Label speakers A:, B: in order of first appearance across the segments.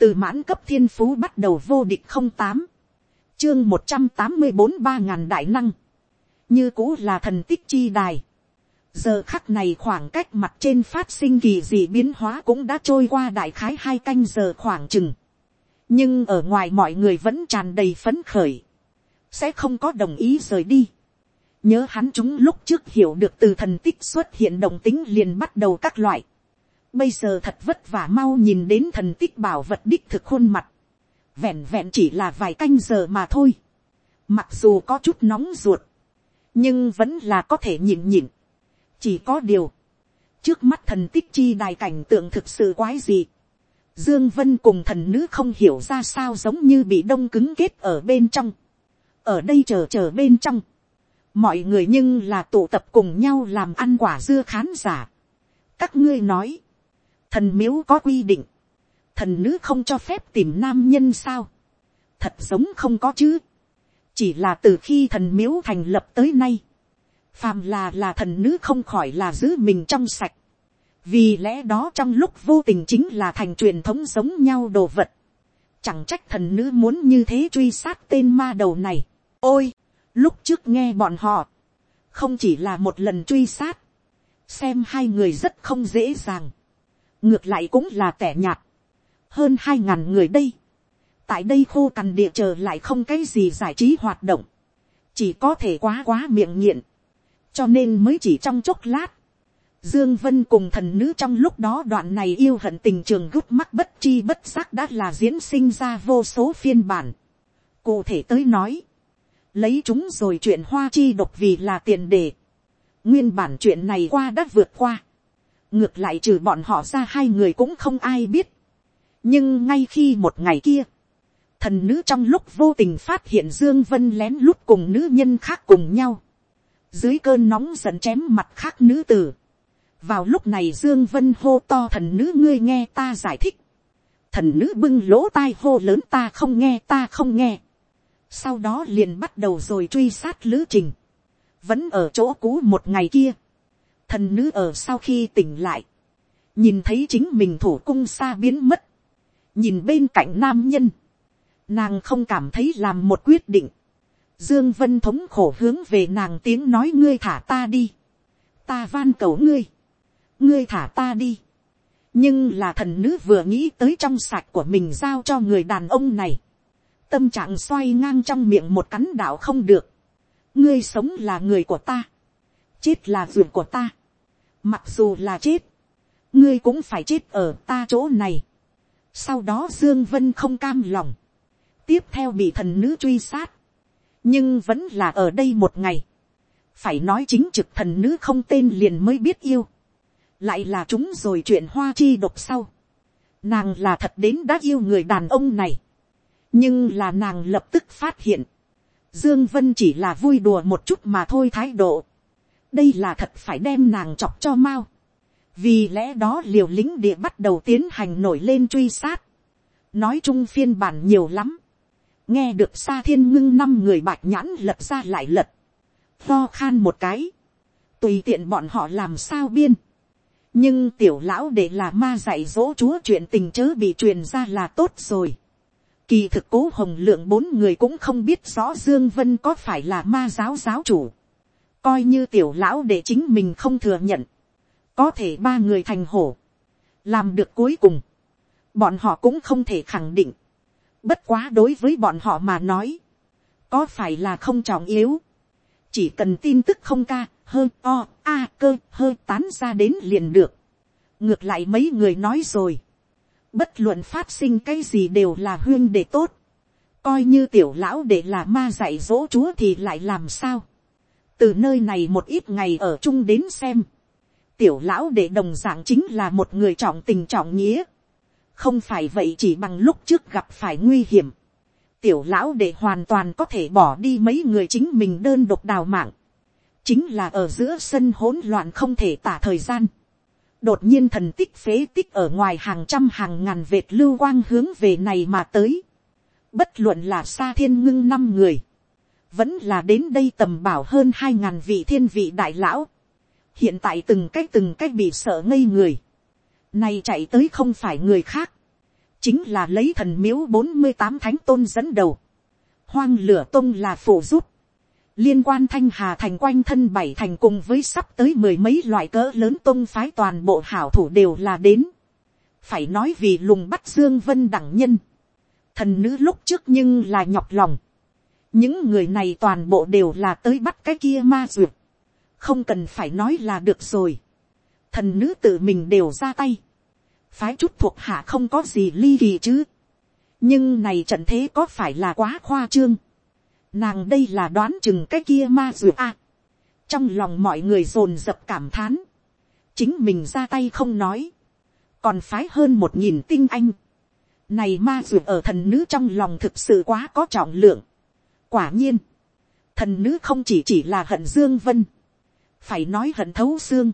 A: từ mãn cấp thiên phú bắt đầu vô địch không tám, chương một trăm tám mươi bốn ba ngàn đại năng, như cũ là thần tích chi đài. giờ khắc này khoảng cách mặt trên phát sinh kỳ dị biến hóa cũng đã trôi qua đại khái hai canh giờ khoảng chừng. nhưng ở ngoài mọi người vẫn tràn đầy phấn khởi, sẽ không có đồng ý rời đi. nhớ hắn chúng lúc trước hiểu được từ thần tích xuất hiện đồng tính liền bắt đầu các loại bây giờ thật vất vả mau nhìn đến thần tích bảo vật đích thực khuôn mặt. vẹn vẹn chỉ là vài canh giờ mà thôi. mặc dù có chút nóng ruột, nhưng vẫn là có thể nhịn nhịn. chỉ có điều, trước mắt thần tích chi đài cảnh tượng thực sự quái gì. Dương Vân cùng thần nữ không hiểu ra sao giống như bị đông cứng kết ở bên trong. Ở đây chờ chờ bên trong. Mọi người nhưng là tụ tập cùng nhau làm ăn quả dưa khán giả. Các ngươi nói. Thần miếu có quy định. Thần nữ không cho phép tìm nam nhân sao. Thật giống không có chứ chỉ là từ khi thần miếu thành lập tới nay, phàm là là thần nữ không khỏi là giữ mình trong sạch, vì lẽ đó trong lúc vô tình chính là thành truyền thống giống nhau đồ vật, chẳng trách thần nữ muốn như thế truy sát tên ma đầu này. ôi, lúc trước nghe bọn họ, không chỉ là một lần truy sát, xem hai người rất không dễ dàng, ngược lại cũng là tẻ nhạt, hơn hai ngàn người đây, tại đây khô cằn địa chờ lại không cái gì giải trí hoạt động, chỉ có thể quá quá miệng nghiện, cho nên mới chỉ trong chốc lát, Dương Vân cùng thần nữ trong lúc đó đoạn này yêu hận tình trường gút mắt bất chi bất giác đã là diễn sinh ra vô số phiên bản. Cụ thể tới nói, lấy chúng rồi chuyện hoa chi độc vì là tiền đề. Nguyên bản chuyện này qua đã vượt qua. Ngược lại trừ bọn họ ra hai người cũng không ai biết. Nhưng ngay khi một ngày kia, thần nữ trong lúc vô tình phát hiện dương vân lén lút cùng nữ nhân khác cùng nhau, dưới cơn nóng giận chém mặt khác nữ tử. vào lúc này dương vân hô to thần nữ ngươi nghe ta giải thích, thần nữ bưng lỗ tai hô lớn ta không nghe ta không nghe, sau đó liền bắt đầu rồi truy sát lữ trình, vẫn ở chỗ cũ một ngày kia, thần nữ ở sau khi tỉnh lại, nhìn thấy chính mình thủ cung xa biến mất, nhìn bên cạnh nam nhân, nàng không cảm thấy làm một quyết định, dương vân thống khổ hướng về nàng tiếng nói ngươi thả ta đi, ta van cầu ngươi, ngươi thả ta đi, nhưng là thần nữ vừa nghĩ tới trong sạch của mình giao cho người đàn ông này, tâm trạng xoay ngang trong miệng một cắn đạo không được, ngươi sống là người của ta, chết là ruột của ta, mặc dù là chết, ngươi cũng phải chết ở ta chỗ này. sau đó dương vân không cam lòng, tiếp theo bị thần nữ truy sát, nhưng vẫn là ở đây một ngày, phải nói chính trực thần nữ không tên liền mới biết yêu, lại là chúng rồi chuyện hoa chi độc sau, nàng là thật đến đã yêu người đàn ông này, nhưng là nàng lập tức phát hiện, dương vân chỉ là vui đùa một chút mà thôi thái độ, đây là thật phải đem nàng chọc cho mau, vì lẽ đó liều lính địa bắt đầu tiến hành nổi lên truy sát, nói chung phiên bản nhiều lắm, nghe được xa thiên ngưng năm người bạch nhãn lật ra lại lật, lo khan một cái, tùy tiện bọn họ làm sao biên, nhưng tiểu lão để là ma dạy dỗ chúa chuyện tình chớ bị truyền ra là tốt rồi. Kỳ thực cố hồng lượng bốn người cũng không biết rõ Dương Vân có phải là ma giáo giáo chủ. Coi như tiểu lão để chính mình không thừa nhận. Có thể ba người thành hổ. Làm được cuối cùng. Bọn họ cũng không thể khẳng định. Bất quá đối với bọn họ mà nói. Có phải là không trọng yếu. Chỉ cần tin tức không ca, hơi o, a cơ, hơi tán ra đến liền được. Ngược lại mấy người nói rồi. Bất luận phát sinh cái gì đều là huyên để tốt. Coi như tiểu lão để là ma dạy dỗ chúa thì lại làm sao. Từ nơi này một ít ngày ở chung đến xem. Tiểu lão để đồng dạng chính là một người trọng tình trọng nghĩa không phải vậy chỉ bằng lúc trước gặp phải nguy hiểm, tiểu lão để hoàn toàn có thể bỏ đi mấy người chính mình đơn độc đào mạng, chính là ở giữa sân hỗn loạn không thể tả thời gian. đột nhiên thần tích phế tích ở ngoài hàng trăm hàng ngàn vệt lưu quang hướng về này mà tới. bất luận là xa thiên ngưng năm người, vẫn là đến đây tầm bảo hơn hai ngàn vị thiên vị đại lão. hiện tại từng cách từng cách bị sợ ngây người. Này chạy tới không phải người khác, chính là lấy thần miếu bốn mươi tám thánh tôn dẫn đầu, hoang lửa tôn là phụ giúp, liên quan thanh hà thành quanh thân bảy thành cùng với sắp tới mười mấy loại cỡ lớn tôn phái toàn bộ hảo thủ đều là đến, phải nói vì lùng bắt dương vân đẳng nhân, thần nữ lúc trước nhưng là nhọc lòng, những người này toàn bộ đều là tới bắt cái kia ma duyệt, không cần phải nói là được rồi, thần nữ tự mình đều ra tay, phái chút thuộc hạ không có gì ly kỳ chứ, nhưng này trận thế có phải là quá khoa trương, nàng đây là đoán chừng cái kia ma duyệt a, à? trong lòng mọi người dồn dập cảm thán, chính mình ra tay không nói, còn phái hơn một nghìn tinh anh, này ma duyệt ở thần nữ trong lòng thực sự quá có trọng lượng, quả nhiên, thần nữ không chỉ chỉ là hận dương vân, phải nói hận thấu xương,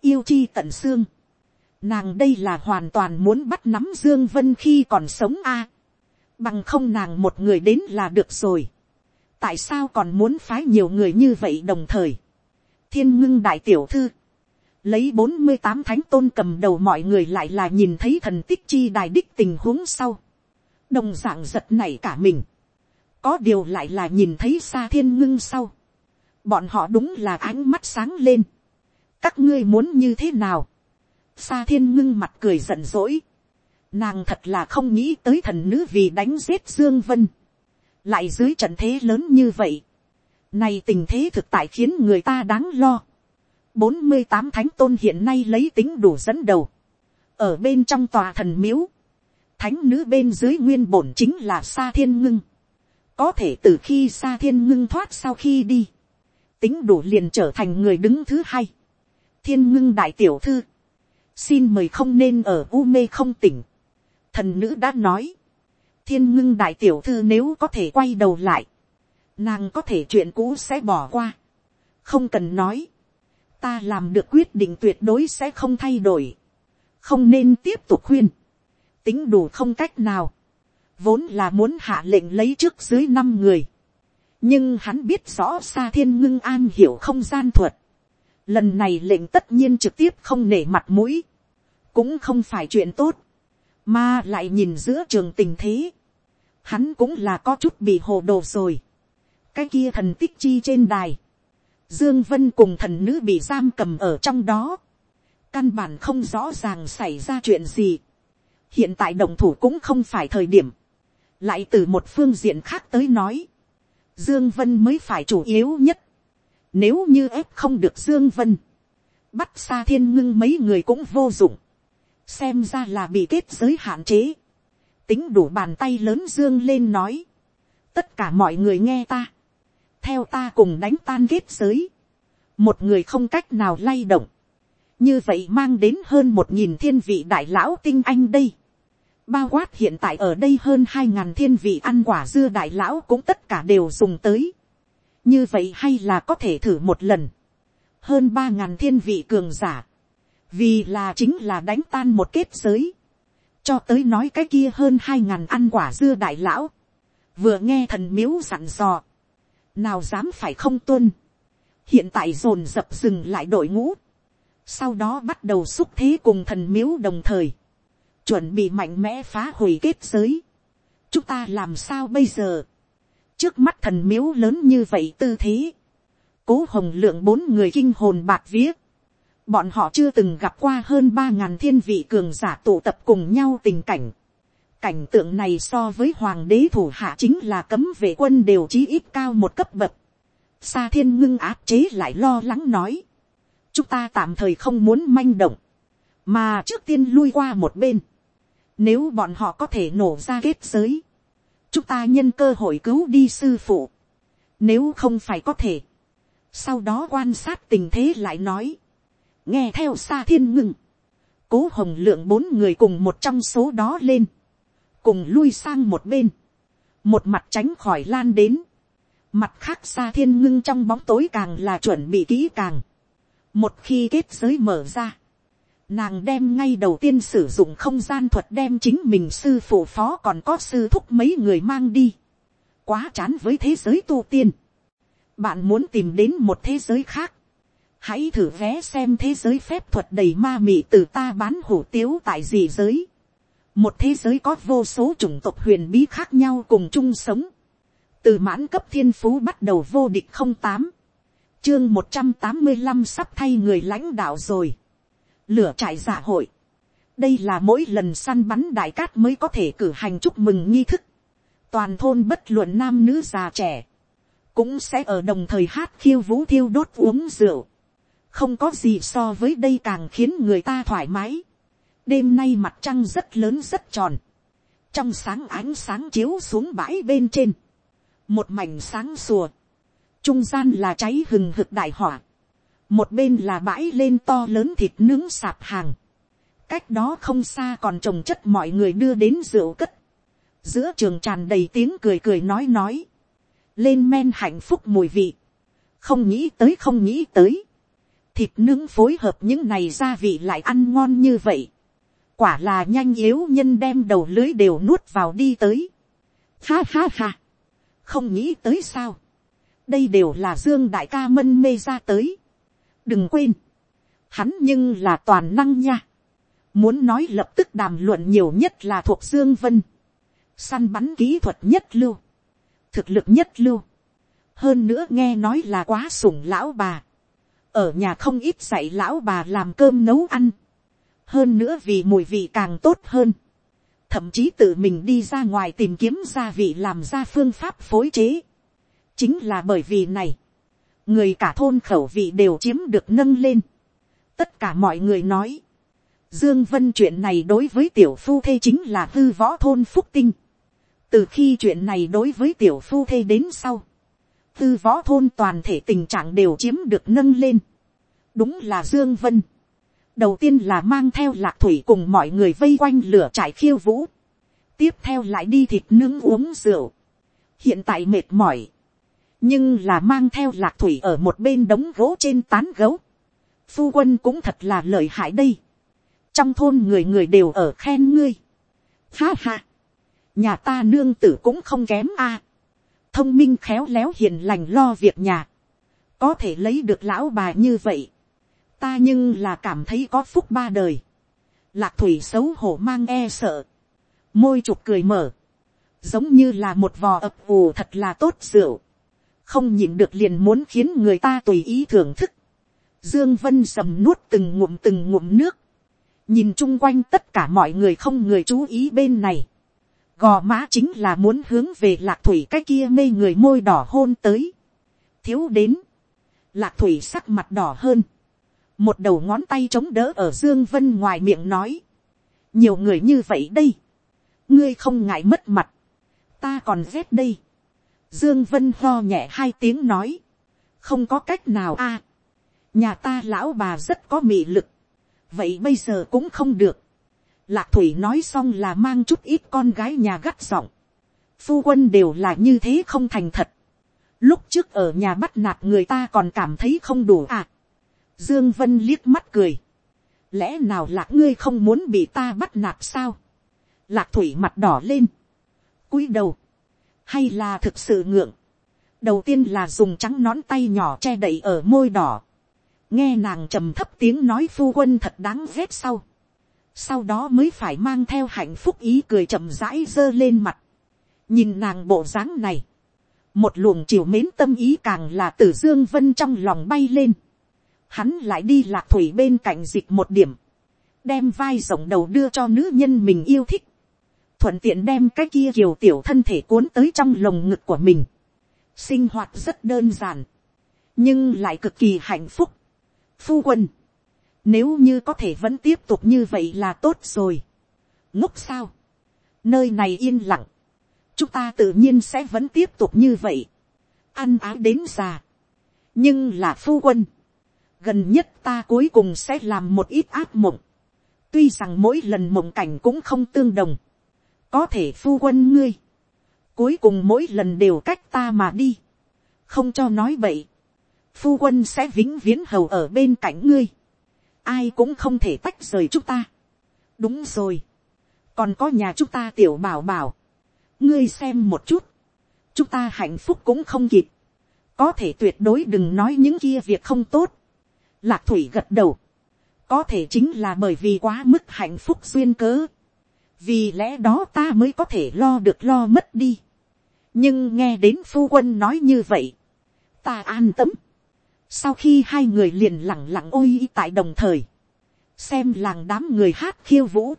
A: yêu chi tận xương. Nàng đây là hoàn toàn muốn bắt nắm Dương Vân khi còn sống a. Bằng không nàng một người đến là được rồi. Tại sao còn muốn phái nhiều người như vậy đồng thời? Thiên ngưng đại tiểu thư. Lấy bốn mươi tám thánh tôn cầm đầu mọi người lại là nhìn thấy thần tích chi đài đích tình huống sau. Đồng dạng giật nảy cả mình. Có điều lại là nhìn thấy xa thiên ngưng sau. Bọn họ đúng là ánh mắt sáng lên. Các ngươi muốn như thế nào, xa thiên ngưng mặt cười giận dỗi, nàng thật là không nghĩ tới thần nữ vì đánh giết dương vân, lại dưới trận thế lớn như vậy, này tình thế thực tại khiến người ta đáng lo, bốn mươi tám thánh tôn hiện nay lấy tính đủ dẫn đầu, ở bên trong tòa thần miếu, thánh nữ bên dưới nguyên bổn chính là sa thiên ngưng, có thể từ khi xa thiên ngưng thoát sau khi đi, tính đủ liền trở thành người đứng thứ hai, thiên ngưng đại tiểu thư, xin mời không nên ở u mê không tỉnh. Thần nữ đã nói, thiên ngưng đại tiểu thư nếu có thể quay đầu lại, nàng có thể chuyện cũ sẽ bỏ qua. không cần nói, ta làm được quyết định tuyệt đối sẽ không thay đổi, không nên tiếp tục khuyên, tính đủ không cách nào, vốn là muốn hạ lệnh lấy trước dưới năm người, nhưng hắn biết rõ xa thiên ngưng an hiểu không gian thuật, lần này lệnh tất nhiên trực tiếp không nể mặt mũi, cũng không phải chuyện tốt, mà lại nhìn giữa trường tình thế, hắn cũng là có chút bị hồ đồ rồi. cái kia thần tích chi trên đài, dương vân cùng thần nữ bị giam cầm ở trong đó, căn bản không rõ ràng xảy ra chuyện gì. hiện tại đồng thủ cũng không phải thời điểm, lại từ một phương diện khác tới nói, dương vân mới phải chủ yếu nhất, nếu như ép không được Dương Vân. Bắt xa thiên ngưng mấy người cũng vô dụng. Xem ra là bị kết giới hạn chế. Tính đủ bàn tay lớn Dương lên nói. Tất cả mọi người nghe ta. Theo ta cùng đánh tan kết giới. Một người không cách nào lay động. Như vậy mang đến hơn một nghìn thiên vị đại lão tinh anh đây. Bao quát hiện tại ở đây hơn hai ngàn thiên vị ăn quả dưa đại lão cũng tất cả đều dùng tới. Như vậy hay là có thể thử một lần, hơn ba ngàn thiên vị cường giả, vì là chính là đánh tan một kết giới, cho tới nói cái kia hơn hai ngàn ăn quả dưa đại lão, vừa nghe thần miếu dặn dò, nào dám phải không tuân, hiện tại dồn dập dừng lại đội ngũ, sau đó bắt đầu xúc thế cùng thần miếu đồng thời, chuẩn bị mạnh mẽ phá hủy kết giới, chúng ta làm sao bây giờ, trước mắt thần miếu lớn như vậy tư thế, cố hồng lượng bốn người kinh hồn bạc vía, bọn họ chưa từng gặp qua hơn ba ngàn thiên vị cường giả tụ tập cùng nhau tình cảnh. cảnh tượng này so với hoàng đế thủ hạ chính là cấm vệ quân đều chí ít cao một cấp bậc. Sa thiên ngưng áp chế lại lo lắng nói. chúng ta tạm thời không muốn manh động, mà trước tiên lui qua một bên nếu bọn họ có thể nổ ra kết giới, chúng ta nhân cơ hội cứu đi sư phụ, nếu không phải có thể, sau đó quan sát tình thế lại nói, nghe theo xa thiên ngưng, cố hồng lượng bốn người cùng một trong số đó lên, cùng lui sang một bên, một mặt tránh khỏi lan đến, mặt khác xa thiên ngưng trong bóng tối càng là chuẩn bị kỹ càng, một khi kết giới mở ra, Nàng đem ngay đầu tiên sử dụng không gian thuật đem chính mình sư phụ phó còn có sư thúc mấy người mang đi. Quá chán với thế giới tu tiên. Bạn muốn tìm đến một thế giới khác. Hãy thử vé xem thế giới phép thuật đầy ma mị từ ta bán hủ tiếu tại gì giới. một thế giới có vô số chủng tộc huyền bí khác nhau cùng chung sống, từ mãn cấp thiên phú bắt đầu vô địch không tám, chương một trăm tám mươi năm sắp thay người lãnh đạo rồi, lửa trại giả hội, đây là mỗi lần săn bắn đại cát mới có thể cử hành chúc mừng nghi thức, toàn thôn bất luận nam nữ già trẻ, cũng sẽ ở đồng thời hát khiêu vũ thiêu đốt uống rượu, không có gì so với đây càng khiến người ta thoải mái, đêm nay mặt trăng rất lớn rất tròn, trong sáng ánh sáng chiếu xuống bãi bên trên, một mảnh sáng sùa, trung gian là cháy hừng hực đại hỏa, một bên là bãi lên to lớn thịt nướng sạp hàng, cách đó không xa còn trồng chất mọi người đưa đến rượu cất, giữa trường tràn đầy tiếng cười cười nói nói, lên men hạnh phúc mùi vị, không nghĩ tới không nghĩ tới, thịt nướng phối hợp những này gia vị lại ăn ngon như vậy, quả là nhanh yếu nhân đem đầu lưới đều nuốt vào đi tới. Ha ha ha, không nghĩ tới sao, đây đều là dương đại ca mân mê ra tới đừng quên, hắn nhưng là toàn năng nha. muốn nói lập tức đàm luận nhiều nhất là thuộc dương vân. săn bắn kỹ thuật nhất lưu, thực lực nhất lưu. hơn nữa nghe nói là quá sủng lão bà. ở nhà không ít dạy lão bà làm cơm nấu ăn hơn nữa vì mùi vị càng tốt hơn, thậm chí tự mình đi ra ngoài tìm kiếm gia vị làm ra phương pháp phối chế. chính là bởi vì này, người cả thôn khẩu vị đều chiếm được nâng lên. tất cả mọi người nói, dương vân chuyện này đối với tiểu phu thê chính là hư võ thôn phúc tinh. từ khi chuyện này đối với tiểu phu thê đến sau, hư võ thôn toàn thể tình trạng đều chiếm được nâng lên. đúng là dương vân đầu tiên là mang theo lạc thủy cùng mọi người vây quanh lửa trải khiêu vũ, tiếp theo lại đi thịt nướng uống rượu, hiện tại mệt mỏi, nhưng là mang theo lạc thủy ở một bên đống gỗ trên tán gấu, phu quân cũng thật là lợi hại đây, trong thôn người người đều ở khen ngươi, ha ha, nhà ta nương tử cũng không kém a, thông minh khéo léo hiền lành lo việc nhà, có thể lấy được lão bà như vậy, ta nhưng là cảm thấy có phúc ba đời. lạc thủy xấu hổ mang e sợ. môi chụp cười mở. giống như là một vò ập ù thật là tốt rượu không nhịn được liền muốn khiến người ta tùy ý thưởng thức. dương vân sầm nuốt từng ngụm từng ngụm nước. nhìn chung quanh tất cả mọi người không người chú ý bên này. gò má chính là muốn hướng về lạc thủy cái kia mê người môi đỏ hôn tới. thiếu đến. lạc thủy sắc mặt đỏ hơn một đầu ngón tay chống đỡ ở dương vân ngoài miệng nói, nhiều người như vậy đây, ngươi không ngại mất mặt, ta còn ghét đây, dương vân lo nhẹ hai tiếng nói, không có cách nào a, nhà ta lão bà rất có mị lực, vậy bây giờ cũng không được, lạc thủy nói xong là mang chút ít con gái nhà gắt giọng, phu quân đều là như thế không thành thật, lúc trước ở nhà bắt nạt người ta còn cảm thấy không đủ à, Dương Vân liếc mắt cười. Lẽ nào lạc ngươi không muốn bị ta bắt nạt sao? Lạc thủy mặt đỏ lên. cúi đầu. Hay là thực sự ngượng. Đầu tiên là dùng trắng nón tay nhỏ che đậy ở môi đỏ. Nghe nàng trầm thấp tiếng nói phu quân thật đáng ghét sau. Sau đó mới phải mang theo hạnh phúc ý cười chậm rãi dơ lên mặt. Nhìn nàng bộ dáng này. Một luồng chiều mến tâm ý càng là từ Dương Vân trong lòng bay lên hắn lại đi lạc thủy bên cạnh dịch một điểm, đem vai rộng đầu đưa cho nữ nhân mình yêu thích, thuận tiện đem cái kia kiều tiểu thân thể cuốn tới trong lồng ngực của mình, sinh hoạt rất đơn giản, nhưng lại cực kỳ hạnh phúc. Phu quân, nếu như có thể vẫn tiếp tục như vậy là tốt rồi. ngốc sao, nơi này yên lặng, chúng ta tự nhiên sẽ vẫn tiếp tục như vậy, ăn áo đến già. nhưng là phu quân, gần nhất ta cuối cùng sẽ làm một ít ác mộng, tuy rằng mỗi lần mộng cảnh cũng không tương đồng, có thể phu quân ngươi, cuối cùng mỗi lần đều cách ta mà đi, không cho nói vậy, phu quân sẽ vĩnh viễn hầu ở bên cạnh ngươi, ai cũng không thể tách rời chúng ta. đúng rồi, còn có nhà chúng ta tiểu bảo bảo, ngươi xem một chút, chúng ta hạnh phúc cũng không kịp, có thể tuyệt đối đừng nói những kia việc không tốt, Lạc thủy gật đầu. Có thể chính là bởi vì quá mức hạnh phúc duyên cớ vì lẽ đó ta mới có thể lo được lo mất đi. nhưng nghe đến phu quân nói như vậy, ta an tâm. sau khi hai người liền lẳng lặng ôi tại đồng thời, xem làng đám người hát khiêu vũ,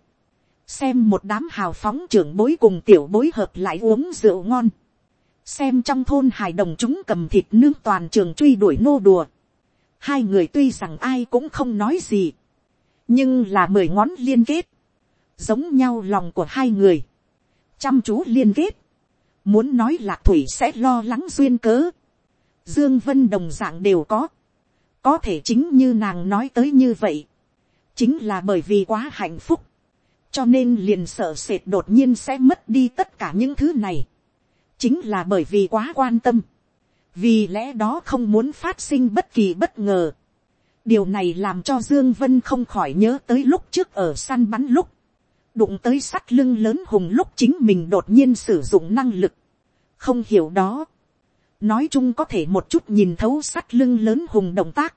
A: xem một đám hào phóng trưởng bối cùng tiểu bối hợp lại uống rượu ngon, xem trong thôn hài đồng chúng cầm thịt nương toàn trường truy đuổi nô đùa. Hai người tuy rằng ai cũng không nói gì, nhưng là mười ngón liên kết, giống nhau lòng của hai người, chăm chú liên kết, muốn nói lạc thủy sẽ lo lắng duyên cớ, dương vân đồng dạng đều có, có thể chính như nàng nói tới như vậy, chính là bởi vì quá hạnh phúc, cho nên liền sợ sệt đột nhiên sẽ mất đi tất cả những thứ này, chính là bởi vì quá quan tâm, vì lẽ đó không muốn phát sinh bất kỳ bất ngờ. điều này làm cho dương vân không khỏi nhớ tới lúc trước ở săn bắn lúc, đụng tới sắt lưng lớn hùng lúc chính mình đột nhiên sử dụng năng lực, không hiểu đó, nói chung có thể một chút nhìn thấu sắt lưng lớn hùng động tác,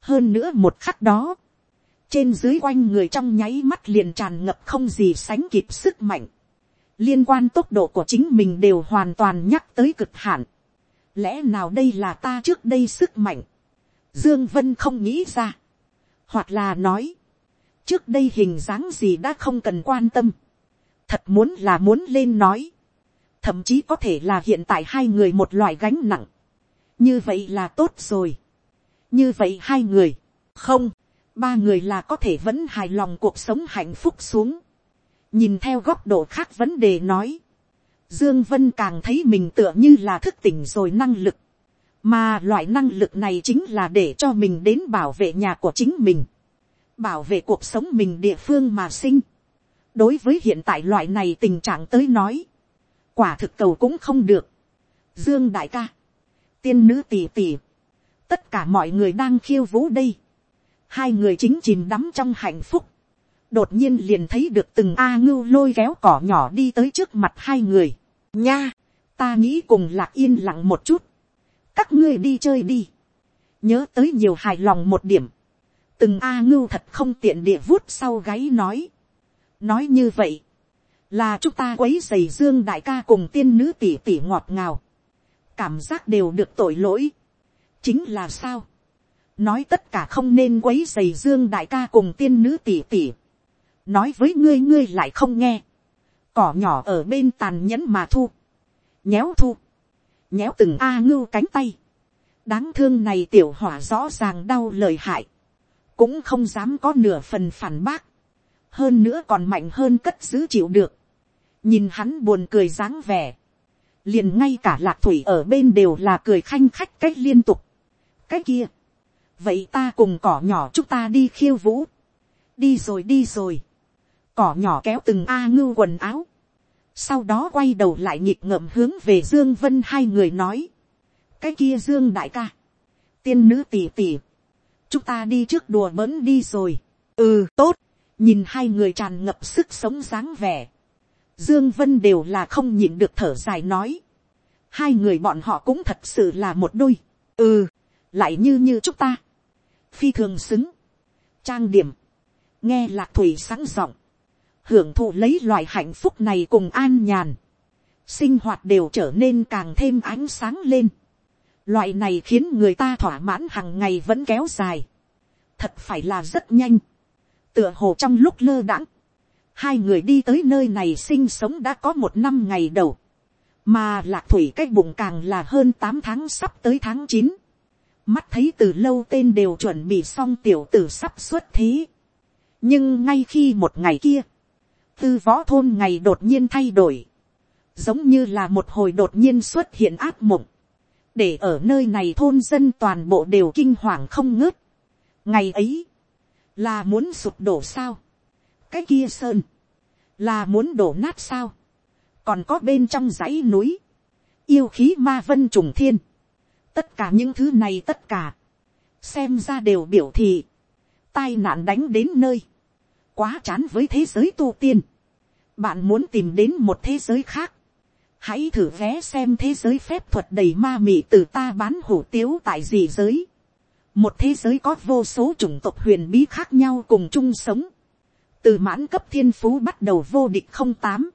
A: hơn nữa một khắc đó, trên dưới quanh người trong nháy mắt liền tràn ngập không gì sánh kịp sức mạnh, liên quan tốc độ của chính mình đều hoàn toàn nhắc tới cực hạn. lẽ nào đây là ta trước đây sức mạnh, dương vân không nghĩ ra, hoặc là nói, trước đây hình dáng gì đã không cần quan tâm, thật muốn là muốn lên nói, thậm chí có thể là hiện tại hai người một loại gánh nặng, như vậy là tốt rồi, như vậy hai người, không, ba người là có thể vẫn hài lòng cuộc sống hạnh phúc xuống, nhìn theo góc độ khác vấn đề nói, dương vân càng thấy mình tựa như là thức tỉnh rồi năng lực, mà loại năng lực này chính là để cho mình đến bảo vệ nhà của chính mình, bảo vệ cuộc sống mình địa phương mà sinh. đối với hiện tại loại này tình trạng tới nói, quả thực cầu cũng không được. dương đại ca, tiên nữ tỷ tỷ, tất cả mọi người đang khiêu vũ đây, hai người chính chìm đắm trong hạnh phúc, đột nhiên liền thấy được từng a ngưu lôi kéo cỏ nhỏ đi tới trước mặt hai người. nha, ta nghĩ cùng lạc yên lặng một chút. các ngươi đi chơi đi. nhớ tới nhiều hài lòng một điểm từng a ngưu thật không tiện địa vuốt sau gáy nói. nói như vậy, là chúng ta quấy dày dương đại ca cùng tiên nữ tỷ tỷ ngọt ngào. cảm giác đều được tội lỗi. chính là sao. nói tất cả không nên quấy dày dương đại ca cùng tiên nữ tỷ tỷ nói với ngươi ngươi lại không nghe, cỏ nhỏ ở bên tàn nhẫn mà thu, nhéo thu, nhéo từng a ngưu cánh tay, đáng thương này tiểu hỏa rõ ràng đau lời hại, cũng không dám có nửa phần phản bác, hơn nữa còn mạnh hơn cất giữ chịu được, nhìn hắn buồn cười dáng vẻ, liền ngay cả lạc thủy ở bên đều là cười khanh khách cách liên tục, cái kia, vậy ta cùng cỏ nhỏ chúng ta đi khiêu vũ, đi rồi đi rồi, cỏ nhỏ kéo từng a ngưu quần áo, sau đó quay đầu lại nhịp ngậm hướng về dương vân hai người nói, cái kia dương đại ca, tiên nữ tỉ tỉ, chúng ta đi trước đùa bỡn đi rồi, ừ tốt, nhìn hai người tràn ngập sức sống dáng vẻ, dương vân đều là không nhịn được thở dài nói, hai người bọn họ cũng thật sự là một đôi, ừ, lại như như chúng ta, phi thường xứng, trang điểm, nghe lạc thủy sáng giọng, hưởng thụ lấy loại hạnh phúc này cùng an nhàn, sinh hoạt đều trở nên càng thêm ánh sáng lên. Loại này khiến người ta thỏa mãn hàng ngày vẫn kéo dài. Thật phải là rất nhanh. Tựa hồ trong lúc lơ đãng, hai người đi tới nơi này sinh sống đã có một năm ngày đầu. Mà lạc thủy cách bụng càng là hơn tám tháng sắp tới tháng chín Mắt thấy từ lâu tên đều chuẩn bị xong tiểu tử sắp xuất thế. Nhưng ngay khi một ngày kia, tư võ thôn ngày đột nhiên thay đổi, giống như là một hồi đột nhiên xuất hiện ác mộng, để ở nơi này thôn dân toàn bộ đều kinh hoàng không ngớt. ngày ấy, là muốn sụp đổ sao, cái kia sơn, là muốn đổ nát sao, còn có bên trong dãy núi, yêu khí ma vân trùng thiên, tất cả những thứ này tất cả, xem ra đều biểu thị, tai nạn đánh đến nơi, quá chán với thế giới tu tiên. bạn muốn tìm đến một thế giới khác hãy thử vé xem thế giới phép thuật đầy ma mị từ ta bán hủ tiếu tại gì giới. một thế giới có vô số chủng tộc huyền bí khác nhau cùng chung sống. từ mãn cấp thiên phú bắt đầu vô địch không tám,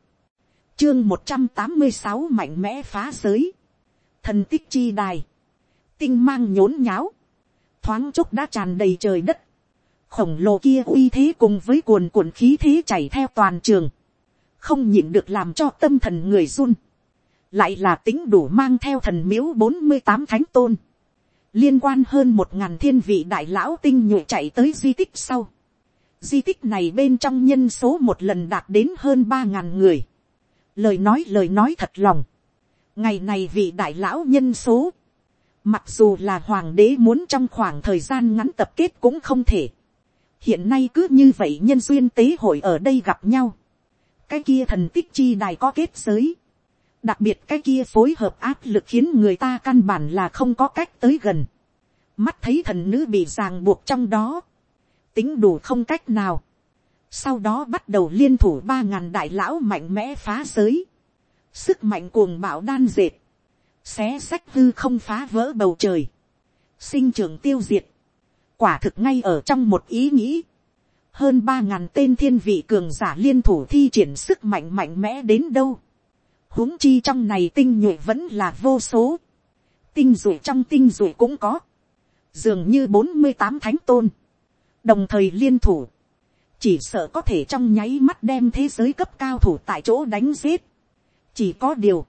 A: chương một trăm tám mươi sáu mạnh mẽ phá giới, thần tích chi đài, tinh mang nhốn nháo, thoáng chốc đã tràn đầy trời đất, khổng lồ kia uy thế cùng với cuồn cuộn khí thế chảy theo toàn trường, không nhịn được làm cho tâm thần người run, lại là tính đủ mang theo thần miếu bốn mươi tám thánh tôn, liên quan hơn một ngàn thiên vị đại lão tinh nhuệ chạy tới di tích sau, di tích này bên trong nhân số một lần đạt đến hơn ba ngàn người, lời nói lời nói thật lòng, ngày này vị đại lão nhân số, mặc dù là hoàng đế muốn trong khoảng thời gian ngắn tập kết cũng không thể, hiện nay cứ như vậy nhân duyên tế hội ở đây gặp nhau, cái kia thần tích chi đài có kết giới, đặc biệt cái kia phối hợp áp lực khiến người ta căn bản là không có cách tới gần, mắt thấy thần nữ bị ràng buộc trong đó, tính đủ không cách nào, sau đó bắt đầu liên thủ ba ngàn đại lão mạnh mẽ phá giới, sức mạnh cuồng bạo đan dệt, xé sách hư không phá vỡ bầu trời, sinh trưởng tiêu diệt, quả thực ngay ở trong một ý nghĩ, hơn ba ngàn tên thiên vị cường giả liên thủ thi triển sức mạnh mạnh mẽ đến đâu, huống chi trong này tinh nhuệ vẫn là vô số, tinh rủi trong tinh rủi cũng có, dường như bốn mươi tám thánh tôn, đồng thời liên thủ, chỉ sợ có thể trong nháy mắt đem thế giới cấp cao thủ tại chỗ đánh giết. chỉ có điều,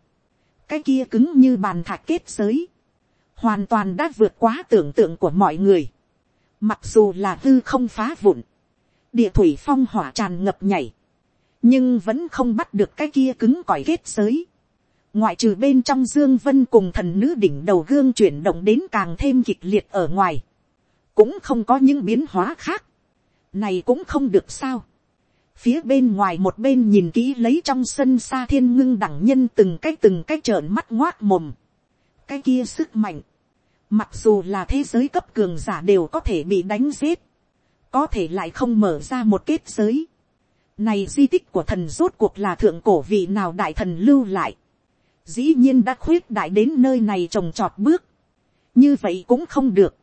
A: cái kia cứng như bàn thạch kết giới, hoàn toàn đã vượt quá tưởng tượng của mọi người. mặc dù là hư không phá vụn, địa thủy phong hỏa tràn ngập nhảy, nhưng vẫn không bắt được cái kia cứng cỏi kết giới. ngoại trừ bên trong dương vân cùng thần nữ đỉnh đầu gương chuyển động đến càng thêm kịch liệt ở ngoài, cũng không có những biến hóa khác này cũng không được sao. phía bên ngoài một bên nhìn kỹ lấy trong sân xa thiên ngưng đẳng nhân từng cái từng cái trợn mắt ngoác mồm. cái kia sức mạnh, mặc dù là thế giới cấp cường giả đều có thể bị đánh giết, có thể lại không mở ra một kết giới này di tích của thần rốt cuộc là thượng cổ vị nào đại thần lưu lại. dĩ nhiên đã khuyết đại đến nơi này trồng trọt bước. như vậy cũng không được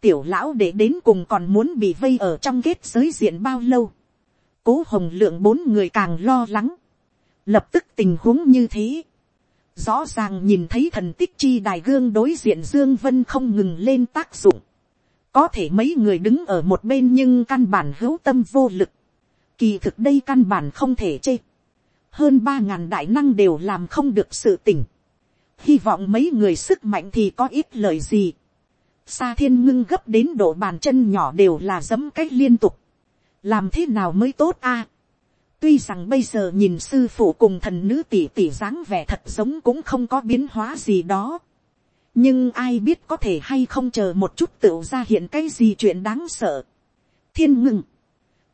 A: tiểu lão để đến cùng còn muốn bị vây ở trong kết giới diện bao lâu. cố hồng lượng bốn người càng lo lắng. lập tức tình huống như thế. rõ ràng nhìn thấy thần tích chi đài gương đối diện dương vân không ngừng lên tác dụng. có thể mấy người đứng ở một bên nhưng căn bản hữu tâm vô lực kỳ thực đây căn bản không thể chê. hơn ba ngàn đại năng đều làm không được sự tỉnh. hy vọng mấy người sức mạnh thì có ít lời gì Sa thiên ngưng gấp đến độ bàn chân nhỏ đều là giấm cách liên tục. Làm thế nào mới tốt a? Tuy rằng bây giờ nhìn sư phụ cùng thần nữ tỷ tỷ dáng vẻ thật giống cũng không có biến hóa gì đó. Nhưng ai biết có thể hay không chờ một chút tựu ra hiện cái gì chuyện đáng sợ. Thiên ngưng.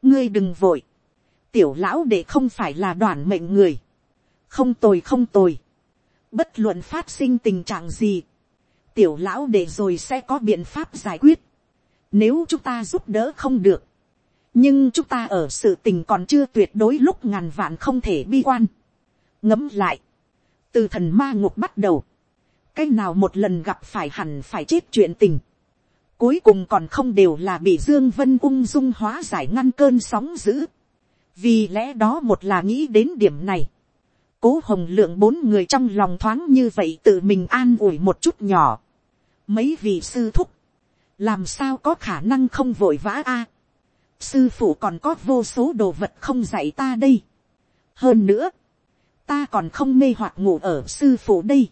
A: Ngươi đừng vội. Tiểu lão để không phải là đoàn mệnh người. Không tồi không tồi. Bất luận phát sinh tình trạng gì, tiểu lão để rồi sẽ có biện pháp giải quyết. Nếu chúng ta giúp đỡ không được. Nhưng chúng ta ở sự tình còn chưa tuyệt đối lúc ngàn vạn không thể bi quan. Ngấm lại. Từ thần ma ngục bắt đầu. Cái nào một lần gặp phải hẳn phải chết chuyện tình. Cuối cùng còn không đều là bị Dương Vân ung dung hóa giải ngăn cơn sóng dữ. Vì lẽ đó một là nghĩ đến điểm này cố hồng lượng bốn người trong lòng thoáng như vậy tự mình an ủi một chút nhỏ mấy vị sư thúc, làm sao có khả năng không vội vã a. sư phụ còn có vô số đồ vật không dạy ta đây. hơn nữa, ta còn không mê hoặc ngủ ở sư phụ đây.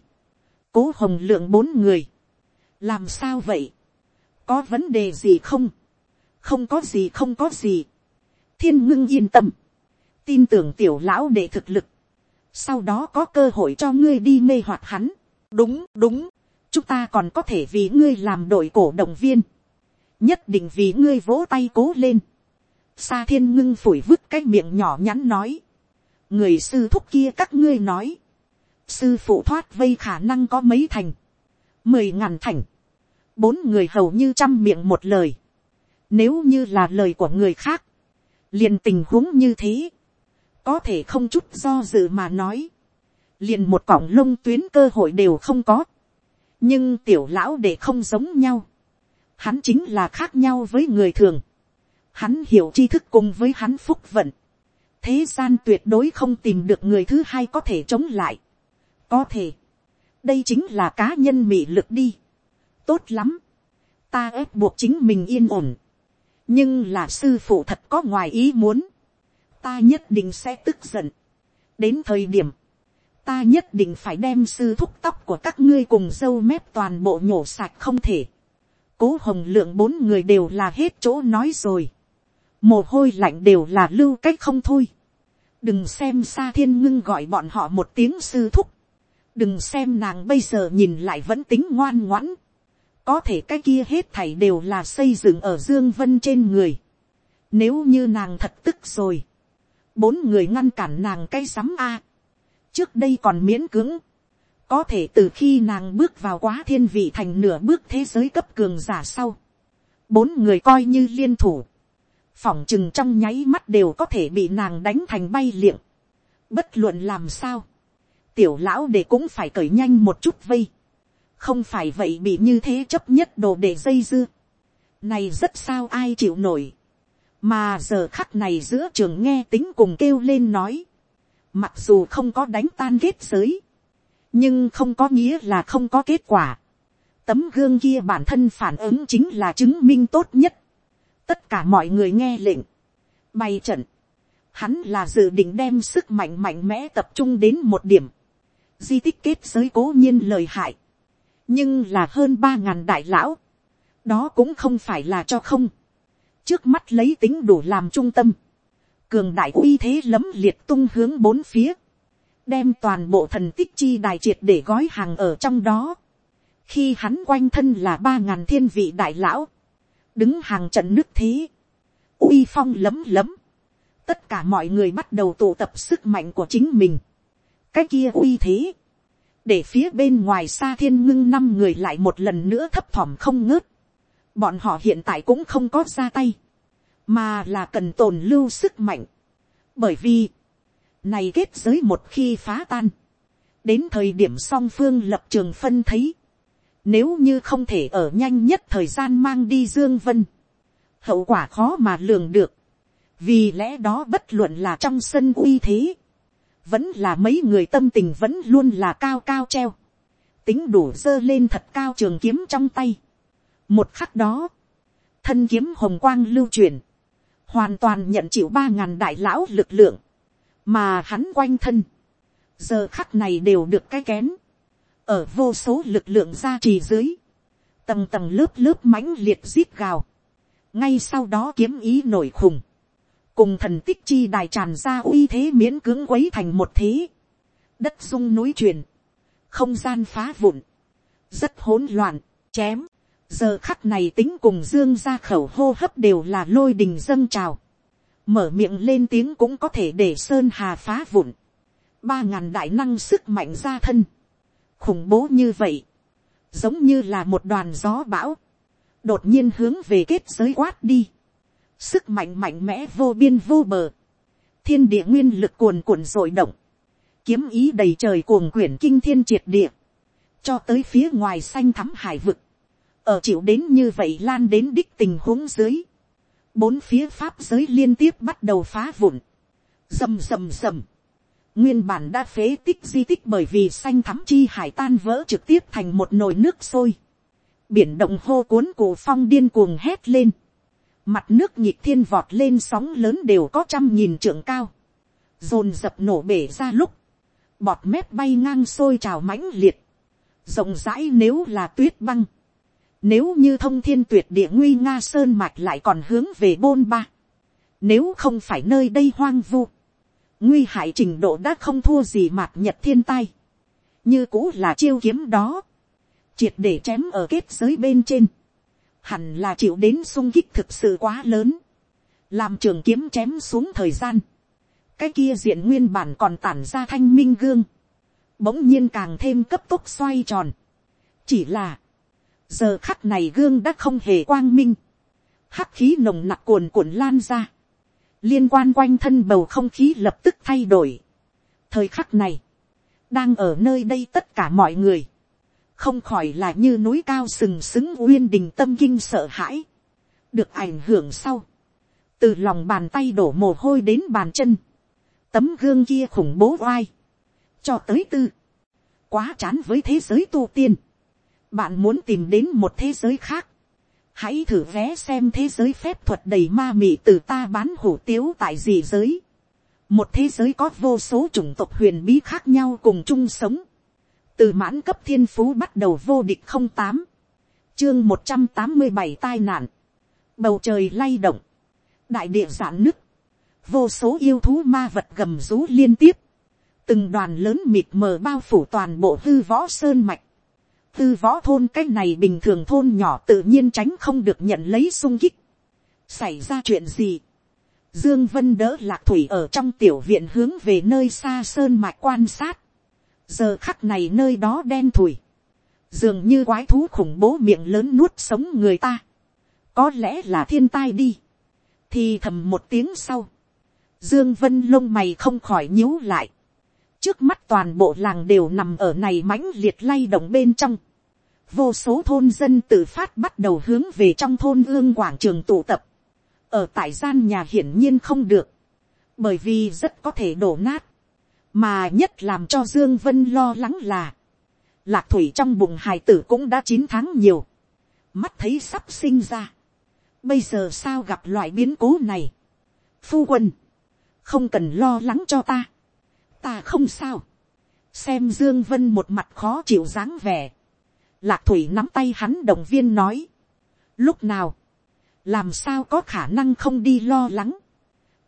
A: cố hồng lượng bốn người. làm sao vậy. có vấn đề gì không. không có gì không có gì thiên ngưng yên tâm. tin tưởng tiểu lão để thực lực. sau đó có cơ hội cho ngươi đi mê hoạt hắn. đúng đúng chúng ta còn có thể vì ngươi làm đội cổ động viên, nhất định vì ngươi vỗ tay cố lên. Sa thiên ngưng phủi vứt cái miệng nhỏ nhắn nói, người sư thúc kia các ngươi nói, sư phụ thoát vây khả năng có mấy thành, mười ngàn thành, bốn người hầu như trăm miệng một lời, nếu như là lời của người khác, liền tình huống như thế, có thể không chút do dự mà nói, liền một cọng lông tuyến cơ hội đều không có. Nhưng tiểu lão để không giống nhau, hắn chính là khác nhau với người thường, hắn hiểu tri thức cùng với hắn phúc vận, thế gian tuyệt đối không tìm được người thứ hai có thể chống lại, có thể, đây chính là cá nhân mị lực đi, tốt lắm, ta ép buộc chính mình yên ổn, nhưng là sư phụ thật có ngoài ý muốn, ta nhất định sẽ tức giận, đến thời điểm, ta nhất định phải đem sư thúc tóc của các ngươi cùng dâu mép toàn bộ nhổ sạch không thể. cố hồng lượng bốn người đều là hết chỗ nói rồi. mồ hôi lạnh đều là lưu cách không thôi. đừng xem xa thiên ngưng gọi bọn họ một tiếng sư thúc. đừng xem nàng bây giờ nhìn lại vẫn tính ngoan ngoãn có thể cái kia hết thảy đều là xây dựng ở dương vân trên người. nếu như nàng thật tức rồi. bốn người ngăn cản nàng cái sắm a trước đây còn miễn cưỡng. Có thể từ khi nàng bước vào quá thiên vị thành nửa bước thế giới cấp cường giả sau. Bốn người coi như liên thủ. Phỏng chừng trong nháy mắt đều có thể bị nàng đánh thành bay liệng. Bất luận làm sao. Tiểu lão để cũng phải cởi nhanh một chút vây. Không phải vậy bị như thế chấp nhất đồ để dây dưa. Này rất sao ai chịu nổi. Mà giờ khắc này giữa trường nghe tính cùng kêu lên nói Mặc dù không có đánh tan kết giới. Nhưng không có nghĩa là không có kết quả. Tấm gương kia bản thân phản ứng chính là chứng minh tốt nhất. Tất cả mọi người nghe lệnh. bay trận. Hắn là dự định đem sức mạnh mạnh mẽ tập trung đến một điểm. Di tích kết giới cố nhiên lời hại. Nhưng là hơn ba ngàn đại lão. Đó cũng không phải là cho không. Trước mắt lấy tính đủ làm trung tâm cường đại uy thế lấm liệt tung hướng bốn phía, đem toàn bộ thần tích chi đài triệt để gói hàng ở trong đó. khi hắn quanh thân là ba ngàn thiên vị đại lão, đứng hàng trận nước thế, uy phong lấm lấm, tất cả mọi người bắt đầu tụ tập sức mạnh của chính mình. cái kia uy thế, để phía bên ngoài xa thiên ngưng năm người lại một lần nữa thấp thỏm không ngớt. bọn họ hiện tại cũng không có ra tay mà là cần tồn lưu sức mạnh. bởi vì, này kết giới một khi phá tan, đến thời điểm song phương lập trường phân thấy, nếu như không thể ở nhanh nhất thời gian mang đi dương vân, hậu quả khó mà lường được, vì lẽ đó bất luận là trong sân uy thế, vẫn là mấy người tâm tình vẫn luôn là cao cao treo, tính đủ dơ lên thật cao trường kiếm trong tay. một khắc đó, thân kiếm hồng quang lưu truyền, hoàn toàn nhận chịu ba ngàn đại lão lực lượng, mà hắn quanh thân, giờ khắc này đều được cái kén, ở vô số lực lượng gia trì dưới, tầng tầng lớp lớp mãnh liệt giết gào, ngay sau đó kiếm ý nổi khùng, cùng thần tích chi đài tràn ra uy thế miễn cưỡng quấy thành một thế, đất sung núi truyền, không gian phá vụn, rất hỗn loạn, chém, giờ khắc này tính cùng dương ra khẩu hô hấp đều là lôi đình dâng trào, mở miệng lên tiếng cũng có thể để sơn hà phá vụn, ba ngàn đại năng sức mạnh ra thân, khủng bố như vậy, giống như là một đoàn gió bão, đột nhiên hướng về kết giới quát đi, sức mạnh mạnh mẽ vô biên vô bờ, thiên địa nguyên lực cuồn cuộn dội động, kiếm ý đầy trời cuồng quyển kinh thiên triệt địa, cho tới phía ngoài xanh thắm hải vực, ở chịu đến như vậy lan đến đích tình huống dưới, bốn phía pháp giới liên tiếp bắt đầu phá vụn, rầm rầm rầm, nguyên bản đã phế tích di tích bởi vì xanh thắm chi hải tan vỡ trực tiếp thành một nồi nước sôi, biển động hô cuốn cổ phong điên cuồng hét lên, mặt nước nhịp thiên vọt lên sóng lớn đều có trăm nghìn trượng cao, dồn dập nổ bể ra lúc, bọt mép bay ngang sôi trào mãnh liệt, rộng rãi nếu là tuyết băng, nếu như thông thiên tuyệt địa nguy nga sơn mạch lại còn hướng về bôn ba. Nếu không phải nơi đây hoang vu. Nguy hại trình độ đã không thua gì mạt nhật thiên tai. Như cũ là chiêu kiếm đó. Triệt để chém ở kết giới bên trên. Hẳn là chịu đến sung kích thực sự quá lớn. Làm trường kiếm chém xuống thời gian. Cái kia diện nguyên bản còn tản ra thanh minh gương. Bỗng nhiên càng thêm cấp tốc xoay tròn. Chỉ là giờ khắc này gương đã không hề quang minh, hắc khí nồng nặc cuồn cuộn lan ra, liên quan quanh thân bầu không khí lập tức thay đổi. thời khắc này, đang ở nơi đây tất cả mọi người, không khỏi là như núi cao sừng sững uyên đình tâm kinh sợ hãi, được ảnh hưởng sau, từ lòng bàn tay đổ mồ hôi đến bàn chân, tấm gương kia khủng bố oai, cho tới tư, quá chán với thế giới tu tiên, bạn muốn tìm đến một thế giới khác, hãy thử vé xem thế giới phép thuật đầy ma mị từ ta bán hủ tiếu tại gì giới, một thế giới có vô số chủng tộc huyền bí khác nhau cùng chung sống, từ mãn cấp thiên phú bắt đầu vô địch không tám, chương một trăm tám mươi bảy tai nạn, bầu trời lay động, đại địa giãn nứt, vô số yêu thú ma vật gầm rú liên tiếp, từng đoàn lớn mịt mờ bao phủ toàn bộ hư võ sơn mạch, hư võ thôn cái này bình thường thôn nhỏ tự nhiên tránh không được nhận lấy sung kích. xảy ra chuyện gì, dương vân đỡ lạc thủy ở trong tiểu viện hướng về nơi xa sơn mạch quan sát, giờ khắc này nơi đó đen thùi, dường như quái thú khủng bố miệng lớn nuốt sống người ta, có lẽ là thiên tai đi, thì thầm một tiếng sau, dương vân lông mày không khỏi nhíu lại, trước mắt toàn bộ làng đều nằm ở này mãnh liệt lay động bên trong, vô số thôn dân tự phát bắt đầu hướng về trong thôn ương quảng trường tụ tập, ở tại gian nhà hiển nhiên không được, bởi vì rất có thể đổ nát, mà nhất làm cho dương vân lo lắng là, lạc thủy trong bụng hài tử cũng đã chín tháng nhiều, mắt thấy sắp sinh ra, bây giờ sao gặp loại biến cố này, phu quân, không cần lo lắng cho ta, ta không sao, xem dương vân một mặt khó chịu dáng vẻ, lạc thủy nắm tay hắn động viên nói, lúc nào, làm sao có khả năng không đi lo lắng,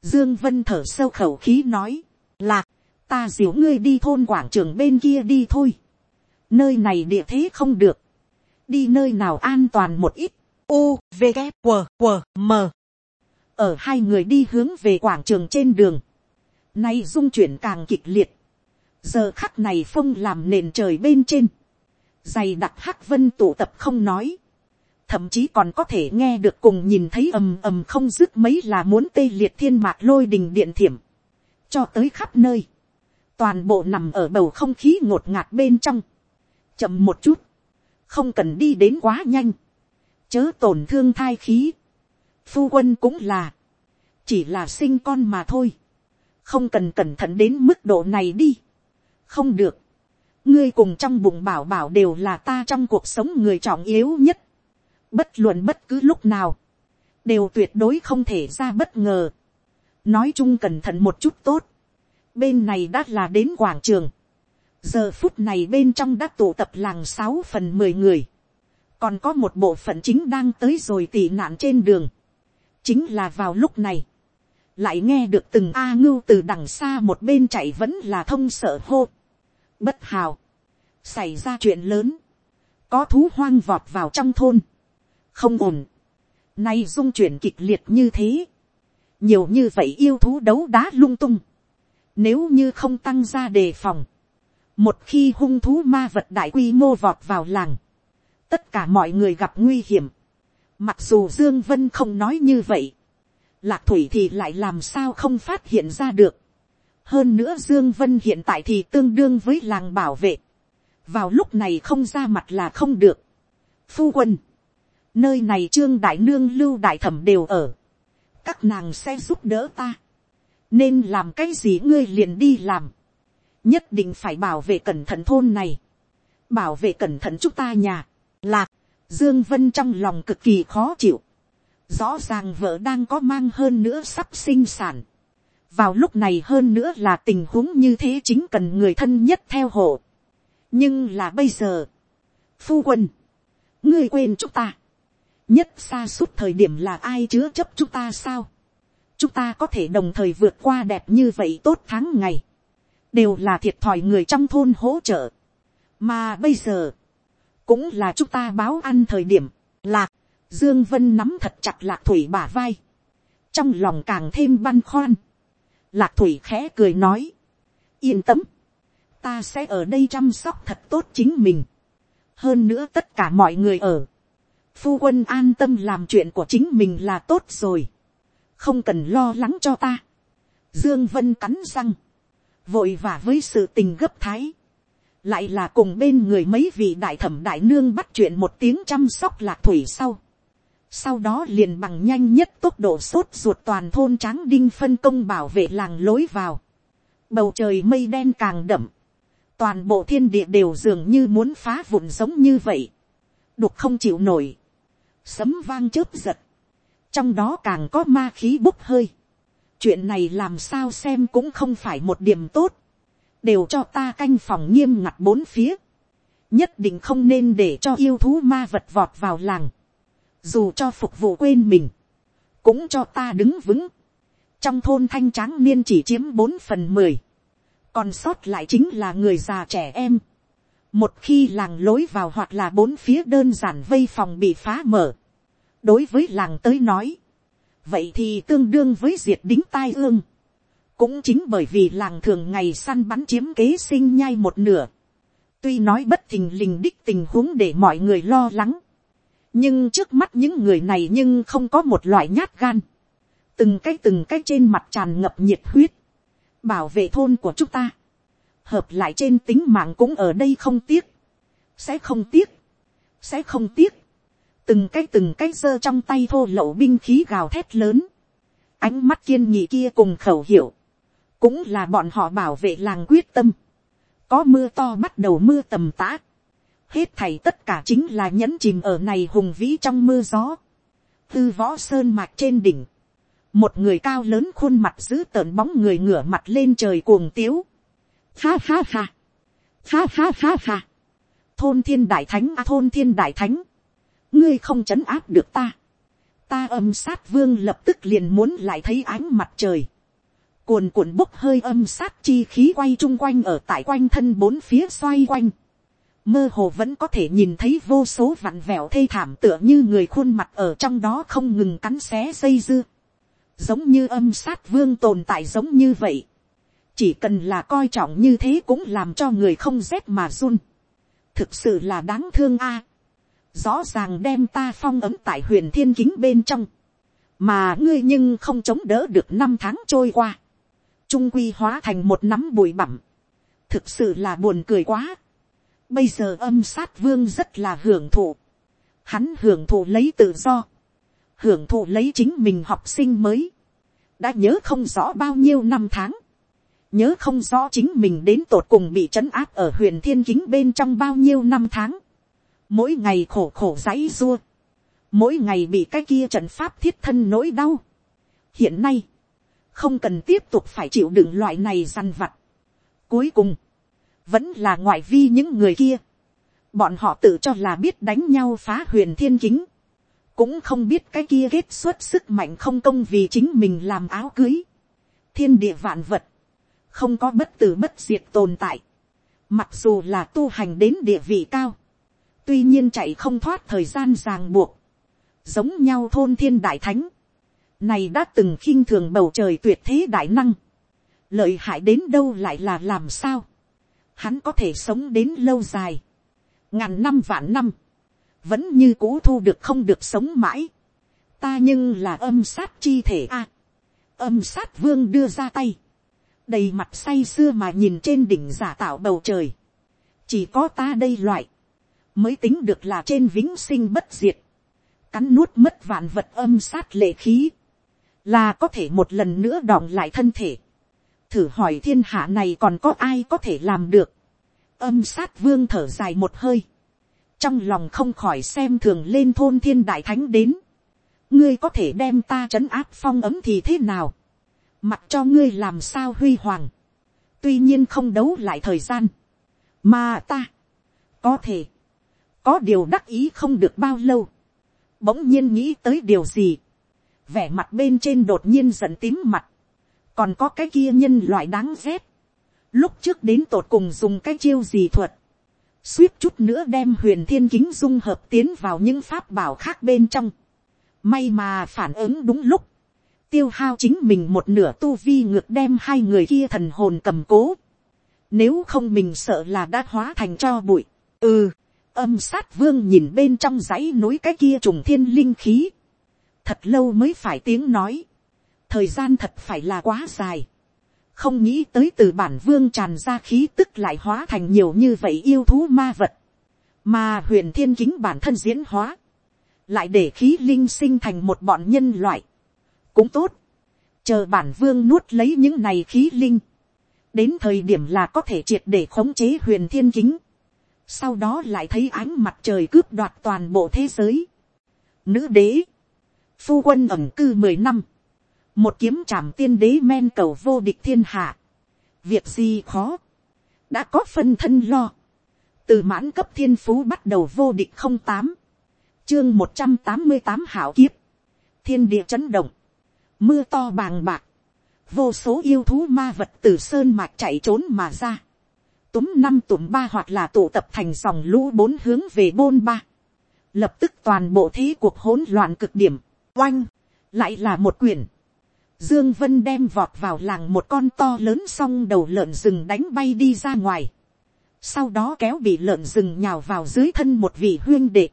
A: dương vân thở sâu khẩu khí nói, lạc, ta diếu ngươi đi thôn quảng trường bên kia đi thôi, nơi này địa thế không được, đi nơi nào an toàn một ít, u v g q q m. Ở hai người đi hướng về quảng trường trên đường, nay dung chuyển càng kịch liệt, giờ khắc này phong làm nền trời bên trên, dày đặc hắc vân tụ tập không nói, thậm chí còn có thể nghe được cùng nhìn thấy ầm ầm không dứt mấy là muốn tê liệt thiên mạc lôi đình điện thiểm, cho tới khắp nơi, toàn bộ nằm ở bầu không khí ngột ngạt bên trong, chậm một chút, không cần đi đến quá nhanh, chớ tổn thương thai khí, phu quân cũng là, chỉ là sinh con mà thôi, không cần cẩn thận đến mức độ này đi, không được, ngươi cùng trong bụng bảo bảo đều là ta trong cuộc sống người trọng yếu nhất, bất luận bất cứ lúc nào, đều tuyệt đối không thể ra bất ngờ, nói chung cẩn thận một chút tốt, bên này đã là đến quảng trường, giờ phút này bên trong đã tụ tập làng sáu phần mười người, còn có một bộ phận chính đang tới rồi tị nạn trên đường, chính là vào lúc này, lại nghe được từng a ngưu từ đằng xa một bên chạy vẫn là thông sợ hô, bất hào, xảy ra chuyện lớn, có thú hoang vọt vào trong thôn, không ổn, nay dung chuyển kịch liệt như thế, nhiều như vậy yêu thú đấu đá lung tung, nếu như không tăng ra đề phòng, một khi hung thú ma vật đại quy mô vọt vào làng, tất cả mọi người gặp nguy hiểm. Mặc dù Dương Vân không nói như vậy, Lạc Thủy thì lại làm sao không phát hiện ra được. Hơn nữa Dương Vân hiện tại thì tương đương với làng bảo vệ. Vào lúc này không ra mặt là không được. Phu quân. Nơi này Trương Đại Nương Lưu Đại Thẩm đều ở. Các nàng sẽ giúp đỡ ta. Nên làm cái gì ngươi liền đi làm. Nhất định phải bảo vệ cẩn thận thôn này. Bảo vệ cẩn thận chúng ta nhà. Lạc. Dương Vân trong lòng cực kỳ khó chịu. Rõ ràng vợ đang có mang hơn nữa sắp sinh sản. Vào lúc này hơn nữa là tình huống như thế chính cần người thân nhất theo hộ. Nhưng là bây giờ. Phu quân. Ngươi quên chúng ta. Nhất xa suốt thời điểm là ai chứa chấp chúng ta sao? Chúng ta có thể đồng thời vượt qua đẹp như vậy tốt tháng ngày. Đều là thiệt thòi người trong thôn hỗ trợ. Mà bây giờ. Cũng là chúng ta báo ăn thời điểm. Lạc Dương Vân nắm thật chặt lạc thủy bả vai. Trong lòng càng thêm băn khoăn. Lạc thủy khẽ cười nói. Yên tâm. Ta sẽ ở đây chăm sóc thật tốt chính mình. Hơn nữa tất cả mọi người ở. Phu quân an tâm làm chuyện của chính mình là tốt rồi. Không cần lo lắng cho ta. Dương Vân cắn răng. Vội vã với sự tình gấp thái. Lại là cùng bên người mấy vị đại thẩm đại nương bắt chuyện một tiếng chăm sóc lạc thủy sau, sau đó liền bằng nhanh nhất tốc độ sốt ruột toàn thôn tráng đinh phân công bảo vệ làng lối vào, bầu trời mây đen càng đậm, toàn bộ thiên địa đều dường như muốn phá vụn giống như vậy, đục không chịu nổi, sấm vang chớp giật, trong đó càng có ma khí bốc hơi, chuyện này làm sao xem cũng không phải một điểm tốt, đều cho ta canh phòng nghiêm ngặt bốn phía, nhất định không nên để cho yêu thú ma vật vọt vào làng, dù cho phục vụ quên mình, cũng cho ta đứng vững. trong thôn thanh tráng niên chỉ chiếm bốn phần mười, còn sót lại chính là người già trẻ em. một khi làng lối vào hoặc là bốn phía đơn giản vây phòng bị phá mở, đối với làng tới nói, vậy thì tương đương với diệt đính tai ương. cũng chính bởi vì làng thường ngày săn bắn chiếm kế sinh nhai một nửa, tuy nói bất thình lình đích tình huống để mọi người lo lắng, nhưng trước mắt những người này nhưng không có một loại nhát gan, từng cái từng cái trên mặt tràn ngập nhiệt huyết, bảo vệ thôn của chúng ta, hợp lại trên tính mạng cũng ở đây không tiếc, sẽ không tiếc, sẽ không tiếc, từng cái từng cái giơ trong tay thô lậu binh khí gào thét lớn, ánh mắt kiên nhị kia cùng khẩu hiệu, cũng là bọn họ bảo vệ làng quyết tâm, có mưa to bắt đầu mưa tầm tã, hết thảy tất cả chính là nhẫn chìm ở này hùng vĩ trong mưa gió, tư võ sơn mạc trên đỉnh, một người cao lớn khuôn mặt giữ tợn bóng người ngửa mặt lên trời cuồng tiếu, ha ha ha, ha ha ha ha, thôn thiên đại thánh a thôn thiên đại thánh, ngươi không chấn áp được ta, ta âm sát vương lập tức liền muốn lại thấy ánh mặt trời, cuồn cuộn bốc hơi âm sát chi khí quay chung quanh ở tại quanh thân bốn phía xoay quanh, mơ hồ vẫn có thể nhìn thấy vô số vặn vẹo thê thảm tựa như người khuôn mặt ở trong đó không ngừng cắn xé dây dưa, giống như âm sát vương tồn tại giống như vậy, chỉ cần là coi trọng như thế cũng làm cho người không rét mà run, thực sự là đáng thương a, rõ ràng đem ta phong ấm tại huyền thiên kính bên trong, mà ngươi nhưng không chống đỡ được năm tháng trôi qua, trung quy hóa thành một nắm bụi bặm, thực sự là buồn cười quá, Bây giờ âm sát vương rất là hưởng thụ. Hắn hưởng thụ lấy tự do. Hưởng thụ lấy chính mình học sinh mới. Đã nhớ không rõ bao nhiêu năm tháng. Nhớ không rõ chính mình đến tột cùng bị trấn áp ở huyền thiên kính bên trong bao nhiêu năm tháng. Mỗi ngày khổ khổ dãy dua, Mỗi ngày bị cái kia trận pháp thiết thân nỗi đau. Hiện nay. Không cần tiếp tục phải chịu đựng loại này dằn vặt. Cuối cùng vẫn là ngoại vi những người kia. Bọn họ tự cho là biết đánh nhau phá huyền thiên kính. Cũng không biết cái kia kết xuất sức mạnh không công vì chính mình làm áo cưới. Thiên địa vạn vật. Không có bất tử bất diệt tồn tại. Mặc dù là tu hành đến địa vị cao. Tuy nhiên chạy không thoát thời gian ràng buộc. Giống nhau thôn thiên đại thánh. Này đã từng khinh thường bầu trời tuyệt thế đại năng. Lợi hại đến đâu lại là làm sao? Hắn có thể sống đến lâu dài, ngàn năm vạn năm, vẫn như cũ thu được không được sống mãi, ta nhưng là âm sát chi thể a, âm sát vương đưa ra tay, đầy mặt say sưa mà nhìn trên đỉnh giả tạo bầu trời, chỉ có ta đây loại, mới tính được là trên vĩnh sinh bất diệt, cắn nuốt mất vạn vật âm sát lệ khí, là có thể một lần nữa đọng lại thân thể, thử hỏi thiên hạ này còn có ai có thể làm được. âm sát vương thở dài một hơi. trong lòng không khỏi xem thường lên thôn thiên đại thánh đến. ngươi có thể đem ta trấn áp phong ấm thì thế nào. mặc cho ngươi làm sao huy hoàng. tuy nhiên không đấu lại thời gian. mà ta, có thể, có điều đắc ý không được bao lâu. bỗng nhiên nghĩ tới điều gì. vẻ mặt bên trên đột nhiên giận tím mặt. Còn có cái kia nhân loại đáng ghét, lúc trước đến tột cùng dùng cái chiêu gì thuật, suýt chút nữa đem huyền thiên kính dung hợp tiến vào những pháp bảo khác bên trong, may mà phản ứng đúng lúc, tiêu hao chính mình một nửa tu vi ngược đem hai người kia thần hồn cầm cố, nếu không mình sợ là đã hóa thành cho bụi, ừ, âm sát vương nhìn bên trong dãy núi cái kia trùng thiên linh khí, thật lâu mới phải tiếng nói, thời gian thật phải là quá dài, không nghĩ tới từ bản vương tràn ra khí tức lại hóa thành nhiều như vậy yêu thú ma vật, mà huyền thiên kính bản thân diễn hóa, lại để khí linh sinh thành một bọn nhân loại, cũng tốt, chờ bản vương nuốt lấy những này khí linh, đến thời điểm là có thể triệt để khống chế huyền thiên kính, sau đó lại thấy ánh mặt trời cướp đoạt toàn bộ thế giới. Nữ đế, phu quân ẩm cư mười năm, một kiếm trảm tiên đế men cầu vô địch thiên hạ, việc gì khó, đã có phân thân lo, từ mãn cấp thiên phú bắt đầu vô địch không tám, chương một trăm tám mươi tám hảo kiếp, thiên địa chấn động, mưa to bàng bạc, vô số yêu thú ma vật từ sơn mạch chạy trốn mà ra, túm năm tụm ba hoặc là tụ tập thành dòng lũ bốn hướng về bôn ba, lập tức toàn bộ thế cuộc hỗn loạn cực điểm, oanh, lại là một quyển, Dương Vân đem vọt vào làng một con to lớn xong đầu lợn rừng đánh bay đi ra ngoài. Sau đó kéo bị lợn rừng nhào vào dưới thân một vị huyên đệ.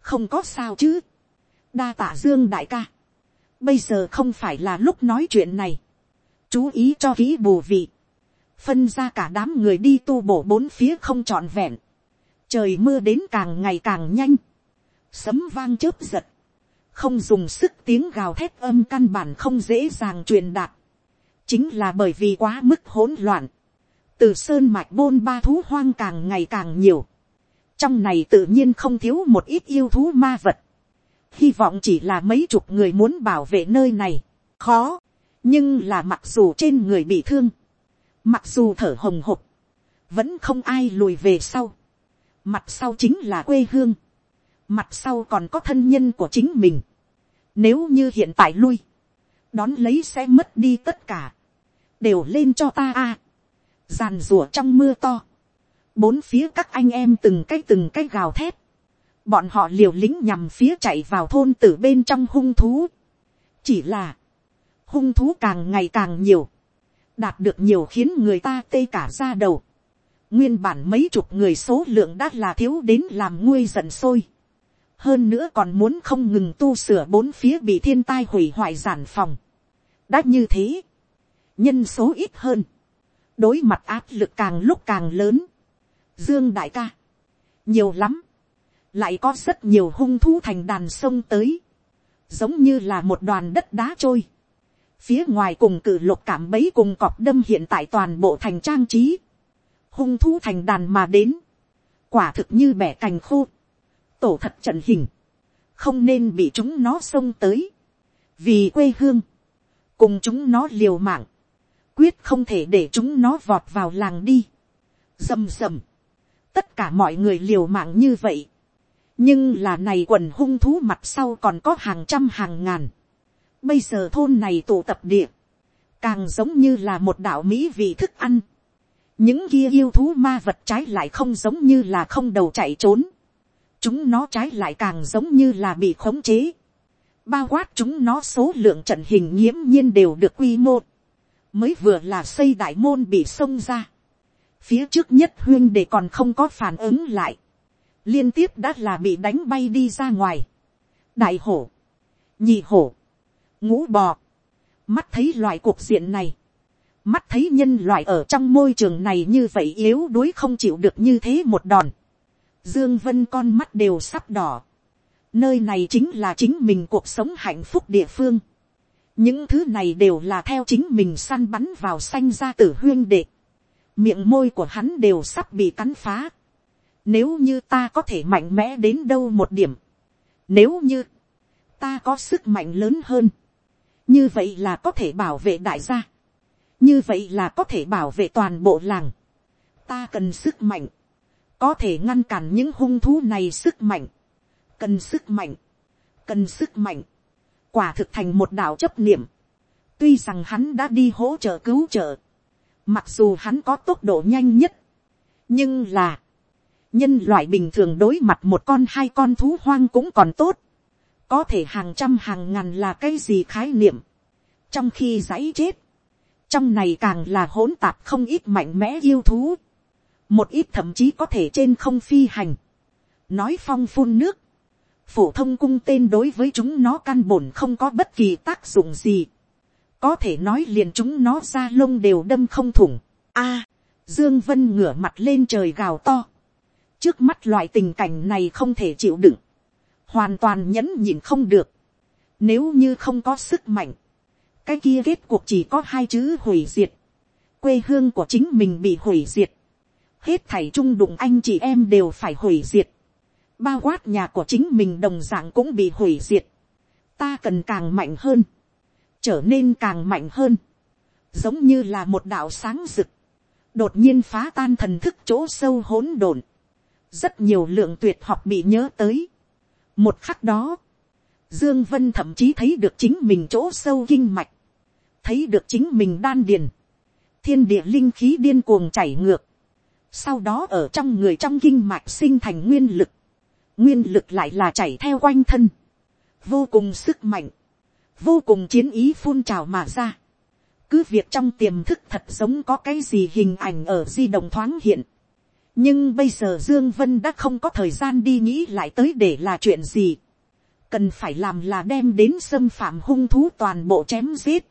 A: Không có sao chứ. Đa tạ Dương đại ca. Bây giờ không phải là lúc nói chuyện này. Chú ý cho kỹ bù vị. Phân ra cả đám người đi tu bổ bốn phía không trọn vẹn. Trời mưa đến càng ngày càng nhanh. Sấm vang chớp giật. Không dùng sức tiếng gào thét âm căn bản không dễ dàng truyền đạt, chính là bởi vì quá mức hỗn loạn, từ sơn mạch bôn ba thú hoang càng ngày càng nhiều, trong này tự nhiên không thiếu một ít yêu thú ma vật, hy vọng chỉ là mấy chục người muốn bảo vệ nơi này, khó, nhưng là mặc dù trên người bị thương, mặc dù thở hồng hộc, vẫn không ai lùi về sau, mặt sau chính là quê hương, mặt sau còn có thân nhân của chính mình. Nếu như hiện tại lui, đón lấy sẽ mất đi tất cả, đều lên cho ta a. giàn rủa trong mưa to, bốn phía các anh em từng cái từng cái gào thét, bọn họ liều lính nhằm phía chạy vào thôn từ bên trong hung thú. chỉ là, hung thú càng ngày càng nhiều, đạt được nhiều khiến người ta tê cả ra đầu. nguyên bản mấy chục người số lượng đã là thiếu đến làm nguôi giận sôi hơn nữa còn muốn không ngừng tu sửa bốn phía bị thiên tai hủy hoại giản phòng. đã như thế, nhân số ít hơn, đối mặt áp lực càng lúc càng lớn. dương đại ca, nhiều lắm, lại có rất nhiều hung thú thành đàn sông tới, giống như là một đoàn đất đá trôi phía ngoài cùng cử lục cảm bấy cùng cọp đâm hiện tại toàn bộ thành trang trí, hung thú thành đàn mà đến, quả thực như bẻ cành khô. Tổ thật trận hình, không nên bị chúng nó xông tới, vì quê hương, cùng chúng nó liều mạng, quyết không thể để chúng nó vọt vào làng đi, dầm dầm. Tất cả mọi người liều mạng như vậy, nhưng là này quần hung thú mặt sau còn có hàng trăm hàng ngàn, bây giờ thôn này tụ tập địa, càng giống như là một đạo mỹ vị thức ăn, những kia yêu thú ma vật trái lại không giống như là không đầu chạy trốn, chúng nó trái lại càng giống như là bị khống chế. bao quát chúng nó số lượng trận hình nghiễm nhiên đều được quy mô. mới vừa là xây đại môn bị xông ra. phía trước nhất huyên để còn không có phản ứng lại. liên tiếp đã là bị đánh bay đi ra ngoài. đại hổ, nhị hổ, ngũ bò. mắt thấy loại cuộc diện này. mắt thấy nhân loại ở trong môi trường này như vậy yếu đuối không chịu được như thế một đòn Dương Vân con mắt đều sắp đỏ. Nơi này chính là chính mình cuộc sống hạnh phúc địa phương. Những thứ này đều là theo chính mình săn bắn vào xanh ra tử huyên đệ. Miệng môi của hắn đều sắp bị cắn phá. Nếu như ta có thể mạnh mẽ đến đâu một điểm. Nếu như ta có sức mạnh lớn hơn. Như vậy là có thể bảo vệ đại gia. Như vậy là có thể bảo vệ toàn bộ làng. Ta cần sức mạnh. Có thể ngăn cản những hung thú này sức mạnh, cần sức mạnh, cần sức mạnh, quả thực thành một đạo chấp niệm, tuy rằng hắn đã đi hỗ trợ cứu trợ, mặc dù hắn có tốc độ nhanh nhất, nhưng là, nhân loại bình thường đối mặt một con hai con thú hoang cũng còn tốt, có thể hàng trăm hàng ngàn là cái gì khái niệm, trong khi giấy chết, trong này càng là hỗn tạp không ít mạnh mẽ yêu thú, một ít thậm chí có thể trên không phi hành, nói phong phun nước, phổ thông cung tên đối với chúng nó căn bổn không có bất kỳ tác dụng gì, có thể nói liền chúng nó ra lông đều đâm không thủng. A, dương vân ngửa mặt lên trời gào to, trước mắt loại tình cảnh này không thể chịu đựng, hoàn toàn nhẫn nhịn không được, nếu như không có sức mạnh, cái kia kết cuộc chỉ có hai chữ hủy diệt, quê hương của chính mình bị hủy diệt, hết thảy trung đụng anh chị em đều phải hủy diệt, bao quát nhà của chính mình đồng d ạ n g cũng bị hủy diệt, ta cần càng mạnh hơn, trở nên càng mạnh hơn, giống như là một đạo sáng rực, đột nhiên phá tan thần thức chỗ sâu hỗn độn, rất nhiều lượng tuyệt học bị nhớ tới một khắc đó, dương vân thậm chí thấy được chính mình chỗ sâu kinh mạch, thấy được chính mình đan điền, thiên địa linh khí điên cuồng chảy ngược, sau đó ở trong người trong kinh mạch sinh thành nguyên lực, nguyên lực lại là chảy theo quanh thân, vô cùng sức mạnh, vô cùng chiến ý phun trào mà ra. cứ việc trong tiềm thức thật giống có cái gì hình ảnh ở di động thoáng hiện nhưng bây giờ dương vân đã không có thời gian đi nghĩ lại tới để là chuyện gì. cần phải làm là đem đến xâm phạm hung thú toàn bộ chém giết.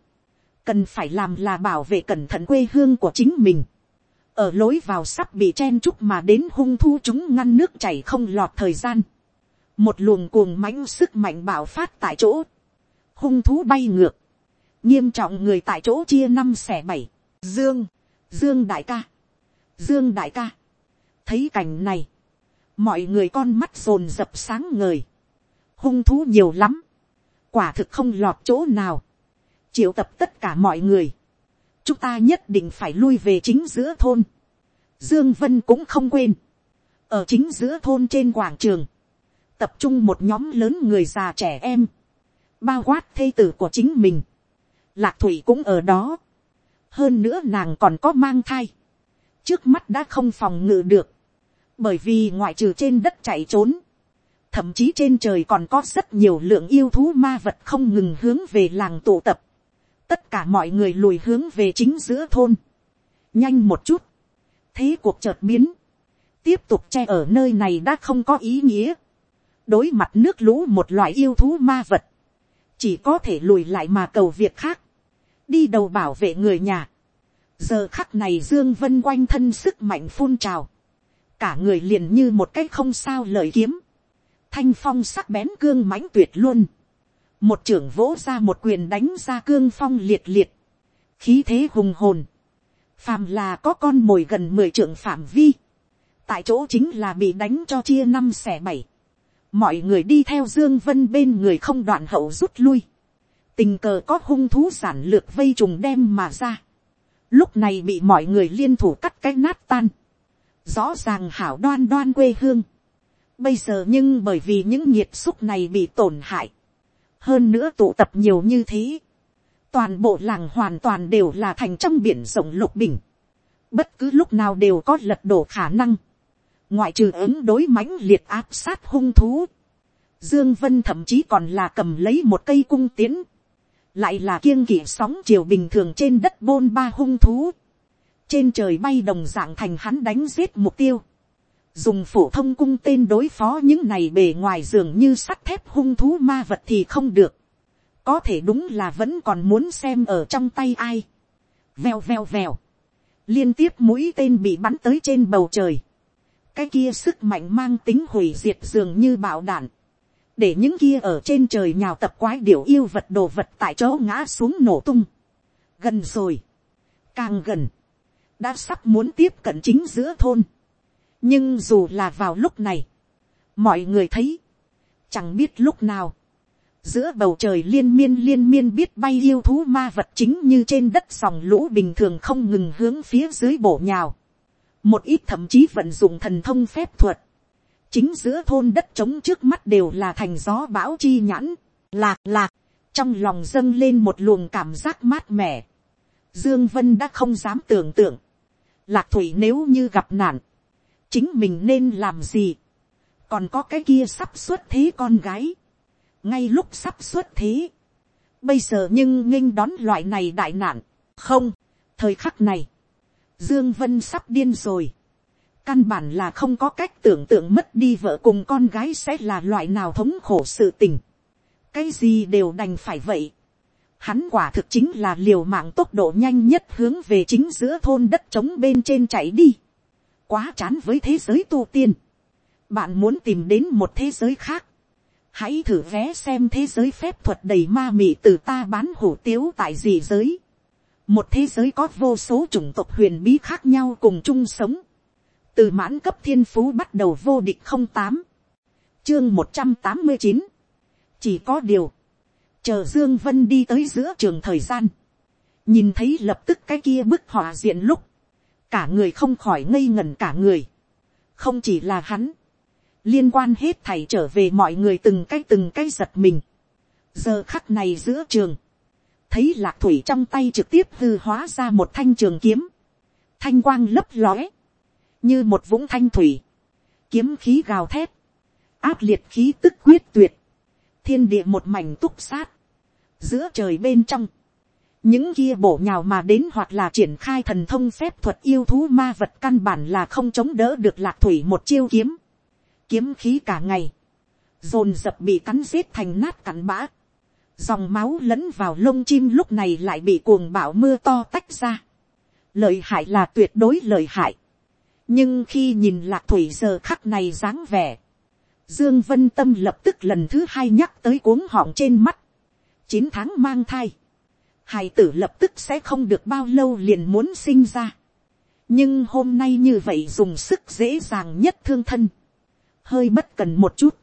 A: cần phải làm là bảo vệ cẩn thận quê hương của chính mình ở lối vào sắp bị chen chúc mà đến hung thú chúng ngăn nước chảy không lọt thời gian. một luồng cuồng mãnh sức mạnh bạo phát tại chỗ. hung thú bay ngược. nghiêm trọng người tại chỗ chia năm xẻ bảy. dương, dương đại ca, dương đại ca thấy cảnh này, mọi người con mắt rồn rập sáng ngời. hung thú nhiều lắm. quả thực không lọt chỗ nào. triệu tập tất cả mọi người chúng ta nhất định phải lui về chính giữa thôn. Dương Vân cũng không quên. Ở chính giữa thôn trên quảng trường. Tập trung một nhóm lớn người già trẻ em. Bao quát thê tử của chính mình. Lạc Thủy cũng ở đó. Hơn nữa nàng còn có mang thai. Trước mắt đã không phòng ngự được. Bởi vì ngoại trừ trên đất chạy trốn. Thậm chí trên trời còn có rất nhiều lượng yêu thú ma vật không ngừng hướng về làng tụ tập tất cả mọi người lùi hướng về chính giữa thôn, nhanh một chút, thế cuộc chợt biến, tiếp tục che ở nơi này đã không có ý nghĩa, đối mặt nước lũ một loại yêu thú ma vật, chỉ có thể lùi lại mà cầu việc khác, đi đầu bảo vệ người nhà giờ khắc này dương vân quanh thân sức mạnh phun trào, cả người liền như một cái không sao lợi kiếm, thanh phong sắc bén cương mãnh tuyệt luôn, một trưởng vỗ ra một quyền đánh ra cương phong liệt liệt, khí thế hùng hồn, phàm là có con mồi gần mười trưởng phạm vi, tại chỗ chính là bị đánh cho chia năm xẻ bảy, mọi người đi theo dương vân bên người không đoạn hậu rút lui, tình cờ có hung thú sản lược vây trùng đem mà ra, lúc này bị mọi người liên thủ cắt cái nát tan, rõ ràng hảo đoan đoan quê hương, bây giờ nhưng bởi vì những nhiệt xúc này bị tổn hại, hơn nữa tụ tập nhiều như thế, toàn bộ làng hoàn toàn đều là thành trong biển rộng lục bình, bất cứ lúc nào đều có lật đổ khả năng, ngoại trừ ứng đối mãnh liệt áp sát hung thú, dương vân thậm chí còn là cầm lấy một cây cung tiến, lại là kiêng kỵ sóng chiều bình thường trên đất bôn ba hung thú, trên trời bay đồng dạng thành hắn đánh giết mục tiêu, dùng phổ thông cung tên đối phó những này bề ngoài dường như sắt thép hung thú ma vật thì không được. có thể đúng là vẫn còn muốn xem ở trong tay ai. veo veo veo. liên tiếp mũi tên bị bắn tới trên bầu trời. cái kia sức mạnh mang tính hủy diệt dường như bạo đạn để những kia ở trên trời nhào tập quái điểu yêu vật đồ vật tại chỗ ngã xuống nổ tung. gần rồi. càng gần. đã sắp muốn tiếp cận chính giữa thôn nhưng dù là vào lúc này, mọi người thấy, chẳng biết lúc nào, giữa bầu trời liên miên liên miên biết bay yêu thú ma vật chính như trên đất dòng lũ bình thường không ngừng hướng phía dưới bổ nhào, một ít thậm chí vận dụng thần thông phép thuật, chính giữa thôn đất trống trước mắt đều là thành gió bão chi nhãn, lạc lạc, trong lòng dâng lên một luồng cảm giác mát mẻ. Dương Vân đã không dám tưởng tượng, lạc thủy nếu như gặp nạn, chính mình nên làm gì, còn có cái kia sắp xuất thế con gái, ngay lúc sắp xuất thế, bây giờ nhưng nghênh đón loại này đại nạn, không, thời khắc này, dương vân sắp điên rồi, căn bản là không có cách tưởng tượng mất đi vợ cùng con gái sẽ là loại nào thống khổ sự tình, cái gì đều đành phải vậy, hắn quả thực chính là liều mạng tốc độ nhanh nhất hướng về chính giữa thôn đất trống bên trên chạy đi quá chán với thế giới tu tiên. bạn muốn tìm đến một thế giới khác. hãy thử vé xem thế giới phép thuật đầy ma mị từ ta bán hủ tiếu tại gì giới. một thế giới có vô số chủng tộc huyền bí khác nhau cùng chung sống từ mãn cấp thiên phú bắt đầu vô địch không tám, chương một trăm tám mươi chín, chỉ có điều, chờ dương vân đi tới giữa trường thời gian, nhìn thấy lập tức cái kia bức họa diện lúc, cả người không khỏi ngây ngẩn cả người, không chỉ là hắn, liên quan hết thảy trở về mọi người từng cái từng cái giật mình. giờ khắc này giữa trường, thấy lạc thủy trong tay trực tiếp hư hóa ra một thanh trường kiếm, thanh quang lấp lóe, như một vũng thanh thủy, kiếm khí gào thét, áp liệt khí tức quyết tuyệt, thiên địa một mảnh túc sát, giữa trời bên trong, những kia bổ nhào mà đến hoặc là triển khai thần thông phép thuật yêu thú ma vật căn bản là không chống đỡ được lạc thủy một chiêu kiếm, kiếm khí cả ngày, dồn dập bị cắn giết thành nát cắn bã, dòng máu lẫn vào lông chim lúc này lại bị cuồng bão mưa to tách ra, lợi hại là tuyệt đối lợi hại, nhưng khi nhìn lạc thủy giờ khắc này dáng vẻ, dương vân tâm lập tức lần thứ hai nhắc tới cuống họng trên mắt, chín tháng mang thai, hài tử lập tức sẽ không được bao lâu liền muốn sinh ra, nhưng hôm nay như vậy dùng sức dễ dàng nhất thương thân, hơi bất cần một chút,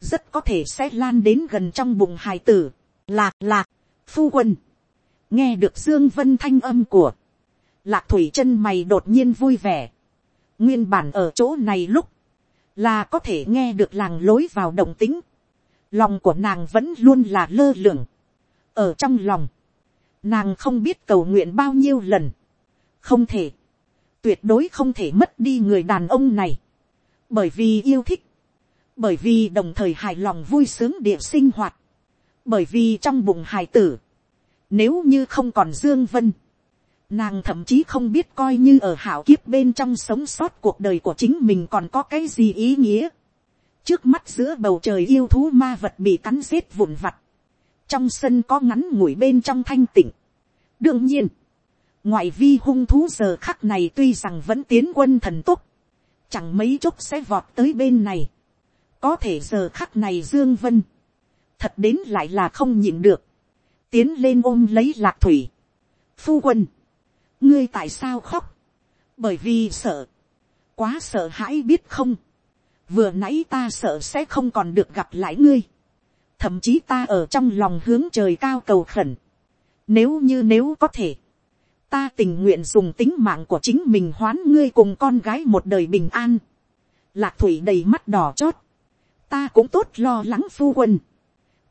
A: rất có thể sẽ lan đến gần trong bụng hài tử, lạc lạc, phu quân, nghe được dương vân thanh âm của, lạc thủy chân mày đột nhiên vui vẻ, nguyên bản ở chỗ này lúc, là có thể nghe được làng lối vào động tính, lòng của nàng vẫn luôn là lơ lửng, ở trong lòng, nàng không biết cầu nguyện bao nhiêu lần, không thể, tuyệt đối không thể mất đi người đàn ông này, bởi vì yêu thích, bởi vì đồng thời hài lòng vui sướng địa sinh hoạt, bởi vì trong bụng hài tử, nếu như không còn dương vân, nàng thậm chí không biết coi như ở hảo kiếp bên trong sống sót cuộc đời của chính mình còn có cái gì ý nghĩa. trước mắt giữa bầu trời yêu thú ma vật bị cắn giết vụn vặt, trong sân có ngắn ngủi bên trong thanh tịnh. đương nhiên, ngoại vi hung thú giờ khắc này tuy rằng vẫn tiến quân thần tốc, chẳng mấy chốc sẽ vọt tới bên này. có thể giờ khắc này dương vân, thật đến lại là không nhịn được, tiến lên ôm lấy lạc thủy. phu quân, ngươi tại sao khóc, bởi vì sợ, quá sợ hãi biết không, vừa nãy ta sợ sẽ không còn được gặp lại ngươi, thậm chí ta ở trong lòng hướng trời cao cầu khẩn, nếu như nếu có thể, ta tình nguyện dùng tính mạng của chính mình hoán ngươi cùng con gái một đời bình an. Lạc thủy đầy mắt đỏ chót. Ta cũng tốt lo lắng phu quân.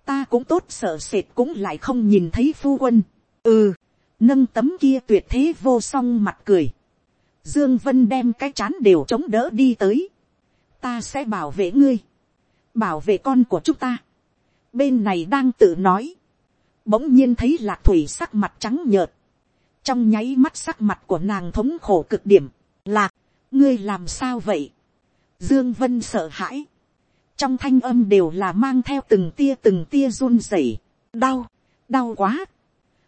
A: Ta cũng tốt sợ sệt cũng lại không nhìn thấy phu quân. Ừ, nâng tấm kia tuyệt thế vô song mặt cười. Dương Vân đem cái chán đều chống đỡ đi tới. Ta sẽ bảo vệ ngươi. Bảo vệ con của chúng ta. Bên này đang tự nói. Bỗng nhiên thấy lạc thủy sắc mặt trắng nhợt trong nháy mắt sắc mặt của nàng thống khổ cực điểm, lạc, ngươi làm sao vậy. Dương Vân sợ hãi, trong thanh âm đều là mang theo từng tia từng tia run rẩy, đau, đau quá.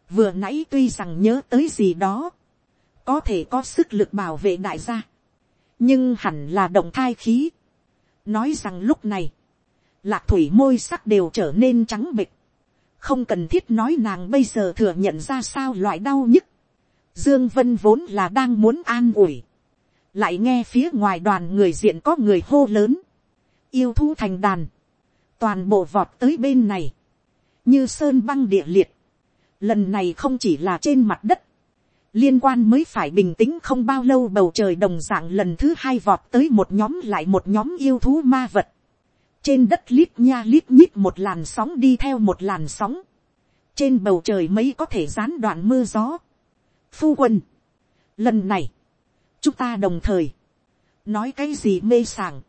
A: Vừa nãy tuy rằng nhớ tới gì đó, có thể có sức lực bảo vệ đại gia, nhưng hẳn là động thai khí. nói rằng lúc này, lạc thủy môi sắc đều trở nên trắng bịch, không cần thiết nói nàng bây giờ thừa nhận ra sao loại đau nhức, Dương Vân vốn là đang muốn an ủi. Lại nghe phía ngoài đoàn người diện có người hô lớn. Yêu thú thành đàn. Toàn bộ vọt tới bên này. Như sơn băng địa liệt. Lần này không chỉ là trên mặt đất. Liên quan mới phải bình tĩnh không bao lâu bầu trời đồng dạng lần thứ hai vọt tới một nhóm lại một nhóm yêu thú ma vật. Trên đất lít nha lít nhít một làn sóng đi theo một làn sóng. Trên bầu trời mấy có thể gián đoạn mưa gió phu quân, lần này, chúng ta đồng thời, nói cái gì mê sảng,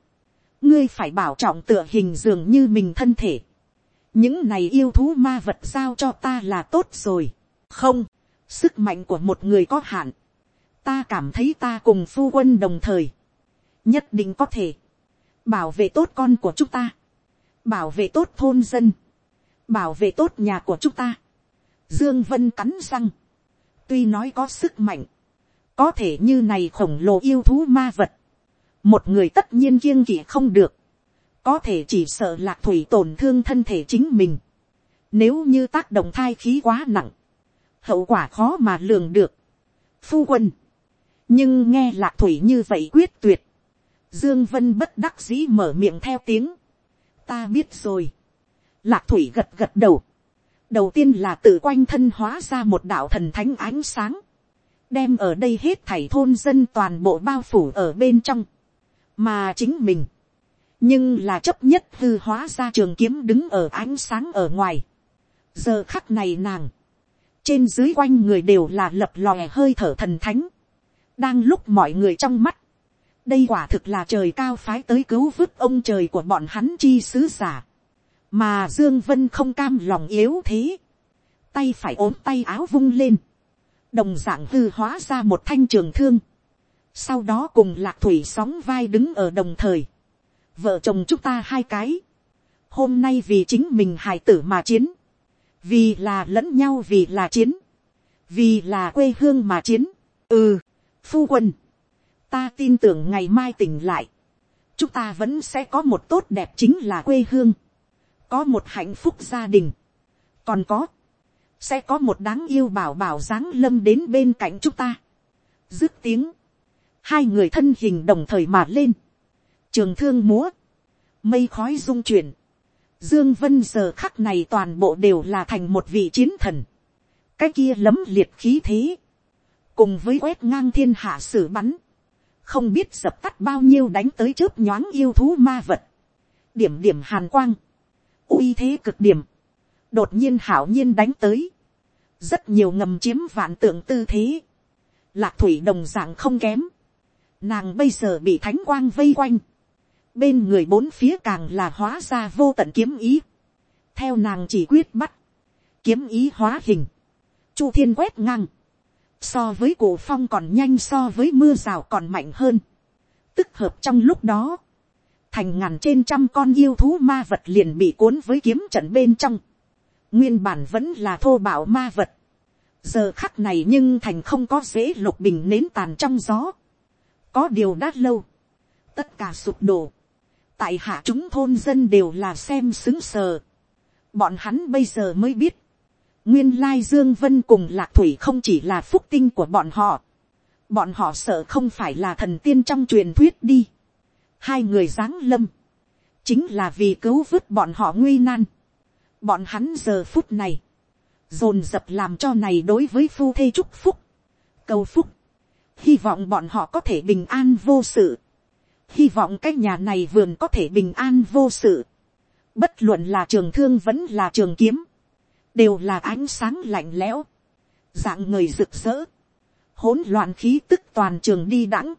A: ngươi phải bảo trọng tựa hình dường như mình thân thể, những này yêu thú ma vật giao cho ta là tốt rồi, không, sức mạnh của một người có hạn, ta cảm thấy ta cùng phu quân đồng thời, nhất định có thể, bảo vệ tốt con của chúng ta, bảo vệ tốt thôn dân, bảo vệ tốt nhà của chúng ta. Dương Vân cắn răng, tuy nói có sức mạnh, có thể như này khổng lồ yêu thú ma vật, một người tất nhiên kiêng kỵ không được, có thể chỉ sợ lạc thủy tổn thương thân thể chính mình, nếu như tác động thai khí quá nặng, hậu quả khó mà lường được. Phu quân, nhưng nghe lạc thủy như vậy quyết tuyệt, dương vân bất đắc dĩ mở miệng theo tiếng, ta biết rồi, lạc thủy gật gật đầu, đầu tiên là tự quanh thân hóa ra một đạo thần thánh ánh sáng, đem ở đây hết thảy thôn dân toàn bộ bao phủ ở bên trong, mà chính mình, nhưng là chấp nhất hư hóa ra trường kiếm đứng ở ánh sáng ở ngoài. giờ khắc này nàng, trên dưới quanh người đều là lập lòe hơi thở thần thánh, đang lúc mọi người trong mắt, đây quả thực là trời cao phái tới cứu vớt ông trời của bọn hắn chi sứ giả, mà dương vân không cam lòng yếu thế, tay phải ốm tay áo vung lên, đồng dạng hư hóa ra một thanh trường thương, sau đó cùng lạc thủy sóng vai đứng ở đồng thời, vợ chồng chúng ta hai cái, hôm nay vì chính mình hài tử mà chiến, vì là lẫn nhau vì là chiến, vì là quê hương mà chiến, ừ, phu quân, ta tin tưởng ngày mai tỉnh lại, chúng ta vẫn sẽ có một tốt đẹp chính là quê hương, có một hạnh phúc gia đình, còn có, sẽ có một đáng yêu bảo bảo dáng lâm đến bên cạnh chúng ta. dứt tiếng, hai người thân hình đồng thời mà lên, trường thương múa, mây khói dung chuyển, dương vân giờ khắc này toàn bộ đều là thành một vị chiến thần, cái kia lấm liệt khí thế, cùng với quét ngang thiên hạ sử bắn, không biết dập tắt bao nhiêu đánh tới chớp nhoáng yêu thú ma vật, điểm điểm hàn quang, uy thế cực điểm, đột nhiên hảo nhiên đánh tới, rất nhiều ngầm chiếm vạn tượng tư thế, lạc thủy đồng dạng không kém, nàng bây giờ bị thánh quang vây quanh, bên người bốn phía càng là hóa ra vô tận kiếm ý, theo nàng chỉ quyết bắt, kiếm ý hóa hình, chu thiên quét ngang, so với cổ phong còn nhanh so với mưa rào còn mạnh hơn, tức hợp trong lúc đó, thành ngàn trên trăm con yêu thú ma vật liền bị cuốn với kiếm trận bên trong, nguyên bản vẫn là thô bạo ma vật, giờ khắc này nhưng thành không có dễ lục bình nến tàn trong gió, có điều đã lâu, tất cả sụp đổ, tại hạ chúng thôn dân đều là xem xứng sờ, bọn hắn bây giờ mới biết, nguyên lai dương vân cùng lạc thủy không chỉ là phúc tinh của bọn họ, bọn họ sợ không phải là thần tiên trong truyền thuyết đi, hai người giáng lâm, chính là vì cứu vớt bọn họ nguy nan, bọn hắn giờ phút này, dồn dập làm cho này đối với phu thê chúc phúc, cầu phúc, hy vọng bọn họ có thể bình an vô sự, hy vọng cái nhà này vườn có thể bình an vô sự, bất luận là trường thương vẫn là trường kiếm, đều là ánh sáng lạnh lẽo, dạng người rực rỡ, hỗn loạn khí tức toàn trường đi đẵng,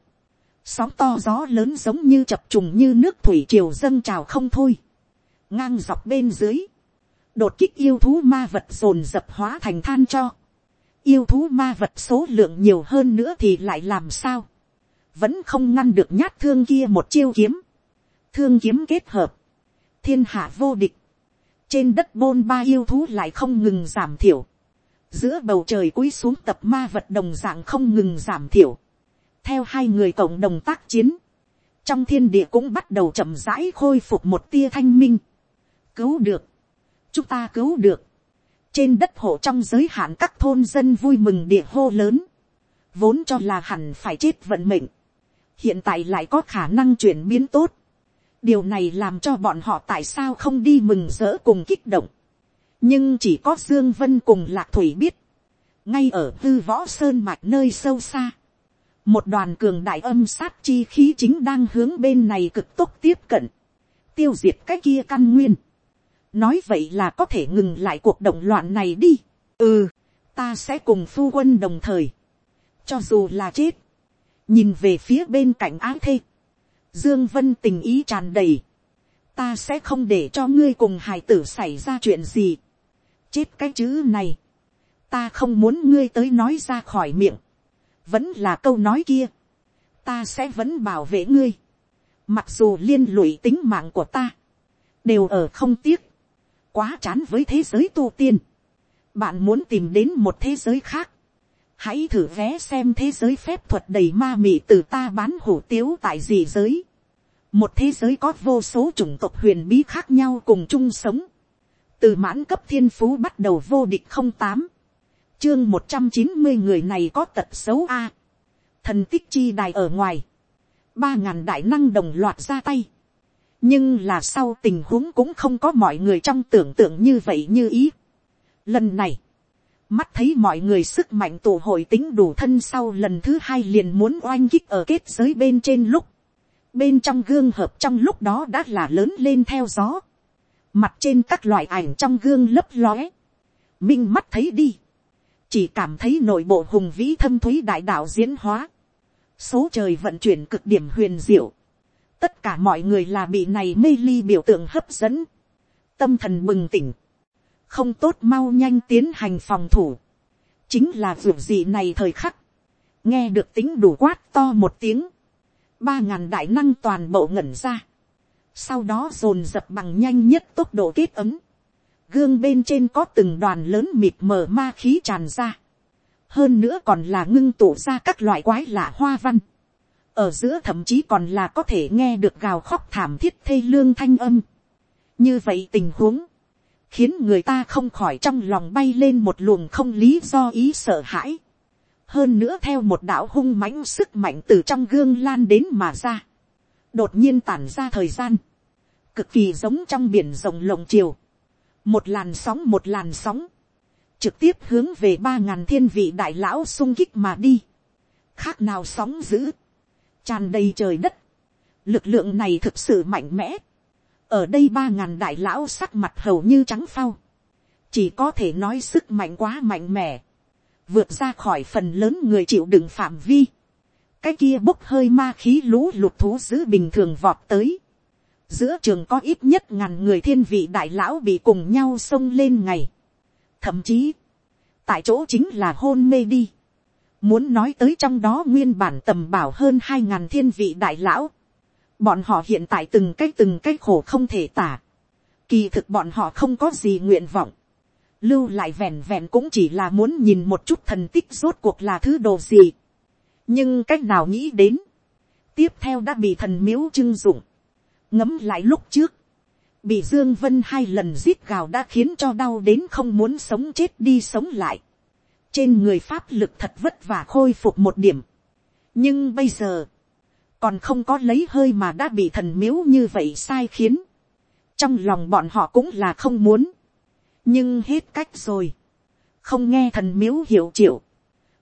A: sóng to gió lớn giống như chập trùng như nước thủy triều dâng trào không thôi, ngang dọc bên dưới, đột kích yêu thú ma vật dồn dập hóa thành than cho, yêu thú ma vật số lượng nhiều hơn nữa thì lại làm sao, vẫn không ngăn được nhát thương kia một chiêu kiếm, thương kiếm kết hợp, thiên hạ vô địch, trên đất bôn ba yêu thú lại không ngừng giảm thiểu, giữa bầu trời cúi xuống tập ma vật đồng dạng không ngừng giảm thiểu, theo hai người cộng đồng tác chiến, trong thiên địa cũng bắt đầu chậm rãi khôi phục một tia thanh minh, cứu được, chúng ta cứu được, trên đất hộ trong giới hạn các thôn dân vui mừng địa hô lớn, vốn cho là hẳn phải chết vận mệnh, hiện tại lại có khả năng chuyển biến tốt, điều này làm cho bọn họ tại sao không đi mừng rỡ cùng kích động, nhưng chỉ có dương vân cùng lạc thủy biết, ngay ở tư võ sơn mạch nơi sâu xa, một đoàn cường đại âm sát chi khí chính đang hướng bên này cực tốc tiếp cận, tiêu diệt cái kia căn nguyên, nói vậy là có thể ngừng lại cuộc động loạn này đi. ừ, ta sẽ cùng phu quân đồng thời, cho dù là chết, nhìn về phía bên cạnh ái thê, dương vân tình ý tràn đầy, ta sẽ không để cho ngươi cùng hài tử xảy ra chuyện gì. chết cái chữ này, ta không muốn ngươi tới nói ra khỏi miệng, vẫn là câu nói kia, ta sẽ vẫn bảo vệ ngươi, mặc dù liên lụy tính mạng của ta, đều ở không tiếc, quá chán với thế giới tu tiên. bạn muốn tìm đến một thế giới khác hãy thử vé xem thế giới phép thuật đầy ma mị từ ta bán hủ tiếu tại gì giới. một thế giới có vô số chủng tộc huyền bí khác nhau cùng chung sống, từ mãn cấp thiên phú bắt đầu vô địch không tám, chương một trăm chín mươi người này có tật xấu a, thần tích chi đài ở ngoài, ba ngàn đại năng đồng loạt ra tay, nhưng là sau tình huống cũng không có mọi người trong tưởng tượng như vậy như ý. Lần này, mắt thấy mọi người sức mạnh tổ hội tính đủ thân sau lần thứ hai liền muốn oanh kích ở kết giới bên trên lúc, bên trong gương hợp trong lúc đó đã là lớn lên theo gió, mặt trên các loại ảnh trong gương lấp lóe, minh mắt thấy đi, chỉ cảm thấy nội bộ hùng vĩ thâm thúy đại đạo diễn hóa, số trời vận chuyển cực điểm huyền diệu, tất cả mọi người là bị này mê ly biểu tượng hấp dẫn, tâm thần bừng tỉnh, không tốt mau nhanh tiến hành phòng thủ, chính là việc gì này thời khắc, nghe được tính đủ quát to một tiếng, ba ngàn đại năng toàn bộ ngẩn ra, sau đó dồn dập bằng nhanh nhất tốc độ kết ấm, gương bên trên có từng đoàn lớn mịt mờ ma khí tràn ra, hơn nữa còn là ngưng tụ ra các loại quái lạ hoa văn, ở giữa thậm chí còn là có thể nghe được gào khóc thảm thiết thê lương thanh âm. như vậy tình huống, khiến người ta không khỏi trong lòng bay lên một luồng không lý do ý sợ hãi. hơn nữa theo một đạo hung mãnh sức mạnh từ trong gương lan đến mà ra. đột nhiên tản ra thời gian, cực kỳ giống trong biển rồng lồng chiều. một làn sóng một làn sóng, trực tiếp hướng về ba ngàn thiên vị đại lão sung kích mà đi. khác nào sóng dữ tràn đầy trời đất, lực lượng này thực sự mạnh mẽ, ở đây ba ngàn đại lão sắc mặt hầu như trắng phao, chỉ có thể nói sức mạnh quá mạnh mẽ, vượt ra khỏi phần lớn người chịu đựng phạm vi, cái kia bốc hơi ma khí lũ lụt thú giữ bình thường vọt tới, giữa trường có ít nhất ngàn người thiên vị đại lão bị cùng nhau xông lên ngày, thậm chí, tại chỗ chính là hôn mê đi, Muốn nói tới trong đó nguyên bản tầm bảo hơn hai ngàn thiên vị đại lão. Bọn họ hiện tại từng cái từng cái khổ không thể tả. Kỳ thực bọn họ không có gì nguyện vọng. Lưu lại vẹn vẹn cũng chỉ là muốn nhìn một chút thần tích rốt cuộc là thứ đồ gì. Nhưng cách nào nghĩ đến. Tiếp theo đã bị thần miếu trưng dụng. Ngấm lại lúc trước. Bị Dương Vân hai lần giết gào đã khiến cho đau đến không muốn sống chết đi sống lại trên người pháp lực thật vất vả khôi phục một điểm. nhưng bây giờ, còn không có lấy hơi mà đã bị thần miếu như vậy sai khiến. trong lòng bọn họ cũng là không muốn. nhưng hết cách rồi. không nghe thần miếu hiểu chịu.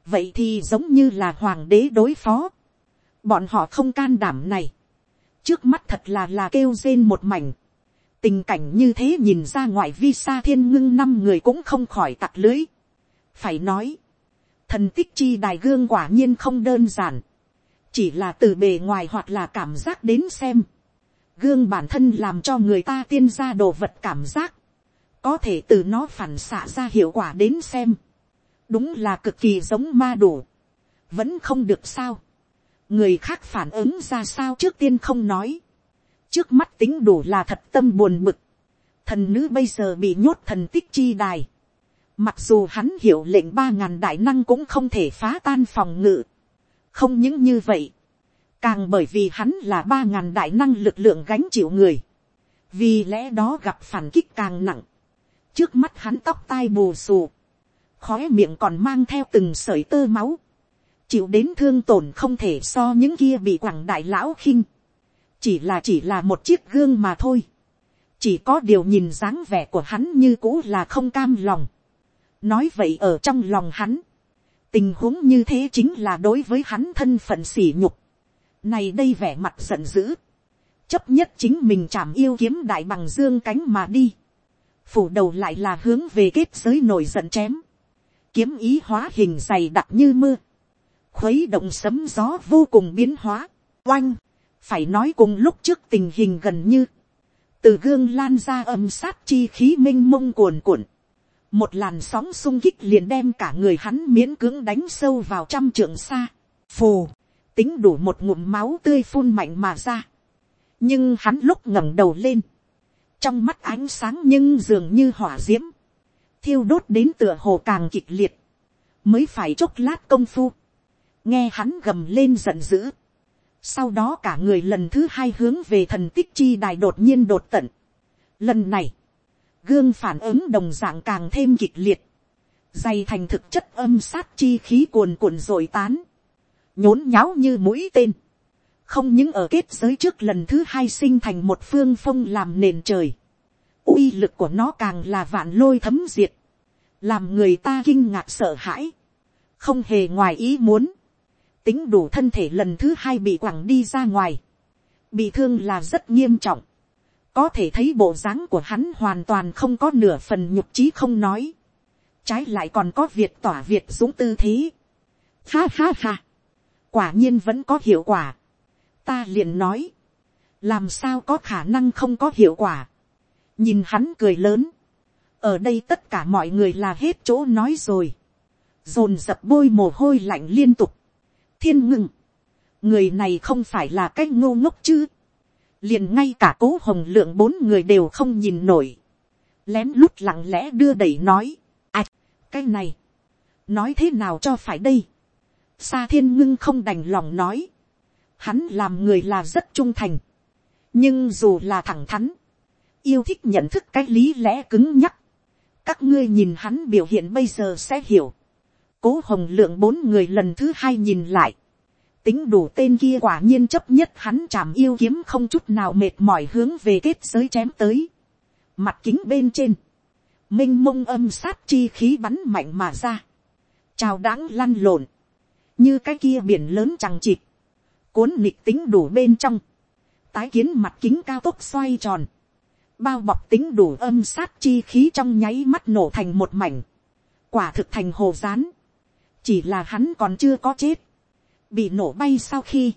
A: vậy thì giống như là hoàng đế đối phó. bọn họ không can đảm này. trước mắt thật là là kêu rên một mảnh. tình cảnh như thế nhìn ra ngoài vi sa thiên ngưng năm người cũng không khỏi tặc lưới phải nói, thần tích chi đài gương quả nhiên không đơn giản, chỉ là từ bề ngoài hoặc là cảm giác đến xem, gương bản thân làm cho người ta tiên ra đồ vật cảm giác, có thể từ nó phản xạ ra hiệu quả đến xem, đúng là cực kỳ giống ma đủ, vẫn không được sao, người khác phản ứng ra sao trước tiên không nói, trước mắt tính đủ là thật tâm buồn bực, thần nữ bây giờ bị nhốt thần tích chi đài, Mặc dù hắn hiểu lệnh ba ngàn đại năng cũng không thể phá tan phòng ngự. Không những như vậy. Càng bởi vì hắn là ba ngàn đại năng lực lượng gánh chịu người. Vì lẽ đó gặp phản kích càng nặng. Trước mắt hắn tóc tai bù xù. Khóe miệng còn mang theo từng sợi tơ máu. Chịu đến thương tổn không thể so những kia bị quảng đại lão khinh. Chỉ là chỉ là một chiếc gương mà thôi. Chỉ có điều nhìn dáng vẻ của hắn như cũ là không cam lòng nói vậy ở trong lòng hắn, tình huống như thế chính là đối với hắn thân phận sỉ nhục. này đây vẻ mặt giận dữ, chấp nhất chính mình chảm yêu kiếm đại bằng dương cánh mà đi, phủ đầu lại là hướng về kết giới nổi giận chém, kiếm ý hóa hình dày đặc như mưa, khuấy động sấm gió vô cùng biến hóa, oanh, phải nói cùng lúc trước tình hình gần như, từ gương lan ra âm sát chi khí m i n h mông cuồn cuộn, một làn sóng sung kích liền đem cả người hắn miễn cưỡng đánh sâu vào trăm trượng xa, phù, tính đủ một ngụm máu tươi phun mạnh mà ra. nhưng hắn lúc ngẩng đầu lên, trong mắt ánh sáng nhưng dường như hỏa d i ễ m thiêu đốt đến tựa hồ càng kịch liệt, mới phải chốc lát công phu, nghe hắn gầm lên giận dữ, sau đó cả người lần thứ hai hướng về thần tích chi đài đột nhiên đột tận. lần này, gương phản ứng đồng dạng càng thêm kịch liệt, dày thành thực chất âm sát chi khí cuồn cuộn rồi tán, nhốn nháo như mũi tên, không những ở kết giới trước lần thứ hai sinh thành một phương phong làm nền trời, uy lực của nó càng là vạn lôi thấm diệt, làm người ta kinh ngạc sợ hãi, không hề ngoài ý muốn, tính đủ thân thể lần thứ hai bị quẳng đi ra ngoài, bị thương là rất nghiêm trọng, có thể thấy bộ dáng của hắn hoàn toàn không có nửa phần nhục trí không nói, trái lại còn có việc tỏa việt dũng tư thế. Ha ha ha, quả nhiên vẫn có hiệu quả, ta liền nói, làm sao có khả năng không có hiệu quả, nhìn hắn cười lớn, ở đây tất cả mọi người là hết chỗ nói rồi, dồn dập bôi mồ hôi lạnh liên tục, thiên ngưng, người này không phải là cái ngô ngốc chứ, liền ngay cả cố hồng lượng bốn người đều không nhìn nổi, lén lút lặng lẽ đưa đẩy nói, à, cái này, nói thế nào cho phải đây, Sa thiên ngưng không đành lòng nói, hắn làm người là rất trung thành, nhưng dù là thẳng thắn, yêu thích nhận thức cái lý lẽ cứng nhắc, các ngươi nhìn hắn biểu hiện bây giờ sẽ hiểu, cố hồng lượng bốn người lần thứ hai nhìn lại, tính đủ tên kia quả nhiên chấp nhất hắn chạm yêu kiếm không chút nào mệt mỏi hướng về kết giới chém tới. Mặt kính bên trên, m i n h mông âm sát chi khí bắn mạnh mà ra, chào đáng lăn lộn, như cái kia biển lớn chẳng chịt, cuốn nịch tính đủ bên trong, tái kiến mặt kính cao tốc xoay tròn, bao bọc tính đủ âm sát chi khí trong nháy mắt nổ thành một mảnh, quả thực thành hồ rán, chỉ là hắn còn chưa có chết, bị nổ bay sau khi,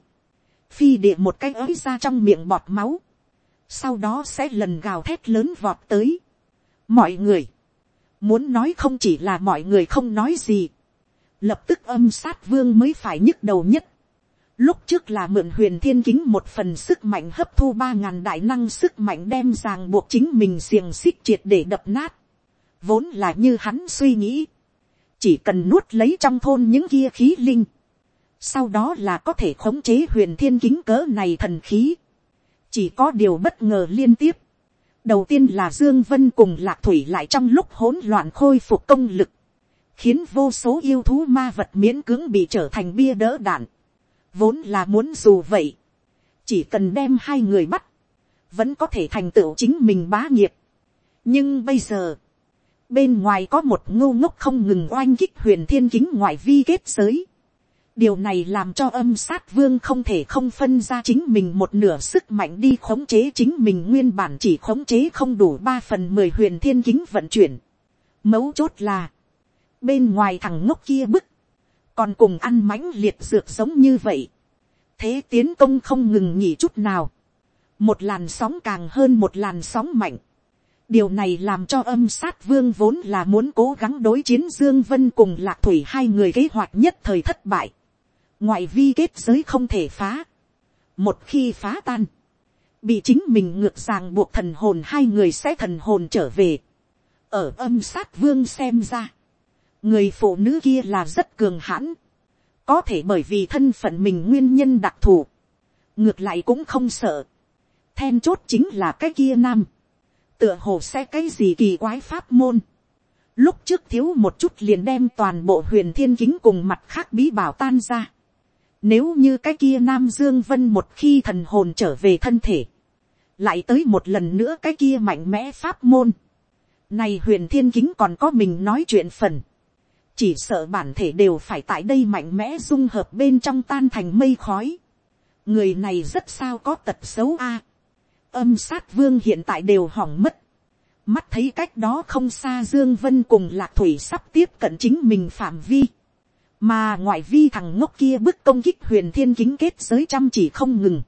A: phi địa một cái ới ra trong miệng bọt máu, sau đó sẽ lần gào thét lớn vọt tới. mọi người, muốn nói không chỉ là mọi người không nói gì, lập tức âm sát vương mới phải nhức đầu nhất. Lúc trước là mượn huyền thiên kính một phần sức mạnh hấp thu ba ngàn đại năng sức mạnh đem ràng buộc chính mình xiềng xích triệt để đập nát. Vốn là như hắn suy nghĩ chỉ cần nuốt lấy trong thôn những kia khí linh, sau đó là có thể khống chế huyền thiên kính cỡ này thần khí, chỉ có điều bất ngờ liên tiếp, đầu tiên là dương vân cùng lạc thủy lại trong lúc hỗn loạn khôi phục công lực, khiến vô số yêu thú ma vật miễn cưỡng bị trở thành bia đỡ đạn, vốn là muốn dù vậy, chỉ cần đem hai người bắt, vẫn có thể thành tựu chính mình bá nghiệp. nhưng bây giờ, bên ngoài có một ngô ngốc không ngừng oanh kích huyền thiên kính ngoại vi kết giới điều này làm cho âm sát vương không thể không phân ra chính mình một nửa sức mạnh đi khống chế chính mình nguyên bản chỉ khống chế không đủ ba phần mười huyền thiên kính vận chuyển. mấu chốt là, bên ngoài thằng ngốc kia bức, còn cùng ăn mãnh liệt dược giống như vậy. thế tiến công không ngừng nghỉ chút nào. một làn sóng càng hơn một làn sóng mạnh điều này làm cho âm sát vương vốn là muốn cố gắng đối chiến dương vân cùng lạc thủy hai người kế hoạch nhất thời thất bại ngoại vi kết giới không thể phá. Một khi phá tan, bị chính mình ngược ràng buộc thần hồn hai người sẽ thần hồn trở về. Ở âm sát vương xem ra, người phụ nữ kia là rất cường hãn. Có thể bởi vì thân phận mình nguyên nhân đặc thù, ngược lại cũng không sợ. Then chốt chính là cái kia nam. Tựa hồ sẽ cái gì kỳ quái pháp môn. Lúc trước thiếu một chút liền đem toàn bộ huyền thiên kính cùng mặt khác bí bảo tan ra. Nếu như cái kia Nam Dương Vân một khi thần hồn trở về thân thể. Lại tới một lần nữa cái kia mạnh mẽ pháp môn. Này huyền thiên kính còn có mình nói chuyện phần. Chỉ sợ bản thể đều phải tại đây mạnh mẽ dung hợp bên trong tan thành mây khói. Người này rất sao có tật xấu a âm sát vương hiện tại đều hỏng mất. Mắt thấy cách đó không xa Dương Vân cùng Lạc Thủy sắp tiếp cận chính mình phạm vi. Mà ngoại vi thằng ngốc kia bức công kích huyền thiên kính kết giới chăm chỉ không ngừng.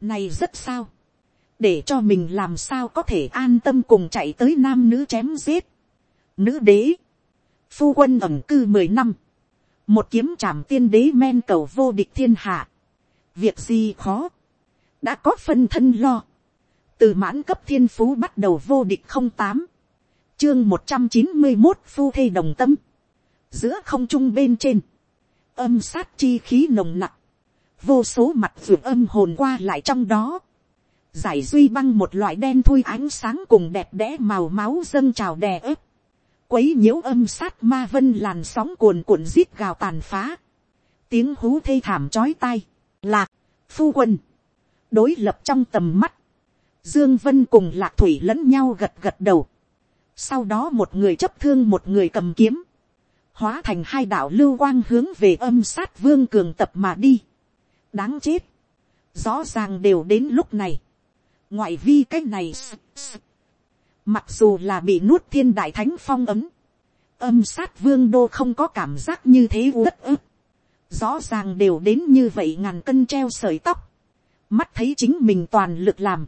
A: Này rất sao. Để cho mình làm sao có thể an tâm cùng chạy tới nam nữ chém giết. Nữ đế. Phu quân ẩm cư mười năm. Một kiếm trảm tiên đế men cầu vô địch thiên hạ. Việc gì khó. Đã có phân thân lo từ mãn cấp thiên phú bắt đầu vô địch không tám, chương một trăm chín mươi một phu thê đồng tâm, giữa không trung bên trên, âm sát chi khí nồng nặc, vô số mặt ruột âm hồn qua lại trong đó, giải duy băng một loại đen thui ánh sáng cùng đẹp đẽ màu máu dâng trào đè ớp, quấy nhiễu âm sát ma vân làn sóng cuồn cuộn rít gào tàn phá, tiếng hú thê thảm chói tai, lạc, phu quân, đối lập trong tầm mắt, dương vân cùng lạc thủy lẫn nhau gật gật đầu, sau đó một người chấp thương một người cầm kiếm, hóa thành hai đạo lưu quang hướng về âm sát vương cường tập mà đi, đáng chết, rõ ràng đều đến lúc này, ngoại vi cái này, mặc dù là bị nuốt thiên đại thánh phong ấm, âm sát vương đô không có cảm giác như thế uất ức, rõ ràng đều đến như vậy ngàn cân treo sợi tóc, mắt thấy chính mình toàn lực làm,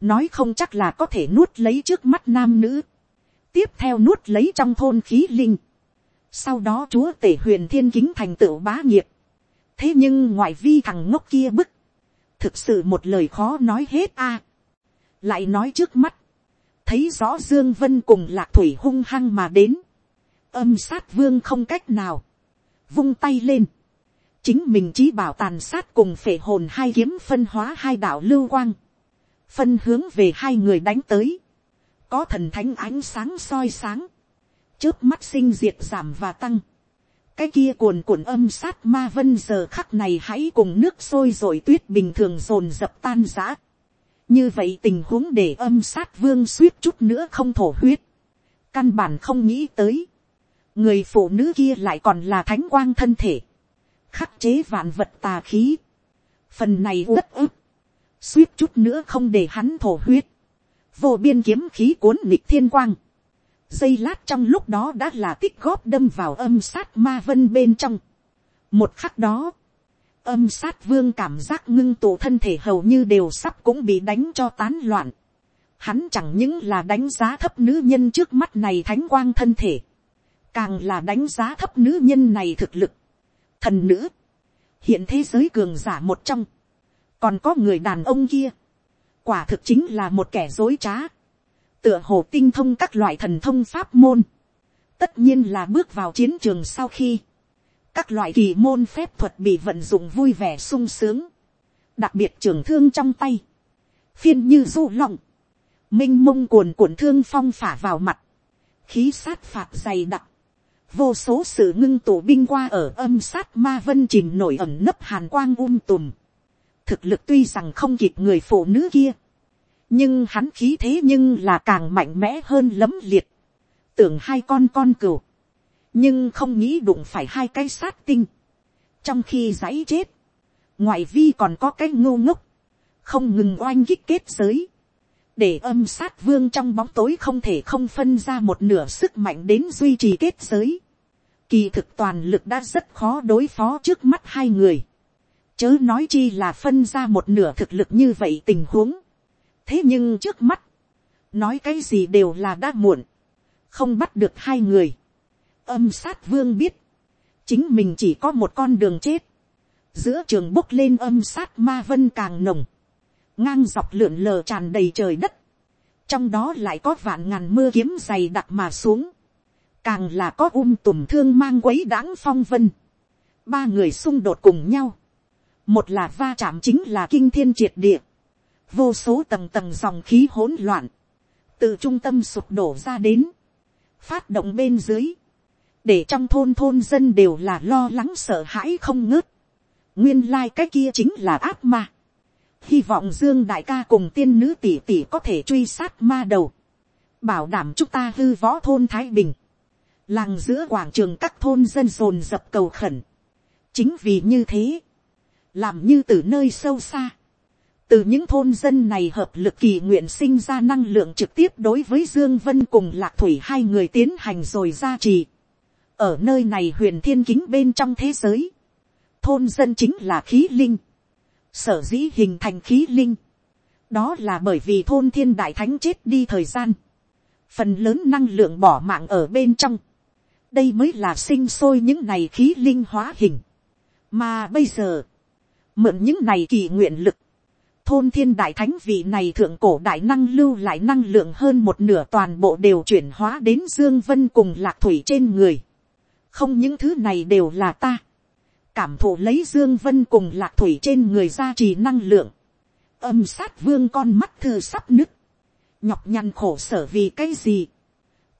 A: nói không chắc là có thể nuốt lấy trước mắt nam nữ, tiếp theo nuốt lấy trong thôn khí linh, sau đó chúa tể huyền thiên kính thành tựu bá nghiệp, thế nhưng ngoại vi thằng ngốc kia bức, thực sự một lời khó nói hết a, lại nói trước mắt, thấy rõ dương vân cùng lạc thủy hung hăng mà đến, âm sát vương không cách nào, vung tay lên, chính mình chí bảo tàn sát cùng phệ hồn hai kiếm phân hóa hai đạo lưu quang, phân hướng về hai người đánh tới, có thần thánh ánh sáng soi sáng, trước mắt sinh diệt giảm và tăng, cái kia cuồn cuộn âm sát ma vân giờ khắc này hãy cùng nước sôi rồi tuyết bình thường dồn dập tan giã. như vậy tình huống để âm sát vương suýt chút nữa không thổ huyết, căn bản không nghĩ tới, người phụ nữ kia lại còn là thánh quang thân thể, khắc chế vạn vật tà khí, phần này uất ức, suýt chút nữa không để hắn thổ huyết, vô biên kiếm khí cuốn nịch thiên quang, giây lát trong lúc đó đã là tích góp đâm vào âm sát ma vân bên trong. một khắc đó, âm sát vương cảm giác ngưng tụ thân thể hầu như đều sắp cũng bị đánh cho tán loạn. Hắn chẳng những là đánh giá thấp nữ nhân trước mắt này thánh quang thân thể, càng là đánh giá thấp nữ nhân này thực lực. Thần nữ, hiện thế giới cường giả một trong, còn có người đàn ông kia, quả thực chính là một kẻ dối trá tựa hồ tinh thông các loại thần thông pháp môn, tất nhiên là bước vào chiến trường sau khi, các loại kỳ môn phép thuật bị vận dụng vui vẻ sung sướng, đặc biệt trường thương trong tay, phiên như du lòng, m i n h mông cuồn cuộn thương phong phả vào mặt, khí sát phạt dày đặc, vô số sự ngưng tổ binh qua ở âm sát ma vân chìm nổi ẩm nấp hàn quang um tùm, thực lực tuy rằng không kịp người phụ nữ kia, nhưng hắn khí thế nhưng là càng mạnh mẽ hơn lấm liệt, tưởng hai con con cừu, nhưng không nghĩ đụng phải hai cái sát tinh, trong khi giấy chết, ngoại vi còn có cái ngô ngốc, không ngừng oanh kích kết giới, để âm sát vương trong bóng tối không thể không phân ra một nửa sức mạnh đến duy trì kết giới. Kỳ thực toàn lực đã rất khó đối phó trước mắt hai người. Chớ nói chi là phân ra một nửa thực lực như vậy tình huống thế nhưng trước mắt, nói cái gì đều là đã muộn, không bắt được hai người. âm sát vương biết, chính mình chỉ có một con đường chết, giữa trường bốc lên âm sát ma vân càng nồng, ngang dọc lượn lờ tràn đầy trời đất, trong đó lại có vạn ngàn mưa kiếm dày đặc mà xuống, càng là có um tùm thương mang quấy đáng phong vân, ba người xung đột cùng nhau, một là va chạm chính là kinh thiên triệt địa, vô số tầng tầng dòng khí hỗn loạn, từ trung tâm sụp đổ ra đến, phát động bên dưới, để trong thôn thôn dân đều là lo lắng sợ hãi không ngớt. nguyên lai、like、cái kia chính là ác ma. hy vọng dương đại ca cùng tiên nữ tỷ tỷ có thể truy sát ma đầu, bảo đảm chúng ta hư võ thôn thái bình, làng giữa quảng trường các thôn dân dồn dập cầu khẩn. chính vì như thế, làm như từ nơi sâu xa, từ những thôn dân này hợp lực kỳ nguyện sinh ra năng lượng trực tiếp đối với dương vân cùng lạc thủy hai người tiến hành rồi ra trì. ở nơi này huyền thiên kính bên trong thế giới, thôn dân chính là khí linh, sở dĩ hình thành khí linh, đó là bởi vì thôn thiên đại thánh chết đi thời gian, phần lớn năng lượng bỏ mạng ở bên trong, đây mới là sinh sôi những này khí linh hóa hình, mà bây giờ, mượn những này kỳ nguyện lực, thôn thiên đại thánh vị này thượng cổ đại năng lưu lại năng lượng hơn một nửa toàn bộ đều chuyển hóa đến dương vân cùng lạc thủy trên người. không những thứ này đều là ta. cảm thụ lấy dương vân cùng lạc thủy trên người ra trì năng lượng, âm sát vương con mắt thư sắp nứt, nhọc nhằn khổ sở vì cái gì,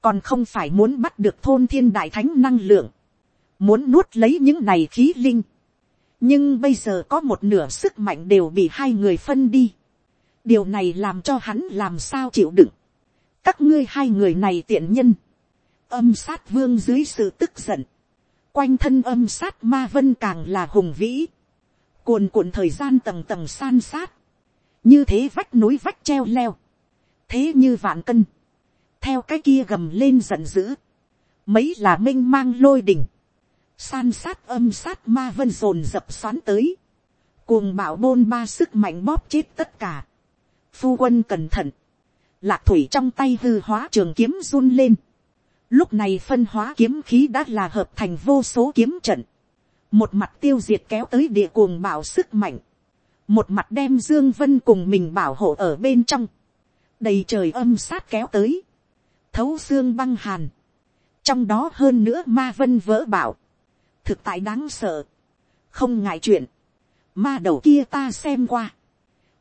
A: còn không phải muốn bắt được thôn thiên đại thánh năng lượng, muốn nuốt lấy những này khí linh, nhưng bây giờ có một nửa sức mạnh đều bị hai người phân đi, điều này làm cho hắn làm sao chịu đựng, các ngươi hai người này tiện nhân, âm sát vương dưới sự tức giận, quanh thân âm sát ma vân càng là hùng vĩ, cuồn cuộn thời gian tầng tầng san sát, như thế vách núi vách treo leo, thế như vạn cân, theo cái kia gầm lên giận dữ, mấy là m i n h mang lôi đỉnh, san sát âm sát ma vân rồn dập xoắn tới, cuồng bạo bôn ba sức mạnh bóp chết tất cả, phu quân cẩn thận, lạc thủy trong tay hư hóa trường kiếm run lên, lúc này phân hóa kiếm khí đã là hợp thành vô số kiếm trận, một mặt tiêu diệt kéo tới địa cuồng bạo sức mạnh, một mặt đem dương vân cùng mình bảo hộ ở bên trong, đầy trời âm sát kéo tới, thấu xương băng hàn, trong đó hơn nữa ma vân vỡ bảo, thực tại đáng sợ, không ngại chuyện, ma đầu kia ta xem qua,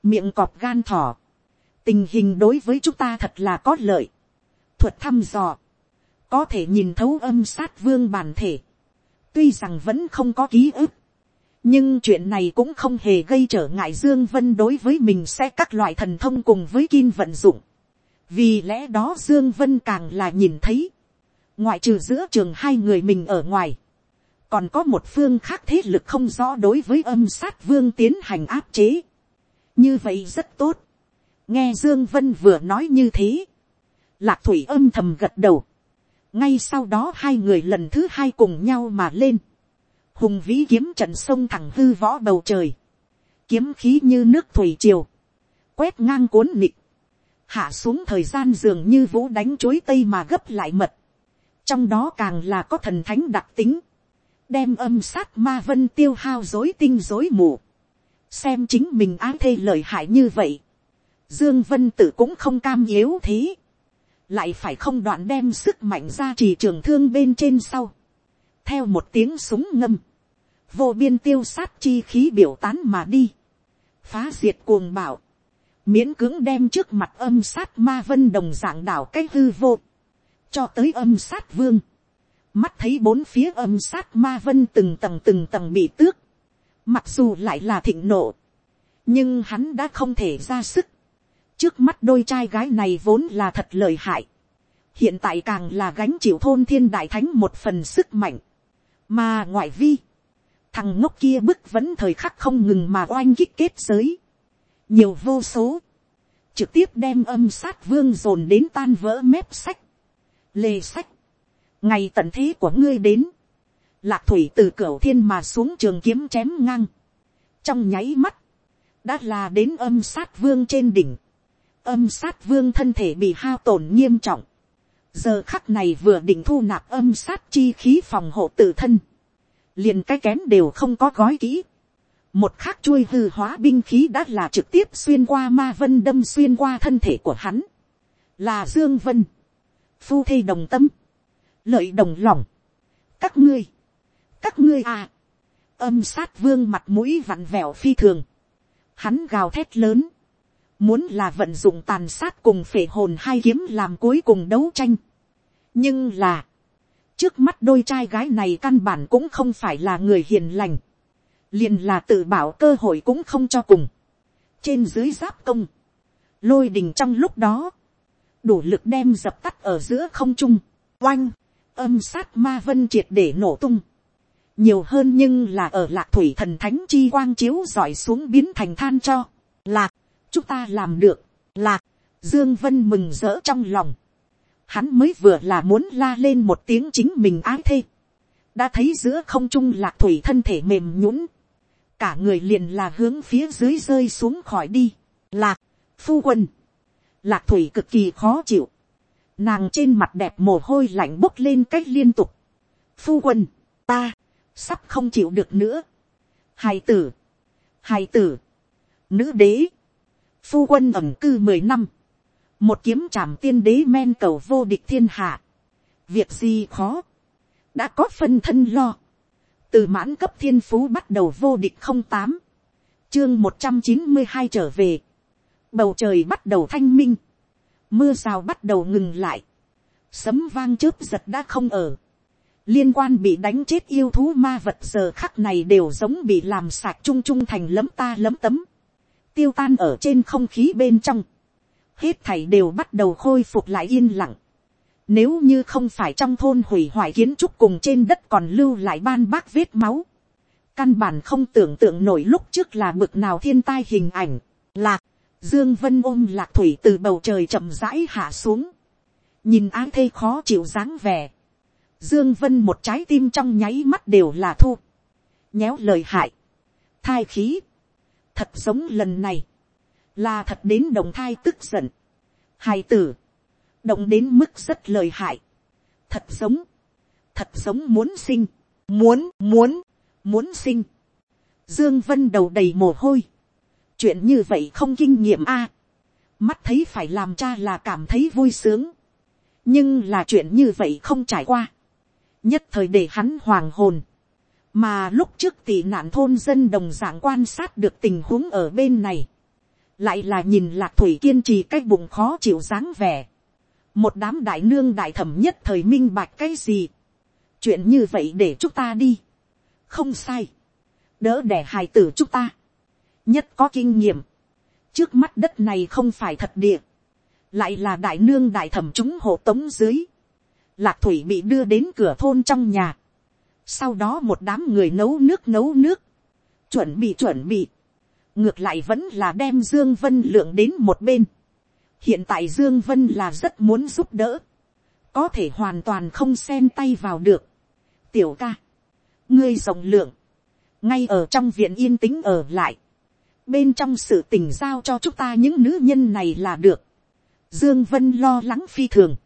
A: miệng cọp gan thỏ, tình hình đối với chúng ta thật là có lợi, thuật thăm dò, có thể nhìn thấu âm sát vương bản thể, tuy rằng vẫn không có ký ức, nhưng chuyện này cũng không hề gây trở ngại dương vân đối với mình sẽ các loại thần thông cùng với kim vận dụng. Vì lẽ đó dương vân càng là nhìn thấy, ngoại trừ giữa trường hai người mình ở ngoài, còn có một phương khác thế lực không rõ đối với âm sát vương tiến hành áp chế. như vậy rất tốt. nghe dương vân vừa nói như thế, lạc thủy âm thầm gật đầu. ngay sau đó hai người lần thứ hai cùng nhau mà lên. hùng vĩ kiếm trận sông thẳng hư võ bầu trời. kiếm khí như nước thủy triều. quét ngang cuốn nịch hạ xuống thời gian dường như vũ đánh chối tây mà gấp lại mật, trong đó càng là có thần thánh đặc tính, đem âm sát ma vân tiêu hao dối tinh dối mù, xem chính mình á thê lời hại như vậy, dương vân tử cũng không cam yếu thế, lại phải không đoạn đem sức mạnh ra chỉ trường thương bên trên sau, theo một tiếng súng ngâm, vô biên tiêu sát chi khí biểu tán mà đi, phá diệt cuồng bảo, miễn cưỡng đem trước mặt âm sát ma vân đồng dạng đảo cái hư vô, cho tới âm sát vương, mắt thấy bốn phía âm sát ma vân từng tầng từng tầng bị tước, mặc dù lại là thịnh nộ, nhưng hắn đã không thể ra sức, trước mắt đôi trai gái này vốn là thật lời hại, hiện tại càng là gánh chịu thôn thiên đại thánh một phần sức mạnh, mà ngoại vi, thằng ngốc kia bức vẫn thời khắc không ngừng mà oanh kích kết giới, nhiều vô số, trực tiếp đem âm sát vương dồn đến tan vỡ mép sách, lê sách, ngày tận thế của ngươi đến, lạc thủy từ cửa thiên mà xuống trường kiếm chém ngang, trong nháy mắt, đã là đến âm sát vương trên đỉnh, âm sát vương thân thể bị hao tổn nghiêm trọng, giờ khắc này vừa định thu nạp âm sát chi khí phòng hộ tự thân, liền cái kén đều không có gói kỹ, một khắc chuôi hư hóa binh khí đã là trực tiếp xuyên qua ma vân đâm xuyên qua thân thể của hắn, là dương vân, phu thê đồng tâm, lợi đồng lòng, các ngươi, các ngươi à, âm sát vương mặt mũi vặn vẹo phi thường, hắn gào thét lớn, muốn là vận dụng tàn sát cùng phể hồn hai kiếm làm cuối cùng đấu tranh, nhưng là, trước mắt đôi trai gái này căn bản cũng không phải là người hiền lành, liền là tự bảo cơ hội cũng không cho cùng. trên dưới giáp công, lôi đình trong lúc đó, đủ lực đem dập tắt ở giữa không trung, oanh, âm sát ma vân triệt để nổ tung. nhiều hơn nhưng là ở lạc thủy thần thánh chi quang chiếu giỏi xuống biến thành than cho, lạc, chúng ta làm được, lạc, dương vân mừng rỡ trong lòng. hắn mới vừa là muốn la lên một tiếng chính mình ái thê. đã thấy giữa không trung lạc thủy thân thể mềm nhũn cả người liền là hướng phía dưới rơi xuống khỏi đi. Lạc, phu quân, lạc thủy cực kỳ khó chịu. Nàng trên mặt đẹp mồ hôi lạnh bốc lên cách liên tục. Phu quân, ta, sắp không chịu được nữa. Hài tử, hài tử, nữ đế, phu quân ẩm cư mười năm. Một kiếm trảm tiên đế men cầu vô địch thiên hạ. Việc gì khó, đã có phân thân lo từ mãn cấp thiên phú bắt đầu vô địch không tám, chương một trăm chín mươi hai trở về, bầu trời bắt đầu thanh minh, mưa rào bắt đầu ngừng lại, sấm vang chớp giật đã không ở, liên quan bị đánh chết yêu thú ma vật giờ khắc này đều giống bị làm sạc chung chung thành lấm ta lấm tấm, tiêu tan ở trên không khí bên trong, hết thảy đều bắt đầu khôi phục lại yên lặng, nếu như không phải trong thôn hủy hoại kiến trúc cùng trên đất còn lưu lại ban bác vết máu. Căn bản không tưởng tượng nổi lúc trước là bực nào thiên tai hình ảnh. Lạc, Dương Vân ôm lạc thủy từ bầu trời chậm rãi hạ xuống. Nhìn ái thê khó chịu dáng vẻ. Dương Vân một trái tim trong nháy mắt đều là thu. Nhéo lời hại. Thai khí. Thật giống lần này. Là thật đến đồng thai tức giận. Hài tử động đến mức rất lời hại, thật giống, thật giống muốn sinh, muốn, muốn, muốn sinh. Dương Vân đầu đầy mồ hôi, chuyện như vậy không kinh nghiệm a, mắt thấy phải làm cha là cảm thấy vui sướng, nhưng là chuyện như vậy không trải qua, nhất thời để hắn hoàng hồn, mà lúc trước tị nạn thôn dân đồng dạng quan sát được tình huống ở bên này, lại là nhìn lạc thủy kiên trì cái bụng khó chịu dáng vẻ, một đám đại nương đại thẩm nhất thời minh bạch cái gì. chuyện như vậy để chúng ta đi. không sai. đỡ đẻ hài tử chúng ta nhất có kinh nghiệm. trước mắt đất này không phải thật địa. lại là đại nương đại thẩm chúng hộ tống dưới. lạc thủy bị đưa đến cửa thôn trong nhà. sau đó một đám người nấu nước nấu nước. chuẩn bị chuẩn bị. ngược lại vẫn là đem dương vân lượng đến một bên hiện tại dương vân là rất muốn giúp đỡ, có thể hoàn toàn không xen tay vào được. tiểu ca, ngươi rộng lượng, ngay ở trong viện yên tĩnh ở lại, bên trong sự tình giao cho chúng ta những nữ nhân này là được. Dương Vân lo lắng phi thường,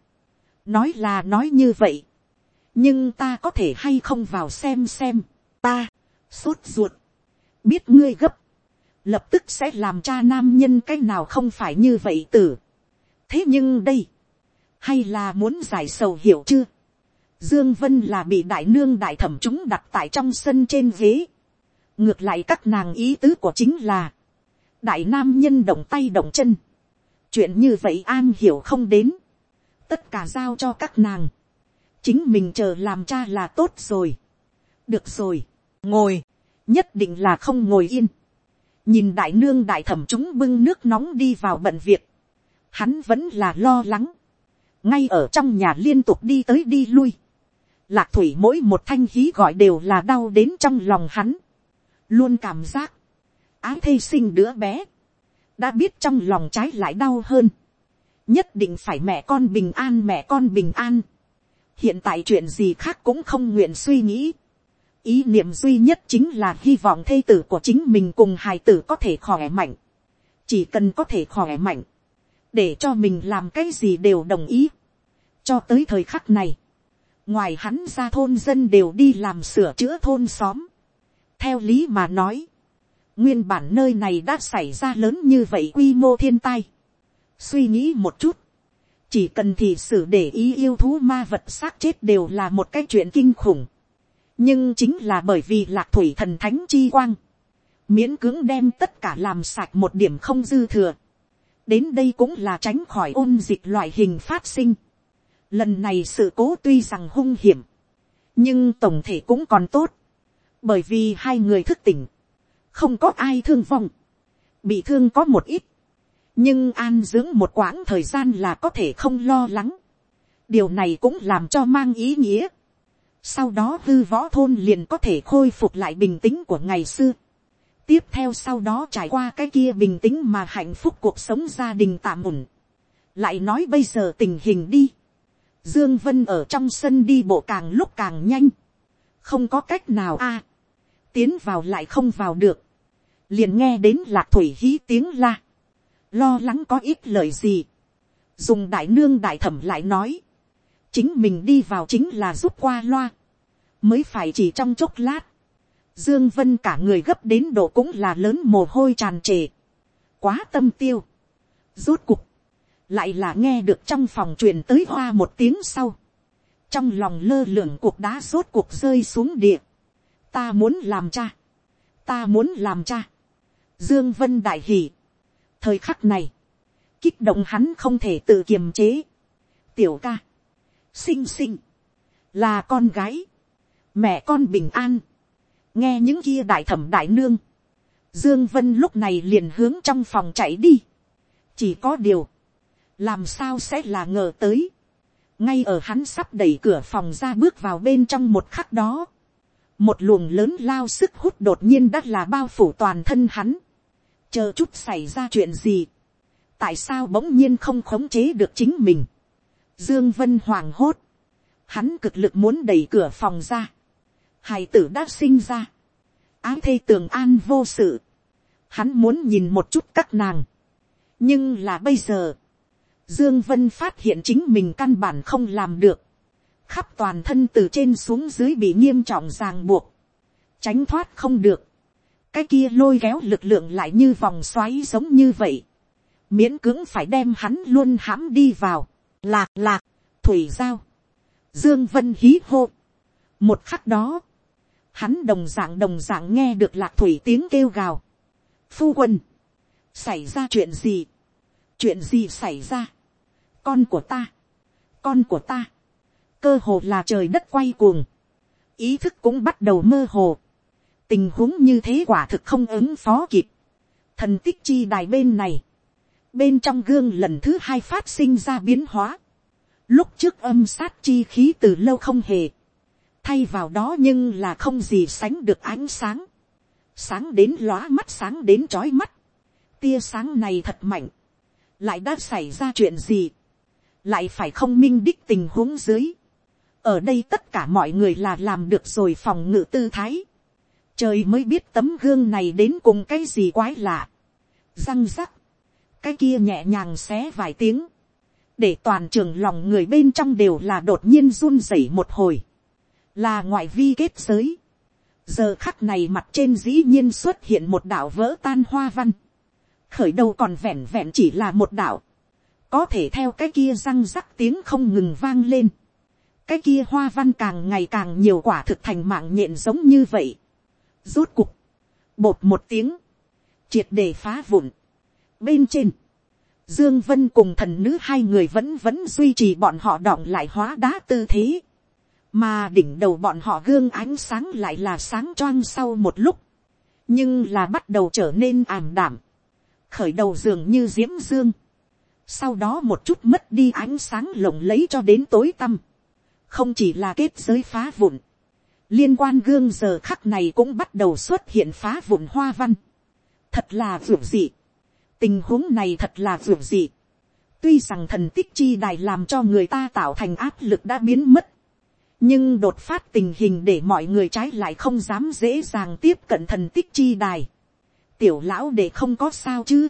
A: nói là nói như vậy, nhưng ta có thể hay không vào xem xem, ta, sốt ruột, biết ngươi gấp, lập tức sẽ làm cha nam nhân cái nào không phải như vậy tử. Thế nhưng đây, hay là muốn giải sầu hiểu chưa, dương vân là bị đại nương đại thẩm chúng đặt tại trong sân trên ghế, ngược lại các nàng ý tứ của chính là, đại nam nhân động tay động chân, chuyện như vậy an hiểu không đến, tất cả giao cho các nàng, chính mình chờ làm cha là tốt rồi, được rồi, ngồi, nhất định là không ngồi yên, nhìn đại nương đại thẩm chúng bưng nước nóng đi vào bận việc, hắn vẫn là lo lắng, ngay ở trong nhà liên tục đi tới đi lui, lạc thủy mỗi một thanh hí gọi đều là đau đến trong lòng hắn, luôn cảm giác, ái thê sinh đứa bé, đã biết trong lòng trái lại đau hơn, nhất định phải mẹ con bình an mẹ con bình an, hiện tại chuyện gì khác cũng không nguyện suy nghĩ, ý niệm duy nhất chính là hy vọng thê tử của chính mình cùng hài tử có thể khỏe mạnh, chỉ cần có thể khỏe mạnh, để cho mình làm cái gì đều đồng ý. cho tới thời khắc này, ngoài hắn ra thôn dân đều đi làm sửa chữa thôn xóm theo lý mà nói, nguyên bản nơi này đã xảy ra lớn như vậy quy mô thiên tai. suy nghĩ một chút, chỉ cần thì xử để ý yêu thú ma vật xác chết đều là một cái chuyện kinh khủng. nhưng chính là bởi vì lạc thủy thần thánh chi quang, miễn cưỡng đem tất cả làm sạch một điểm không dư thừa đến đây cũng là tránh khỏi ôn dịch loại hình phát sinh. Lần này sự cố tuy rằng hung hiểm, nhưng tổng thể cũng còn tốt, bởi vì hai người thức tỉnh, không có ai thương vong, bị thương có một ít, nhưng an dưỡng một quãng thời gian là có thể không lo lắng. điều này cũng làm cho mang ý nghĩa. sau đó hư võ thôn liền có thể khôi phục lại bình tĩnh của ngày xưa tiếp theo sau đó trải qua cái kia bình tĩnh mà hạnh phúc cuộc sống gia đình tạm ổn. lại nói bây giờ tình hình đi. dương vân ở trong sân đi bộ càng lúc càng nhanh. không có cách nào a tiến vào lại không vào được. liền nghe đến lạc thủy hí tiếng la. lo lắng có ít lời gì. dùng đại nương đại thẩm lại nói. chính mình đi vào chính là giúp qua loa. mới phải chỉ trong chốc lát Dương Vân cả người gấp đến độ cũng là lớn mồ hôi tràn trề. Quá tâm tiêu. Rốt cục. Lại là nghe được trong phòng truyền tới hoa một tiếng sau. Trong lòng lơ lửng cuộc đá rốt cuộc rơi xuống địa ta muốn làm cha, ta muốn làm cha, dương vân đại hỉ, thời khắc này, kích động hắn không thể tự kiềm chế, tiểu ca, xinh xinh, là con gái, mẹ con bình an, nghe những kia đại thẩm đại nương, dương vân lúc này liền hướng trong phòng chạy đi, chỉ có điều, làm sao sẽ là ngờ tới, ngay ở hắn sắp đẩy cửa phòng ra bước vào bên trong một khắc đó, một luồng lớn lao sức hút đột nhiên đã là bao phủ toàn thân hắn, chờ chút xảy ra chuyện gì, tại sao bỗng nhiên không khống chế được chính mình, dương vân hoàng hốt, hắn cực lực muốn đẩy cửa phòng ra, hài tử đã sinh ra, áng thê tường an vô sự, hắn muốn nhìn một chút các nàng, nhưng là bây giờ, Dương Vân phát hiện chính mình căn bản không làm được. Khắp toàn thân từ trên xuống dưới bị nghiêm trọng ràng buộc. Tránh thoát không được. Cái kia lôi kéo lực lượng lại như vòng xoáy giống như vậy. Miễn cưỡng phải đem hắn luôn hãm đi vào. Lạc lạc, thủy giao. Dương Vân hí hô. Một khắc đó. Hắn đồng dạng đồng dạng nghe được lạc thủy tiếng kêu gào. Phu quân. Xảy ra chuyện gì? Chuyện gì xảy ra? con của ta, con của ta, cơ hồ là trời đất quay cuồng, ý thức cũng bắt đầu mơ hồ, tình huống như thế quả thực không ứng phó kịp, thần tích chi đài bên này, bên trong gương lần thứ hai phát sinh ra biến hóa, lúc trước âm sát chi khí từ lâu không hề, thay vào đó nhưng là không gì sánh được ánh sáng, sáng đến lóa mắt sáng đến trói mắt, tia sáng này thật mạnh, lại đã xảy ra chuyện gì, lại phải không minh đích tình huống dưới ở đây tất cả mọi người là làm được rồi phòng ngự tư thái. trời mới biết tấm gương này đến cùng cái gì quái lạ. răng rắc, cái kia nhẹ nhàng xé vài tiếng, để toàn trường lòng người bên trong đều là đột nhiên run rẩy một hồi, là ngoại vi kết giới. giờ khắc này mặt trên dĩ nhiên xuất hiện một đạo vỡ tan hoa văn, khởi đầu còn vẹn vẹn chỉ là một đạo, có thể theo cái kia răng rắc tiếng không ngừng vang lên, cái kia hoa văn càng ngày càng nhiều quả thực thành mạng nhện giống như vậy, rút cục, bột một tiếng, triệt để phá vụn. Bên trên, Dương Vân cùng thần nữ hai người vẫn vẫn duy trì bọn họ đọng lại hóa đá tư thế. Mà đỉnh đầu bọn họ gương ánh sáng lại là sáng choang sau một lúc. Nhưng là bắt đầu trở nên ảm đảm. Khởi đầu dường như diễm dương sau đó một chút mất đi ánh sáng lộng lấy cho đến tối tăm, không chỉ là kết giới phá vụn, liên quan gương giờ khắc này cũng bắt đầu xuất hiện phá vụn hoa văn, thật là vượt dị, tình huống này thật là vượt dị, tuy rằng thần tích chi đài làm cho người ta tạo thành áp lực đã biến mất, nhưng đột phát tình hình để mọi người trái lại không dám dễ dàng tiếp cận thần tích chi đài, tiểu lão để không có sao chứ,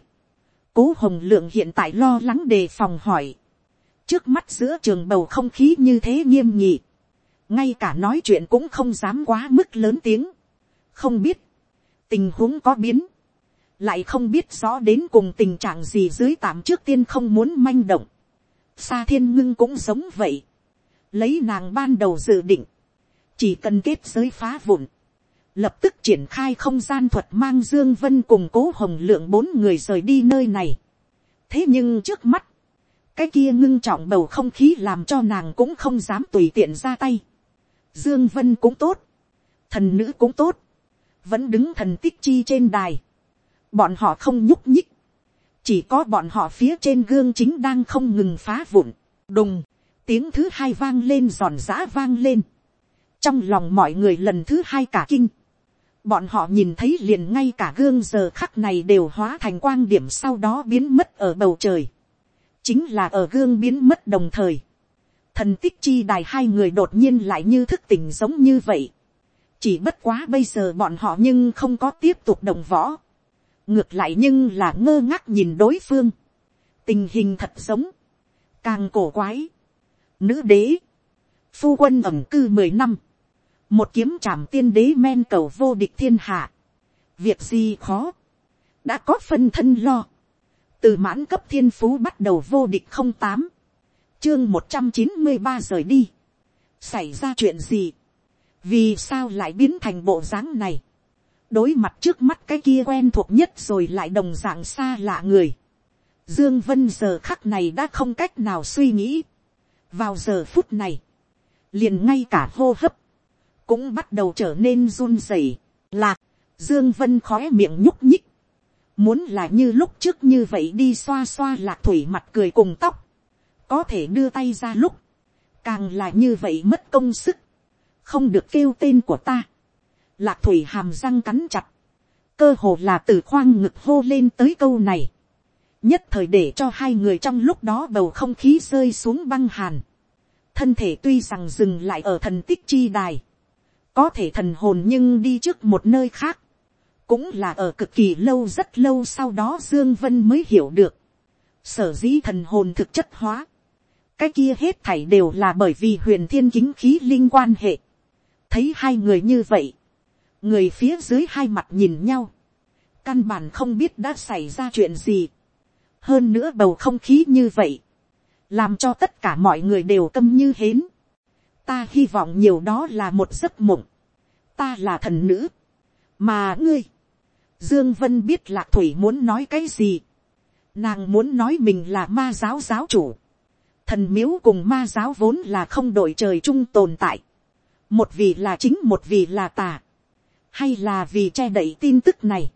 A: cố hồng lượng hiện tại lo lắng đề phòng hỏi trước mắt giữa trường bầu không khí như thế nghiêm nhị. ngay cả nói chuyện cũng không dám quá mức lớn tiếng. không biết, tình huống có biến. lại không biết rõ đến cùng tình trạng gì dưới tạm trước tiên không muốn manh động. Sa thiên ngưng cũng giống vậy. lấy nàng ban đầu dự định. chỉ cần kết giới phá vụn lập tức triển khai không gian thuật mang Dương Vân cùng cố hồng lượng bốn người rời đi nơi này. Thế nhưng trước mắt, cái kia ngưng trọng bầu không khí làm cho nàng cũng không dám tùy tiện ra tay. Dương Vân cũng tốt, thần nữ cũng tốt, vẫn đứng thần tích chi trên đài. Bọn họ không nhúc nhích, chỉ có bọn họ phía trên gương chính đang không ngừng phá vụn, đùng, tiếng thứ hai vang lên giòn giã vang lên. Trong lòng mọi người lần thứ hai cả kinh bọn họ nhìn thấy liền ngay cả gương giờ khắc này đều hóa thành quang điểm sau đó biến mất ở bầu trời chính là ở gương biến mất đồng thời. thần tích chi đài hai người đột nhiên lại như thức tỉnh giống như vậy. chỉ bất quá bây giờ bọn họ nhưng không có tiếp tục đồng võ. ngược lại nhưng là ngơ ngác nhìn đối phương. tình hình thật giống. càng cổ quái. nữ đế. phu quân ẩm cư mười năm một kiếm trảm tiên đế men cầu vô địch thiên hạ, việc gì khó, đã có phân thân lo, từ mãn cấp thiên phú bắt đầu vô địch không tám, chương một trăm chín mươi ba rời đi, xảy ra chuyện gì, vì sao lại biến thành bộ dáng này, đối mặt trước mắt cái kia quen thuộc nhất rồi lại đồng dạng xa lạ người, dương vân giờ khắc này đã không cách nào suy nghĩ, vào giờ phút này, liền ngay cả hô hấp, cũng bắt đầu trở nên run rẩy, lạc, dương vân khói miệng nhúc nhích, muốn là như lúc trước như vậy đi xoa xoa lạc thủy mặt cười cùng tóc, có thể đưa tay ra lúc, càng là như vậy mất công sức, không được kêu tên của ta, lạc thủy hàm răng cắn chặt, cơ hồ là từ khoang ngực hô lên tới câu này, nhất thời để cho hai người trong lúc đó bầu không khí rơi xuống băng hàn, thân thể tuy rằng dừng lại ở thần tích chi đài, có thể thần hồn nhưng đi trước một nơi khác, cũng là ở cực kỳ lâu rất lâu sau đó dương vân mới hiểu được, sở dĩ thần hồn thực chất hóa, cái kia hết thảy đều là bởi vì huyền thiên kính khí linh quan hệ, thấy hai người như vậy, người phía dưới hai mặt nhìn nhau, căn bản không biết đã xảy ra chuyện gì, hơn nữa bầu không khí như vậy, làm cho tất cả mọi người đều câm như hến. ta hy vọng nhiều đó là một giấc mộng, ta là thần nữ, mà ngươi, dương vân biết lạc thủy muốn nói cái gì, nàng muốn nói mình là ma giáo giáo chủ, thần miếu cùng ma giáo vốn là không đổi trời chung tồn tại, một vì là chính một vì là tà, hay là vì che đậy tin tức này,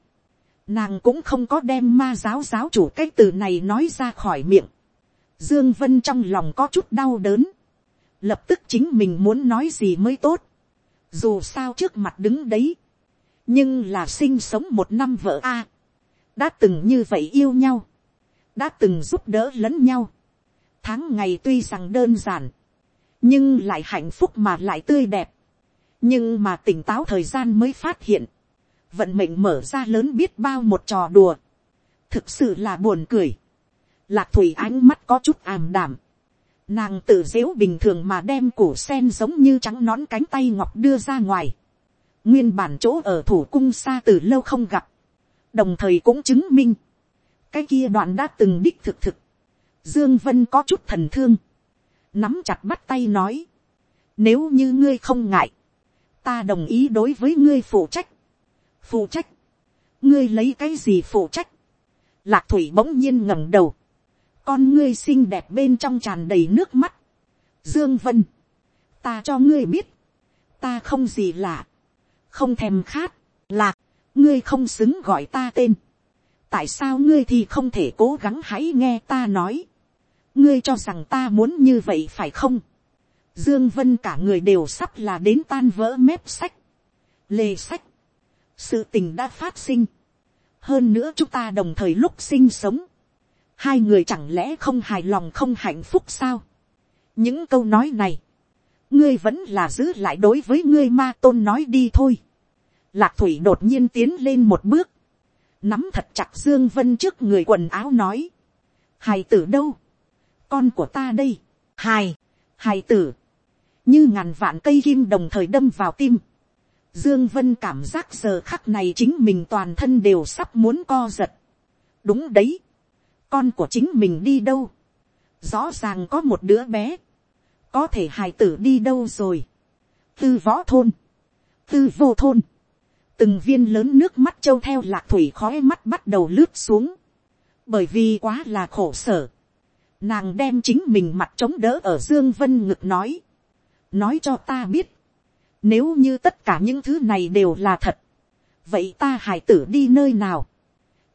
A: nàng cũng không có đem ma giáo giáo chủ cái từ này nói ra khỏi miệng, Dương Vân trong lòng có chút đau đớn. Lập tức chính mình muốn nói gì mới tốt. Dù sao trước mặt đứng đấy. Nhưng là sinh sống một năm vợ A. Đã từng như vậy yêu nhau. Đã từng giúp đỡ lẫn nhau. Tháng ngày tuy rằng đơn giản. Nhưng lại hạnh phúc mà lại tươi đẹp. Nhưng mà tỉnh táo thời gian mới phát hiện. Vận mệnh mở ra lớn biết bao một trò đùa. Thực sự là buồn cười Lạc thủy ánh mắt có chút ảm đảm. Nàng tự dếu bình thường mà đem củ sen giống như trắng nón cánh tay ngọc đưa ra ngoài. Nguyên bản chỗ ở thủ cung xa từ lâu không gặp. Đồng thời cũng chứng minh. Cái kia đoạn đã từng đích thực thực. Dương Vân có chút thần thương. Nắm chặt bắt tay nói. Nếu như ngươi không ngại. Ta đồng ý đối với ngươi phụ trách. Phụ trách. Ngươi lấy cái gì phụ trách. Lạc thủy bỗng nhiên ngẩng đầu con ngươi xinh đẹp bên trong tràn đầy nước mắt. Dương Vân, ta cho ngươi biết, ta không gì lạ, không thèm khát, lạc, ngươi không xứng gọi ta tên. tại sao ngươi thì không thể cố gắng hãy nghe ta nói. ngươi cho rằng ta muốn như vậy phải không. Dương Vân cả người đều sắp là đến tan vỡ mép sách. Lê sách. Sự tình đã phát sinh. Hơn nữa chúng ta đồng thời lúc sinh sống hai người chẳng lẽ không hài lòng không hạnh phúc sao. những câu nói này, ngươi vẫn là giữ lại đối với ngươi ma tôn nói đi thôi. lạc thủy đột nhiên tiến lên một bước, nắm thật chặt dương vân trước người quần áo nói, hài tử đâu, con của ta đây, hài, hài tử, như ngàn vạn cây kim đồng thời đâm vào tim. Dương Vân cảm giác giờ khắc này chính mình toàn thân đều sắp muốn co giật. Đúng đấy. Con của chính mình đi đâu, rõ ràng có một đứa bé, có thể hài tử đi đâu rồi, tư võ thôn, tư vô thôn, từng viên lớn nước mắt trâu theo lạc thủy khói mắt bắt đầu lướt xuống, bởi vì quá là khổ sở, nàng đem chính mình mặt chống đỡ ở dương vân ngực nói, nói cho ta biết, nếu như tất cả những thứ này đều là thật, vậy ta hải tử đi nơi nào,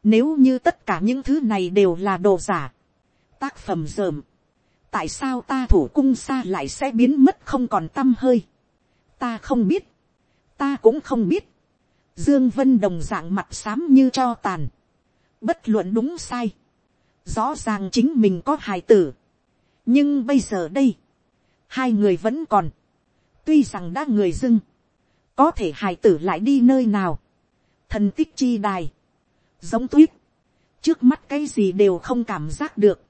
A: nếu như tất cả những thứ này đều là đồ giả, tác phẩm dởm, tại sao ta thủ cung xa lại sẽ biến mất không còn t â m hơi. ta không biết, ta cũng không biết. Dương Vân đồng dạng mặt xám như cho tàn. Bất luận đúng sai. Rõ ràng chính mình có hài tử. Nhưng bây giờ đây, hai người vẫn còn. Tuy rằng đã người dưng, có thể hài tử lại đi nơi nào. Thần tích chi đài giống tuyết, trước mắt cái gì đều không cảm giác được,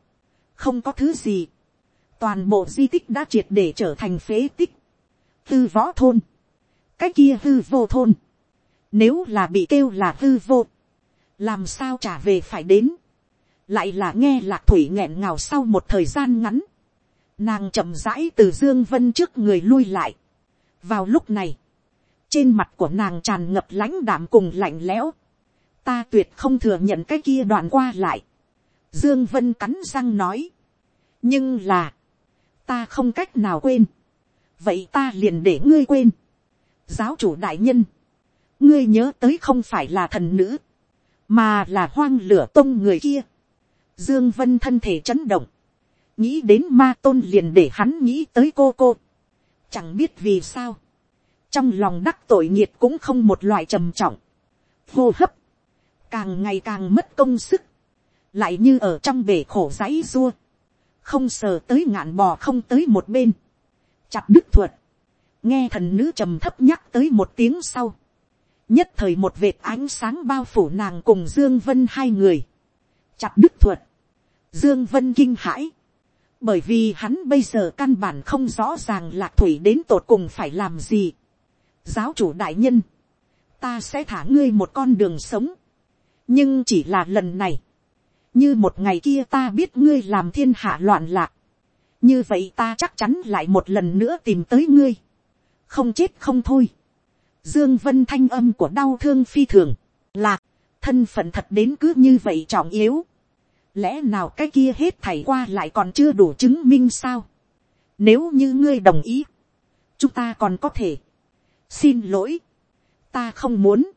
A: không có thứ gì, toàn bộ di tích đã triệt để trở thành phế tích, tư võ thôn, cái kia hư vô thôn, nếu là bị kêu là hư vô, làm sao trả về phải đến, lại là nghe lạc thủy nghẹn ngào sau một thời gian ngắn, nàng chậm rãi từ dương vân trước người lui lại. vào lúc này, trên mặt của nàng tràn ngập lãnh đạm cùng lạnh lẽo, ta tuyệt không thừa nhận cái kia đoạn qua lại, dương vân cắn răng nói, nhưng là, ta không cách nào quên, vậy ta liền để ngươi quên, giáo chủ đại nhân, ngươi nhớ tới không phải là thần nữ, mà là hoang lửa tông người kia, dương vân thân thể chấn động, nghĩ đến ma tôn liền để hắn nghĩ tới cô cô, chẳng biết vì sao, trong lòng đắc tội nhiệt cũng không một loại trầm trọng, hô hấp, càng ngày càng mất công sức, lại như ở trong bể khổ giấy rua, không sờ tới ngạn bò không tới một bên, chặt đức thuật, nghe thần nữ trầm thấp nhắc tới một tiếng sau, nhất thời một vệt ánh sáng bao phủ nàng cùng dương vân hai người, chặt đức thuật, dương vân kinh hãi, bởi vì hắn bây giờ căn bản không rõ ràng lạc thủy đến tột cùng phải làm gì. giáo chủ đại nhân, ta sẽ thả ngươi một con đường sống, nhưng chỉ là lần này, như một ngày kia ta biết ngươi làm thiên hạ loạn lạc, như vậy ta chắc chắn lại một lần nữa tìm tới ngươi, không chết không thôi. Dương Vân thanh âm của đau thương phi thường, lạc, thân phận thật đến cứ như vậy trọng yếu lẽ nào cái kia hết thảy qua lại còn chưa đủ chứng minh sao. nếu như ngươi đồng ý, chúng ta còn có thể. xin lỗi, ta không muốn.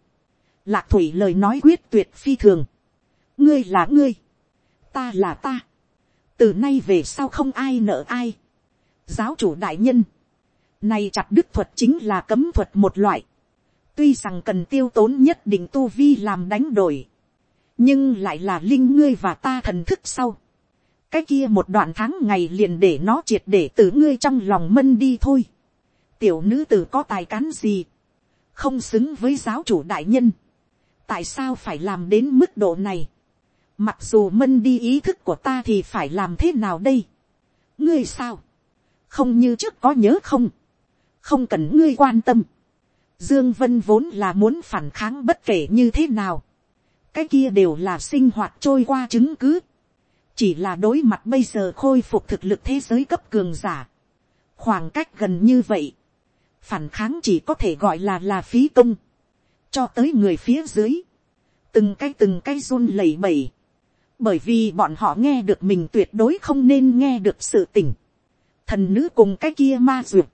A: lạc thủy lời nói quyết tuyệt phi thường ngươi là ngươi, ta là ta. từ nay về sau không ai nợ ai. giáo chủ đại nhân, nay chặt đức thuật chính là cấm thuật một loại. tuy rằng cần tiêu tốn nhất định tu vi làm đánh đổi nhưng lại là linh ngươi và ta thần thức sau. cái kia một đoạn tháng ngày liền để nó triệt để từ ngươi trong lòng mân đi thôi. tiểu nữ tử có tài cán gì, không xứng với giáo chủ đại nhân. tại sao phải làm đến mức độ này mặc dù mân đi ý thức của ta thì phải làm thế nào đây. ngươi sao, không như trước có nhớ không, không cần ngươi quan tâm. Dương Vân vốn là muốn phản kháng bất kể như thế nào cái kia đều là sinh hoạt trôi qua chứng cứ. chỉ là đối mặt bây giờ khôi phục thực lực thế giới cấp cường giả. khoảng cách gần như vậy, phản kháng chỉ có thể gọi là là phí công, cho tới người phía dưới, từng cái từng cái run lẩy bẩy, bởi vì bọn họ nghe được mình tuyệt đối không nên nghe được sự tỉnh, thần nữ cùng cái kia ma duyệt,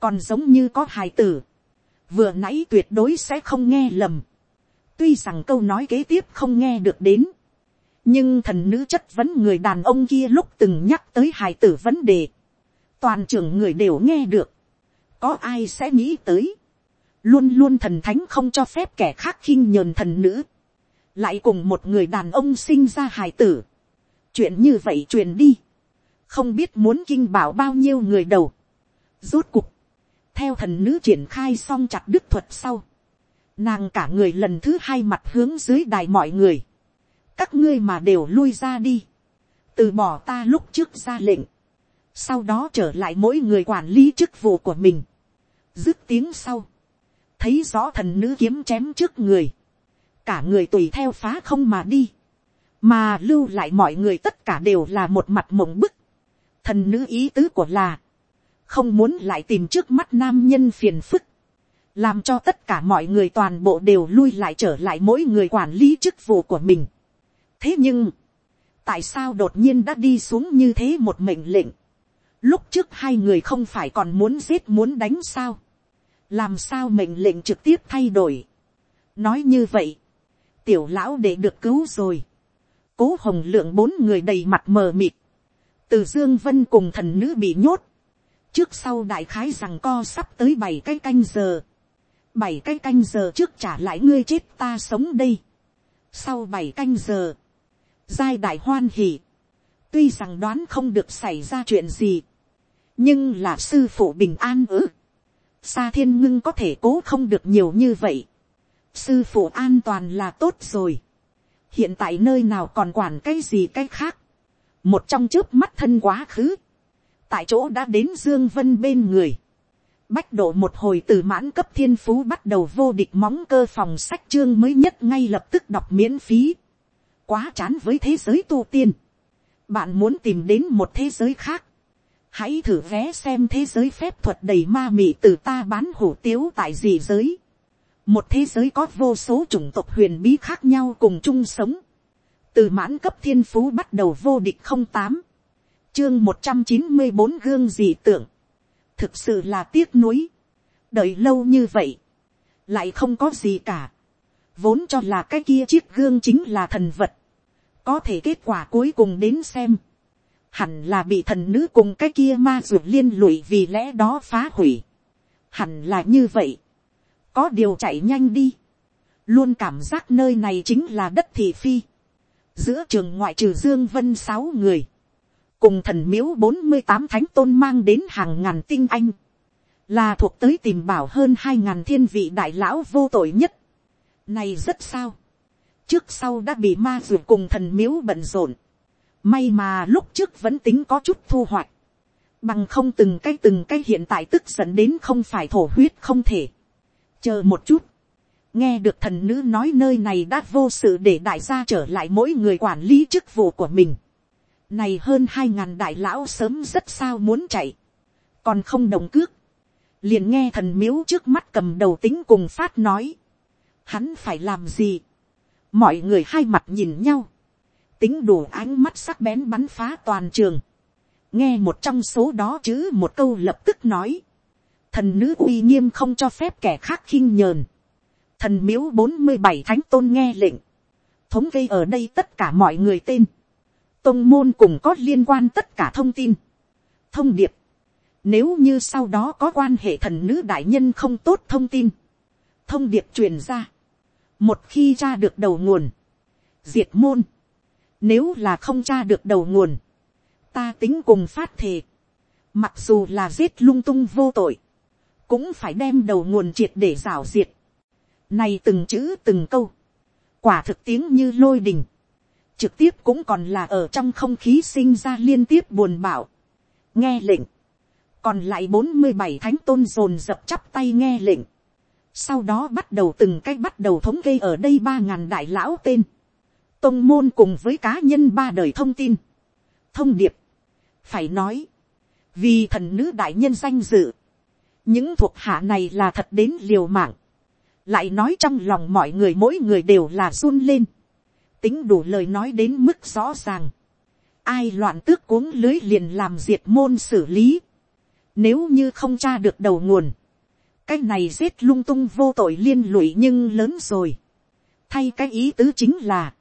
A: còn giống như có hài tử, vừa nãy tuyệt đối sẽ không nghe lầm, Tuy rằng câu nói kế tiếp không nghe được đến. Nhưng thần nữ chất vấn người đàn ông kia lúc từng nhắc tới hài tử vấn đề. Toàn trường người đều nghe được. Có ai sẽ nghĩ tới. Luôn luôn thần thánh không cho phép kẻ khác khinh nhờn thần nữ. Lại cùng một người đàn ông sinh ra hài tử. Chuyện như vậy truyền đi. Không biết muốn kinh bảo bao nhiêu người đầu. Rốt cục. Theo thần nữ triển khai xong chặt đức thuật sau, Nàng cả người lần thứ hai mặt hướng dưới đài mọi người. Các ngươi mà đều lui ra đi. Từ bỏ ta lúc trước ra lệnh. Sau đó trở lại mỗi người quản lý chức vụ của mình. Dứt tiếng sau. Thấy rõ thần nữ kiếm chém trước người. Cả người tùy theo phá không mà đi. Mà lưu lại mọi người tất cả đều là một mặt mộng bức. Thần nữ ý tứ của là. Không muốn lại tìm trước mắt nam nhân phiền phức làm cho tất cả mọi người toàn bộ đều lui lại trở lại mỗi người quản lý chức vụ của mình. thế nhưng, tại sao đột nhiên đã đi xuống như thế một mệnh lệnh. lúc trước hai người không phải còn muốn giết muốn đánh sao. làm sao mệnh lệnh trực tiếp thay đổi. nói như vậy, tiểu lão để được cứu rồi. cố hồng lượng bốn người đầy mặt mờ mịt. từ dương vân cùng thần nữ bị nhốt. trước sau đại khái rằng co sắp tới bảy cái canh giờ bảy cái canh giờ trước trả lại ngươi chết ta sống đây. sau bảy canh giờ, giai đại hoan hỉ, tuy rằng đoán không được xảy ra chuyện gì, nhưng là sư phụ bình an ư. Sa thiên ngưng có thể cố không được nhiều như vậy. Sư phụ an toàn là tốt rồi. Hiện tại nơi nào còn quản cái gì cái khác. Một trong trước mắt thân quá khứ. Tại chỗ đã đến Dương Vân bên người bách độ một hồi từ mãn cấp thiên phú bắt đầu vô địch móng cơ phòng sách chương mới nhất ngay lập tức đọc miễn phí. Quá chán với thế giới tu tiên. Bạn muốn tìm đến một thế giới khác. hãy thử vé xem thế giới phép thuật đầy ma mị từ ta bán hủ tiếu tại gì giới một thế giới có vô số chủng tộc huyền bí khác nhau cùng chung sống. từ mãn cấp thiên phú bắt đầu vô địch không tám, chương một trăm chín mươi bốn gương dị tưởng thực sự là tiếc nuối. đợi lâu như vậy, lại không có gì cả. vốn cho là cái kia chiếc gương chính là thần vật. có thể kết quả cuối cùng đến xem hẳn là bị thần nữ cùng cái kia ma ruột liên lụy vì lẽ đó phá hủy. hẳn là như vậy có điều chạy nhanh đi. luôn cảm giác nơi này chính là đất thị phi. giữa trường ngoại trừ dương vân sáu người. cùng thần miếu bốn mươi tám thánh tôn mang đến hàng ngàn tinh anh. là thuộc tới tìm bảo hơn hai ngàn thiên vị đại lão vô tội nhất. này rất sao. trước sau đã bị ma ruột cùng thần miếu bận rộn May mà lúc trước vẫn tính có chút thu hoạch. Bằng không từng cái từng cái hiện tại tức giận đến không phải thổ huyết không thể. Chờ một chút. Nghe được thần nữ nói nơi này đã vô sự để đại gia trở lại mỗi người quản lý chức vụ của mình. Này hơn hai ngàn đại lão sớm rất sao muốn chạy. Còn không đồng cước. Liền nghe thần miếu trước mắt cầm đầu tính cùng phát nói. Hắn phải làm gì? Mọi người hai mặt nhìn nhau tính đủ ánh mắt sắc bén bắn phá toàn trường. nghe một trong số đó chứ một câu lập tức nói thần nữ uy nghiêm không cho phép kẻ khác khinh nhờn. thần miếu bốn mươi bảy thánh tôn nghe lệnh. thống kê ở đây tất cả mọi người tên. tôn môn cùng có liên quan tất cả thông tin. thông điệp. Nếu như sau đó có quan hệ thần nữ đại nhân không tốt thông tin. Thông điệp truyền ra. Một khi ra được đầu nguồn. Diệt môn nếu là không tra được đầu nguồn. Ta tính cùng phát thề. Mặc dù là giết lung tung vô tội. Cũng phải đem đầu nguồn triệt để rào diệt. Này từng chữ từng câu. Quả thực tiếng như lôi đình. Trực tiếp cũng còn là ở trong không khí sinh ra liên tiếp buồn bạo. Nghe lệnh. Còn lại bốn mươi bảy thánh tôn dồn dập chắp tay nghe lệnh. Sau đó bắt đầu từng cách bắt đầu thống kê ở đây ba ngàn đại lão tên tông môn cùng với cá nhân ba đời thông tin, thông điệp, phải nói, vì thần nữ đại nhân danh dự, những thuộc hạ này là thật đến liều mạng, lại nói trong lòng mọi người mỗi người đều là run lên, tính đủ lời nói đến mức rõ ràng, ai loạn tước cuống lưới liền làm diệt môn xử lý, nếu như không tra được đầu nguồn, cái này giết lung tung vô tội liên lụy nhưng lớn rồi, thay cái ý tứ chính là,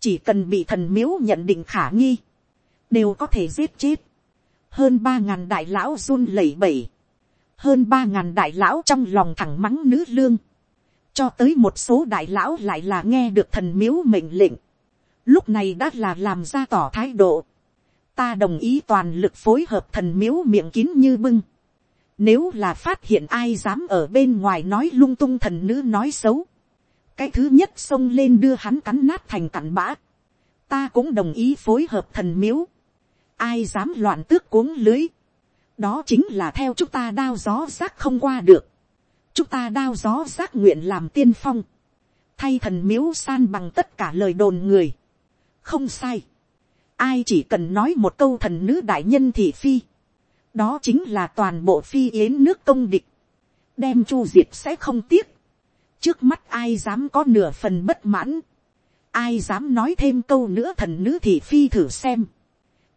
A: chỉ cần bị thần miếu nhận định khả nghi, đều có thể giết chết. hơn ba ngàn đại lão run lẩy bẩy, hơn ba ngàn đại lão trong lòng thẳng mắng nữ lương, cho tới một số đại lão lại là nghe được thần miếu mệnh lệnh, lúc này đã là làm ra tỏ thái độ, ta đồng ý toàn lực phối hợp thần miếu miệng kín như bưng, nếu là phát hiện ai dám ở bên ngoài nói lung tung thần nữ nói xấu, cái thứ nhất xông lên đưa hắn cắn nát thành cặn bã. ta cũng đồng ý phối hợp thần miếu. ai dám loạn tước cuống lưới đó chính là theo chúng ta đao gió rác không qua được. chúng ta đao gió rác nguyện làm tiên phong. thay thần miếu san bằng tất cả lời đồn người. không sai. ai chỉ cần nói một câu thần nữ đại nhân thị phi. đó chính là toàn bộ phi yến nước công địch. đem chu diệt sẽ không tiếc trước mắt ai dám có nửa phần bất mãn, ai dám nói thêm câu nữa thần nữ thị phi thử xem,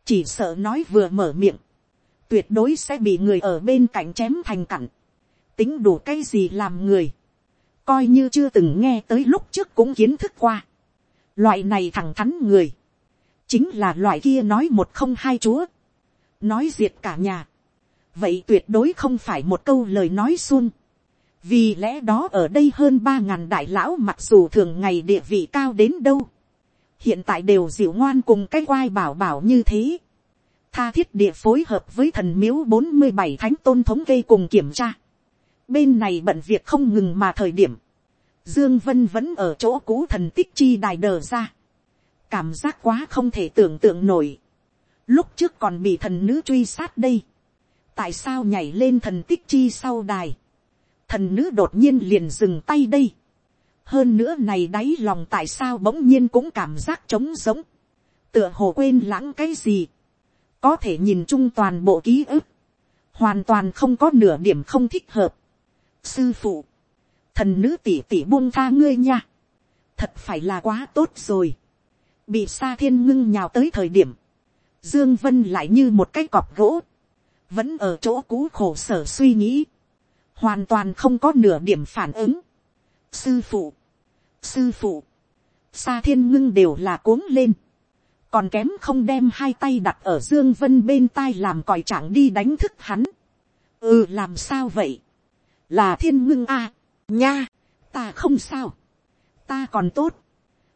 A: chỉ sợ nói vừa mở miệng, tuyệt đối sẽ bị người ở bên cạnh chém thành cặn, tính đủ cái gì làm người, coi như chưa từng nghe tới lúc trước cũng kiến thức qua, loại này thẳng thắn người, chính là loại kia nói một không hai chúa, nói diệt cả nhà, vậy tuyệt đối không phải một câu lời nói xuông, vì lẽ đó ở đây hơn ba ngàn đại lão mặc dù thường ngày địa vị cao đến đâu, hiện tại đều dịu ngoan cùng cái quai bảo bảo như thế, tha thiết địa phối hợp với thần miếu bốn mươi bảy thánh tôn thống kê cùng kiểm tra, bên này bận việc không ngừng mà thời điểm, dương vân vẫn ở chỗ cũ thần tích chi đài đờ ra, cảm giác quá không thể tưởng tượng nổi, lúc trước còn bị thần nữ truy sát đây, tại sao nhảy lên thần tích chi sau đài, thần nữ đột nhiên liền dừng tay đây. hơn nữa này đáy lòng tại sao bỗng nhiên cũng cảm giác trống giống. tựa hồ quên lãng cái gì có thể nhìn chung toàn bộ ký ức, hoàn toàn không có nửa điểm không thích hợp. sư phụ, thần nữ tỷ tỷ buông tha ngươi nha, thật phải là quá tốt rồi, bị sa thiên ngưng nhào tới thời điểm, dương vân lại như một cái cọp gỗ, vẫn ở chỗ cũ khổ sở suy nghĩ, hoàn toàn không có nửa điểm phản ứng. sư phụ, sư phụ, sa thiên ngưng đều là cuống lên, còn kém không đem hai tay đặt ở dương vân bên tai làm còi chẳng đi đánh thức hắn. ừ làm sao vậy, là thiên ngưng a, à. nha, ta không sao, ta còn tốt,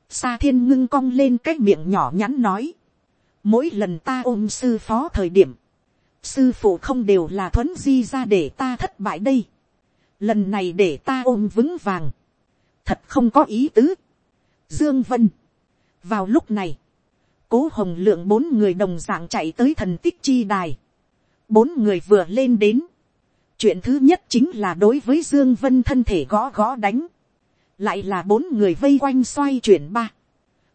A: sa thiên ngưng cong lên cái miệng nhỏ nhắn nói, mỗi lần ta ôm sư phó thời điểm, sư phụ không đều là thuấn di ra để ta thất bại đây, lần này để ta ôm vững vàng, thật không có ý tứ. Dương Vân, vào lúc này, cố hồng lượng bốn người đồng dạng chạy tới thần tích chi đài, bốn người vừa lên đến, chuyện thứ nhất chính là đối với Dương Vân thân thể gõ gõ đánh, lại là bốn người vây quanh xoay chuyển ba,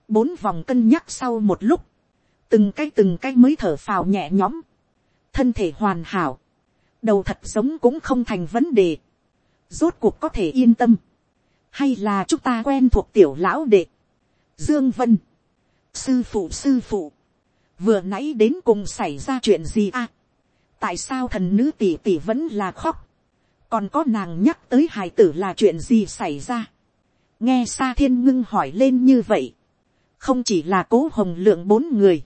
A: bốn vòng cân nhắc sau một lúc, từng cái từng cái mới thở phào nhẹ nhõm, thân thể hoàn hảo, đầu thật sống cũng không thành vấn đề, rốt cuộc có thể yên tâm, hay là chúng ta quen thuộc tiểu lão đệ, dương vân, sư phụ sư phụ, vừa nãy đến cùng xảy ra chuyện gì à, tại sao thần nữ tỷ tỷ vẫn là khóc, còn có nàng nhắc tới hài tử là chuyện gì xảy ra, nghe xa thiên ngưng hỏi lên như vậy, không chỉ là cố hồng lượng bốn người,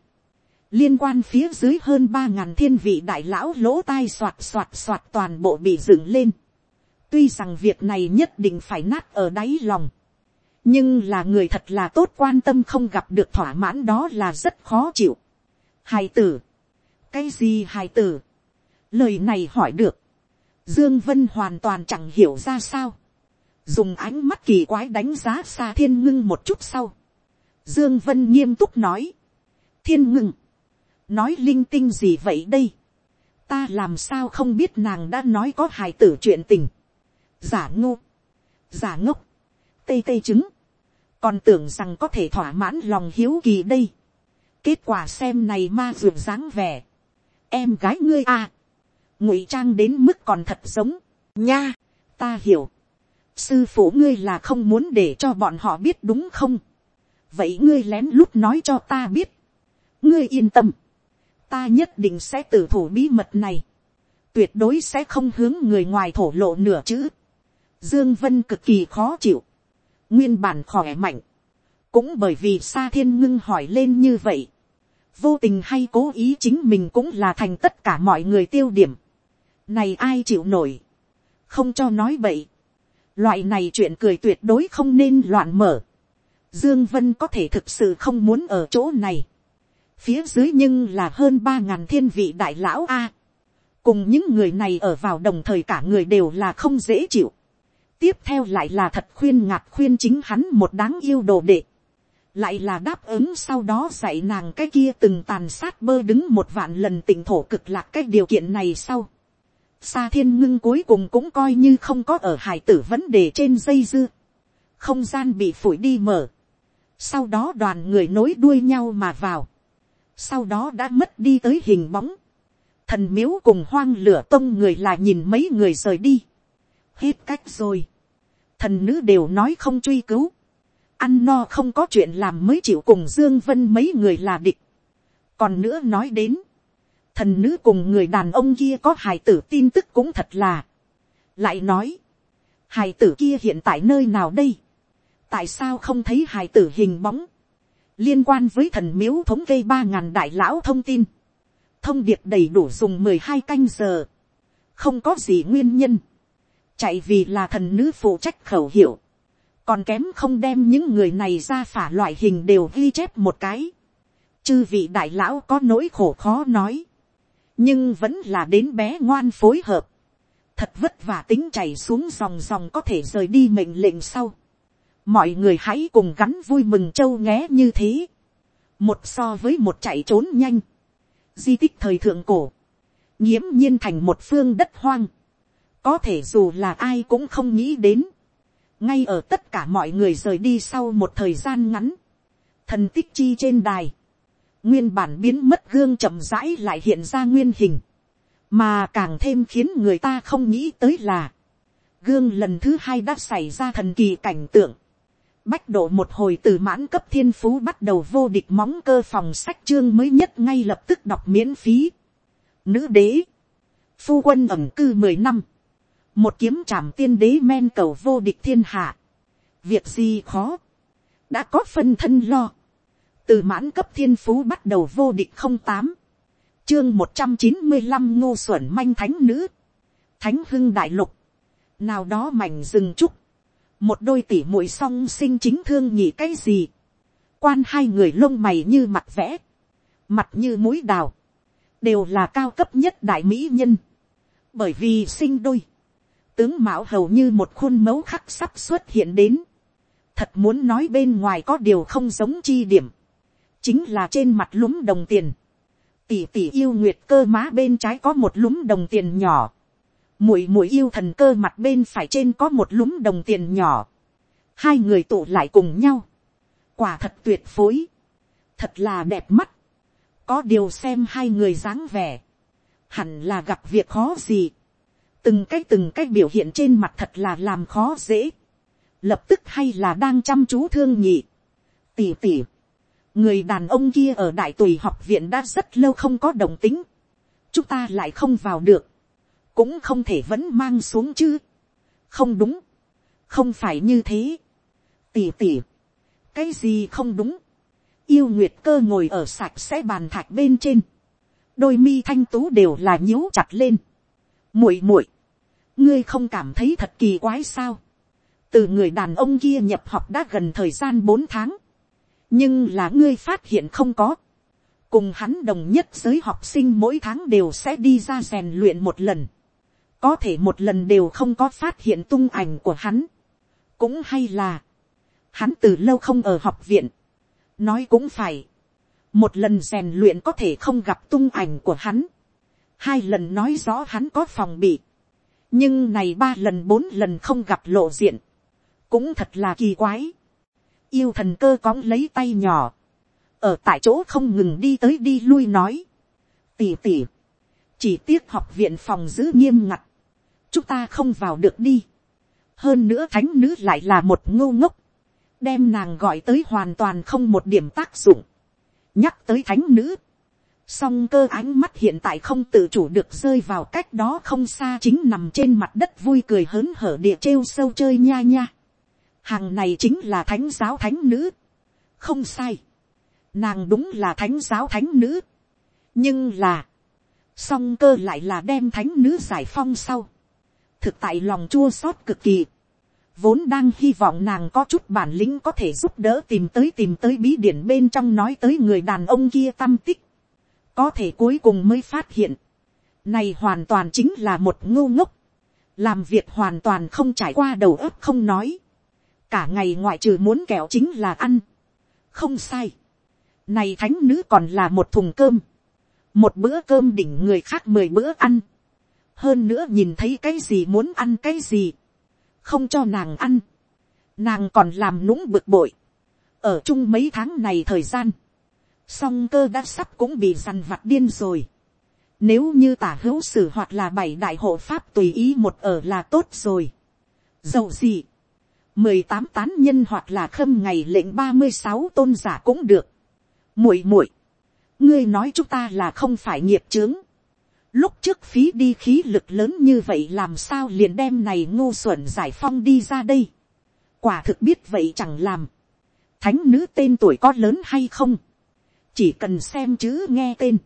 A: liên quan phía dưới hơn ba ngàn thiên vị đại lão lỗ tai soạt soạt soạt toàn bộ bị dựng lên. tuy rằng việc này nhất định phải nát ở đáy lòng, nhưng là người thật là tốt quan tâm không gặp được thỏa mãn đó là rất khó chịu. hài tử, cái gì hài tử, lời này hỏi được, dương vân hoàn toàn chẳng hiểu ra sao, dùng ánh mắt kỳ quái đánh giá xa thiên ngưng một chút sau, dương vân nghiêm túc nói, thiên ngưng, nói linh tinh gì vậy đây, ta làm sao không biết nàng đã nói có hài tử chuyện tình, giả ngô, giả ngốc, tê tê chứng, còn tưởng rằng có thể thỏa mãn lòng hiếu kỳ đây, kết quả xem này ma dường dáng vẻ, em gái ngươi à, ngụy trang đến mức còn thật giống, nha, ta hiểu, sư phụ ngươi là không muốn để cho bọn họ biết đúng không, vậy ngươi lén lút nói cho ta biết, ngươi yên tâm, ta nhất định sẽ tử thủ bí mật này, tuyệt đối sẽ không hướng người ngoài thổ lộ nửa chữ. Dương Vân cực kỳ khó chịu, nguyên bản khỏe mạnh, cũng bởi vì Sa Thiên Ngưng hỏi lên như vậy, vô tình hay cố ý chính mình cũng là thành tất cả mọi người tiêu điểm. Này ai chịu nổi, không cho nói vậy Loại này chuyện cười tuyệt đối không nên loạn mở. Dương Vân có thể thực sự không muốn ở chỗ này phía dưới nhưng là hơn ba ngàn thiên vị đại lão a. cùng những người này ở vào đồng thời cả người đều là không dễ chịu tiếp theo lại là thật khuyên ngạc khuyên chính hắn một đáng yêu đồ đệ. lại là đáp ứng sau đó dạy nàng cái kia từng tàn sát bơ đứng một vạn lần tỉnh thổ cực lạc cái điều kiện này sau. Sa thiên ngưng cuối cùng cũng coi như không có ở hải tử vấn đề trên dây dưa. Không gian bị phủi đi mở. Sau đó đoàn người nối đuôi nhau mà vào sau đó đã mất đi tới hình bóng, thần miếu cùng hoang lửa tông người là nhìn mấy người rời đi, hết cách rồi, thần nữ đều nói không truy cứu, ăn no không có chuyện làm mới chịu cùng dương vân mấy người là địch, còn nữa nói đến, thần nữ cùng người đàn ông kia có hài tử tin tức cũng thật là, lại nói, hài tử kia hiện tại nơi nào đây, tại sao không thấy hài tử hình bóng, liên quan với thần miếu thống kê ba ngàn đại lão thông tin, thông điệp đầy đủ dùng mười hai canh giờ, không có gì nguyên nhân, chạy vì là thần nữ phụ trách khẩu hiệu, còn kém không đem những người này ra phả loại hình đều ghi chép một cái, chư vị đại lão có nỗi khổ khó nói, nhưng vẫn là đến bé ngoan phối hợp, thật vất vả tính chảy xuống dòng dòng có thể rời đi mệnh lệnh sau, mọi người hãy cùng gắn vui mừng châu nghé như thế, một so với một chạy trốn nhanh, di tích thời thượng cổ, nghiễm nhiên thành một phương đất hoang, có thể dù là ai cũng không nghĩ đến, ngay ở tất cả mọi người rời đi sau một thời gian ngắn, thần tích chi trên đài, nguyên bản biến mất gương chậm rãi lại hiện ra nguyên hình, mà càng thêm khiến người ta không nghĩ tới là, gương lần thứ hai đã xảy ra thần kỳ cảnh tượng, bách độ một hồi từ mãn cấp thiên phú bắt đầu vô địch móng cơ phòng sách chương mới nhất ngay lập tức đọc miễn phí. Nữ đế, phu quân ẩm cư mười năm, một kiếm trảm tiên đế men cầu vô địch thiên hạ, việc gì khó, đã có phân thân lo, từ mãn cấp thiên phú bắt đầu vô địch không tám, chương một trăm chín mươi năm ngô xuẩn manh thánh nữ, thánh hưng đại lục, nào đó mảnh rừng trúc, một đôi tỉ muội song sinh chính thương nhỉ cái gì, quan hai người lông mày như mặt vẽ, mặt như mũi đào, đều là cao cấp nhất đại mỹ nhân, bởi vì sinh đôi, tướng mạo hầu như một khuôn mẫu khắc sắp xuất hiện đến, thật muốn nói bên ngoài có điều không giống chi điểm, chính là trên mặt lúm đồng tiền, tỷ tỷ yêu nguyệt cơ má bên trái có một lúm đồng tiền nhỏ, muội muội yêu thần cơ mặt bên phải trên có một lúm đồng tiền nhỏ, hai người tụ lại cùng nhau, quả thật tuyệt phối, thật là đẹp mắt, có điều xem hai người dáng vẻ, hẳn là gặp việc khó gì, từng cái từng cái biểu hiện trên mặt thật là làm khó dễ, lập tức hay là đang chăm chú thương nhị, tỉ tỉ, người đàn ông kia ở đại tùy học viện đã rất lâu không có đồng tính, chúng ta lại không vào được, cũng không thể vẫn mang xuống chứ, không đúng, không phải như thế, tỉ tỉ, cái gì không đúng, yêu nguyệt cơ ngồi ở sạch sẽ bàn thạch bên trên, đôi mi thanh tú đều là nhíu chặt lên, muội muội, ngươi không cảm thấy thật kỳ quái sao, từ người đàn ông kia nhập học đã gần thời gian bốn tháng, nhưng là ngươi phát hiện không có, cùng hắn đồng nhất giới học sinh mỗi tháng đều sẽ đi ra rèn luyện một lần, có thể một lần đều không có phát hiện tung ảnh của hắn, cũng hay là, hắn từ lâu không ở học viện, nói cũng phải, một lần rèn luyện có thể không gặp tung ảnh của hắn, hai lần nói rõ hắn có phòng bị, nhưng này ba lần bốn lần không gặp lộ diện, cũng thật là kỳ quái. yêu thần cơ cóng lấy tay nhỏ, ở tại chỗ không ngừng đi tới đi lui nói, tỉ tỉ, chỉ tiếc học viện phòng giữ nghiêm ngặt, chúng ta không vào được đi. hơn nữa thánh nữ lại là một ngô ngốc, đem nàng gọi tới hoàn toàn không một điểm tác dụng. nhắc tới thánh nữ, song cơ ánh mắt hiện tại không tự chủ được rơi vào cách đó không xa chính nằm trên mặt đất vui cười hớn hở địa trêu sâu chơi nha nha. hàng này chính là thánh giáo thánh nữ. không sai. nàng đúng là thánh giáo thánh nữ. nhưng là, song cơ lại là đem thánh nữ giải phong sau. thực tại lòng chua xót cực kỳ. vốn đang hy vọng nàng có chút bản lĩnh có thể giúp đỡ tìm tới tìm tới bí điển bên trong nói tới người đàn ông kia tâm tích có thể cuối cùng mới phát hiện, này hoàn toàn chính là một ngô ngốc, làm việc hoàn toàn không trải qua đầu óc không nói, cả ngày ngoại trừ muốn kẹo chính là ăn, không sai, này thánh nữ còn là một thùng cơm, một bữa cơm đỉnh người khác mười bữa ăn, hơn nữa nhìn thấy cái gì muốn ăn cái gì, không cho nàng ăn, nàng còn làm nũng bực bội, ở chung mấy tháng này thời gian, song cơ đã sắp cũng bị dằn vặt điên rồi. Nếu như tả hữu sử hoặc là bảy đại hộ pháp tùy ý một ở là tốt rồi. Dầu gì? mười tám tán nhân hoặc là khâm ngày lệnh ba mươi sáu tôn giả cũng được. muội muội, Ngươi nói chúng ta là không phải nghiệp chướng. Lúc trước phí đi khí lực lớn như vậy làm sao liền đem này ngu xuẩn giải phong đi ra đây. Quả thực biết vậy chẳng làm. Thánh nữ tên tuổi có lớn hay không? Chỉ cần xem chữ nghe tên,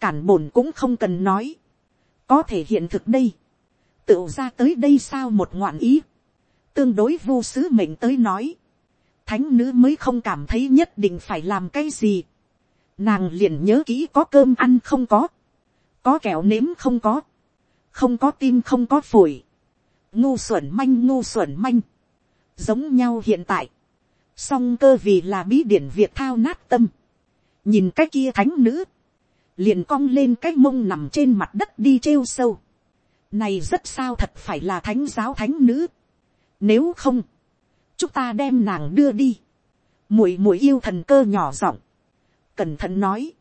A: cản bổn cũng không cần nói, có thể hiện thực đây, tựu ra tới đây sao một ngoạn ý, tương đối vô sứ mệnh tới nói, thánh nữ mới không cảm thấy nhất định phải làm cái gì, nàng liền nhớ kỹ có cơm ăn không có, có kẹo nếm không có, không có tim không có phổi, ngu xuẩn manh ngu xuẩn manh, giống nhau hiện tại, song cơ vì là bí điển việt thao nát tâm, nhìn cái kia thánh nữ, liền cong lên cái mông nằm trên mặt đất đi trêu sâu. Này rất sao thật phải là thánh giáo thánh nữ. Nếu không, chúng ta đem nàng đưa đi. Muội muội yêu thần cơ nhỏ giọng, cẩn thận nói,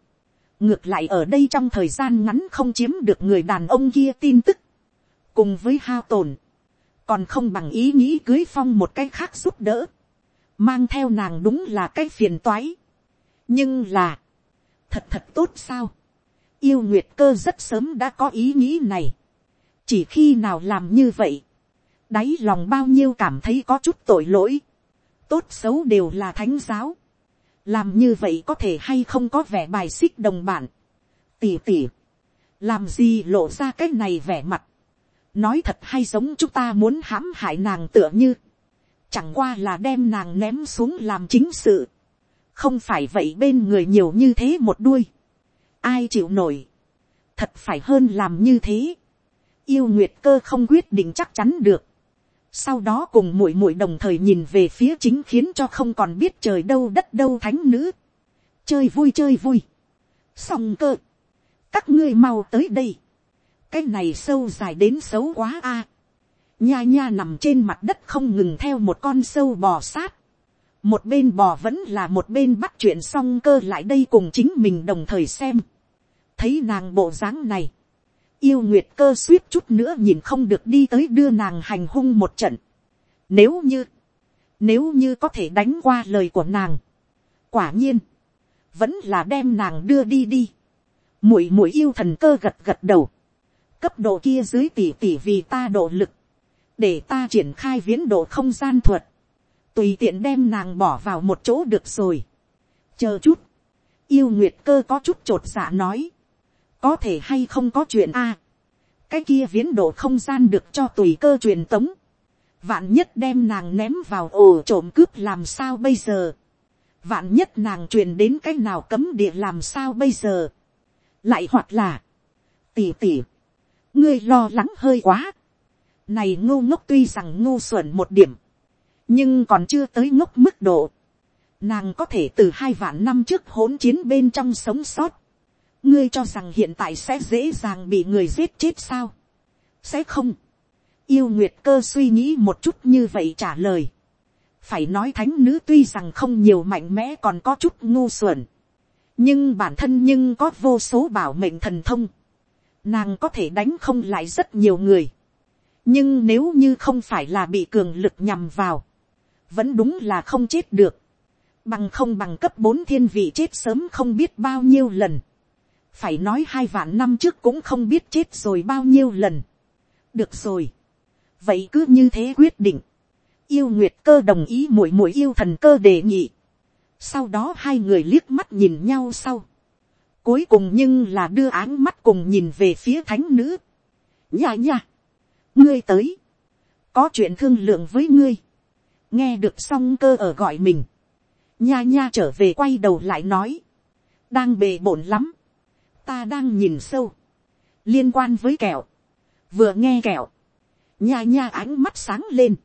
A: ngược lại ở đây trong thời gian ngắn không chiếm được người đàn ông kia tin tức, cùng với hao tổn, còn không bằng ý nghĩ cưới phong một cái khác giúp đỡ, mang theo nàng đúng là cái phiền toái, nhưng là, thật thật tốt sao, yêu nguyệt cơ rất sớm đã có ý nghĩ này, chỉ khi nào làm như vậy, đáy lòng bao nhiêu cảm thấy có chút tội lỗi, tốt xấu đều là thánh giáo, làm như vậy có thể hay không có vẻ bài xích đồng bản, tỉ tỉ, làm gì lộ ra cái này vẻ mặt, nói thật hay giống chúng ta muốn hãm hại nàng tựa như, chẳng qua là đem nàng ném xuống làm chính sự, không phải vậy bên người nhiều như thế một đuôi, ai chịu nổi, thật phải hơn làm như thế, yêu nguyệt cơ không quyết định chắc chắn được, sau đó cùng muội muội đồng thời nhìn về phía chính khiến cho không còn biết trời đâu đất đâu thánh nữ, chơi vui chơi vui, xong cơ, các ngươi mau tới đây, cái này sâu dài đến xấu quá a, à. nha nha nằm trên mặt đất không ngừng theo một con sâu bò sát, một bên bò vẫn là một bên bắt chuyện xong cơ lại đây cùng chính mình đồng thời xem, thấy nàng bộ dáng này, yêu nguyệt cơ suýt chút nữa nhìn không được đi tới đưa nàng hành hung một trận. Nếu như, nếu như có thể đánh qua lời của nàng, quả nhiên, vẫn là đem nàng đưa đi đi. Mũi mũi yêu thần cơ gật gật đầu, cấp độ kia dưới tỷ tỷ vì ta độ lực, để ta triển khai viễn độ không gian thuật, tùy tiện đem nàng bỏ vào một chỗ được rồi. chờ chút, yêu nguyệt cơ có chút t r ộ t dạ nói, có thể hay không có chuyện a. cái kia viễn độ không gian được cho tùy cơ truyền tống. vạn nhất đem nàng ném vào ổ trộm cướp làm sao bây giờ. vạn nhất nàng truyền đến cái nào cấm địa làm sao bây giờ. lại hoặc là, tỉ tỉ, ngươi lo lắng hơi quá. này ngô ngốc tuy rằng ngô xuẩn một điểm, nhưng còn chưa tới ngốc mức độ. Nàng có thể từ hai vạn năm trước hỗn chiến bên trong sống sót ngươi cho rằng hiện tại sẽ dễ dàng bị người giết chết sao. sẽ không. yêu nguyệt cơ suy nghĩ một chút như vậy trả lời. phải nói thánh nữ tuy rằng không nhiều mạnh mẽ còn có chút ngu xuẩn. nhưng bản thân nhưng có vô số bảo mệnh thần thông. nàng có thể đánh không lại rất nhiều người. nhưng nếu như không phải là bị cường lực nhằm vào, vẫn đúng là không chết được bằng không bằng cấp bốn thiên vị chết sớm không biết bao nhiêu lần phải nói hai vạn năm trước cũng không biết chết rồi bao nhiêu lần. được rồi. vậy cứ như thế quyết định. yêu nguyệt cơ đồng ý muội muội yêu thần cơ đề nghị. sau đó hai người liếc mắt nhìn nhau sau. cuối cùng nhưng là đưa áng mắt cùng nhìn về phía thánh nữ. nhà nhà, ngươi tới. có chuyện thương lượng với ngươi nghe được song cơ ở gọi mình. nha nha trở về quay đầu lại nói. đang bề bổn lắm. Ta đang nhìn sâu, liên quan với kẹo, vừa nghe kẹo, nha nha ánh mắt sáng lên,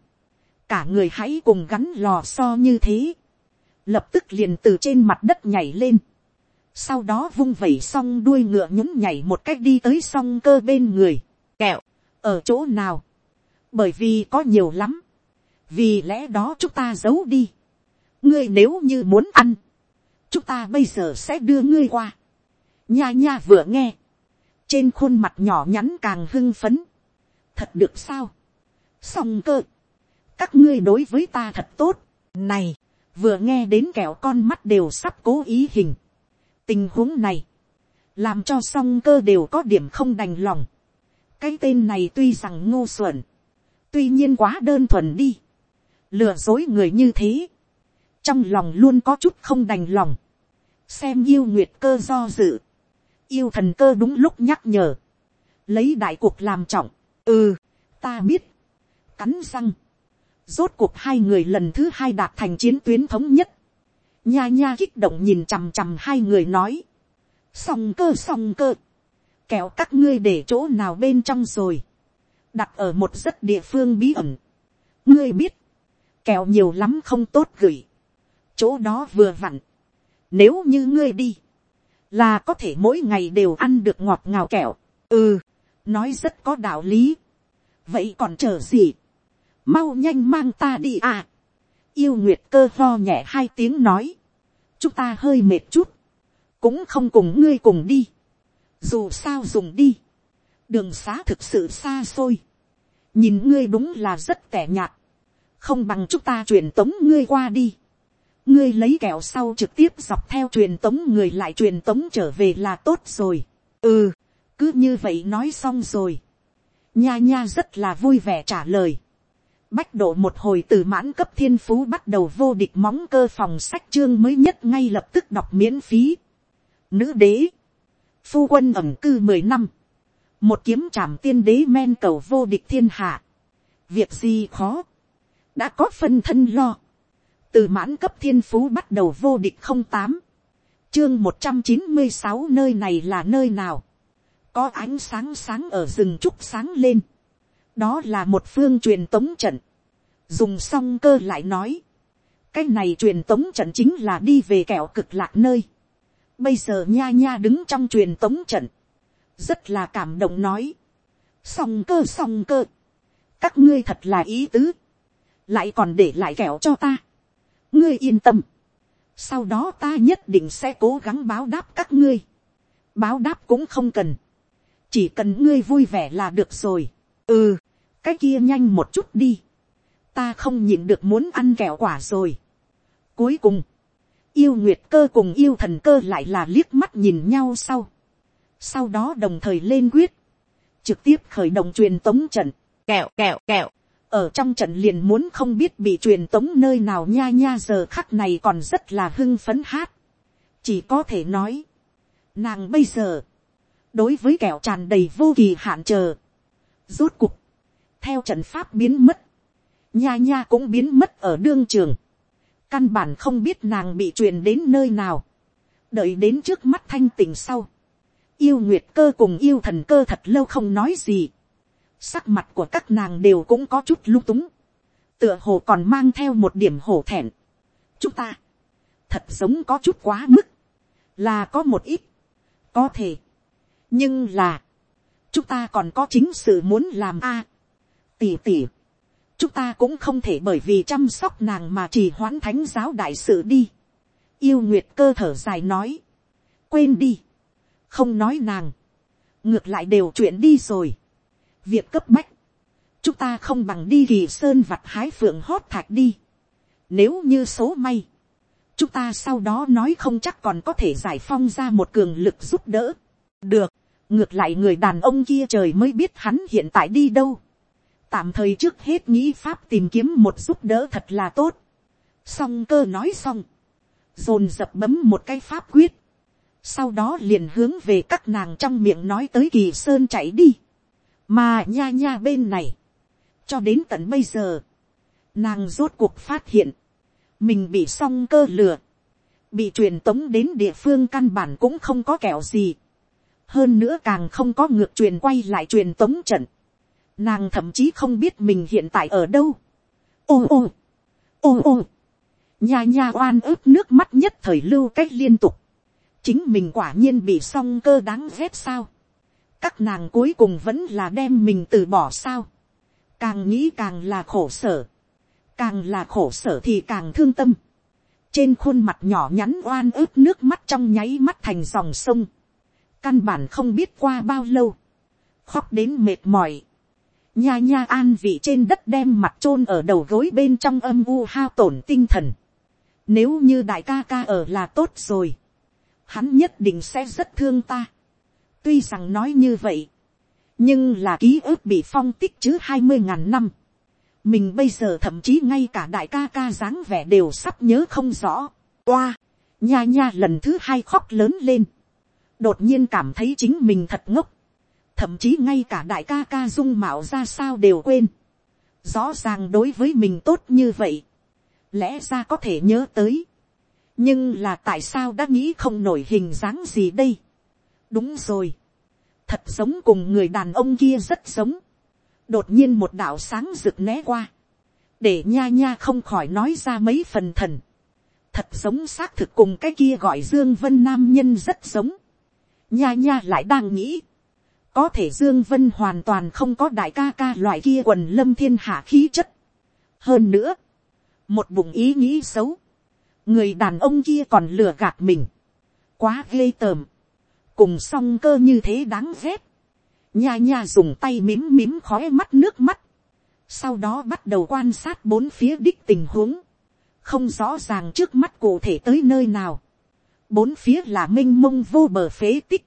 A: cả người hãy cùng gắn lò so như thế, lập tức liền từ trên mặt đất nhảy lên, sau đó vung vẩy xong đuôi ngựa nhún nhảy một cách đi tới song cơ bên người, kẹo, ở chỗ nào, bởi vì có nhiều lắm, vì lẽ đó chúng ta giấu đi, ngươi nếu như muốn ăn, chúng ta bây giờ sẽ đưa ngươi qua, nha nha vừa nghe, trên khuôn mặt nhỏ nhắn càng hưng phấn, thật được sao, song cơ, các ngươi đối với ta thật tốt, này, vừa nghe đến kẹo con mắt đều sắp cố ý hình, tình huống này, làm cho song cơ đều có điểm không đành lòng, cái tên này tuy rằng ngô xuẩn, tuy nhiên quá đơn thuần đi, lừa dối người như thế, trong lòng luôn có chút không đành lòng, xem yêu nguyệt cơ do dự, yêu thần cơ đúng lúc nhắc nhở, lấy đại cuộc làm trọng, ừ, ta biết, cắn răng, rốt cuộc hai người lần thứ hai đạt thành chiến tuyến thống nhất, nha nha kích động nhìn chằm chằm hai người nói, song cơ song cơ, kẹo các ngươi để chỗ nào bên trong rồi, đặt ở một rất địa phương bí ẩn, ngươi biết, kẹo nhiều lắm không tốt gửi, chỗ đó vừa vặn, nếu như ngươi đi, là có thể mỗi ngày đều ăn được ngọt ngào kẹo. ừ, nói rất có đạo lý. vậy còn chờ gì, mau nhanh mang ta đi à. yêu nguyệt cơ lo nhẹ hai tiếng nói, chúng ta hơi mệt chút, cũng không cùng ngươi cùng đi, dù sao dùng đi, đường xá thực sự xa xôi, nhìn ngươi đúng là rất tẻ nhạt, không bằng chúng ta truyền tống ngươi qua đi, ngươi lấy kẹo sau trực tiếp dọc theo truyền tống người lại truyền tống trở về là tốt rồi, ừ, cứ như vậy nói xong rồi, nha nha rất là vui vẻ trả lời, bách độ một hồi từ mãn cấp thiên phú bắt đầu vô địch móng cơ phòng sách chương mới nhất ngay lập tức đọc miễn phí. Nữ đế, phu quân ẩm cư mười năm, một kiếm trảm tiên đế men cầu vô địch thiên hạ. Việc gì khó, đã có phân thân lo. Từ mãn cấp thiên phú bắt đầu vô địch không tám, chương một trăm chín mươi sáu nơi này là nơi nào. Có ánh sáng sáng ở rừng trúc sáng lên. Đó là một phương truyền tống trận, dùng xong cơ lại nói, cái này truyền tống trận chính là đi về kẹo cực lạc nơi, bây giờ nha nha đứng trong truyền tống trận, rất là cảm động nói, song cơ song cơ, các ngươi thật là ý tứ, lại còn để lại kẹo cho ta, ngươi yên tâm, sau đó ta nhất định sẽ cố gắng báo đáp các ngươi, báo đáp cũng không cần, chỉ cần ngươi vui vẻ là được rồi, ừ, cái kia nhanh một chút đi, ta không nhịn được muốn ăn kẹo quả rồi. Cuối cùng, yêu nguyệt cơ cùng yêu thần cơ lại là liếc mắt nhìn nhau sau. Sau đó đồng thời lên quyết, trực tiếp khởi động truyền tống trận, kẹo kẹo kẹo. Ở trong trận liền muốn không biết bị truyền tống nơi nào nha nha giờ khắc này còn rất là hưng phấn hát. Chỉ có thể nói, nàng bây giờ, đối với kẹo tràn đầy vô kỳ hạn chờ. Rốt cục, theo trận pháp biến mất, nha nha cũng biến mất ở đương trường, căn bản không biết nàng bị truyền đến nơi nào, đợi đến trước mắt thanh tình sau, yêu nguyệt cơ cùng yêu thần cơ thật lâu không nói gì, sắc mặt của các nàng đều cũng có chút lung túng, tựa hồ còn mang theo một điểm hổ thẹn. chúng ta, thật giống có chút quá mức, là có một ít, có thể, nhưng là, chúng ta còn có chính sự muốn làm a, tỉ tỉ, chúng ta cũng không thể bởi vì chăm sóc nàng mà chỉ hoãn thánh giáo đại sự đi. yêu nguyệt cơ thở dài nói, quên đi, không nói nàng, ngược lại đều chuyện đi rồi việc cấp bách, chúng ta không bằng đi kỳ sơn vặt hái phượng hót thạch đi. nếu như số may, chúng ta sau đó nói không chắc còn có thể giải phong ra một cường lực giúp đỡ. được, ngược lại người đàn ông kia trời mới biết hắn hiện tại đi đâu tạm thời trước hết nghĩ pháp tìm kiếm một giúp đỡ thật là tốt. song cơ nói xong, dồn dập bấm một cái pháp quyết, sau đó liền hướng về các nàng trong miệng nói tới kỳ sơn chạy đi, mà nha nha bên này, cho đến tận bây giờ, nàng rốt cuộc phát hiện, mình bị song cơ lừa, bị truyền tống đến địa phương căn bản cũng không có kẹo gì, hơn nữa càng không có ngược truyền quay lại truyền tống trận, Nàng thậm chí không biết mình hiện tại ở đâu. Ô ô. Ô ô. Nha nha oan ức nước mắt nhất thời lưu cách liên tục. Chính mình quả nhiên bị song cơ đáng ghét sao. Các nàng cuối cùng vẫn là đem mình từ bỏ sao. Càng nghĩ càng là khổ sở. Càng là khổ sở thì càng thương tâm. Trên khuôn mặt nhỏ nhắn oan ức nước mắt trong nháy mắt thành dòng sông. Căn bản không biết qua bao lâu. Khóc đến mệt mỏi nha nha an vị trên đất đem mặt chôn ở đầu gối bên trong âm u hao tổn tinh thần. Nếu như đại ca ca ở là tốt rồi. Hắn nhất định sẽ rất thương ta. Tuy rằng nói như vậy. Nhưng là ký ức bị phong tích chứ hai mươi ngàn năm. Mình bây giờ thậm chí ngay cả đại ca ca dáng vẻ đều sắp nhớ không rõ. Oa, nha nha lần thứ hai khóc lớn lên. Đột nhiên cảm thấy chính mình thật ngốc thậm chí ngay cả đại ca ca dung mạo ra sao đều quên. Rõ ràng đối với mình tốt như vậy, lẽ ra có thể nhớ tới. nhưng là tại sao đã nghĩ không nổi hình dáng gì đây đúng rồi, thật giống cùng người đàn ông kia rất giống. đột nhiên một đạo sáng rực né qua, để nha nha không khỏi nói ra mấy phần thần. thật giống xác thực cùng cái kia gọi dương vân nam nhân rất giống. nha nha lại đang nghĩ, có thể dương vân hoàn toàn không có đại ca ca loại kia quần lâm thiên hạ khí chất. hơn nữa, một bụng ý nghĩ xấu, người đàn ông kia còn lừa gạt mình. quá ghê tởm, cùng song cơ như thế đáng ghét, nha nha dùng tay mím mím khói mắt nước mắt, sau đó bắt đầu quan sát bốn phía đích tình huống, không rõ ràng trước mắt cụ thể tới nơi nào, bốn phía là m i n h mông vô bờ phế tích,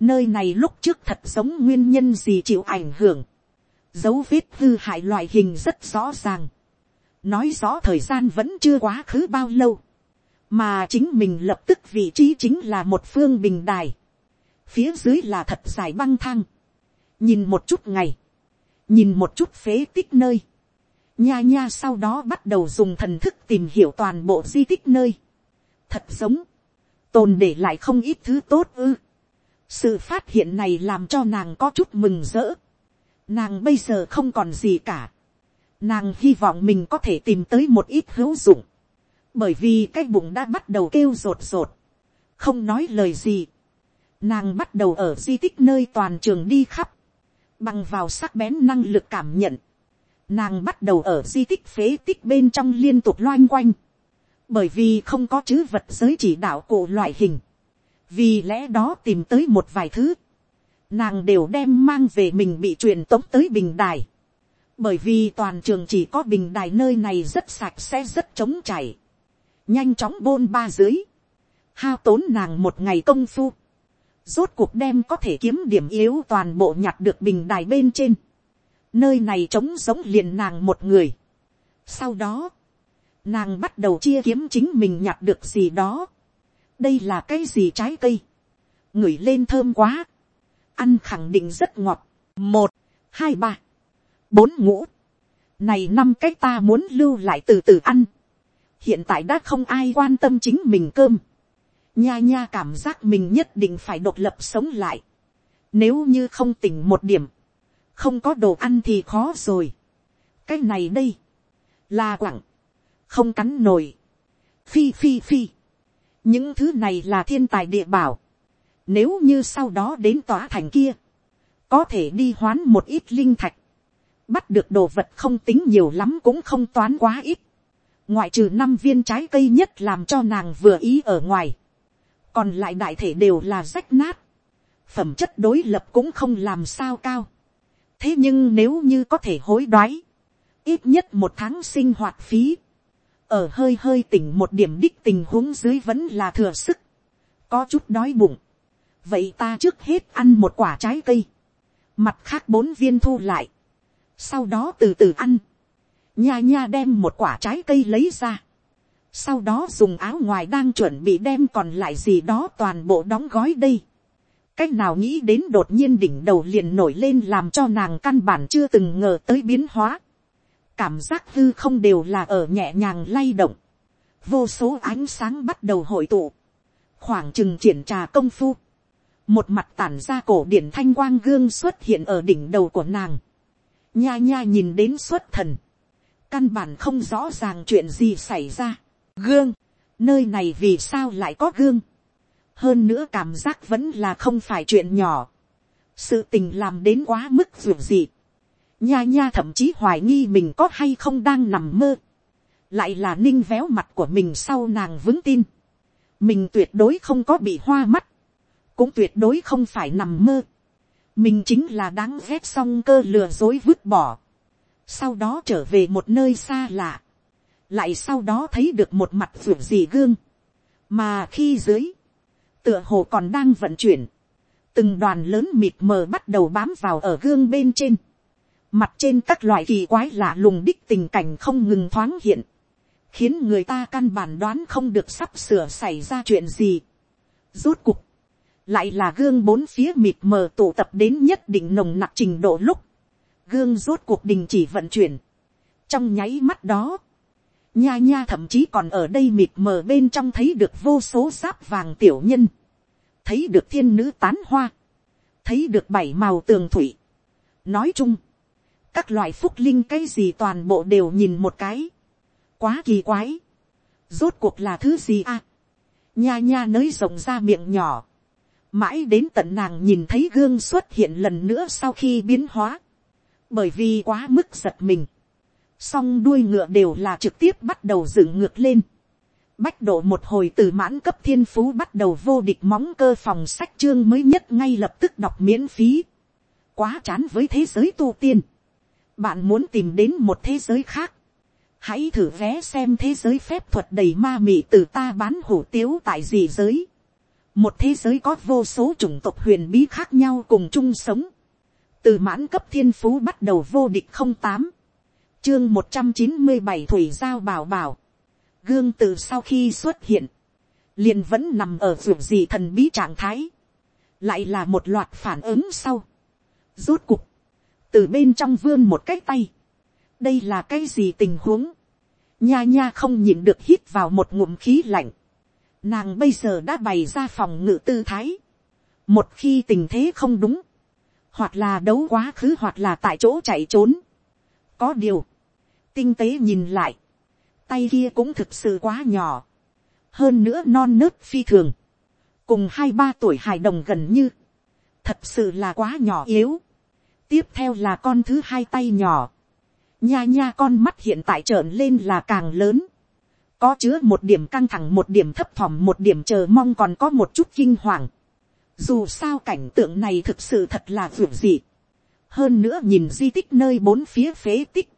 A: nơi này lúc trước thật giống nguyên nhân gì chịu ảnh hưởng, dấu vết hư hại loại hình rất rõ ràng, nói rõ thời gian vẫn chưa quá khứ bao lâu, mà chính mình lập tức vị trí chính là một phương bình đài, phía dưới là thật dài băng thang, nhìn một chút ngày, nhìn một chút phế tích nơi, nha nha sau đó bắt đầu dùng thần thức tìm hiểu toàn bộ di tích nơi, thật giống, tồn để lại không ít thứ tốt ư. sự phát hiện này làm cho nàng có chút mừng rỡ. nàng bây giờ không còn gì cả. nàng hy vọng mình có thể tìm tới một ít hữu dụng, bởi vì cái bụng đã bắt đầu kêu rột rột, không nói lời gì nàng bắt đầu ở di tích nơi toàn trường đi khắp, bằng vào sắc bén năng lực cảm nhận, nàng bắt đầu ở di tích phế tích bên trong liên tục loanh quanh, bởi vì không có chữ vật giới chỉ đạo cổ loại hình, vì lẽ đó tìm tới một vài thứ, nàng đều đem mang về mình bị truyền tống tới bình đài, bởi vì toàn trường chỉ có bình đài nơi này rất sạch sẽ rất trống chảy, nhanh chóng bôn ba dưới, hao tốn nàng một ngày công phu, rốt cuộc đem có thể kiếm điểm yếu toàn bộ nhặt được bình đài bên trên. Nơi này trống giống liền nàng một người. Sau đó, nàng bắt đầu chia kiếm chính mình nhặt được gì đó. đây là cái gì trái cây. ngửi lên thơm quá. ăn khẳng định rất ngọt. một, hai, ba, bốn ngũ. này năm cái ta muốn lưu lại từ từ ăn. hiện tại đã không ai quan tâm chính mình cơm nha nha cảm giác mình nhất định phải độc lập sống lại. Nếu như không tỉnh một điểm, không có đồ ăn thì khó rồi. cái này đây, là quặng, không cắn nổi. Phi phi phi, những thứ này là thiên tài địa bảo. Nếu như sau đó đến tòa thành kia, có thể đi hoán một ít linh thạch. Bắt được đồ vật không tính nhiều lắm cũng không toán quá ít. Ngoại trừ năm viên trái cây nhất làm cho nàng vừa ý ở ngoài còn lại đại thể đều là rách nát, phẩm chất đối lập cũng không làm sao cao. thế nhưng nếu như có thể hối đoái, ít nhất một tháng sinh hoạt phí, ở hơi hơi tỉnh một điểm đích tình huống dưới vẫn là thừa sức, có chút đói bụng, vậy ta trước hết ăn một quả trái cây, mặt khác bốn viên thu lại, sau đó từ từ ăn, nha nha đem một quả trái cây lấy ra, sau đó dùng áo ngoài đang chuẩn bị đem còn lại gì đó toàn bộ đóng gói đây. cách nào nghĩ đến đột nhiên đỉnh đầu liền nổi lên làm cho nàng căn bản chưa từng ngờ tới biến hóa. cảm giác hư không đều là ở nhẹ nhàng lay động. vô số ánh sáng bắt đầu hội tụ. khoảng chừng triển trà công phu. một mặt tản ra cổ điển thanh quang gương xuất hiện ở đỉnh đầu của nàng. nha nha nhìn đến xuất thần. căn bản không rõ ràng chuyện gì xảy ra gương, nơi này vì sao lại có gương, hơn nữa cảm giác vẫn là không phải chuyện nhỏ, sự tình làm đến quá mức dù gì, nha nha thậm chí hoài nghi mình có hay không đang nằm mơ, lại là ninh véo mặt của mình sau nàng vững tin, mình tuyệt đối không có bị hoa mắt, cũng tuyệt đối không phải nằm mơ, mình chính là đáng ghét xong cơ lừa dối vứt bỏ, sau đó trở về một nơi xa lạ, lại sau đó thấy được một mặt ruột gì gương, mà khi dưới, tựa hồ còn đang vận chuyển, từng đoàn lớn mịt mờ bắt đầu bám vào ở gương bên trên, mặt trên các loại kỳ quái lạ lùng đích tình cảnh không ngừng thoáng hiện, khiến người ta căn bản đoán không được sắp sửa xảy ra chuyện gì. Rốt cuộc, lại là gương bốn phía mịt mờ tụ tập đến nhất định nồng nặc trình độ lúc, gương rốt cuộc đình chỉ vận chuyển. trong nháy mắt đó, nha nha thậm chí còn ở đây mịt mờ bên trong thấy được vô số giáp vàng tiểu nhân, thấy được thiên nữ tán hoa, thấy được bảy màu tường thủy. nói chung, các loại phúc linh cái gì toàn bộ đều nhìn một cái, quá kỳ quái, rốt cuộc là thứ gì à, nha nha nới rộng ra miệng nhỏ, mãi đến tận nàng nhìn thấy gương xuất hiện lần nữa sau khi biến hóa, bởi vì quá mức giật mình, song đuôi ngựa đều là trực tiếp bắt đầu dựng ngược lên, bách độ một hồi từ mãn cấp thiên phú bắt đầu vô địch móng cơ phòng sách chương mới nhất ngay lập tức đọc miễn phí. quá chán với thế giới tu tiên. bạn muốn tìm đến một thế giới khác. hãy thử vé xem thế giới phép thuật đầy ma mị từ ta bán hủ tiếu tại gì giới. một thế giới có vô số chủng tộc huyền bí khác nhau cùng chung sống. từ mãn cấp thiên phú bắt đầu vô địch không tám chương một trăm chín mươi bảy thủy giao bảo bảo. Gương từ sau khi xuất hiện, liền vẫn nằm ở ruộng gì thần bí trạng thái, lại là một loạt phản ứng sau, rút cục, từ bên trong vươn một cái tay, đây là cái gì tình huống, nha nha không nhìn được hít vào một ngụm khí lạnh, nàng bây giờ đã bày ra phòng ngự tư thái, một khi tình thế không đúng, hoặc là đấu quá khứ hoặc là tại chỗ chạy trốn, có điều, tinh tế nhìn lại, tay kia cũng thực sự quá nhỏ, hơn nữa non nớt phi thường, cùng hai ba tuổi hài đồng gần như, thật sự là quá nhỏ yếu. tiếp theo là con thứ hai tay nhỏ, nha nha con mắt hiện tại trợn lên là càng lớn, có chứa một điểm căng thẳng một điểm thấp thỏm một điểm chờ mong còn có một chút kinh hoàng. dù sao cảnh tượng này thực sự thật là vượt dị. hơn nữa nhìn di tích nơi bốn phía phế tích,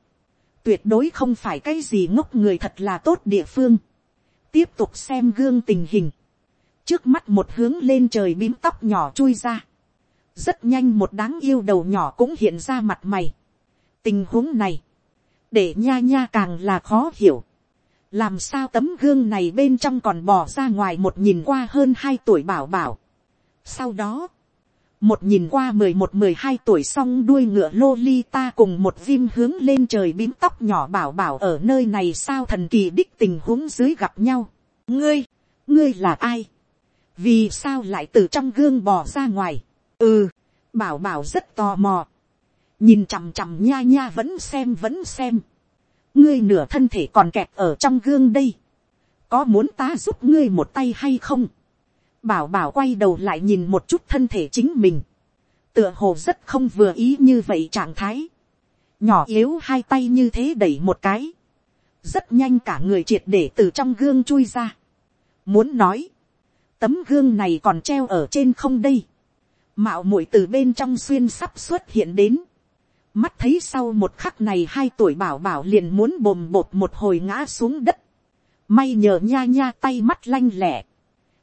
A: tuyệt đối không phải cái gì ngốc người thật là tốt địa phương. tiếp tục xem gương tình hình. trước mắt một hướng lên trời bím tóc nhỏ chui ra. rất nhanh một đáng yêu đầu nhỏ cũng hiện ra mặt mày. tình huống này, để nha nha càng là khó hiểu. làm sao tấm gương này bên trong còn bỏ ra ngoài một nhìn qua hơn hai tuổi bảo bảo. sau đó, một nhìn qua mười một mười hai tuổi xong đuôi ngựa Lolita cùng một viêm hướng lên trời bím tóc nhỏ bảo bảo ở nơi này sao thần kỳ đích tình huống dưới gặp nhau. ngươi, ngươi là ai, vì sao lại từ trong gương bò ra ngoài. ừ, bảo bảo rất tò mò, nhìn chằm chằm nha nha vẫn xem vẫn xem, ngươi nửa thân thể còn kẹt ở trong gương đây, có muốn ta giúp ngươi một tay hay không? Bảo bảo quay đầu lại nhìn một chút thân thể chính mình. Tựa hồ rất không vừa ý như vậy trạng thái. Nhỏ yếu hai tay như thế đẩy một cái. Rất nhanh cả người triệt để từ trong gương chui ra. Muốn nói. Tấm gương này còn treo ở trên không đây. Mạo muội từ bên trong xuyên sắp xuất hiện đến. Mắt thấy sau một khắc này hai tuổi bảo bảo liền muốn bồm bột một hồi ngã xuống đất. May nhờ nha nha tay mắt lanh lẹ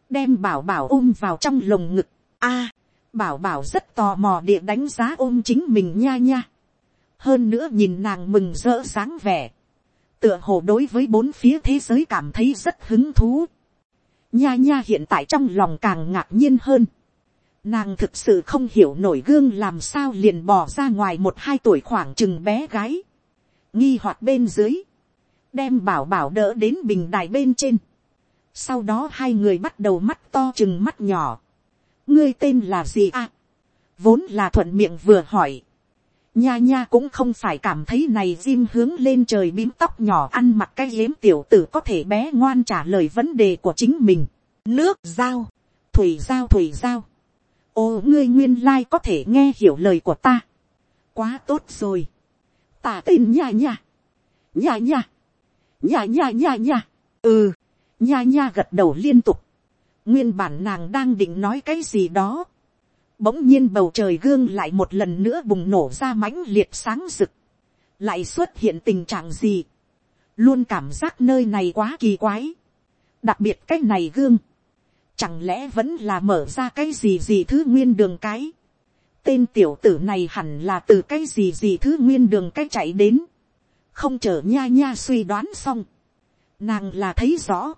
A: đem bảo bảo ôm vào trong lồng ngực. a, bảo bảo rất tò mò địa đánh giá ôm chính mình nha nha. hơn nữa nhìn nàng mừng rỡ sáng vẻ. tựa hồ đối với bốn phía thế giới cảm thấy rất hứng thú. nha nha hiện tại trong lòng càng ngạc nhiên hơn. Nàng thực sự không hiểu nổi gương làm sao liền bỏ ra ngoài một hai tuổi khoảng chừng bé gái. Nghi hoặc bên dưới. Đem bảo bảo đỡ đến bình đài bên trên sau đó hai người bắt đầu mắt to chừng mắt nhỏ. ngươi tên là gì à? vốn là thuận miệng vừa hỏi. nha nha cũng không phải cảm thấy này diêm hướng lên trời bím tóc nhỏ ăn mặc cái yếm tiểu tử có thể bé ngoan trả lời vấn đề của chính mình. nước dao, thủy dao thủy dao. ô ngươi nguyên lai có thể nghe hiểu lời của ta. quá tốt rồi. ta tên nha nha. nha nha. nha nha nha nha. ừ nha nha gật đầu liên tục, nguyên bản nàng đang định nói cái gì đó, bỗng nhiên bầu trời gương lại một lần nữa bùng nổ ra mãnh liệt sáng rực, lại xuất hiện tình trạng gì, luôn cảm giác nơi này quá kỳ quái, đặc biệt cái này gương, chẳng lẽ vẫn là mở ra cái gì gì thứ nguyên đường cái, tên tiểu tử này hẳn là từ cái gì gì thứ nguyên đường cái chạy đến, không chờ nha nha suy đoán xong, nàng là thấy rõ,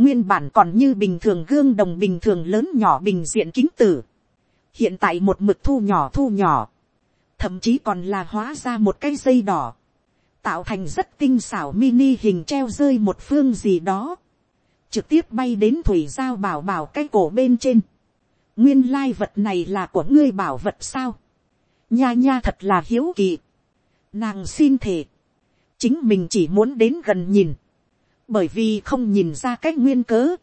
A: nguyên bản còn như bình thường gương đồng bình thường lớn nhỏ bình diện kính tử, hiện tại một mực thu nhỏ thu nhỏ, thậm chí còn là hóa ra một cái dây đỏ, tạo thành rất tinh xảo mini hình treo rơi một phương gì đó, trực tiếp bay đến thủy giao bảo bảo cái cổ bên trên. nguyên lai vật này là của ngươi bảo vật sao. nha nha thật là hiếu kỳ. nàng xin thề. chính mình chỉ muốn đến gần nhìn bởi vì không nhìn ra cách nguyên cớ.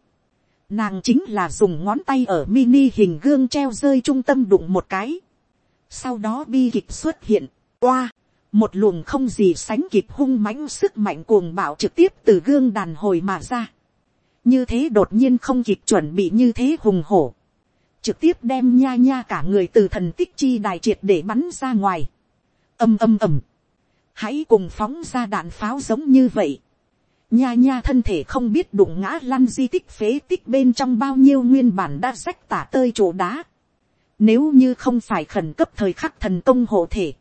A: Nàng chính là dùng ngón tay ở mini hình gương treo rơi trung tâm đụng một cái. Sau đó bi kịch xuất hiện. qua một luồng không gì sánh kịp hung mãnh sức mạnh cuồng bạo trực tiếp từ gương đàn hồi mà ra. như thế đột nhiên không kịp chuẩn bị như thế hùng hổ, trực tiếp đem nha nha cả người từ thần tích chi đài triệt để bắn ra ngoài, âm âm ầm, hãy cùng phóng ra đạn pháo giống như vậy, nha nha thân thể không biết đụng ngã lăn di tích phế tích bên trong bao nhiêu nguyên bản đã rách tả tơi chỗ đá, nếu như không phải khẩn cấp thời khắc thần công hộ thể,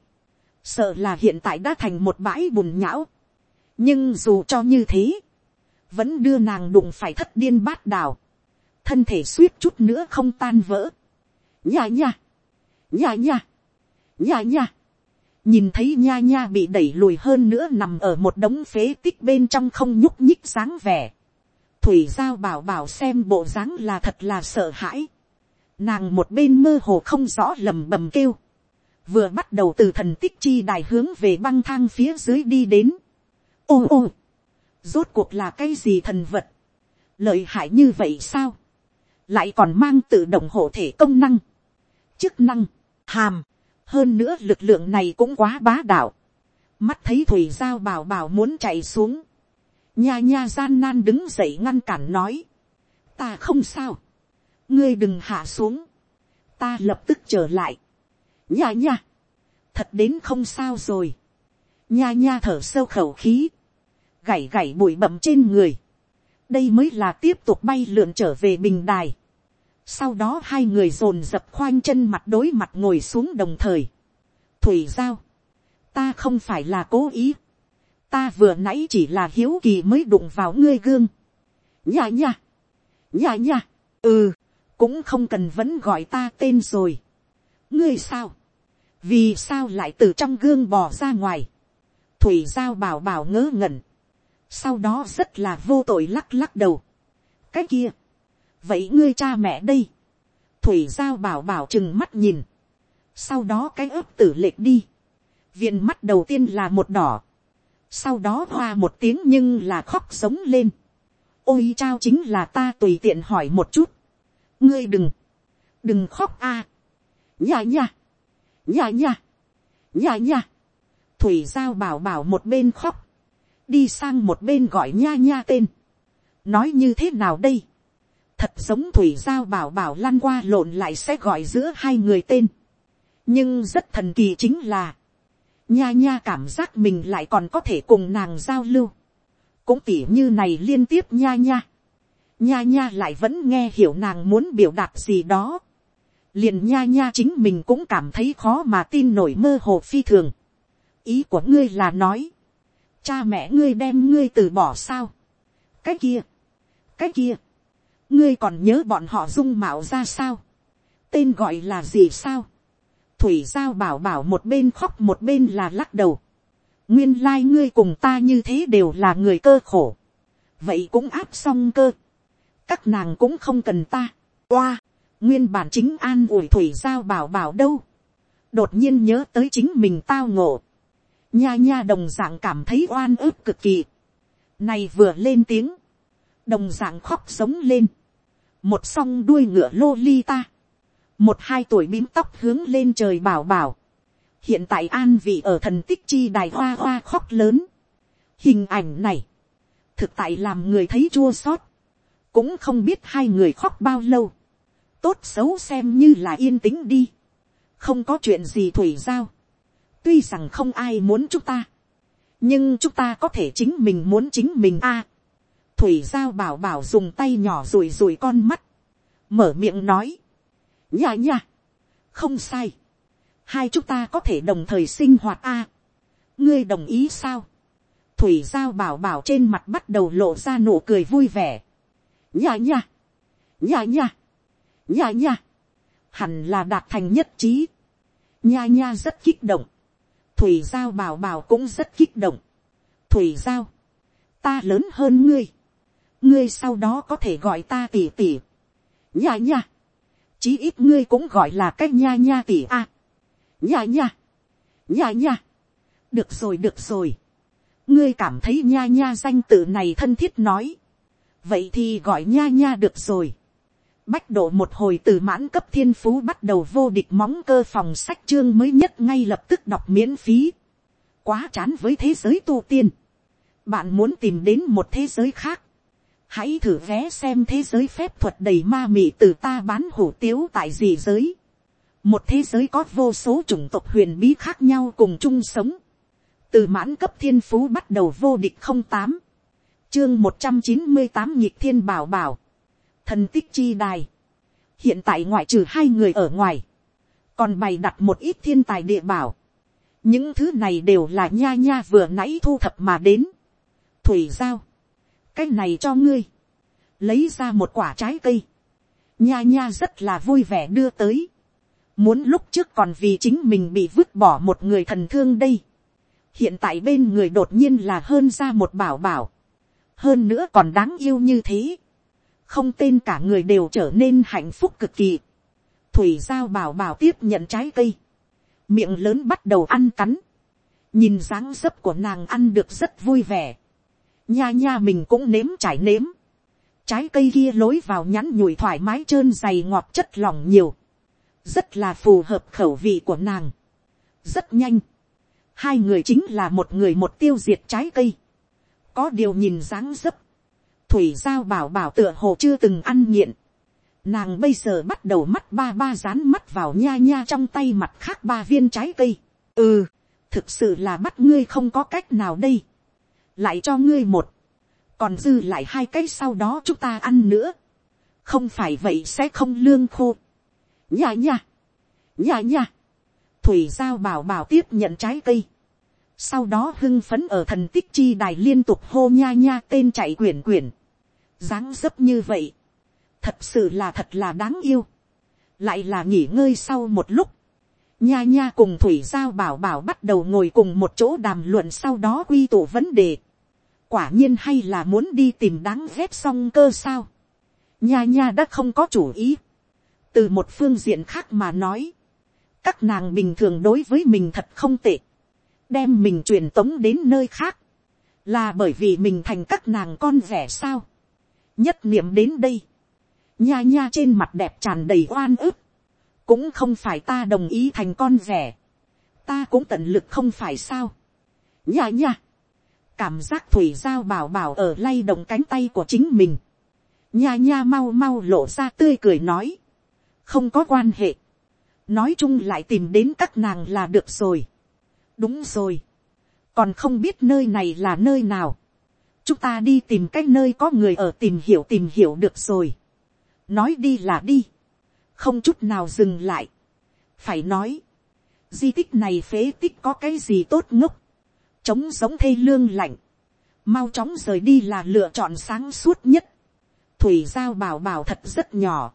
A: sợ là hiện tại đã thành một bãi bùn nhão. nhưng dù cho như thế, vẫn đưa nàng đụng phải thất điên bát đào, thân thể suýt chút nữa không tan vỡ. nha nha, nha nha, nha nha, nhìn thấy nha nha bị đẩy lùi hơn nữa nằm ở một đống phế tích bên trong không nhúc nhích sáng vẻ. thủy giao bảo bảo xem bộ dáng là thật là sợ hãi. nàng một bên mơ hồ không rõ lầm bầm kêu vừa bắt đầu từ thần tích chi đài hướng về băng thang phía dưới đi đến. ô ô, rốt cuộc là cái gì thần vật, lợi hại như vậy sao, lại còn mang tự động hộ thể công năng, chức năng, hàm, hơn nữa lực lượng này cũng quá bá đạo, mắt thấy thủy giao bảo bảo muốn chạy xuống, nha nha gian nan đứng dậy ngăn cản nói, ta không sao, ngươi đừng hạ xuống, ta lập tức trở lại, nha nha, thật đến không sao rồi, nha nha thở sâu khẩu khí, gảy gảy bụi bậm trên người, đây mới là tiếp tục bay lượn trở về bình đài, sau đó hai người dồn dập khoanh chân mặt đối mặt ngồi xuống đồng thời, thủy giao, ta không phải là cố ý, ta vừa nãy chỉ là hiếu kỳ mới đụng vào ngươi gương, nha nha, nha nha, ừ, cũng không cần vẫn gọi ta tên rồi, ngươi sao, vì sao lại từ trong gương bò ra ngoài, thủy giao bảo bảo ngớ ngẩn, sau đó rất là vô tội lắc lắc đầu, cái kia, vậy ngươi cha mẹ đây, thủy giao bảo bảo chừng mắt nhìn, sau đó cái ớp tử lệch đi, viên mắt đầu tiên là một đỏ, sau đó hoa một tiếng nhưng là khóc sống lên, ôi trao chính là ta tùy tiện hỏi một chút, ngươi đừng, đừng khóc a, à. nhà nha, nha nha, nha nha, thủy giao bảo bảo một bên khóc, đi sang một bên gọi nha nha tên, nói như thế nào đây, thật giống thủy giao bảo bảo lăn qua lộn lại sẽ gọi giữa hai người tên, nhưng rất thần kỳ chính là, nha nha cảm giác mình lại còn có thể cùng nàng giao lưu, cũng tỉ như này liên tiếp nha nha, nha nha lại vẫn nghe hiểu nàng muốn biểu đạt gì đó, liền nha nha chính mình cũng cảm thấy khó mà tin nổi mơ hồ phi thường. ý của ngươi là nói, cha mẹ ngươi đem ngươi từ bỏ sao. cái kia, cái kia, ngươi còn nhớ bọn họ dung mạo ra sao. tên gọi là gì sao. thủy giao bảo bảo một bên khóc một bên là lắc đầu. nguyên lai、like、ngươi cùng ta như thế đều là người cơ khổ. vậy cũng áp xong cơ. các nàng cũng không cần ta. oa nguyên bản chính an ủi thủy giao bảo bảo đâu, đột nhiên nhớ tới chính mình tao ngộ, nha nha đồng d ạ n g cảm thấy oan ức cực kỳ, này vừa lên tiếng, đồng d ạ n g khóc sống lên, một song đuôi ngựa lô ly ta, một hai tuổi bím tóc hướng lên trời bảo bảo, hiện tại an vị ở thần tích chi đài hoa hoa khóc lớn, hình ảnh này, thực tại làm người thấy chua xót, cũng không biết hai người khóc bao lâu, tốt xấu xem như là yên tĩnh đi. không có chuyện gì thủy giao. tuy rằng không ai muốn chúng ta. nhưng chúng ta có thể chính mình muốn chính mình a thủy giao bảo bảo dùng tay nhỏ rùi rùi con mắt. mở miệng nói. nha nha. không sai. hai chúng ta có thể đồng thời sinh hoạt a. ngươi đồng ý sao. thủy giao bảo bảo trên mặt bắt đầu lộ ra nụ cười vui vẻ. nha nha. nha nha nha nha, hẳn là đạt thành nhất trí, nha nha rất kích động, thủy giao bảo bảo cũng rất kích động, thủy giao, ta lớn hơn ngươi, ngươi sau đó có thể gọi ta tỉ tỉ, nha nha, chí ít ngươi cũng gọi là cách nha nha tỉ a, à. nha nha, nha nha, được rồi được rồi, ngươi cảm thấy nha nha danh tự này thân thiết nói, vậy thì gọi nha nha được rồi, Bách độ một hồi từ mãn cấp thiên phú bắt đầu vô địch móng cơ phòng sách chương mới nhất ngay lập tức đọc miễn phí. Quá chán với thế giới tu tiên. Bạn muốn tìm đến một thế giới khác hãy thử vé xem thế giới phép thuật đầy ma mị từ ta bán hủ tiếu tại gì giới. một thế giới có vô số chủng tộc huyền bí khác nhau cùng chung sống. từ mãn cấp thiên phú bắt đầu vô địch không tám, chương một trăm chín mươi tám nhịp thiên bảo bảo, thần tích chi đài. hiện tại ngoại trừ hai người ở ngoài, còn bày đặt một ít thiên tài địa bảo. những thứ này đều là nha nha vừa nãy thu thập mà đến. thủy giao, cái này cho ngươi, lấy ra một quả trái cây, nha nha rất là vui vẻ đưa tới, muốn lúc trước còn vì chính mình bị vứt bỏ một người thần thương đây, hiện tại bên người đột nhiên là hơn ra một bảo bảo, hơn nữa còn đáng yêu như thế, không tên cả người đều trở nên hạnh phúc cực kỳ, thủy giao bảo bảo tiếp nhận trái cây, miệng lớn bắt đầu ăn cắn, nhìn dáng dấp của nàng ăn được rất vui vẻ, nha nha mình cũng nếm trải nếm, trái cây kia lối vào nhắn nhủi thoải mái trơn dày ngọt chất lỏng nhiều, rất là phù hợp khẩu vị của nàng, rất nhanh, hai người chính là một người một tiêu diệt trái cây, có điều nhìn dáng dấp, thủy giao bảo bảo tựa hồ chưa từng ăn nghiện, nàng bây giờ bắt đầu mắt ba ba dán mắt vào nha nha trong tay mặt khác ba viên trái cây, ừ, thực sự là bắt ngươi không có cách nào đây, lại cho ngươi một, còn dư lại hai cái sau đó chúng ta ăn nữa, không phải vậy sẽ không lương khô, nha nha, nha nha, thủy giao bảo bảo tiếp nhận trái cây, sau đó hưng phấn ở thần tích chi đài liên tục hô nha nha tên chạy quyển quyển, dáng dấp như vậy, thật sự là thật là đáng yêu, lại là nghỉ ngơi sau một lúc, nha nha cùng thủy giao bảo bảo bắt đầu ngồi cùng một chỗ đàm luận sau đó quy tụ vấn đề, quả nhiên hay là muốn đi tìm đáng ghét xong cơ sao, nha nha đã không có chủ ý, từ một phương diện khác mà nói, các nàng bình thường đối với mình thật không tệ, đem mình truyền tống đến nơi khác, là bởi vì mình thành các nàng con rẻ sao. nhất niệm đến đây, nha nha trên mặt đẹp tràn đầy oan ức, cũng không phải ta đồng ý thành con rẻ, ta cũng tận lực không phải sao. nha nha, cảm giác thủy giao bảo bảo ở lay động cánh tay của chính mình, nha nha mau mau lộ ra tươi cười nói, không có quan hệ, nói chung lại tìm đến các nàng là được rồi. Đúng rồi, còn không biết nơi này là nơi nào, chúng ta đi tìm cái nơi có người ở tìm hiểu tìm hiểu được rồi, nói đi là đi, không chút nào dừng lại, phải nói, di tích này phế tích có cái gì tốt ngốc, trống giống thê lương lạnh, mau chóng rời đi là lựa chọn sáng suốt nhất, thủy giao bảo bảo thật rất nhỏ,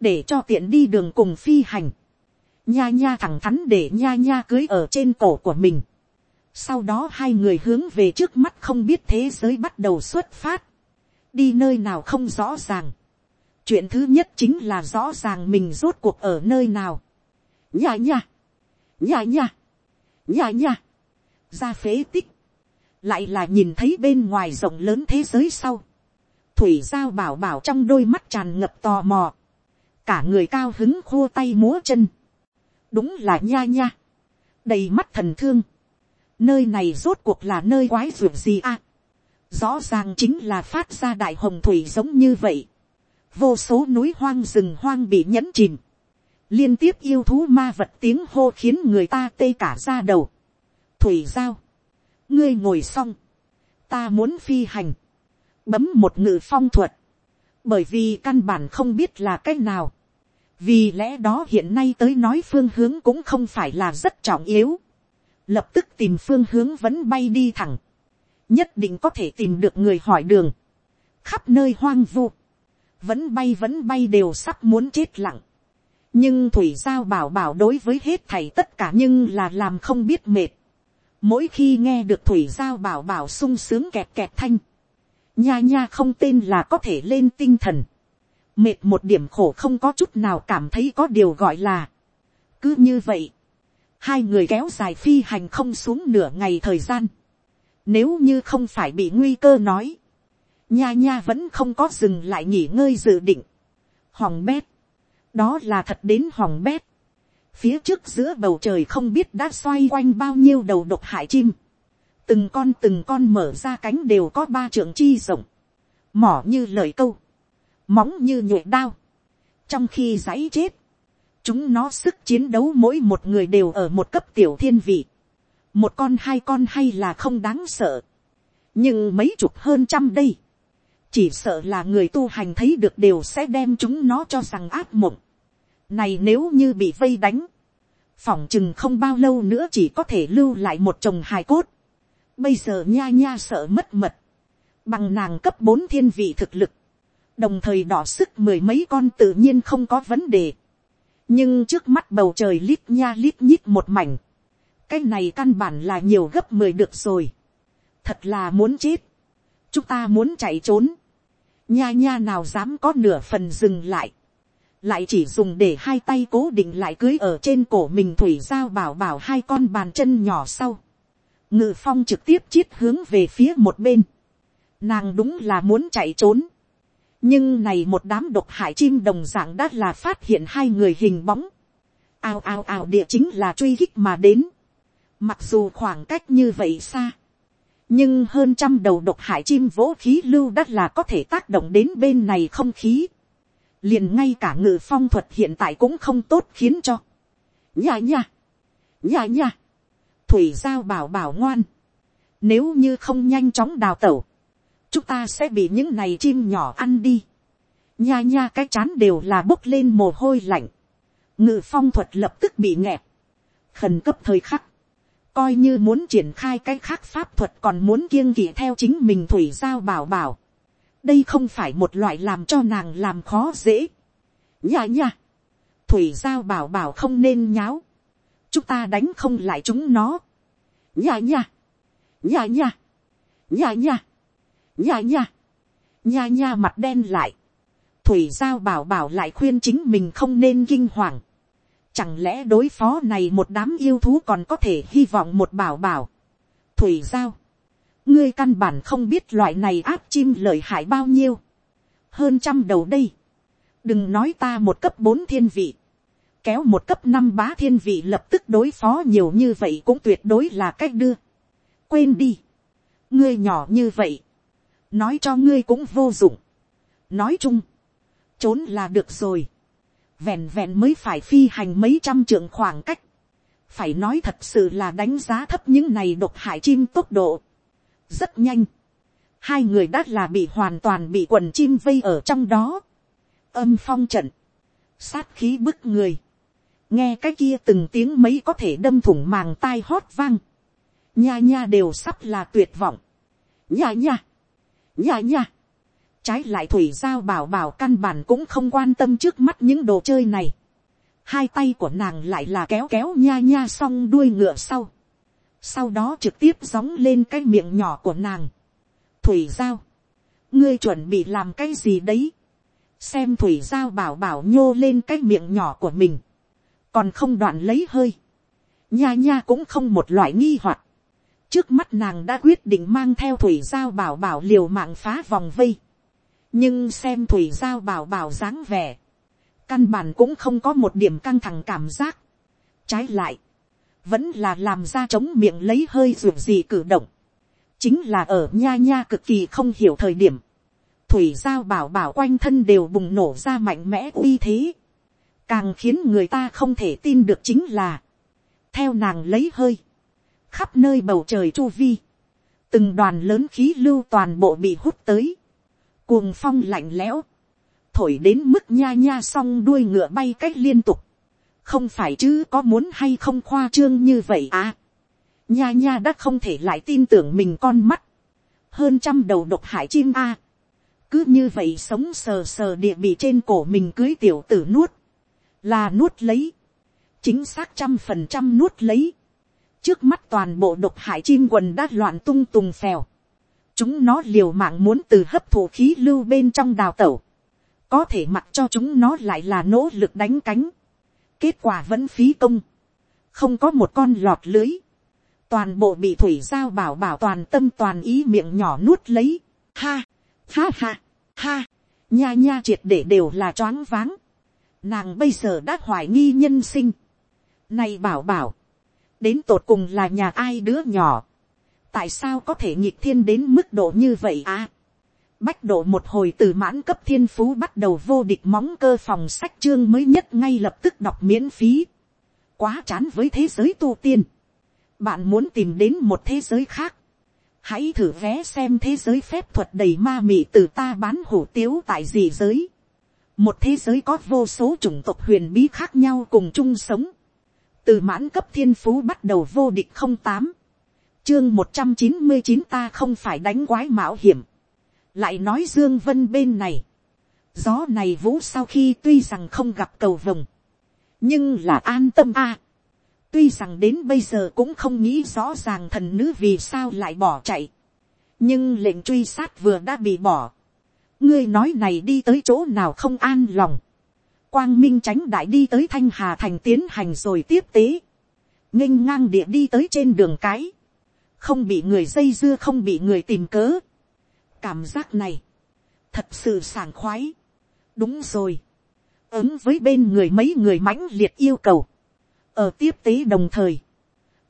A: để cho tiện đi đường cùng phi hành, nha nha thẳng thắn để nha nha cưới ở trên cổ của mình. Sau đó hai người hướng về trước mắt không biết thế giới bắt đầu xuất phát. Đi nơi nào không rõ ràng. Chuyện thứ nhất chính là rõ ràng mình rốt cuộc ở nơi nào. Nha nha. Nha nha. Nha nha. Ra phế tích. Lại là nhìn thấy bên ngoài rộng lớn thế giới sau. Thủy giao bảo bảo trong đôi mắt tràn ngập tò mò. Cả người cao hứng khô tay múa chân đúng là nha nha, đầy mắt thần thương, nơi này rốt cuộc là nơi quái ruột gì à, rõ ràng chính là phát ra đại hồng thủy giống như vậy, vô số núi hoang rừng hoang bị nhẫn chìm, liên tiếp yêu thú ma vật tiếng hô khiến người ta tê cả ra đầu, thủy giao, ngươi ngồi xong, ta muốn phi hành, bấm một ngự phong thuật, bởi vì căn bản không biết là c á c h nào, vì lẽ đó hiện nay tới nói phương hướng cũng không phải là rất trọng yếu, lập tức tìm phương hướng vẫn bay đi thẳng, nhất định có thể tìm được người hỏi đường, khắp nơi hoang vu, vẫn bay vẫn bay đều sắp muốn chết lặng, nhưng thủy giao bảo bảo đối với hết thầy tất cả nhưng là làm không biết mệt, mỗi khi nghe được thủy giao bảo bảo sung sướng kẹt kẹt thanh, nha nha không tên là có thể lên tinh thần, mệt một điểm khổ không có chút nào cảm thấy có điều gọi là. cứ như vậy, hai người kéo dài phi hành không xuống nửa ngày thời gian. nếu như không phải bị nguy cơ nói, nha nha vẫn không có dừng lại nghỉ ngơi dự định. Hòng bét, đó là thật đến hòng bét phía trước giữa bầu trời không biết đã xoay quanh bao nhiêu đầu độc hại chim. từng con từng con mở ra cánh đều có ba trường chi rộng. Mỏ như lời câu, móng như nhuệ đao, trong khi giấy chết, chúng nó sức chiến đấu mỗi một người đều ở một cấp tiểu thiên vị, một con hai con hay là không đáng sợ, nhưng mấy chục hơn trăm đây, chỉ sợ là người tu hành thấy được đều sẽ đem chúng nó cho rằng áp mộng. Này nếu như bị vây đánh, phỏng chừng không bao lâu nữa chỉ có thể lưu lại một chồng hài cốt. Bây giờ nha nha sợ mất mật, bằng nàng cấp bốn thiên vị thực lực, đồng thời đỏ sức mười mấy con tự nhiên không có vấn đề. nhưng trước mắt bầu trời lít nha lít nhít một mảnh, cái này căn bản là nhiều gấp mười được rồi. thật là muốn chết. chúng ta muốn chạy trốn. nha nha nào dám có nửa phần dừng lại lại chỉ dùng để hai tay cố định lại cưới ở trên cổ mình thủy giao bảo bảo hai con bàn chân nhỏ sau. ngự phong trực tiếp chiết hướng về phía một bên. nàng đúng là muốn chạy trốn. nhưng này một đám độc hải chim đồng dạng đã là phát hiện hai người hình bóng. ao ao ao địa chính là truy hích mà đến Mặc dù khoảng cách như vậy xa. Nhưng hơn trăm đầu độc hải chim vỗ khí lưu đã là có thể tác động đến bên này không khí. Liền ngay cả ngự phong thuật hiện tại cũng không tốt khiến cho. Nha nha. Nha nha. Thủy giao bảo bảo ngoan. Nếu như không nhanh chóng đào tẩu. Chúng ta sẽ bị những này chim nhỏ ăn đi. Nha nha, cái chán đều là bốc lên mồ hôi lạnh. Ngự phong thuật lập tức bị nghẹt. Khẩn cấp thời khắc coi như muốn triển khai cái khác pháp thuật còn muốn kiêng kỵ theo chính mình thủy giao bảo bảo đây không phải một loại làm cho nàng làm khó dễ. nha nha. thủy giao bảo bảo không nên nháo. chúng ta đánh không lại chúng nó. nha nha. nha nha. nha nha. nha nha. nha nha mặt đen lại. thủy giao bảo bảo lại khuyên chính mình không nên kinh hoàng Chẳng lẽ đối phó này một đám yêu thú còn có thể hy vọng một bảo bảo. Thủy giao. Ngươi căn bản không biết loại này áp chim lợi hại bao nhiêu. Hơn trăm đầu đây. Đừng nói ta một cấp bốn thiên vị. Kéo một cấp năm bá thiên vị lập tức đối phó nhiều như vậy cũng tuyệt đối là cách đưa. Quên đi. Ngươi nhỏ như vậy. Nói cho ngươi cũng vô dụng. Nói chung. Trốn là được rồi vẹn vẹn mới phải phi hành mấy trăm trượng khoảng cách. phải nói thật sự là đánh giá thấp những này độc hại chim tốc độ rất nhanh. hai người đã là bị hoàn toàn bị quần chim vây ở trong đó. âm phong trận. sát khí bức người. nghe cái kia từng tiếng mấy có thể đâm thủng màng tai hót vang. nha nha đều sắp là tuyệt vọng. nha nha. nha nha Trái lại thủy giao bảo bảo căn bản cũng không quan tâm trước mắt những đồ chơi này. Hai tay của nàng lại là kéo kéo nha nha xong đuôi ngựa sau. Sau đó trực tiếp gióng lên cái miệng nhỏ của nàng. Thủy giao. Ngươi chuẩn bị làm cái gì đấy? Xem thủy giao bảo bảo nhô lên cái miệng nhỏ của mình. Còn không đoạn lấy hơi. Nha nha cũng không một loại nghi hoặc trước mắt nàng đã quyết định mang theo thủy giao bảo bảo liều mạng phá vòng vây nhưng xem thủy giao bảo bảo dáng vẻ, căn bản cũng không có một điểm căng thẳng cảm giác. trái lại, vẫn là làm ra chống miệng lấy hơi ruột gì cử động, chính là ở nha nha cực kỳ không hiểu thời điểm, thủy giao bảo bảo quanh thân đều bùng nổ ra mạnh mẽ uy thế, càng khiến người ta không thể tin được chính là, theo nàng lấy hơi, khắp nơi bầu trời chu vi, từng đoàn lớn khí lưu toàn bộ bị hút tới, cuồng phong lạnh lẽo, thổi đến mức nha nha xong đuôi ngựa bay cách liên tục, không phải chứ có muốn hay không khoa trương như vậy à. nha nha đã không thể lại tin tưởng mình con mắt, hơn trăm đầu độc hải chim a, cứ như vậy sống sờ sờ địa bị trên cổ mình cưới tiểu tử nuốt, là nuốt lấy, chính xác trăm phần trăm nuốt lấy, trước mắt toàn bộ độc hải chim quần đã loạn tung tùng phèo, chúng nó liều mạng muốn từ hấp thụ khí lưu bên trong đào tẩu, có thể mặc cho chúng nó lại là nỗ lực đánh cánh, kết quả vẫn phí công, không có một con lọt lưới, toàn bộ bị thủy giao bảo bảo toàn tâm toàn ý miệng nhỏ nuốt lấy, ha, ha ha, ha, nha nha triệt để đều là choáng váng, nàng bây giờ đã hoài nghi nhân sinh, này bảo bảo, đến tột cùng là nhà ai đứa nhỏ, tại sao có thể nhịp thiên đến mức độ như vậy à. Bách độ một hồi từ mãn cấp thiên phú bắt đầu vô địch móng cơ phòng sách chương mới nhất ngay lập tức đọc miễn phí. Quá chán với thế giới tu tiên. Bạn muốn tìm đến một thế giới khác. Hãy thử vé xem thế giới phép thuật đầy ma mị từ ta bán hủ tiếu tại gì giới. Một thế giới có vô số chủng tộc huyền bí khác nhau cùng chung sống. Từ mãn cấp thiên phú bắt đầu vô địch không tám Chương một trăm chín mươi chín ta không phải đánh quái mạo hiểm lại nói dương vân bên này, gió này vũ sau khi tuy rằng không gặp cầu vồng, nhưng là an tâm a. tuy rằng đến bây giờ cũng không nghĩ rõ ràng thần nữ vì sao lại bỏ chạy, nhưng lệnh truy sát vừa đã bị bỏ, ngươi nói này đi tới chỗ nào không an lòng, quang minh tránh đại đi tới thanh hà thành tiến hành rồi tiếp tế, nghênh ngang địa đi tới trên đường cái, không bị người dây dưa không bị người tìm cớ, cảm giác này, thật sự sảng khoái. đúng rồi, ứng với bên người mấy người mãnh liệt yêu cầu, ở tiếp tế đồng thời,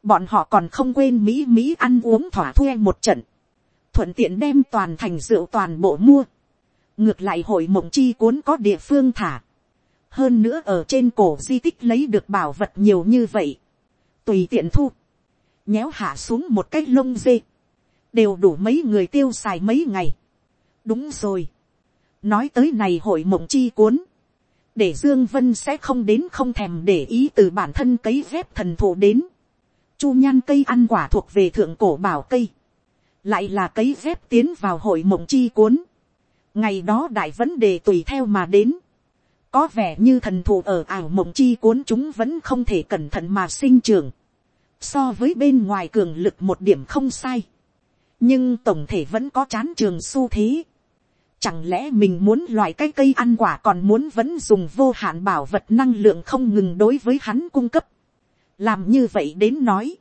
A: bọn họ còn không quên mỹ mỹ ăn uống thỏa thuê một trận, thuận tiện đem toàn thành rượu toàn bộ mua, ngược lại hội mộng chi cuốn có địa phương thả, hơn nữa ở trên cổ di tích lấy được bảo vật nhiều như vậy, tùy tiện thu, nhéo hạ xuống một cái lông dê, đều đủ mấy người tiêu xài mấy ngày. đúng rồi. nói tới này hội mộng chi cuốn, để dương vân sẽ không đến không thèm để ý từ bản thân cấy ghép thần thụ đến. chu nhan cây ăn quả thuộc về thượng cổ bảo cây, lại là cấy ghép tiến vào hội mộng chi cuốn. ngày đó đại vấn đề tùy theo mà đến. có vẻ như thần thụ ở ảo mộng chi cuốn chúng vẫn không thể cẩn thận mà sinh trưởng. so với bên ngoài cường lực một điểm không sai nhưng tổng thể vẫn có chán trường xu thế. Chẳng lẽ mình muốn loại cái cây ăn quả còn muốn vẫn dùng vô hạn bảo vật năng lượng không ngừng đối với hắn cung cấp. Làm như vậy đến nói.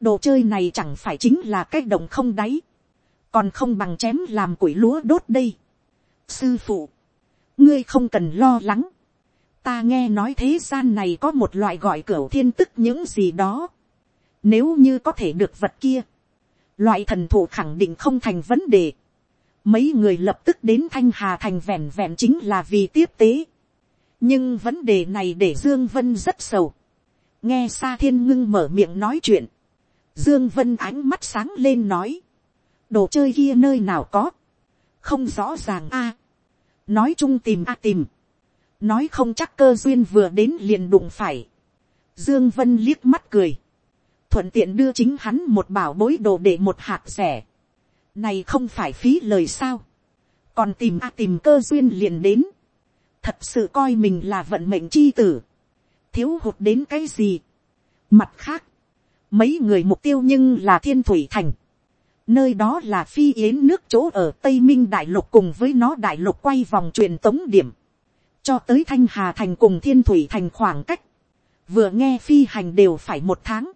A: Đồ chơi này chẳng phải chính là cái đồng không đáy. Còn không bằng chém làm củi lúa đốt đây. Sư phụ. Ngươi không cần lo lắng. Ta nghe nói thế gian này có một loại gọi cửa thiên tức những gì đó. Nếu như có thể được vật kia loại thần thụ khẳng định không thành vấn đề. Mấy người lập tức đến thanh hà thành vẹn vẹn chính là vì tiếp tế. nhưng vấn đề này để dương vân rất sầu. nghe sa thiên ngưng mở miệng nói chuyện. dương vân ánh mắt sáng lên nói. đồ chơi kia nơi nào có. không rõ ràng a. nói chung tìm a tìm. nói không chắc cơ duyên vừa đến liền đụng phải. dương vân liếc mắt cười thuận tiện đưa chính hắn một bảo bối đồ để một hạt rẻ. Này không phải phí lời sao. Còn tìm a tìm cơ duyên liền đến. Thật sự coi mình là vận mệnh chi tử. Thiếu hụt đến cái gì. Mặt khác. Mấy người mục tiêu nhưng là thiên thủy thành. Nơi đó là phi yến nước chỗ ở Tây Minh Đại Lục cùng với nó Đại Lục quay vòng truyền tống điểm. Cho tới Thanh Hà Thành cùng Thiên Thủy Thành khoảng cách. Vừa nghe phi hành đều phải một tháng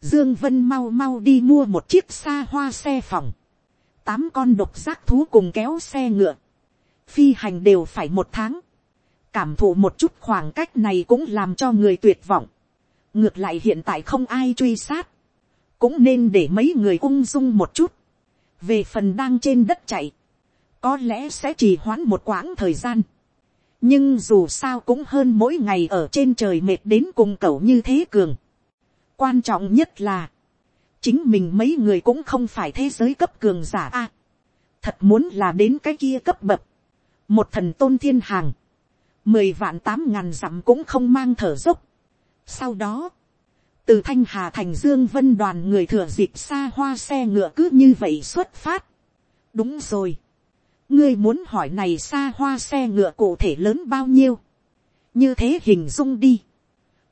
A: Dương Vân mau mau đi mua một chiếc xa hoa xe phòng. Tám con độc giác thú cùng kéo xe ngựa. Phi hành đều phải một tháng. Cảm thụ một chút khoảng cách này cũng làm cho người tuyệt vọng. Ngược lại hiện tại không ai truy sát. Cũng nên để mấy người ung dung một chút. Về phần đang trên đất chạy. Có lẽ sẽ trì hoãn một quãng thời gian. Nhưng dù sao cũng hơn mỗi ngày ở trên trời mệt đến cùng cậu như thế cường quan trọng nhất là, chính mình mấy người cũng không phải thế giới cấp cường giả a. thật muốn là đến cái kia cấp bậc, một thần tôn thiên hàng, mười vạn tám ngàn dặm cũng không mang thở dốc. sau đó, từ thanh hà thành dương vân đoàn người thừa dịp xa hoa xe ngựa cứ như vậy xuất phát. đúng rồi, ngươi muốn hỏi này xa hoa xe ngựa cụ thể lớn bao nhiêu, như thế hình dung đi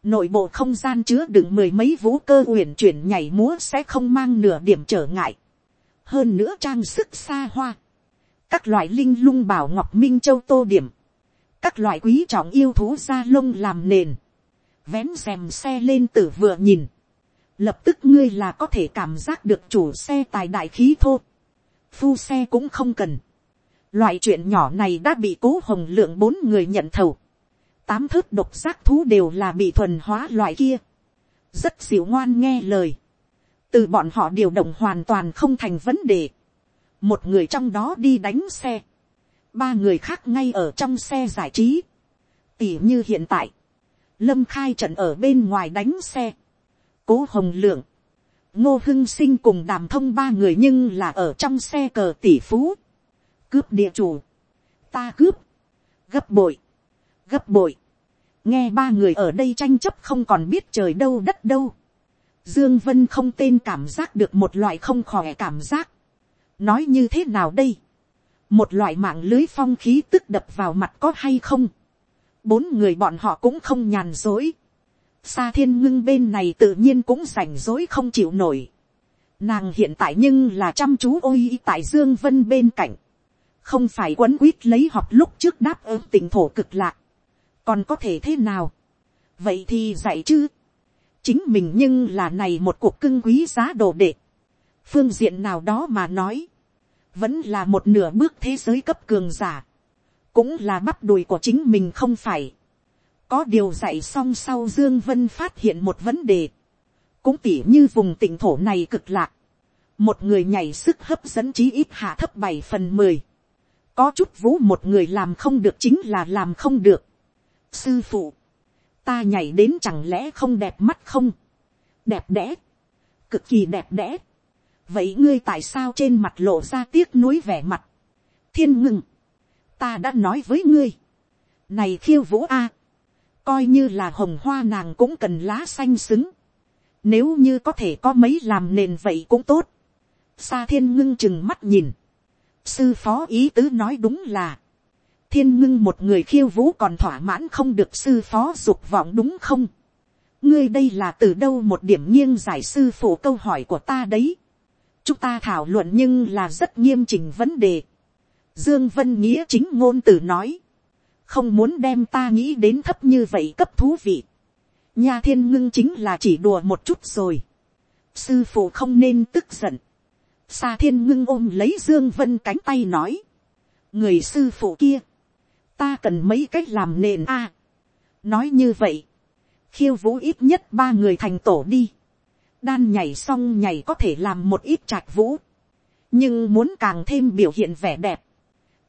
A: nội bộ không gian chứa đựng mười mấy vũ cơ uyển chuyển nhảy múa sẽ không mang nửa điểm trở ngại. hơn nữa trang sức xa hoa, các loại linh lung bảo ngọc minh châu tô điểm, các loại quý trọng yêu thú da lông làm nền, vén rèm xe lên tử vừa nhìn, lập tức ngươi là có thể cảm giác được chủ xe tài đại khí thô, phu xe cũng không cần. Loại chuyện nhỏ này đã bị cố hồng lượng bốn người nhận thầu tám thước độc giác thú đều là bị thuần hóa loại kia, rất dịu ngoan nghe lời, từ bọn họ điều động hoàn toàn không thành vấn đề, một người trong đó đi đánh xe, ba người khác ngay ở trong xe giải trí, tỉ như hiện tại, lâm khai trận ở bên ngoài đánh xe, cố hồng lượng, ngô hưng sinh cùng đàm thông ba người nhưng là ở trong xe cờ tỷ phú, cướp địa chủ, ta cướp, gấp bội, gấp bội, nghe ba người ở đây tranh chấp không còn biết trời đâu đất đâu, dương vân không tên cảm giác được một loại không khỏe cảm giác, nói như thế nào đây, một loại mạng lưới phong khí tức đập vào mặt có hay không, bốn người bọn họ cũng không nhàn dối, Sa thiên ngưng bên này tự nhiên cũng rảnh rối không chịu nổi. Nàng hiện tại nhưng là chăm chú ôi tại Dương Vân bên cạnh. Không phải quấn quýt lấy học lúc trước đáp ứng tỉnh thổ cực lạc. Còn có thể thế nào? Vậy thì dạy chứ. Chính mình nhưng là này một cuộc cưng quý giá đồ đệ. Phương diện nào đó mà nói. Vẫn là một nửa bước thế giới cấp cường giả. Cũng là bắp đùi của chính mình không phải có điều dạy xong sau Dương Vân phát hiện một vấn đề. Cũng tỉ như vùng tỉnh thổ này cực lạc. Một người nhảy sức hấp dẫn chí ít hạ thấp 7 phần 10. Có chút vũ một người làm không được chính là làm không được. Sư phụ. Ta nhảy đến chẳng lẽ không đẹp mắt không? Đẹp đẽ. Cực kỳ đẹp đẽ. Vậy ngươi tại sao trên mặt lộ ra tiếc nuối vẻ mặt? Thiên ngừng. Ta đã nói với ngươi. Này khiêu vũ A, coi như là hồng hoa nàng cũng cần lá xanh xứng. Nếu như có thể có mấy làm nền vậy cũng tốt. Sa thiên ngưng chừng mắt nhìn. Sư phó ý tứ nói đúng là. Thiên ngưng một người khiêu vũ còn thỏa mãn không được sư phó dục vọng đúng không? Ngươi đây là từ đâu một điểm nghiêng giải sư phụ câu hỏi của ta đấy. Chúng ta thảo luận nhưng là rất nghiêm chỉnh vấn đề. Dương Vân Nghĩa chính ngôn từ nói không muốn đem ta nghĩ đến thấp như vậy cấp thú vị. nha thiên ngưng chính là chỉ đùa một chút rồi. sư phụ không nên tức giận. xa thiên ngưng ôm lấy dương vân cánh tay nói. người sư phụ kia, ta cần mấy cách làm nền a. nói như vậy, khiêu vũ ít nhất ba người thành tổ đi. đan nhảy xong nhảy có thể làm một ít trạch vũ. nhưng muốn càng thêm biểu hiện vẻ đẹp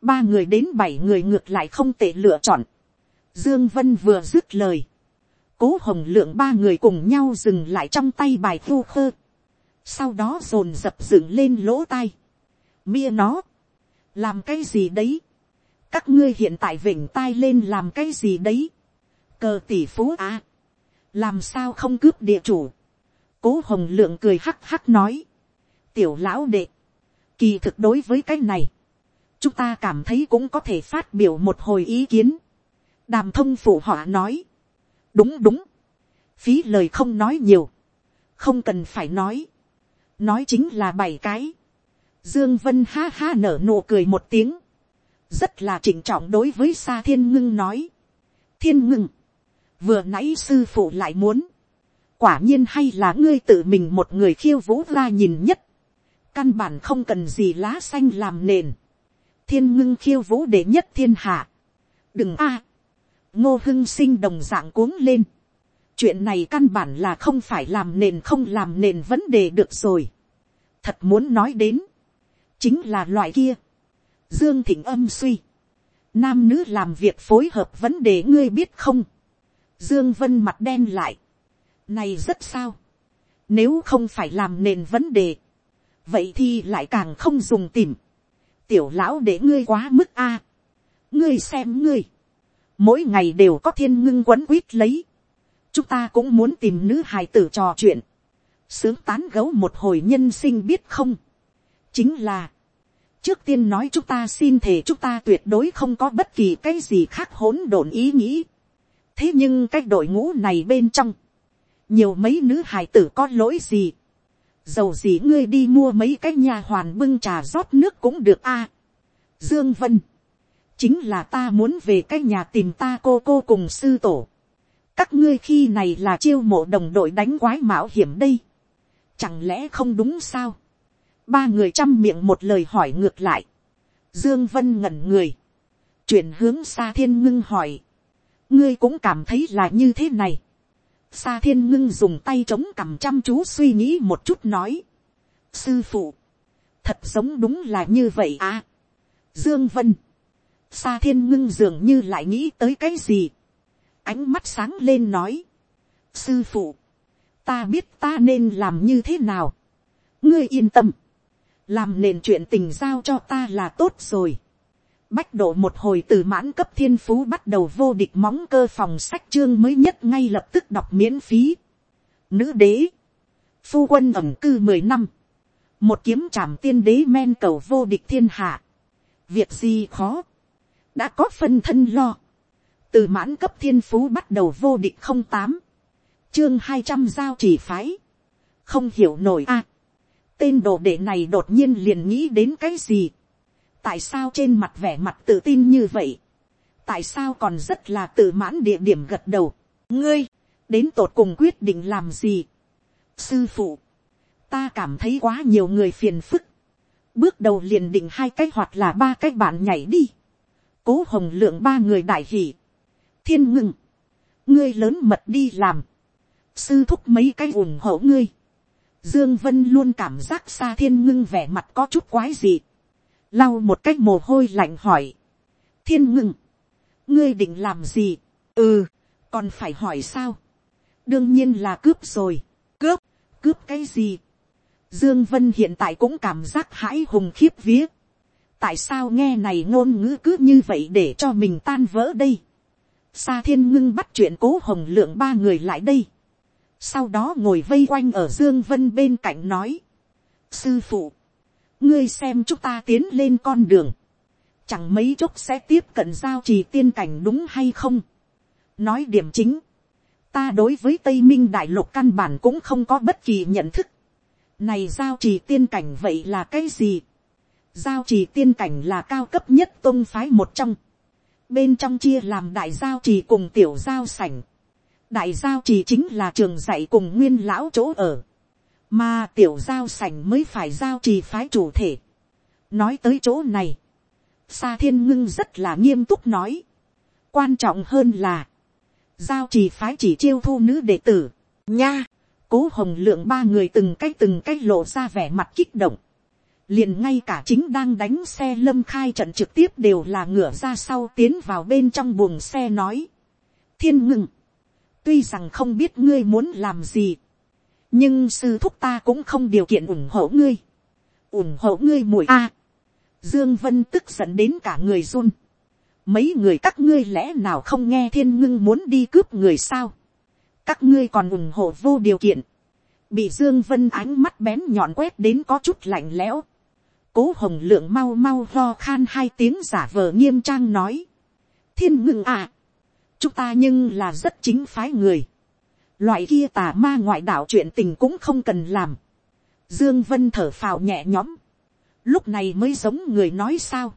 A: ba người đến bảy người ngược lại không tệ lựa chọn. Dương Vân vừa dứt lời. Cố hồng lượng ba người cùng nhau dừng lại trong tay bài thu khơ. Sau đó dồn dập dựng lên lỗ tai. Mia nó. Làm cái gì đấy? Các ngươi hiện tại vỉnh tai lên làm cái gì đấy? Cờ tỷ phú à? Làm sao không cướp địa chủ? Cố hồng lượng cười hắc hắc nói. Tiểu lão đệ. Kỳ thực đối với cái này chúng ta cảm thấy cũng có thể phát biểu một hồi ý kiến. đàm thông phụ họ nói, đúng đúng, phí lời không nói nhiều, không cần phải nói, nói chính là bảy cái. Dương Vân ha ha nở nụ cười một tiếng, rất là trịnh trọng đối với xa Thiên Ngưng nói. Thiên Ngưng, vừa nãy sư phụ lại muốn, quả nhiên hay là ngươi tự mình một người khiêu vũ ra nhìn nhất, căn bản không cần gì lá xanh làm nền thiên ngưng khiêu vũ để nhất thiên hạ. đừng a, ngô hưng sinh đồng dạng cuống lên. chuyện này căn bản là không phải làm nền không làm nền vấn đề được rồi. thật muốn nói đến, chính là loại kia dương thịnh âm suy, nam nữ làm việc phối hợp vấn đề ngươi biết không. dương vân mặt đen lại. này rất sao. nếu không phải làm nền vấn đề, vậy thì lại càng không dùng tìm tiểu lão để ngươi quá mức a. ngươi xem ngươi, mỗi ngày đều có thiên ngưng quấn quýt lấy. chúng ta cũng muốn tìm nữ hài tử trò chuyện, sướng tán gấu một hồi nhân sinh biết không. chính là, trước tiên nói chúng ta xin thề chúng ta tuyệt đối không có bất kỳ cái gì khác hỗn độn ý nghĩ. thế nhưng cái đội ngũ này bên trong, nhiều mấy nữ hài tử có lỗi gì dầu gì ngươi đi mua mấy cái nhà hoàn bưng trà rót nước cũng được a. Dương Vân, chính là ta muốn về cái nhà tìm ta cô cô cùng sư tổ. Các ngươi khi này là chiêu mộ đồng đội đánh quái mạo hiểm đây. Chẳng lẽ không đúng sao? Ba người chăm miệng một lời hỏi ngược lại. Dương Vân ngẩn người. Chuyển hướng xa thiên ngưng hỏi. Ngươi cũng cảm thấy là như thế này. Sa thiên ngưng dùng tay chống cằm chăm chú suy nghĩ một chút nói. Sư phụ. thật giống đúng là như vậy à. dương vân, sa thiên ngưng dường như lại nghĩ tới cái gì, ánh mắt sáng lên nói, sư phụ, ta biết ta nên làm như thế nào, ngươi yên tâm, làm nền chuyện tình giao cho ta là tốt rồi. Bách độ một hồi từ mãn cấp thiên phú bắt đầu vô địch móng cơ phòng sách chương mới nhất ngay lập tức đọc miễn phí. Nữ đế. Phu quân ẩm cư mười năm. Một kiếm trảm tiên đế men cầu vô địch thiên hạ. Việc gì khó. Đã có phân thân lo. Từ mãn cấp thiên phú bắt đầu vô địch không tám Chương hai trăm giao chỉ phái. Không hiểu nổi a Tên đồ đệ này đột nhiên liền nghĩ đến cái gì? Tại sao trên mặt vẻ mặt tự tin như vậy, tại sao còn rất là tự mãn địa điểm gật đầu, ngươi, đến tột cùng quyết định làm gì. sư phụ, ta cảm thấy quá nhiều người phiền phức, bước đầu liền định hai cách hoặc là ba cách bạn nhảy đi, cố hồng lượng ba người đại hỷ, thiên ngưng, ngươi lớn mật đi làm, sư thúc mấy cái ủng hộ ngươi, dương vân luôn cảm giác xa thiên ngưng vẻ mặt có chút quái dị, lau một cách mồ hôi lạnh hỏi, thiên ngưng, ngươi định làm gì, ừ, còn phải hỏi sao, đương nhiên là cướp rồi, cướp, cướp cái gì, dương vân hiện tại cũng cảm giác hãi hùng khiếp vía, tại sao nghe này ngôn ngữ cứ như vậy để cho mình tan vỡ đây, Sa thiên ngưng bắt chuyện cố hồng lượng ba người lại đây. Sau đó ngồi vây quanh ở Dương Vân bên cạnh nói. Sư phụ ngươi xem chúng ta tiến lên con đường, chẳng mấy chốc sẽ tiếp cận giao trì tiên cảnh đúng hay không. nói điểm chính, ta đối với tây minh đại lục căn bản cũng không có bất kỳ nhận thức. này giao trì tiên cảnh vậy là cái gì. giao trì tiên cảnh là cao cấp nhất tôn phái một trong. bên trong chia làm đại giao trì cùng tiểu giao sảnh đại giao trì chính là trường dạy cùng nguyên lão chỗ ở mà tiểu giao sảnh mới phải giao trì phái chủ thể. nói tới chỗ này, sa thiên ngưng rất là nghiêm túc nói. quan trọng hơn là, giao trì phái chỉ chiêu thu nữ đệ tử, nha, cố hồng lượng ba người từng cái từng cái lộ ra vẻ mặt kích động. liền ngay cả chính đang đánh xe lâm khai trận trực tiếp đều là ngửa ra sau tiến vào bên trong buồng xe nói. thiên ngưng, tuy rằng không biết ngươi muốn làm gì, nhưng sư thúc ta cũng không điều kiện ủng hộ ngươi, ủng hộ ngươi mùi a. dương vân tức giận đến cả người run. mấy người các ngươi lẽ nào không nghe thiên ngưng muốn đi cướp người sao. các ngươi còn ủng hộ vô điều kiện. bị dương vân ánh mắt bén nhọn quét đến có chút lạnh lẽo. cố hồng lượng mau mau lo khan hai tiếng giả vờ nghiêm trang nói. thiên ngưng à chúng ta nhưng là rất chính phái người loại kia tà ma ngoại đạo chuyện tình cũng không cần làm. Dương Vân thở phào nhẹ nhõm. Lúc này mới giống người nói sao.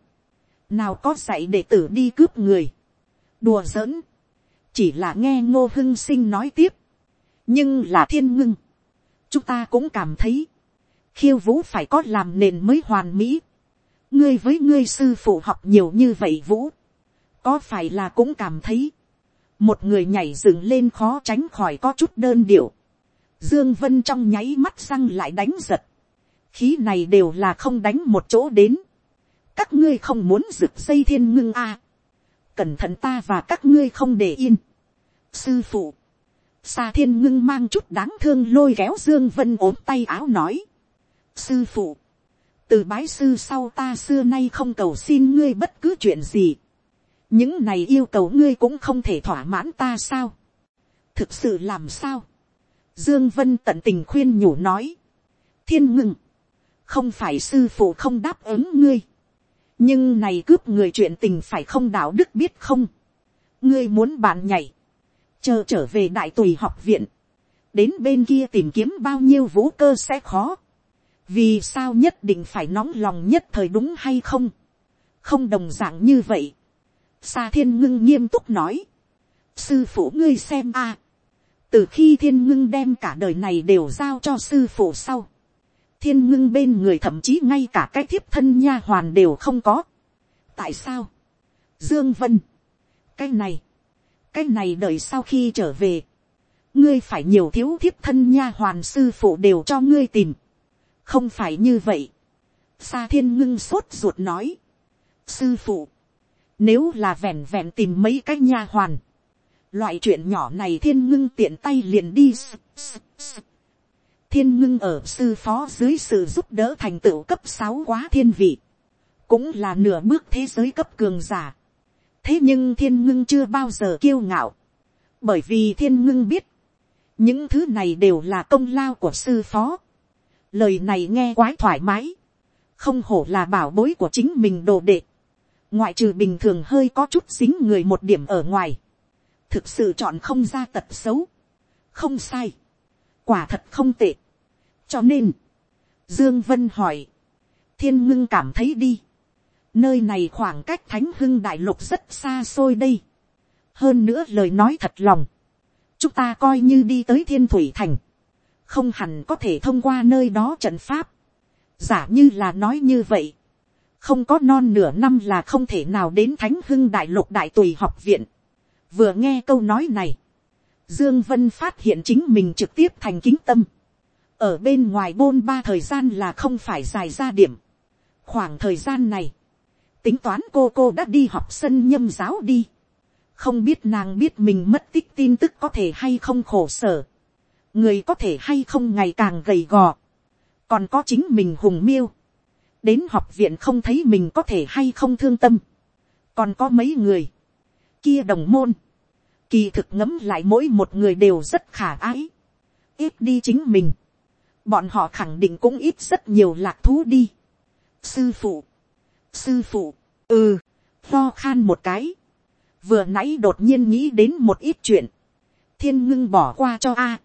A: Nào có dạy đệ tử đi cướp người. Đùa giỡn. Chỉ là nghe ngô hưng sinh nói tiếp. Nhưng là thiên ngưng. Chúng ta cũng cảm thấy. Khiêu vũ phải có làm nền mới hoàn mỹ. Ngươi với ngươi sư phụ học nhiều như vậy vũ. Có phải là cũng cảm thấy một người nhảy dựng lên khó tránh khỏi có chút đơn điệu. Dương Vân trong nháy mắt răng lại đánh giật. Khí này đều là không đánh một chỗ đến. Các ngươi không muốn rực dây thiên ngưng a Cẩn thận ta và các ngươi không để yên. Sư phụ. Sa thiên ngưng mang chút đáng thương lôi kéo Dương Vân ốm tay áo nói. Sư phụ. Từ bái sư sau ta xưa nay không cầu xin ngươi bất cứ chuyện gì những này yêu cầu ngươi cũng không thể thỏa mãn ta sao. thực sự làm sao. dương vân tận tình khuyên nhủ nói. thiên ngưng, không phải sư phụ không đáp ứng ngươi. nhưng này cướp người chuyện tình phải không đạo đức biết không. ngươi muốn bạn nhảy, chờ trở về đại tùy học viện, đến bên kia tìm kiếm bao nhiêu vũ cơ sẽ khó. vì sao nhất định phải nóng lòng nhất thời đúng hay không. không đồng dạng như vậy Sa thiên ngưng nghiêm túc nói. Sư phụ ngươi xem a Từ khi thiên ngưng đem cả đời này đều giao cho sư phụ sau. Thiên ngưng bên người thậm chí ngay cả cái thiếp thân nha hoàn đều không có. Tại sao? Dương Vân. Cái này. Cái này đợi sau khi trở về. Ngươi phải nhiều thiếu thiếp thân nha hoàn sư phụ đều cho ngươi tìm. Không phải như vậy. Sa thiên ngưng sốt ruột nói. Sư phụ. Nếu là vẹn vẹn tìm mấy cái nha hoàn. Loại chuyện nhỏ này thiên ngưng tiện tay liền đi. Thiên ngưng ở sư phó dưới sự giúp đỡ thành tựu cấp sáu quá thiên vị. Cũng là nửa bước thế giới cấp cường giả. Thế nhưng thiên ngưng chưa bao giờ kiêu ngạo. Bởi vì thiên ngưng biết. Những thứ này đều là công lao của sư phó. Lời này nghe quái thoải mái. Không hổ là bảo bối của chính mình đồ đệ. Ngoại trừ bình thường hơi có chút dính người một điểm ở ngoài. Thực sự chọn không ra tật xấu. Không sai. Quả thật không tệ. Cho nên. Dương Vân hỏi. Thiên ngưng cảm thấy đi. Nơi này khoảng cách thánh hưng đại lục rất xa xôi đây. Hơn nữa lời nói thật lòng. Chúng ta coi như đi tới thiên thủy thành. Không hẳn có thể thông qua nơi đó trận pháp. Giả như là nói như vậy. Không có non nửa năm là không thể nào đến thánh hưng đại lục đại tùy học viện. Vừa nghe câu nói này. Dương Vân phát hiện chính mình trực tiếp thành kính tâm. Ở bên ngoài bôn ba thời gian là không phải dài ra điểm. Khoảng thời gian này, tính toán cô cô đã đi học sân nhâm giáo đi. không biết nàng biết mình mất tích tin tức có thể hay không khổ sở. người có thể hay không ngày càng gầy gò. còn có chính mình hùng miêu đến học viện không thấy mình có thể hay không thương tâm. còn có mấy người. kia đồng môn. kỳ thực ngấm lại mỗi một người đều rất khả ái. ít đi chính mình. bọn họ khẳng định cũng ít rất nhiều lạc thú đi. sư phụ sư phụ, ừ, lo khan một cái, vừa nãy đột nhiên nghĩ đến một ít chuyện, thiên ngưng bỏ qua cho a,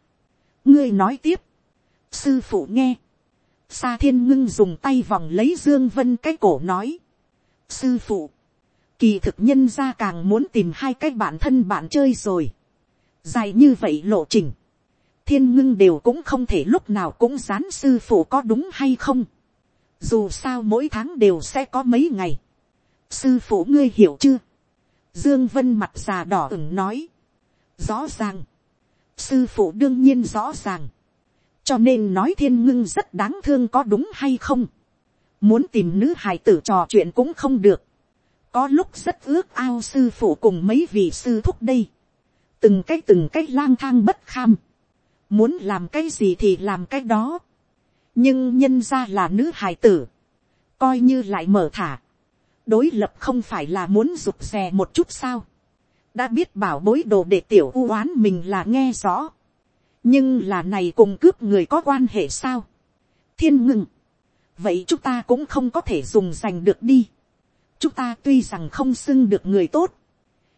A: ngươi nói tiếp, sư phụ nghe, sa thiên ngưng dùng tay vòng lấy dương vân cái cổ nói, sư phụ, kỳ thực nhân ra càng muốn tìm hai cái bạn thân bạn chơi rồi, dài như vậy lộ trình, thiên ngưng đều cũng không thể lúc nào cũng dán sư phụ có đúng hay không, dù sao mỗi tháng đều sẽ có mấy ngày. sư phụ ngươi hiểu chưa. dương vân mặt già đỏ ửng nói. rõ ràng. sư phụ đương nhiên rõ ràng cho nên nói thiên ngưng rất đáng thương có đúng hay không. muốn tìm nữ hài tử trò chuyện cũng không được. có lúc rất ước ao sư phụ cùng mấy vị sư thúc đây. từng cái từng cái lang thang bất kham. muốn làm cái gì thì làm cái đó nhưng nhân ra là nữ hài tử, coi như lại mở thả, đối lập không phải là muốn rụt rè một chút sao, đã biết bảo bối đồ để tiểu u oán mình là nghe rõ, nhưng là này cùng cướp người có quan hệ sao, thiên ngừng, vậy chúng ta cũng không có thể dùng giành được đi, chúng ta tuy rằng không xưng được người tốt,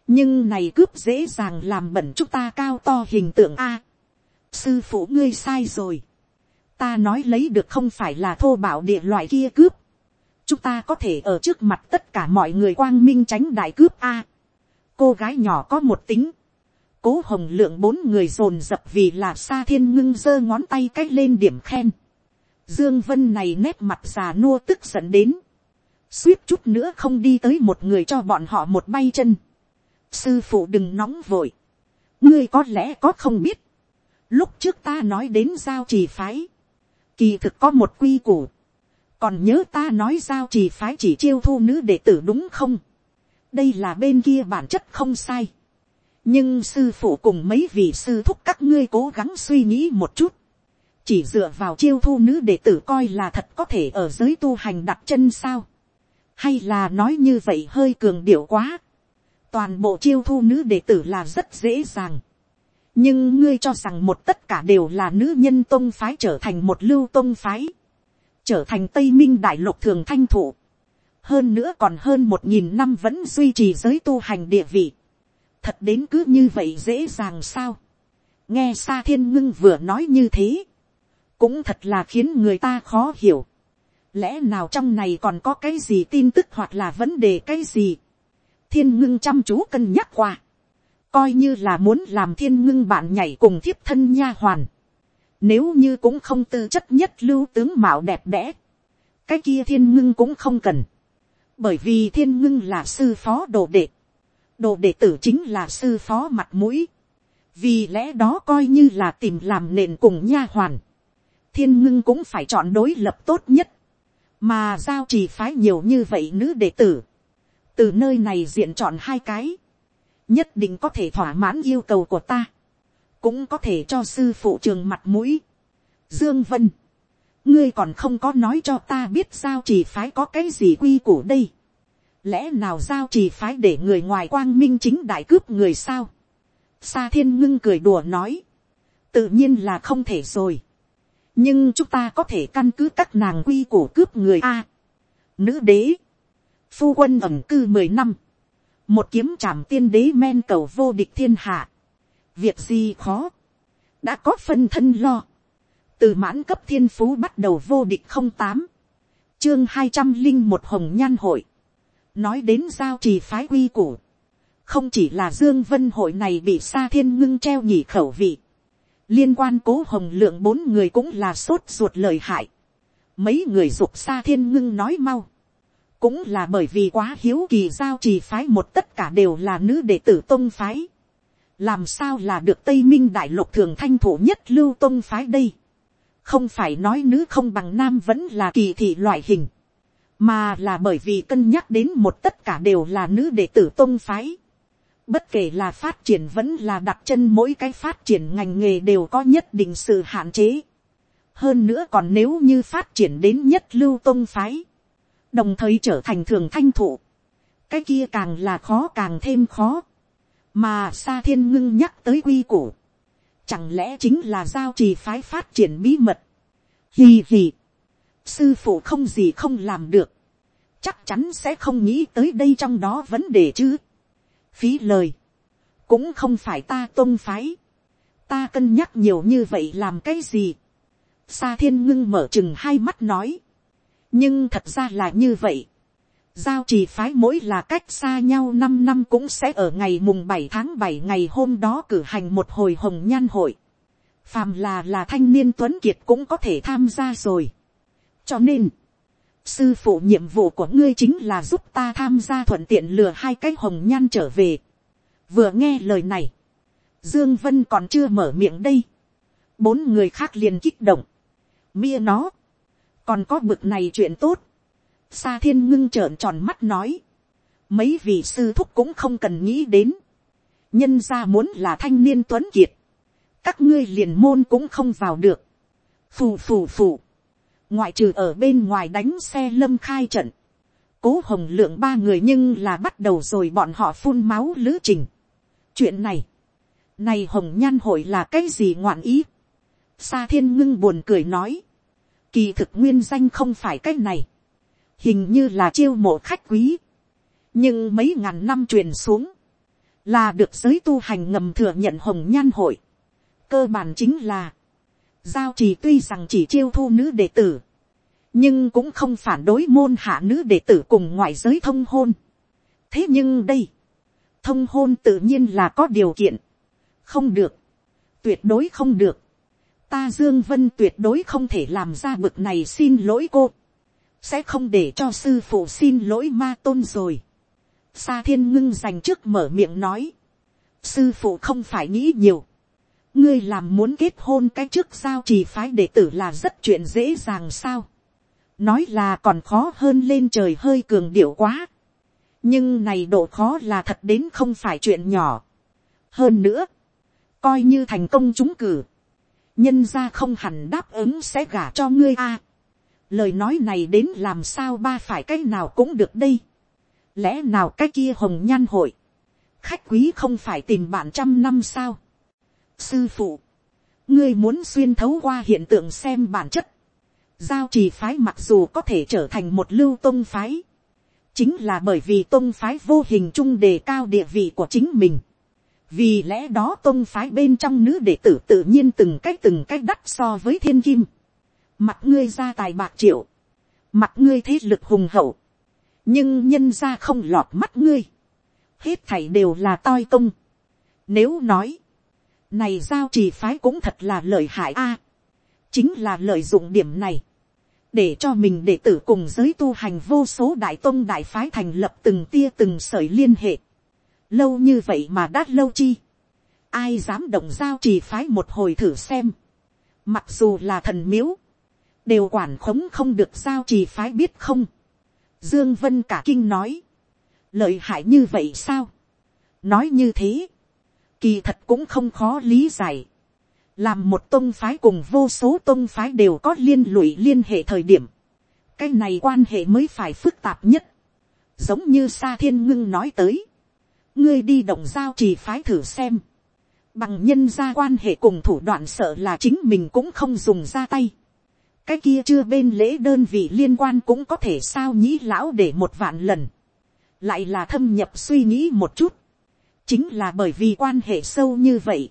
A: nhưng này cướp dễ dàng làm bẩn chúng ta cao to hình tượng a. sư phụ ngươi sai rồi ta nói lấy được không phải là thô bảo địa loại kia cướp. chúng ta có thể ở trước mặt tất cả mọi người quang minh tránh đại cướp a. cô gái nhỏ có một tính cố hồng lượng bốn người dồn dập vì là sa thiên ngưng giơ ngón tay c á c h lên điểm khen. dương vân này nét mặt già nua tức giận đến. suýt chút nữa không đi tới một người cho bọn họ một bay chân. sư phụ đừng nóng vội. ngươi có lẽ có không biết. lúc trước ta nói đến giao trì phái kỳ thực có một quy củ, còn nhớ ta nói giao trì phái chỉ chiêu thu nữ đệ tử đúng không, đây là bên kia bản chất không sai, nhưng sư phụ cùng mấy vị sư thúc các ngươi cố gắng suy nghĩ một chút, chỉ dựa vào chiêu thu nữ đệ tử coi là thật có thể ở giới tu hành đặt chân sao, hay là nói như vậy hơi cường điệu quá, toàn bộ chiêu thu nữ đệ tử là rất dễ dàng, nhưng ngươi cho rằng một tất cả đều là nữ nhân tôn phái trở thành một lưu tôn phái, trở thành tây minh đại lục thường thanh thụ, hơn nữa còn hơn một nghìn năm vẫn duy trì giới tu hành địa vị, thật đến cứ như vậy dễ dàng sao, nghe xa thiên ngưng vừa nói như thế, cũng thật là khiến người ta khó hiểu, lẽ nào trong này còn có cái gì tin tức hoặc là vấn đề cái gì, thiên ngưng chăm chú cân nhắc qua, coi như là muốn làm thiên ngưng bạn nhảy cùng thiếp thân nha hoàn, nếu như cũng không tư chất nhất lưu tướng mạo đẹp đẽ, cái kia thiên ngưng cũng không cần, bởi vì thiên ngưng là sư phó đồ đệ, đồ đệ tử chính là sư phó mặt mũi, vì lẽ đó coi như là tìm làm nền cùng nha hoàn, thiên ngưng cũng phải chọn đối lập tốt nhất, mà giao trì phái nhiều như vậy nữ đệ tử, từ nơi này diện chọn hai cái, nhất định có thể thỏa mãn yêu cầu của ta, cũng có thể cho sư phụ trường mặt mũi. Dương Vân, ngươi còn không có nói cho ta biết giao trì phái có cái gì quy củ đây lẽ nào giao trì phái để người ngoài quang minh chính đại cướp người sao. Sa thiên ngưng cười đùa nói, tự nhiên là không thể rồi. nhưng chúng ta có thể căn cứ các nàng quy củ cướp người a. nữ đế, phu quân ẩm cư mười năm, một kiếm trảm tiên đế men cầu vô địch thiên hạ, việc gì khó, đã có phân thân lo, từ mãn cấp thiên phú bắt đầu vô địch không tám, chương hai trăm linh một hồng nhan hội, nói đến giao trì phái quy củ, không chỉ là dương vân hội này bị sa thiên ngưng treo nhỉ khẩu vị, liên quan cố hồng lượng bốn người cũng là sốt ruột lời hại, mấy người dục sa thiên ngưng nói mau, cũng là bởi vì quá hiếu kỳ giao trì phái một tất cả đều là nữ đệ tử tôn phái, làm sao là được tây minh đại lục thường thanh thủ nhất lưu tôn phái đây, không phải nói nữ không bằng nam vẫn là kỳ thị loại hình, mà là bởi vì cân nhắc đến một tất cả đều là nữ đệ tử tôn phái. Bất kể là phát triển vẫn là đặt chân mỗi cái phát triển ngành nghề đều có nhất định sự hạn chế. Hơn nữa còn nếu như phát triển đến nhất lưu tôn phái, đồng thời trở thành thường thanh thụ, cái kia càng là khó càng thêm khó. Mà Sa Thiên Ngưng nhắc tới quy củ, chẳng lẽ chính là giao trì phái phát triển bí mật. Hì hì, sư phụ không gì không làm được, chắc chắn sẽ không nghĩ tới đây trong đó vấn đề chứ. phí lời, cũng không phải ta tôn phái, ta cân nhắc nhiều như vậy làm cái gì. Sa thiên ngưng mở chừng hai mắt nói, nhưng thật ra là như vậy. Giao trì phái mỗi là cách xa nhau năm năm cũng sẽ ở ngày mùng bảy tháng bảy ngày hôm đó cử hành một hồi hồng nhan hội. Phàm là là thanh niên tuấn kiệt cũng có thể tham gia rồi. Cho nên, sư phụ nhiệm vụ của ngươi chính là giúp ta tham gia thuận tiện lừa hai cái hồng nhan trở về. Vừa nghe lời này, Dương Vân còn chưa mở miệng đây. Bốn người khác liền kích động. Mia nó, còn có bực này chuyện tốt. Sa thiên ngưng trợn tròn mắt nói. Mấy vị sư thúc cũng không cần nghĩ đến. Nhân ra muốn là thanh niên tuấn kiệt. Các ngươi liền môn cũng không vào được. Phù phù phù ngoại trừ ở bên ngoài đánh xe lâm khai trận, cố hồng lượng ba người nhưng là bắt đầu rồi bọn họ phun máu lữ trình. chuyện này, này hồng nhan hội là cái gì ngoạn ý. sa thiên ngưng buồn cười nói, kỳ thực nguyên danh không phải cái này, hình như là chiêu mộ khách quý, nhưng mấy ngàn năm truyền xuống, là được giới tu hành ngầm thừa nhận hồng nhan hội. cơ bản chính là, giao trì tuy rằng chỉ chiêu thu nữ đệ tử, nhưng cũng không phản đối môn hạ nữ đệ tử cùng ngoại giới thông hôn. thế nhưng đây, thông hôn tự nhiên là có điều kiện, không được, tuyệt đối không được, ta dương vân tuyệt đối không thể làm ra bực này xin lỗi cô, sẽ không để cho sư phụ xin lỗi ma tôn rồi. Sa thiên ngưng dành trước mở miệng nói, sư phụ không phải nghĩ nhiều, ngươi làm muốn kết hôn cái trước sao? Chỉ phái đệ tử là rất chuyện dễ dàng sao. nói là còn khó hơn lên trời hơi cường điệu quá. nhưng này độ khó là thật đến không phải chuyện nhỏ. hơn nữa, coi như thành công chúng cử, nhân ra không hẳn đáp ứng sẽ gả cho ngươi a. lời nói này đến làm sao ba phải cái nào cũng được đây. lẽ nào cái kia hồng nhan hội, khách quý không phải tìm bạn trăm năm sao sư phụ, ngươi muốn xuyên thấu qua hiện tượng xem bản chất, giao trì phái mặc dù có thể trở thành một lưu tôn phái, chính là bởi vì tôn phái vô hình chung đề cao địa vị của chính mình. vì lẽ đó tôn phái bên trong nữ đệ tử tự nhiên từng cách từng cách đắt so với thiên kim. mặt ngươi ra tài bạc triệu, mặt ngươi thế lực hùng hậu, nhưng nhân ra không lọt mắt ngươi, hết thảy đều là toi công. nếu nói, này giao trì phái cũng thật là lợi hại a. chính là lợi dụng điểm này. để cho mình đệ tử cùng giới tu hành vô số đại tôn đại phái thành lập từng tia từng sởi liên hệ. lâu như vậy mà đã lâu chi. ai dám động giao trì phái một hồi thử xem. mặc dù là thần miếu. đều quản khống không được giao trì phái biết không. Dương Vân cả kinh nói, lợi hại như vậy sao? Nói như thế, kỳ thật cũng không khó lý giải. Làm một tôn phái cùng vô số tôn phái đều có liên lụy liên hệ thời điểm. Cái này quan hệ mới phải phức tạp nhất. Giống như Sa Thiên Ngưng nói tới. Ngươi đi động giao trì phái thử xem. Bằng nhân ra quan hệ cùng thủ đoạn sợ là chính mình cũng không dùng ra tay cái kia chưa bên lễ đơn vị liên quan cũng có thể sao nhĩ lão để một vạn lần, lại là thâm nhập suy nghĩ một chút, chính là bởi vì quan hệ sâu như vậy,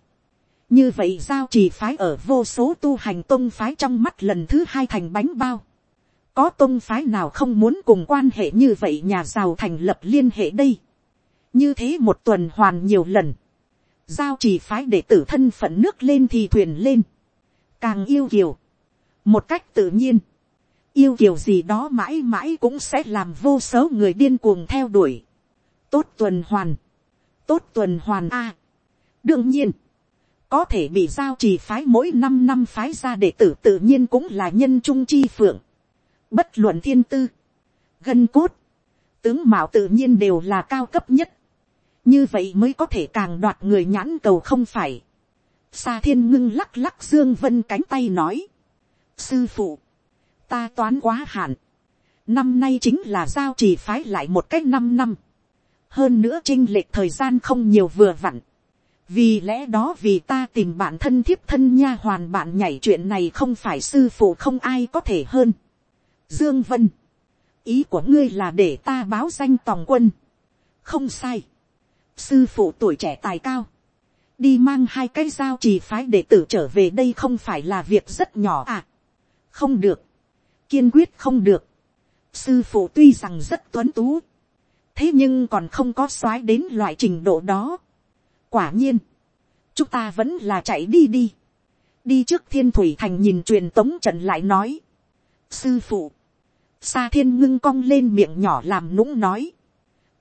A: như vậy giao trì phái ở vô số tu hành tôn phái trong mắt lần thứ hai thành bánh bao, có tôn phái nào không muốn cùng quan hệ như vậy nhà giàu thành lập liên hệ đây, như thế một tuần hoàn nhiều lần, giao trì phái để tử thân phận nước lên thì thuyền lên, càng yêu kiều, một cách tự nhiên, yêu kiều gì đó mãi mãi cũng sẽ làm vô số người điên cuồng theo đuổi. tốt tuần hoàn, tốt tuần hoàn a. đương nhiên, có thể bị giao trì phái mỗi năm năm phái ra đệ tử tự nhiên cũng là nhân trung chi phượng. bất luận thiên tư, gân cốt, tướng mạo tự nhiên đều là cao cấp nhất. như vậy mới có thể càng đoạt người nhãn cầu không phải. Sa thiên ngưng lắc lắc dương vân cánh tay nói sư phụ, ta toán quá hạn, năm nay chính là giao trì phái lại một cách năm năm, hơn nữa chinh lệch thời gian không nhiều vừa vặn, vì lẽ đó vì ta tìm bạn thân thiếp thân nha hoàn bạn nhảy chuyện này không phải sư phụ không ai có thể hơn. Dương Vân, ý của ngươi là để ta báo danh tòng quân. Không sai. Sư phụ tuổi trẻ tài cao. Đi mang hai cái dao chỉ phái đệ tử trở về đây không phải là việc rất nhỏ à không được, kiên quyết không được. sư phụ tuy rằng rất tuấn tú, thế nhưng còn không có soái đến loại trình độ đó. quả nhiên, chúng ta vẫn là chạy đi đi. đi trước thiên thủy thành nhìn truyền tống trận lại nói. sư phụ, xa thiên ngưng cong lên miệng nhỏ làm nũng nói.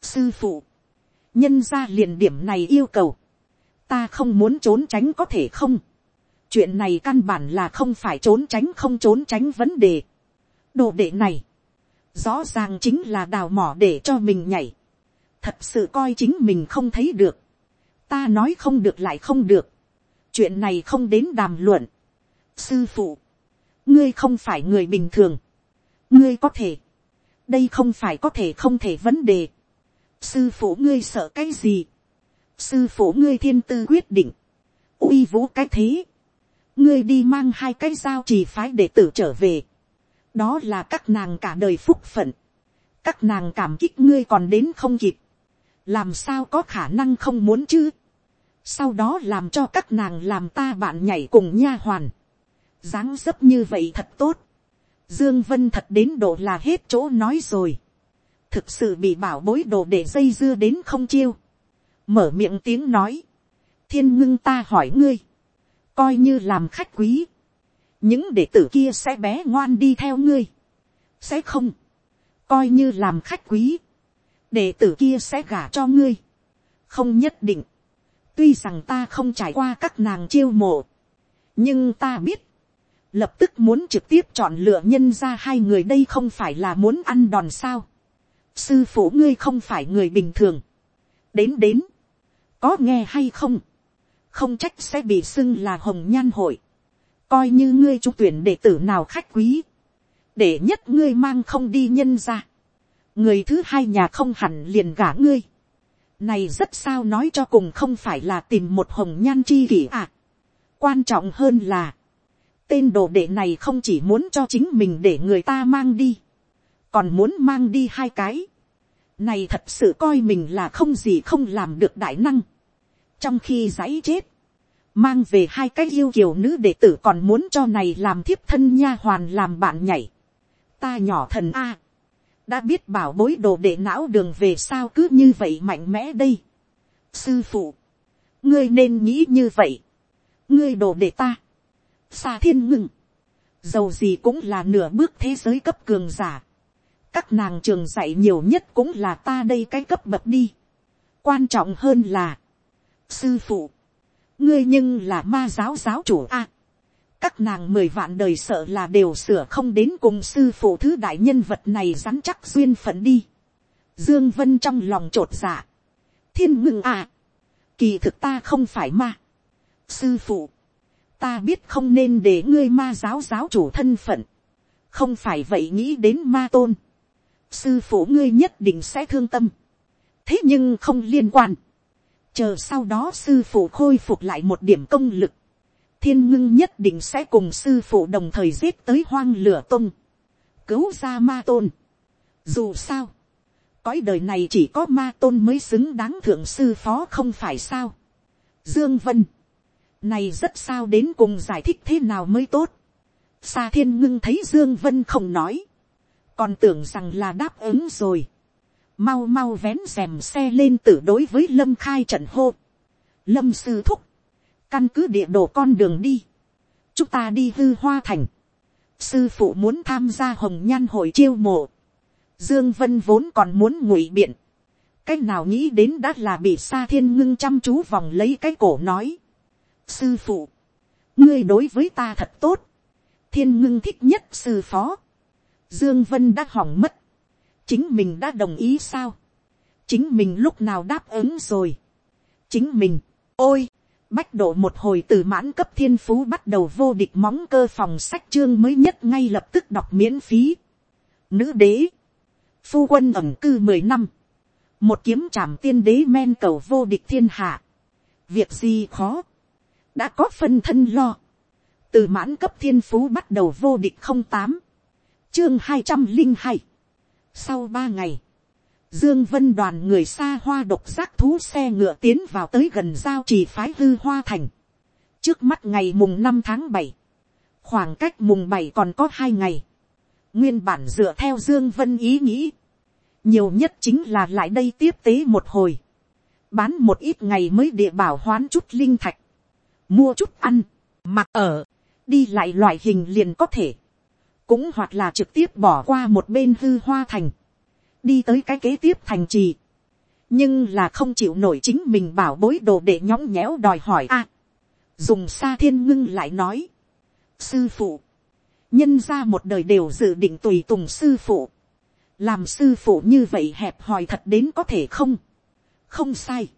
A: sư phụ, nhân ra liền điểm này yêu cầu, ta không muốn trốn tránh có thể không chuyện này căn bản là không phải trốn tránh không trốn tránh vấn đề. đồ đệ này, rõ ràng chính là đào mỏ để cho mình nhảy. thật sự coi chính mình không thấy được. ta nói không được lại không được. chuyện này không đến đàm luận. sư phụ, ngươi không phải người bình thường. ngươi có thể. đây không phải có thể không thể vấn đề. sư phụ ngươi sợ cái gì. sư phụ ngươi thiên tư quyết định. uy vũ cái thế ngươi đi mang hai cái dao trì phái để tử trở về đó là các nàng cả đời phúc phận. các nàng cảm kích ngươi còn đến không kịp. làm sao có khả năng không muốn chứ. sau đó làm cho các nàng làm ta bạn nhảy cùng nha hoàn. dáng dấp như vậy thật tốt. dương vân thật đến độ là hết chỗ nói rồi. thực sự bị bảo bối đồ để dây dưa đến không chiêu. mở miệng tiếng nói. thiên ngưng ta hỏi ngươi coi như làm khách quý, những đệ tử kia sẽ bé ngoan đi theo ngươi, sẽ không, coi như làm khách quý, đệ tử kia sẽ gả cho ngươi, không nhất định, tuy rằng ta không trải qua các nàng chiêu mộ, nhưng ta biết, lập tức muốn trực tiếp chọn lựa nhân ra hai người đây không phải là muốn ăn đòn sao, sư phụ ngươi không phải người bình thường, đến đến, có nghe hay không, không trách sẽ bị xưng là hồng nhan hội, coi như ngươi trung tuyển đệ tử nào khách quý, để nhất ngươi mang không đi nhân ra, người thứ hai nhà không hẳn liền gả ngươi, này rất sao nói cho cùng không phải là tìm một hồng nhan chi kỷ à, quan trọng hơn là, tên đồ đệ này không chỉ muốn cho chính mình để người ta mang đi, còn muốn mang đi hai cái, này thật sự coi mình là không gì không làm được đại năng, trong khi giấy chết, mang về hai cái yêu kiều nữ đệ tử còn muốn cho này làm thiếp thân nha hoàn làm bạn nhảy. ta nhỏ thần a, đã biết bảo bối đồ đệ não đường về sao cứ như vậy mạnh mẽ đây. sư phụ, ngươi nên nghĩ như vậy. ngươi đồ đệ ta, xa thiên ngừng, dầu gì cũng là nửa bước thế giới cấp cường giả. các nàng trường dạy nhiều nhất cũng là ta đây cái cấp bậc đi. quan trọng hơn là, sư phụ, ngươi nhưng là ma giáo giáo chủ a. các nàng mười vạn đời sợ là đều sửa không đến cùng sư phụ thứ đại nhân vật này rắn chắc duyên phận đi. Dương Vân trong lòng trột dạ. Thiên ngưng à. Kỳ thực ta không phải ma. Sư phụ. Ta biết không nên để ngươi ma giáo giáo chủ thân phận. Không phải vậy nghĩ đến ma tôn. Sư phụ ngươi nhất định sẽ thương tâm. Thế nhưng không liên quan. Chờ sau đó sư phụ khôi phục lại một điểm công lực thiên ngưng nhất định sẽ cùng sư phụ đồng thời giết tới hoang lửa tôn cứu ra ma tôn. Dù sao, cõi đời này chỉ có ma tôn mới xứng đáng thượng sư phó không phải sao. Dương Vân, này rất sao đến cùng giải thích thế nào mới tốt. Sa thiên ngưng thấy Dương Vân không nói, còn tưởng rằng là đáp ứng rồi. Mau mau vén rèm xe lên tử đối với Lâm khai trận hô. Lâm sư thúc căn cứ địa đồ con đường đi, chúng ta đi hư hoa thành, sư phụ muốn tham gia hồng nhan hội chiêu mộ, dương vân vốn còn muốn ngụy biện, cách nào nghĩ đến đã là bị sa thiên ngưng chăm chú vòng lấy cái cổ nói, sư phụ, ngươi đối với ta thật tốt, thiên ngưng thích nhất sư phó, dương vân đã hỏng mất, chính mình đã đồng ý sao, chính mình lúc nào đáp ứng rồi, chính mình, ôi, Bách độ một hồi từ mãn cấp thiên phú bắt đầu vô địch móng cơ phòng sách chương mới nhất ngay lập tức đọc miễn phí. Nữ đế. Phu quân ẩm cư mười năm. Một kiếm trảm tiên đế men cầu vô địch thiên hạ. Việc gì khó. Đã có phân thân lo. Từ mãn cấp thiên phú bắt đầu vô địch không tám Chương hai trăm linh hai sau ba ngày Dương Vân đoàn người xa hoa độc giác thú xe ngựa tiến vào tới gần giao trì phái hư hoa thành. Trước mắt ngày mùng 5 tháng 7. Khoảng cách mùng 7 còn có 2 ngày. Nguyên bản dựa theo Dương Vân ý nghĩ. Nhiều nhất chính là lại đây tiếp tế một hồi. Bán một ít ngày mới địa bảo hoán chút linh thạch. Mua chút ăn, mặc ở, đi lại loại hình liền có thể. Cũng hoặc là trực tiếp bỏ qua một bên hư hoa thành đi tới cái kế tiếp thành trì. nhưng là không chịu nổi chính mình bảo bối đồ để nhõng nhẽo đòi hỏi a. dùng xa thiên ngưng lại nói. sư phụ, nhân ra một đời đều dự định tùy tùng sư phụ. làm sư phụ như vậy hẹp hòi thật đến có thể không. không sai.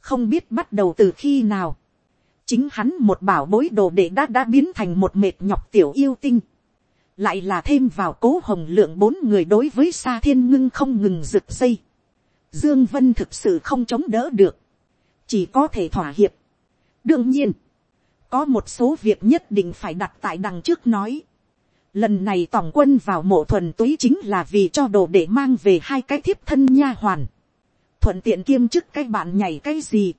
A: không biết bắt đầu từ khi nào. chính hắn một bảo bối đồ đệ đã đã biến thành một mệt nhọc tiểu yêu tinh lại là thêm vào cố hồng lượng bốn người đối với xa thiên ngưng không ngừng rực dây. Dương Vân thực sự không chống đỡ được, chỉ có thể thỏa hiệp. đương nhiên, có một số việc nhất định phải đặt tại đằng trước nói. lần này tổng quân vào mộ thuần túy chính là vì cho đồ để mang về hai cái thiếp thân nha hoàn. thuận tiện kiêm chức cái bạn nhảy cái gì.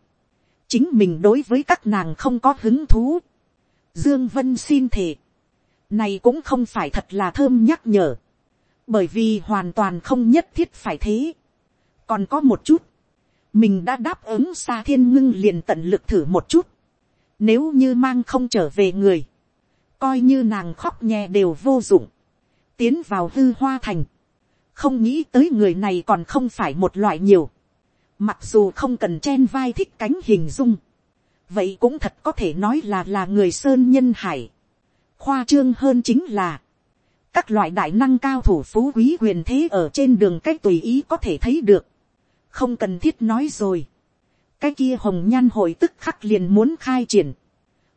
A: chính mình đối với các nàng không có hứng thú. Dương Vân xin thề này cũng không phải thật là thơm nhắc nhở. Bởi vì hoàn toàn không nhất thiết phải thế. Còn có một chút. Mình đã đáp ứng xa thiên ngưng liền tận lực thử một chút. Nếu như mang không trở về người. Coi như nàng khóc nhè đều vô dụng. Tiến vào hư hoa thành. Không nghĩ tới người này còn không phải một loại nhiều. Mặc dù không cần chen vai thích cánh hình dung. Vậy cũng thật có thể nói là là người sơn nhân hải khoa trương hơn chính là, các loại đại năng cao thủ phú quý quyền thế ở trên đường cách tùy ý có thể thấy được, không cần thiết nói rồi, cái kia hồng nhan hội tức khắc liền muốn khai triển,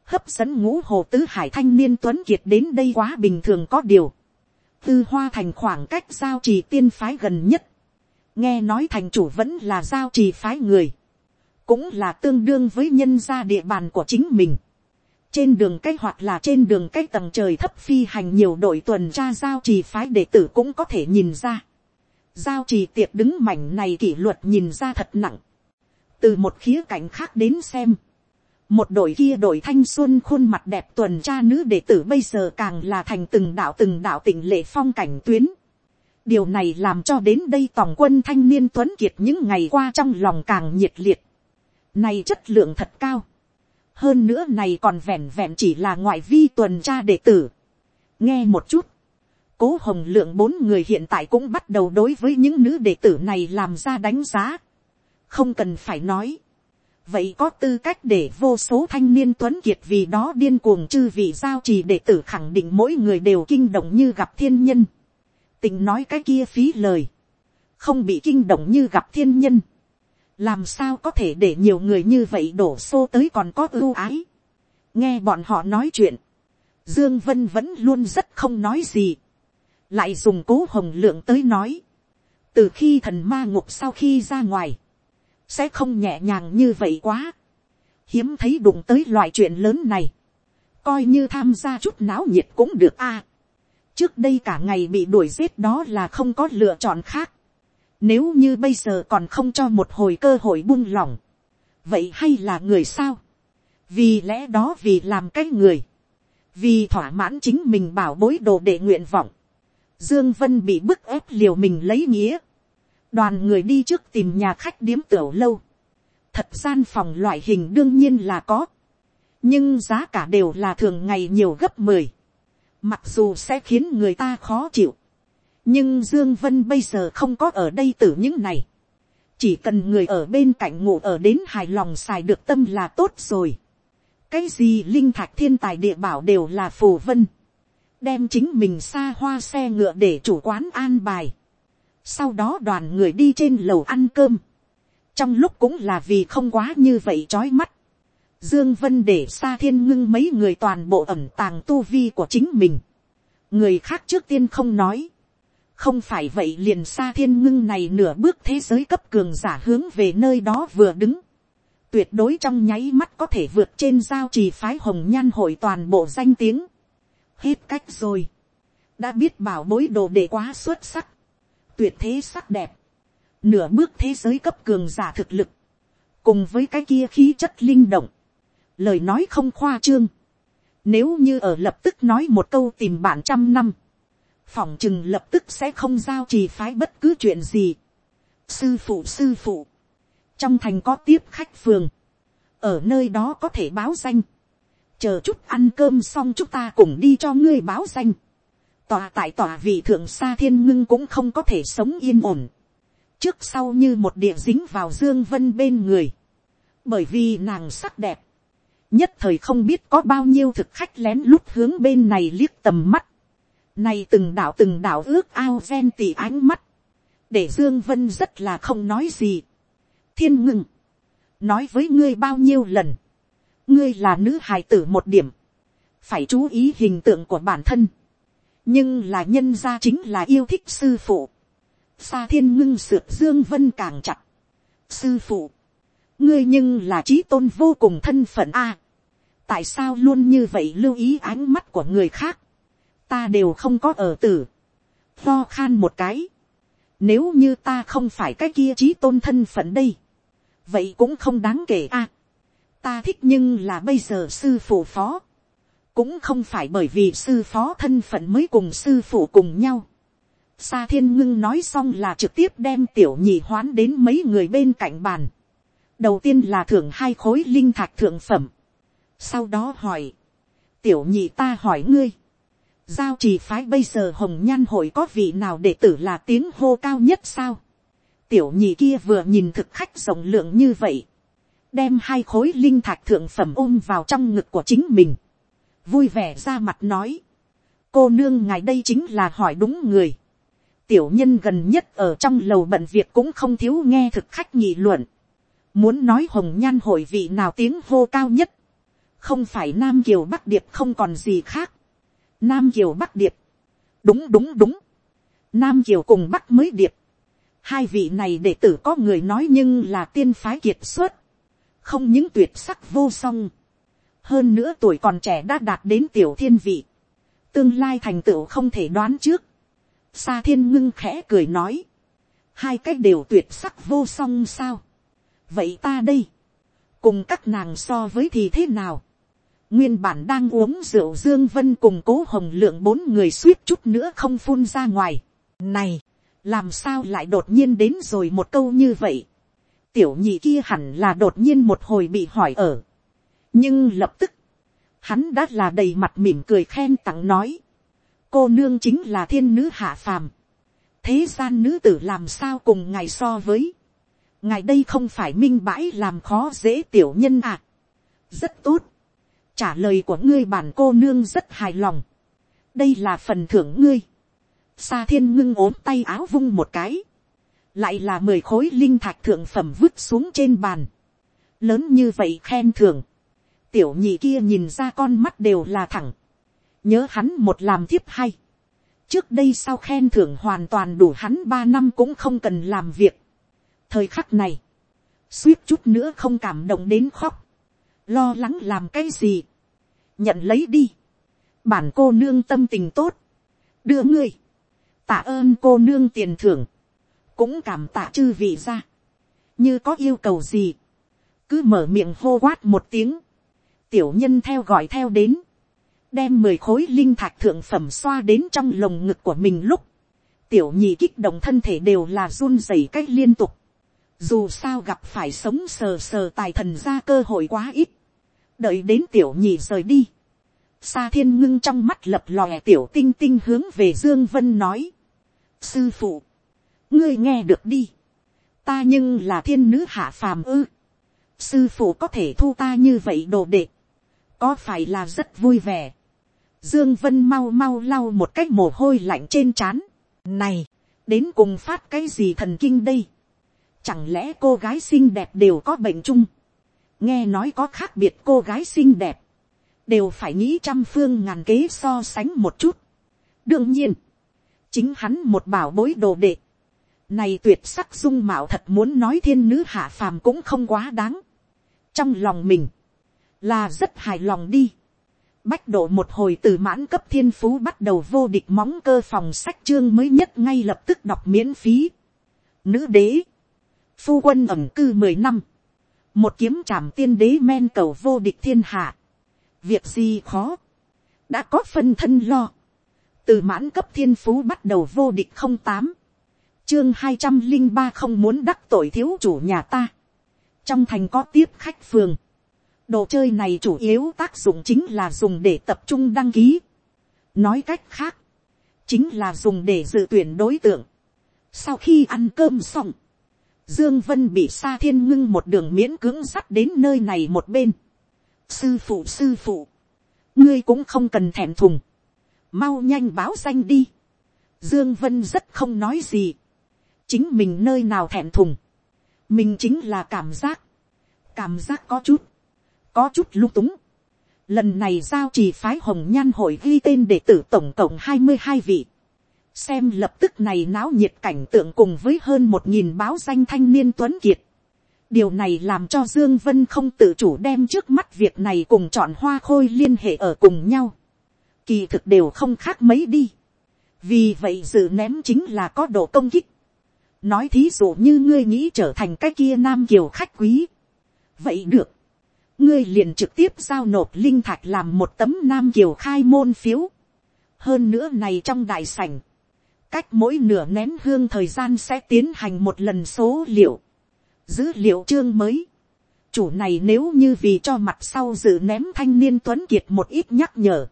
A: hấp dẫn ngũ hồ tứ hải thanh niên tuấn kiệt đến đây quá bình thường có điều, tư hoa thành khoảng cách giao trì tiên phái gần nhất, nghe nói thành chủ vẫn là giao trì phái người, cũng là tương đương với nhân gia địa bàn của chính mình trên đường cách hoặc là trên đường cách tầng trời thấp phi hành nhiều đội tuần tra giao trì phái đệ tử cũng có thể nhìn ra. Giao trì tiệc đứng mảnh này kỷ luật nhìn ra thật nặng. Từ một khía cạnh khác đến xem. Một đội kia đội thanh xuân khuôn mặt đẹp tuần tra nữ đệ tử bây giờ càng là thành từng đạo từng đạo tỉnh lệ phong cảnh tuyến. Điều này làm cho đến đây tổng quân thanh niên tuấn kiệt những ngày qua trong lòng càng nhiệt liệt. Này chất lượng thật cao hơn nữa này còn vẹn vẹn chỉ là ngoại vi tuần tra đệ tử. nghe một chút, cố hồng lượng bốn người hiện tại cũng bắt đầu đối với những nữ đệ tử này làm ra đánh giá. không cần phải nói, vậy có tư cách để vô số thanh niên tuấn kiệt vì đó điên cuồng chư vị giao trì đệ tử khẳng định mỗi người đều kinh động như gặp thiên nhân. tình nói cái kia phí lời, không bị kinh động như gặp thiên nhân làm sao có thể để nhiều người như vậy đổ xô tới còn có ưu ái. nghe bọn họ nói chuyện, dương vân vẫn luôn rất không nói gì, lại dùng cố hồng lượng tới nói. từ khi thần ma ngục sau khi ra ngoài, sẽ không nhẹ nhàng như vậy quá. hiếm thấy đụng tới loại chuyện lớn này. coi như tham gia chút náo nhiệt cũng được a. À, trước đây cả ngày bị đuổi giết đó là không có lựa chọn khác nếu như bây giờ còn không cho một hồi cơ hội buông lỏng. vậy hay là người sao. vì lẽ đó vì làm cái người. vì thỏa mãn chính mình bảo bối đồ để nguyện vọng. Dương Vân bị bức ép liều mình lấy nghĩa đoàn người đi trước tìm nhà khách điếm tiểu lâu. thật gian phòng loại hình đương nhiên là có. nhưng giá cả đều là thường ngày nhiều gấp mười. mặc dù sẽ khiến người ta khó chịu nhưng dương vân bây giờ không có ở đây từ những này. chỉ cần người ở bên cạnh ngủ ở đến hài lòng xài được tâm là tốt rồi. cái gì linh thạch thiên tài địa bảo đều là phù vân. đem chính mình xa hoa xe ngựa để chủ quán an bài sau đó đoàn người đi trên lầu ăn cơm. Trong lúc cũng là vì không quá như vậy chói mắt. Dương Vân để xa thiên ngưng mấy người toàn bộ ẩm tàng tu vi của chính mình. Người khác trước tiên không nói. Không phải vậy liền xa thiên ngưng này nửa bước thế giới cấp cường giả hướng về nơi đó vừa đứng. Tuyệt đối trong nháy mắt có thể vượt trên giao trì phái hồng nhan hội toàn bộ danh tiếng. Hết cách rồi. Đã biết bảo bối đồ để quá xuất sắc tuyệt thế sắc đẹp, nửa bước thế giới cấp cường giả thực lực, cùng với cái kia khí chất linh động, lời nói không khoa trương, nếu như ở lập tức nói một câu tìm bạn trăm năm, phỏng chừng lập tức sẽ không giao trì phái bất cứ chuyện gì. Sư phụ sư phụ, trong thành có tiếp khách phường, ở nơi đó có thể báo danh, chờ chút ăn cơm xong chúng ta cùng đi cho ngươi báo danh tòa tại tòa vị thượng sa thiên ngưng cũng không có thể sống yên ổn. trước sau như một địa dính vào dương vân bên người. bởi vì nàng sắc đẹp. nhất thời không biết có bao nhiêu thực khách lén lút hướng bên này liếc tầm mắt này từng đảo từng đảo ước ao ven tỉ ánh mắt. để dương vân rất là không nói gì. thiên ngưng. nói với ngươi bao nhiêu lần. ngươi là nữ hài tử một điểm. phải chú ý hình tượng của bản thân nhưng là nhân gia chính là yêu thích sư phụ. Sa thiên ngưng sượt dương vân càng chặt. sư phụ, ngươi nhưng là trí tôn vô cùng thân phận a. tại sao luôn như vậy lưu ý ánh mắt của người khác ta đều không có ở tử. lo khan một cái. nếu như ta không phải cái kia trí tôn thân phận đây. vậy cũng không đáng kể a. ta thích nhưng là bây giờ sư phụ phó cũng không phải bởi vì sư phó thân phận mới cùng sư phụ cùng nhau. Sa thiên ngưng nói xong là trực tiếp đem tiểu nhị hoán đến mấy người bên cạnh bàn. đầu tiên là thưởng hai khối linh thạch thượng phẩm. sau đó hỏi, tiểu nhị ta hỏi ngươi, giao trì phái bây giờ hồng nhan hội có vị nào đệ tử là tiếng hô cao nhất sao. tiểu nhị kia vừa nhìn thực khách rộng lượng như vậy, đem hai khối linh thạch thượng phẩm ôm vào trong ngực của chính mình vui vẻ ra mặt nói, cô nương ngài đây chính là hỏi đúng người. tiểu nhân gần nhất ở trong lầu bận việc cũng không thiếu nghe thực khách nghị luận. muốn nói hồng nhan hội vị nào tiếng hô cao nhất. không phải nam kiều bắc điệp không còn gì khác nam kiều bắc điệp. đúng đúng đúng. nam kiều cùng bắc mới điệp. hai vị này đệ tử có người nói nhưng là tiên phái kiệt xuất. không những tuyệt sắc vô song hơn nữa tuổi còn trẻ đã đạt đến tiểu thiên vị, tương lai thành tựu không thể đoán trước. Sa thiên ngưng khẽ cười nói, hai cách đều tuyệt sắc vô song sao. vậy ta đây, cùng các nàng so với thì thế nào nguyên bản đang uống rượu dương vân cùng cố hồng lượng bốn người suýt chút nữa không phun ra ngoài. này, làm sao lại đột nhiên đến rồi một câu như vậy. tiểu nhị kia hẳn là đột nhiên một hồi bị hỏi ở nhưng lập tức, hắn đã là đầy mặt mỉm cười khen tặng nói, cô nương chính là thiên nữ hạ phàm, thế gian nữ tử làm sao cùng ngài so với, ngài đây không phải minh bãi làm khó dễ tiểu nhân à. rất tốt trả lời của ngươi bản cô nương rất hài lòng. đây là phần thưởng ngươi. sa thiên ngưng ốm tay áo vung một cái. lại là mười khối linh thạch thượng phẩm vứt xuống trên bàn. lớn như vậy khen thưởng. tiểu nhị kia nhìn ra con mắt đều là thẳng. nhớ hắn một làm thiếp hay. trước đây sau khen thưởng hoàn toàn đủ hắn ba năm cũng không cần làm việc thời khắc này, suýt chút nữa không cảm động đến khóc, lo lắng làm cái gì, nhận lấy đi, bản cô nương tâm tình tốt, đưa ngươi, tạ ơn cô nương tiền thưởng, cũng cảm tạ chư vị ra, như có yêu cầu gì, cứ mở miệng hô quát một tiếng, tiểu nhân theo gọi theo đến, đem mười khối linh thạch thượng phẩm xoa đến trong lồng ngực của mình lúc, tiểu nhị kích động thân thể đều là run rẩy cách liên tục, dù sao gặp phải sống sờ sờ tài thần ra cơ hội quá ít, đợi đến tiểu nhị rời đi, Sa thiên ngưng trong mắt lập lòe tiểu tinh tinh hướng về Dương Vân nói. Sư phụ. Ngươi nghe được đi. Ta nhưng là thiên nữ hạ phàm ư. Sư phụ có thể thu ta như vậy đồ đệ. Có phải là rất vui vẻ. Dương Vân mau mau lau một cách mồ hôi lạnh trên trán. Này. Đến cùng phát cái gì thần kinh đây. Chẳng lẽ cô gái xinh đẹp đều có bệnh chung? Nghe nói có khác biệt cô gái xinh đẹp. Đều phải nghĩ trăm phương ngàn kế so sánh một chút. Đương nhiên. Chính hắn một bảo bối đồ đệ. Này tuyệt sắc dung mạo thật muốn nói thiên nữ hạ phàm cũng không quá đáng. Trong lòng mình. Là rất hài lòng đi. Bách độ một hồi từ mãn cấp thiên phú bắt đầu vô địch móng cơ phòng sách chương mới nhất ngay lập tức đọc miễn phí. Nữ đế phu quân ẩm cư mười năm, một kiếm trảm tiên đế men cầu vô địch thiên hạ, việc gì khó, đã có phân thân lo, từ mãn cấp thiên phú bắt đầu vô địch không tám, chương hai trăm linh ba không muốn đắc tội thiếu chủ nhà ta, trong thành có tiếp khách phường, đồ chơi này chủ yếu tác dụng chính là dùng để tập trung đăng ký, nói cách khác, chính là dùng để dự tuyển đối tượng, sau khi ăn cơm xong, Dương Vân bị Sa Thiên Ngưng một đường miễn cưỡng sắt đến nơi này một bên. Sư phụ sư phụ. Ngươi cũng không cần thèm thùng. Mau nhanh báo danh đi. Dương Vân rất không nói gì. Chính mình nơi nào thèm thùng. Mình chính là cảm giác. Cảm giác có chút. Có chút lung túng. Lần này giao trì phái hồng nhan hội ghi tên đệ tử tổng cộng 22 vị xem lập tức này náo nhiệt cảnh tượng cùng với hơn một nghìn báo danh thanh niên tuấn kiệt. điều này làm cho dương vân không tự chủ đem trước mắt việc này cùng chọn hoa khôi liên hệ ở cùng nhau. kỳ thực đều không khác mấy đi. vì vậy dự ném chính là có độ công kích. nói thí dụ như ngươi nghĩ trở thành cái kia nam kiều khách quý. vậy được. ngươi liền trực tiếp giao nộp linh thạch làm một tấm nam kiều khai môn phiếu. hơn nữa này trong đại sảnh cách mỗi nửa nén hương thời gian sẽ tiến hành một lần số liệu, dữ liệu chương mới. chủ này nếu như vì cho mặt sau dự ném thanh niên tuấn kiệt một ít nhắc nhở,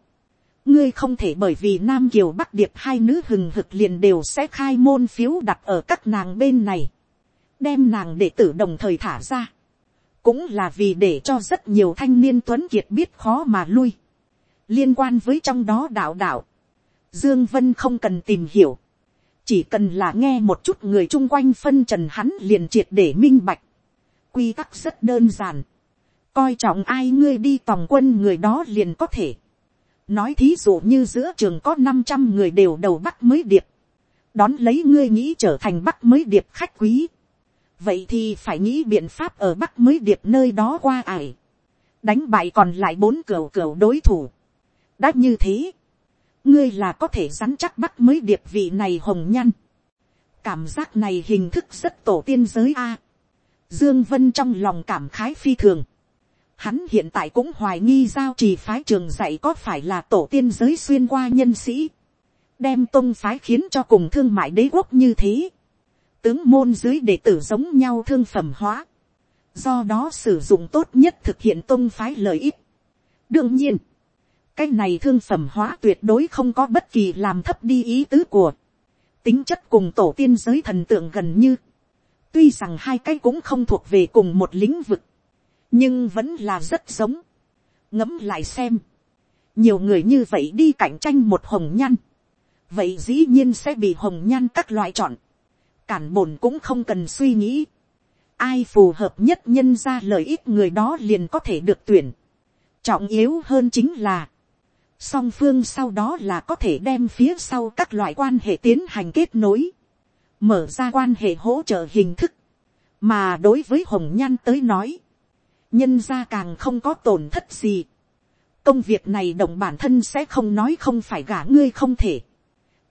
A: ngươi không thể bởi vì nam kiều bắc điệp hai nữ hừng hực liền đều sẽ khai môn phiếu đặt ở các nàng bên này, đem nàng để tử đồng thời thả ra, cũng là vì để cho rất nhiều thanh niên tuấn kiệt biết khó mà lui, liên quan với trong đó đạo đạo, Dương Vân không cần tìm hiểu chỉ cần là nghe một chút người chung quanh phân trần hắn liền triệt để minh bạch. quy tắc rất đơn giản. coi trọng ai ngươi đi tòng quân người đó liền có thể. nói thí dụ như giữa trường có năm trăm người đều đầu bắt mới điệp. đón lấy ngươi nghĩ trở thành bắt mới điệp khách quý. vậy thì phải nghĩ biện pháp ở bắc mới điệp nơi đó qua ải. đánh bại còn lại bốn cửa cửa đối thủ. đã như thế ngươi là có thể rắn chắc bắt mới điệp vị này hồng nhăn. cảm giác này hình thức rất tổ tiên giới a. dương vân trong lòng cảm khái phi thường. hắn hiện tại cũng hoài nghi giao trì phái trường dạy có phải là tổ tiên giới xuyên qua nhân sĩ. đem tôn phái khiến cho cùng thương mại đế quốc như thế. tướng môn dưới đệ tử giống nhau thương phẩm hóa. do đó sử dụng tốt nhất thực hiện tôn phái lợi ích. đương nhiên, cái này thương phẩm hóa tuyệt đối không có bất kỳ làm thấp đi ý tứ của tính chất cùng tổ tiên giới thần tượng gần như Tuy rằng hai cái cũng không thuộc về cùng một lĩnh vực. Nhưng vẫn là rất giống. Ngẫm lại xem. Nhiều người như vậy đi cạnh tranh một hồng nhan. Vậy dĩ nhiên sẽ bị hồng nhan các loại chọn. Cản bổn cũng không cần suy nghĩ. Ai phù hợp nhất nhân ra lợi ích người đó liền có thể được tuyển. Trọng yếu hơn chính là song phương sau đó là có thể đem phía sau các loại quan hệ tiến hành kết nối, mở ra quan hệ hỗ trợ hình thức, mà đối với hồng nhan tới nói, nhân ra càng không có tổn thất gì, công việc này đồng bản thân sẽ không nói không phải gả ngươi không thể,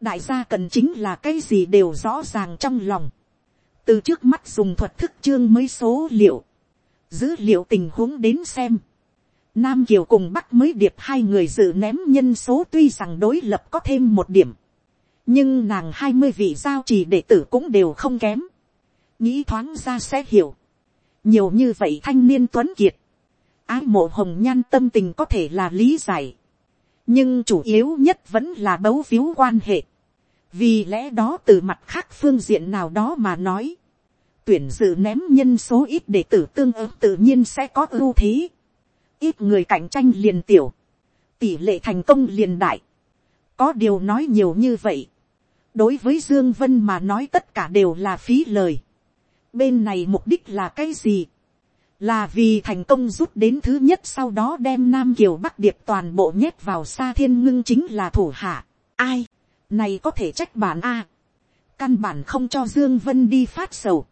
A: đại gia cần chính là cái gì đều rõ ràng trong lòng, từ trước mắt dùng thuật thức chương mới số liệu, dữ liệu tình huống đến xem, Nam Kiều cùng Bắc mới điệp hai người dự ném nhân số tuy rằng đối lập có thêm một điểm. Nhưng nàng hai mươi vị giao trì đệ tử cũng đều không kém. Nghĩ thoáng ra sẽ hiểu. Nhiều như vậy thanh niên tuấn kiệt. Ái mộ hồng nhan tâm tình có thể là lý giải. Nhưng chủ yếu nhất vẫn là bấu víu quan hệ. Vì lẽ đó từ mặt khác phương diện nào đó mà nói. Tuyển dự ném nhân số ít đệ tử tương ứng tự nhiên sẽ có ưu thế ít người cạnh tranh liền tiểu, tỷ lệ thành công liền đại, có điều nói nhiều như vậy, đối với dương vân mà nói tất cả đều là phí lời, bên này mục đích là cái gì, là vì thành công rút đến thứ nhất sau đó đem nam kiều bắc điệp toàn bộ nhét vào xa thiên ngưng chính là thủ hạ, ai, này có thể trách bản a, căn bản không cho dương vân đi phát sầu,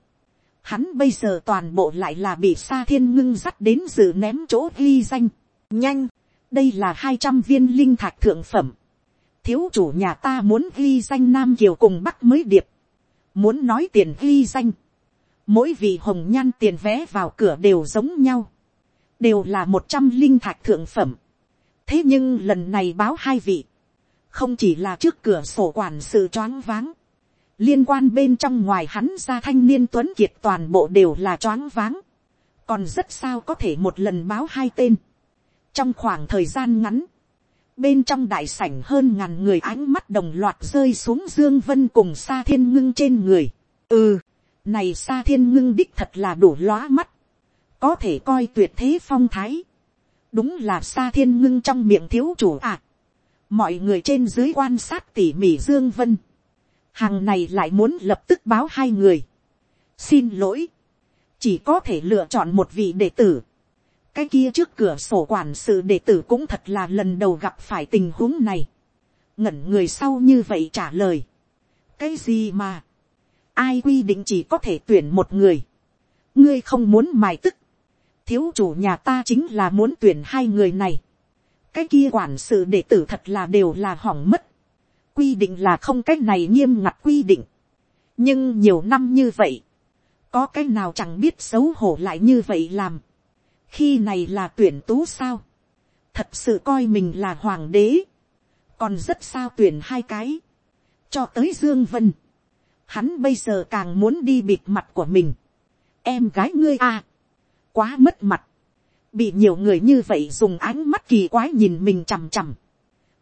A: Hắn bây giờ toàn bộ lại là bị Sa Thiên Ngưng dắt đến dự ném chỗ ghi danh. Nhanh, đây là hai trăm viên linh thạch thượng phẩm. Thiếu chủ nhà ta muốn ghi danh Nam Kiều cùng Bắc mới điệp. Muốn nói tiền ghi danh. Mỗi vị hồng nhan tiền vé vào cửa đều giống nhau. Đều là một trăm linh thạch thượng phẩm. Thế nhưng lần này báo hai vị. Không chỉ là trước cửa sổ quản sự choáng váng liên quan bên trong ngoài hắn ra thanh niên tuấn kiệt toàn bộ đều là choáng váng, còn rất sao có thể một lần báo hai tên. trong khoảng thời gian ngắn, bên trong đại sảnh hơn ngàn người ánh mắt đồng loạt rơi xuống dương vân cùng sa thiên ngưng trên người. ừ, này sa thiên ngưng đích thật là đủ lóa mắt, có thể coi tuyệt thế phong thái. đúng là sa thiên ngưng trong miệng thiếu chủ ạ. À. mọi người trên dưới quan sát tỉ mỉ dương vân hàng này lại muốn lập tức báo hai người. xin lỗi, chỉ có thể lựa chọn một vị đệ tử. cái kia trước cửa sổ quản sự đệ tử cũng thật là lần đầu gặp phải tình huống này. ngẩn người sau như vậy trả lời. cái gì mà, ai quy định chỉ có thể tuyển một người. ngươi không muốn mài tức. thiếu chủ nhà ta chính là muốn tuyển hai người này. cái kia quản sự đệ tử thật là đều là hỏng mất quy định là không cái này nghiêm ngặt quy định. nhưng nhiều năm như vậy, có cái nào chẳng biết xấu hổ lại như vậy làm. khi này là tuyển tú sao. thật sự coi mình là hoàng đế. còn rất sao tuyển hai cái. cho tới dương vân. hắn bây giờ càng muốn đi bịt mặt của mình. em gái ngươi à. quá mất mặt. bị nhiều người như vậy dùng ánh mắt kỳ quái nhìn mình chằm chằm.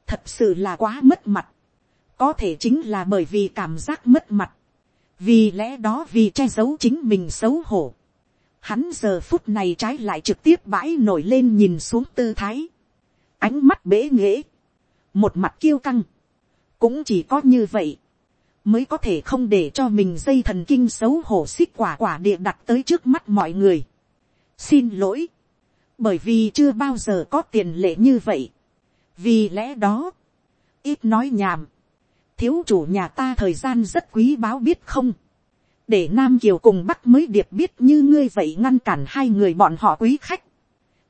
A: thật sự là quá mất mặt có thể chính là bởi vì cảm giác mất mặt, vì lẽ đó vì che giấu chính mình xấu hổ, hắn giờ phút này trái lại trực tiếp bãi nổi lên nhìn xuống tư thái, ánh mắt bế nghễ, một mặt kiêu căng, cũng chỉ có như vậy, mới có thể không để cho mình dây thần kinh xấu hổ xích quả quả địa đặt tới trước mắt mọi người. xin lỗi, bởi vì chưa bao giờ có tiền lệ như vậy. vì lẽ đó, ít nói nhảm, thiếu chủ nhà ta thời gian rất quý báo biết không. để nam kiều cùng bắc mới điệp biết như ngươi vậy ngăn cản hai người bọn họ quý khách.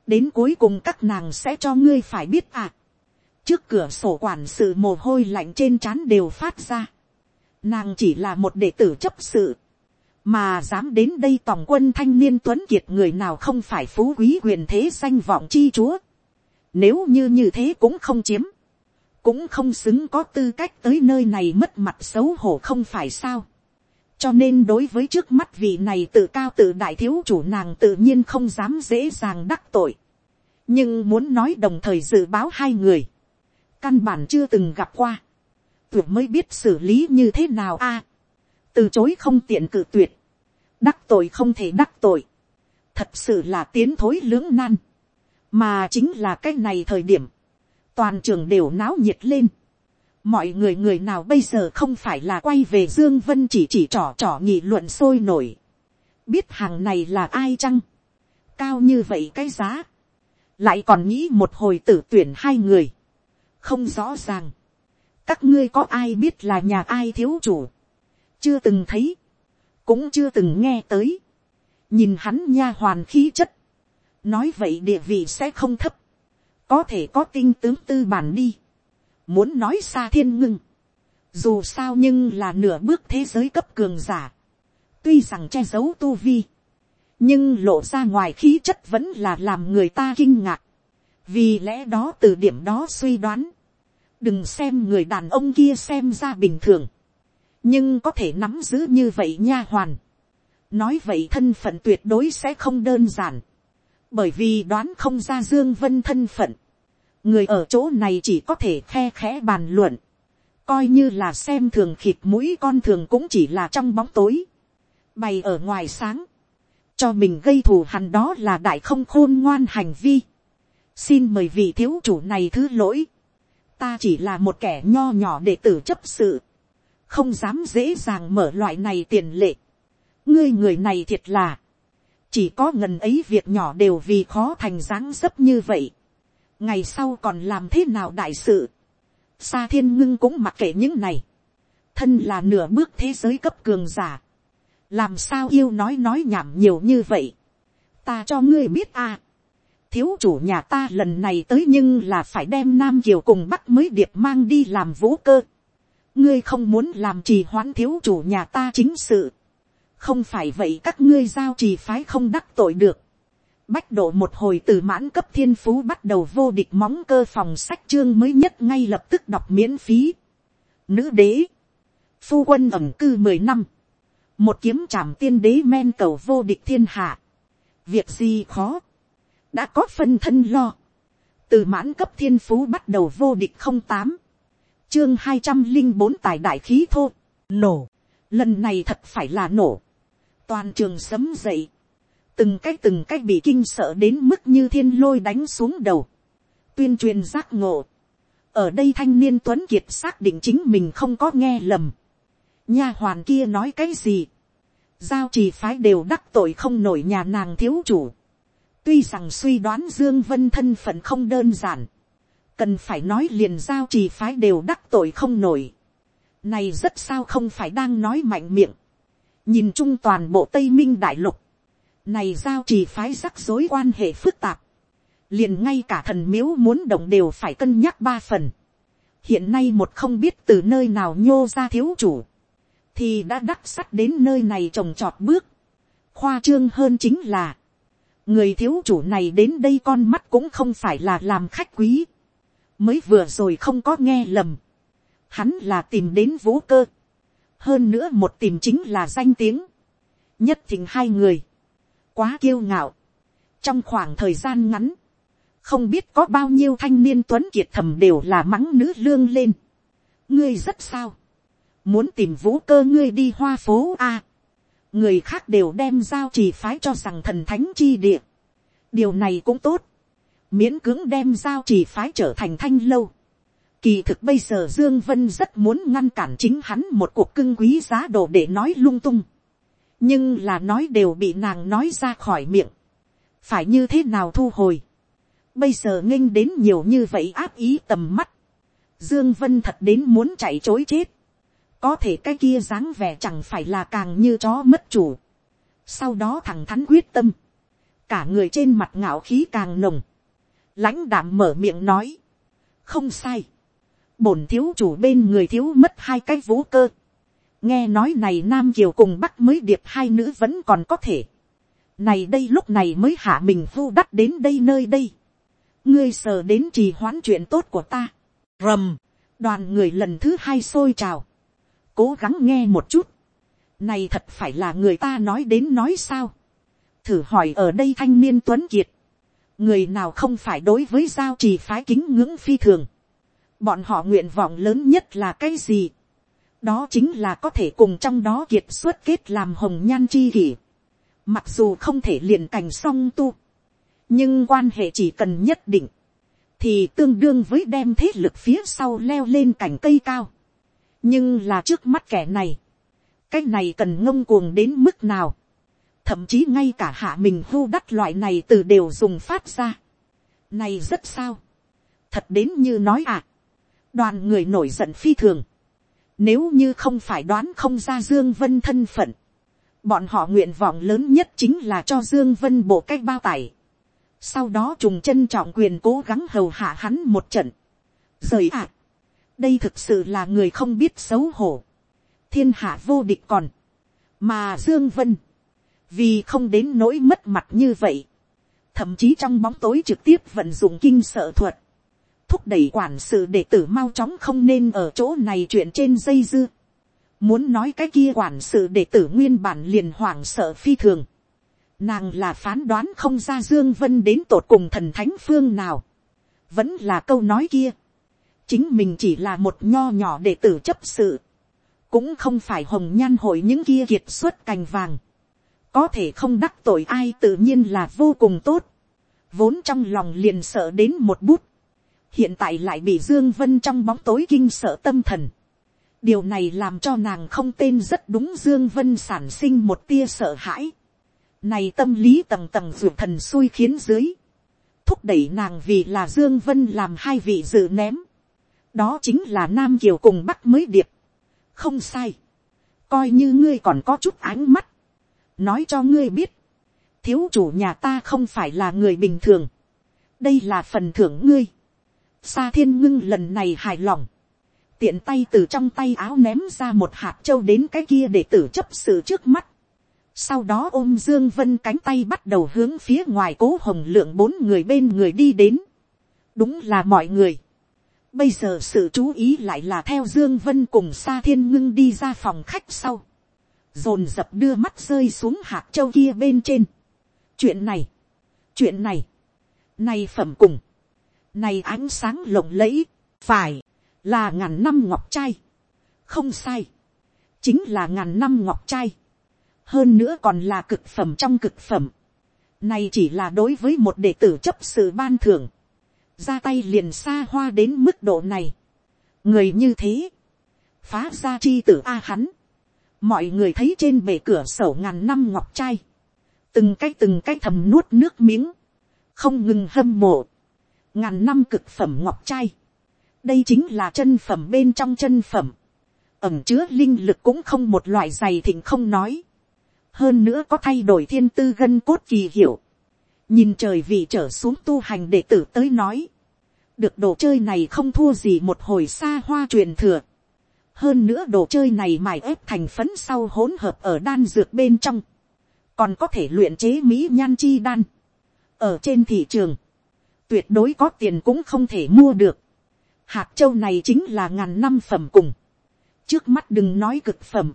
A: đến cuối cùng các nàng sẽ cho ngươi phải biết à. trước cửa sổ quản sự mồ hôi lạnh trên trán đều phát ra. nàng chỉ là một đệ tử chấp sự. mà dám đến đây tòng quân thanh niên tuấn kiệt người nào không phải phú quý quyền thế danh vọng chi chúa. nếu như như thế cũng không chiếm cũng không xứng có tư cách tới nơi này mất mặt xấu hổ không phải sao. cho nên đối với trước mắt vị này tự cao tự đại thiếu chủ nàng tự nhiên không dám dễ dàng đắc tội. nhưng muốn nói đồng thời dự báo hai người, căn bản chưa từng gặp qua, tuyệt mới biết xử lý như thế nào a. từ chối không tiện cự tuyệt, đắc tội không thể đắc tội, thật sự là tiến thối lưỡng nan, mà chính là cái này thời điểm, toàn trường đều náo nhiệt lên, mọi người người nào bây giờ không phải là quay về dương vân chỉ chỉ trỏ trỏ nghị luận sôi nổi, biết hàng này là ai chăng, cao như vậy cái giá, lại còn nghĩ một hồi tử tuyển hai người, không rõ ràng, các ngươi có ai biết là nhà ai thiếu chủ, chưa từng thấy, cũng chưa từng nghe tới, nhìn hắn nha hoàn khí chất, nói vậy địa vị sẽ không thấp, có thể có tinh tướng tư bản đi, muốn nói xa thiên ngưng, dù sao nhưng là nửa bước thế giới cấp cường giả, tuy rằng che giấu tu vi, nhưng lộ ra ngoài khí chất vẫn là làm người ta kinh ngạc, vì lẽ đó từ điểm đó suy đoán, đừng xem người đàn ông kia xem ra bình thường, nhưng có thể nắm giữ như vậy nha hoàn, nói vậy thân phận tuyệt đối sẽ không đơn giản, bởi vì đoán không ra dương vân thân phận, người ở chỗ này chỉ có thể khe khẽ bàn luận, coi như là xem thường khịt mũi con thường cũng chỉ là trong bóng tối, bày ở ngoài sáng, cho mình gây thù hằn đó là đại không khôn ngoan hành vi. xin mời vị thiếu chủ này thứ lỗi, ta chỉ là một kẻ nho nhỏ để tử chấp sự, không dám dễ dàng mở loại này tiền lệ. ngươi người này thiệt là, chỉ có ngần ấy việc nhỏ đều vì khó thành dáng dấp như vậy. ngày sau còn làm thế nào đại sự. Sa thiên ngưng cũng mặc kệ những này. thân là nửa bước thế giới cấp cường giả. làm sao yêu nói nói nhảm nhiều như vậy. ta cho ngươi biết à. thiếu chủ nhà ta lần này tới nhưng là phải đem nam kiều cùng bắc mới điệp mang đi làm vũ cơ. ngươi không muốn làm trì hoãn thiếu chủ nhà ta chính sự không phải vậy các ngươi giao trì phái không đắc tội được. Bách độ một hồi từ mãn cấp thiên phú bắt đầu vô địch móng cơ phòng sách chương mới nhất ngay lập tức đọc miễn phí. Nữ đế. Phu quân ẩm cư mười năm. Một kiếm trảm tiên đế men cầu vô địch thiên hạ. Việc gì khó. Đã có phân thân lo. Từ mãn cấp thiên phú bắt đầu vô địch không tám Chương hai trăm linh bốn tài đại khí thô. Nổ. Lần này thật phải là nổ toàn trường sấm dậy, từng cái từng cái bị kinh sợ đến mức như thiên lôi đánh xuống đầu, tuyên truyền giác ngộ, ở đây thanh niên tuấn kiệt xác định chính mình không có nghe lầm, nha hoàn kia nói cái gì, giao trì phái đều đắc tội không nổi nhà nàng thiếu chủ, tuy rằng suy đoán dương vân thân phận không đơn giản, cần phải nói liền giao trì phái đều đắc tội không nổi, này rất sao không phải đang nói mạnh miệng, nhìn chung toàn bộ tây minh đại lục, này giao trì phái rắc rối quan hệ phức tạp, liền ngay cả thần miếu muốn động đều phải cân nhắc ba phần. hiện nay một không biết từ nơi nào nhô ra thiếu chủ, thì đã đắc sắt đến nơi này trồng trọt bước. khoa trương hơn chính là, người thiếu chủ này đến đây con mắt cũng không phải là làm khách quý, mới vừa rồi không có nghe lầm, hắn là tìm đến vũ cơ, hơn nữa một tìm chính là danh tiếng, nhất thỉnh hai người, quá kiêu ngạo, trong khoảng thời gian ngắn, không biết có bao nhiêu thanh niên tuấn kiệt thầm đều là mắng nữ lương lên, ngươi rất sao, muốn tìm vũ cơ ngươi đi hoa phố a, người khác đều đem giao trì phái cho rằng thần thánh chi địa, điều này cũng tốt, miễn cưỡng đem giao trì phái trở thành thanh lâu, Kỳ thực bây giờ Dương Vân rất muốn ngăn cản chính hắn một cuộc cưng quý giá đồ để nói lung tung. Nhưng là nói đều bị nàng nói ra khỏi miệng. Phải như thế nào thu hồi. Bây giờ nghênh đến nhiều như vậy áp ý tầm mắt. Dương Vân thật đến muốn chạy chối chết. Có thể cái kia dáng vẻ chẳng phải là càng như chó mất chủ. Sau đó thằng thắn quyết tâm. Cả người trên mặt ngạo khí càng nồng. lãnh đạm mở miệng nói. Không sai bổn thiếu chủ bên người thiếu mất hai cái vũ cơ. nghe nói này nam kiều cùng bắc mới điệp hai nữ vẫn còn có thể. này đây lúc này mới hạ mình vu đắt đến đây nơi đây. ngươi sờ đến trì hoãn chuyện tốt của ta. rầm, đoàn người lần thứ hai xôi trào. cố gắng nghe một chút. này thật phải là người ta nói đến nói sao. thử hỏi ở đây thanh niên tuấn kiệt. người nào không phải đối với giao trì phái kính ngưỡng phi thường Bọn họ nguyện vọng lớn nhất là cái gì? Đó chính là có thể cùng trong đó kiệt xuất kết làm hồng nhan chi kỷ. Mặc dù không thể liền cảnh song tu. Nhưng quan hệ chỉ cần nhất định. Thì tương đương với đem thế lực phía sau leo lên cành cây cao. Nhưng là trước mắt kẻ này. Cái này cần ngông cuồng đến mức nào. Thậm chí ngay cả hạ mình hô đắt loại này từ đều dùng phát ra. Này rất sao. Thật đến như nói à. Đoàn người nổi giận phi thường. Nếu như không phải đoán không ra Dương Vân thân phận, Bọn họ nguyện vọng lớn nhất chính là cho Dương Vân bộ cách bao tải. Sau đó trùng chân trọng quyền cố gắng hầu hạ hắn một trận. Rời ạ. đây thực sự là người không biết xấu hổ. Thiên hạ vô địch còn. Mà Dương Vân. Vì không đến nỗi mất mặt như vậy. Thậm chí trong bóng tối trực tiếp vận dụng kinh sợ thuật. Thúc đẩy quản sự đệ tử mau chóng không nên ở chỗ này chuyện trên dây dưa Muốn nói cái kia quản sự đệ tử nguyên bản liền hoảng sợ phi thường. Nàng là phán đoán không ra Dương Vân đến tột cùng thần thánh phương nào. Vẫn là câu nói kia. Chính mình chỉ là một nho nhỏ đệ tử chấp sự. Cũng không phải hồng nhan hội những kia kiệt xuất cành vàng. Có thể không đắc tội ai tự nhiên là vô cùng tốt. Vốn trong lòng liền sợ đến một bút. Hiện tại lại bị Dương Vân trong bóng tối kinh sợ tâm thần điều này làm cho nàng không tên rất đúng dương vân sản sinh một tia sợ hãi. này tâm lý tầng tầng ruột thần xui khiến dưới. thúc đẩy nàng vì là dương vân làm hai vị dự ném. đó chính là nam kiều cùng bắc mới điệp. không sai. coi như ngươi còn có chút ánh mắt. nói cho ngươi biết. thiếu chủ nhà ta không phải là người bình thường. đây là phần thưởng ngươi. Sa thiên ngưng lần này hài lòng tiện tay từ trong tay áo ném ra một hạt châu đến cái kia để tử chấp sự trước mắt. Sau đó ôm Dương Vân cánh tay bắt đầu hướng phía ngoài cố hồng lượng bốn người bên người đi đến. Đúng là mọi người. Bây giờ sự chú ý lại là theo Dương Vân cùng Sa Thiên Ngưng đi ra phòng khách sau. Dồn dập đưa mắt rơi xuống hạt châu kia bên trên. Chuyện này. Chuyện này. Này phẩm cùng. Này ánh sáng lộng lẫy. Phải là ngàn năm ngọc trai, không sai, chính là ngàn năm ngọc trai, hơn nữa còn là cực phẩm trong cực phẩm, này chỉ là đối với một đệ tử chấp sự ban thưởng, ra tay liền xa hoa đến mức độ này, người như thế, phá ra chi tử a hắn, mọi người thấy trên bể cửa sổ ngàn năm ngọc trai, từng cái từng cái thầm nuốt nước miếng, không ngừng hâm mộ, ngàn năm cực phẩm ngọc trai, đây chính là chân phẩm bên trong chân phẩm, ẩm chứa linh lực cũng không một loại dày thịnh không nói, hơn nữa có thay đổi thiên tư gân cốt kỳ hiểu, nhìn trời vì trở xuống tu hành đệ tử tới nói, được đồ chơi này không thua gì một hồi xa hoa truyền thừa, hơn nữa đồ chơi này mài ép thành phấn sau hỗn hợp ở đan dược bên trong, còn có thể luyện chế mỹ nhan chi đan, ở trên thị trường, tuyệt đối có tiền cũng không thể mua được, hạt châu này chính là ngàn năm phẩm cùng. trước mắt đừng nói cực phẩm.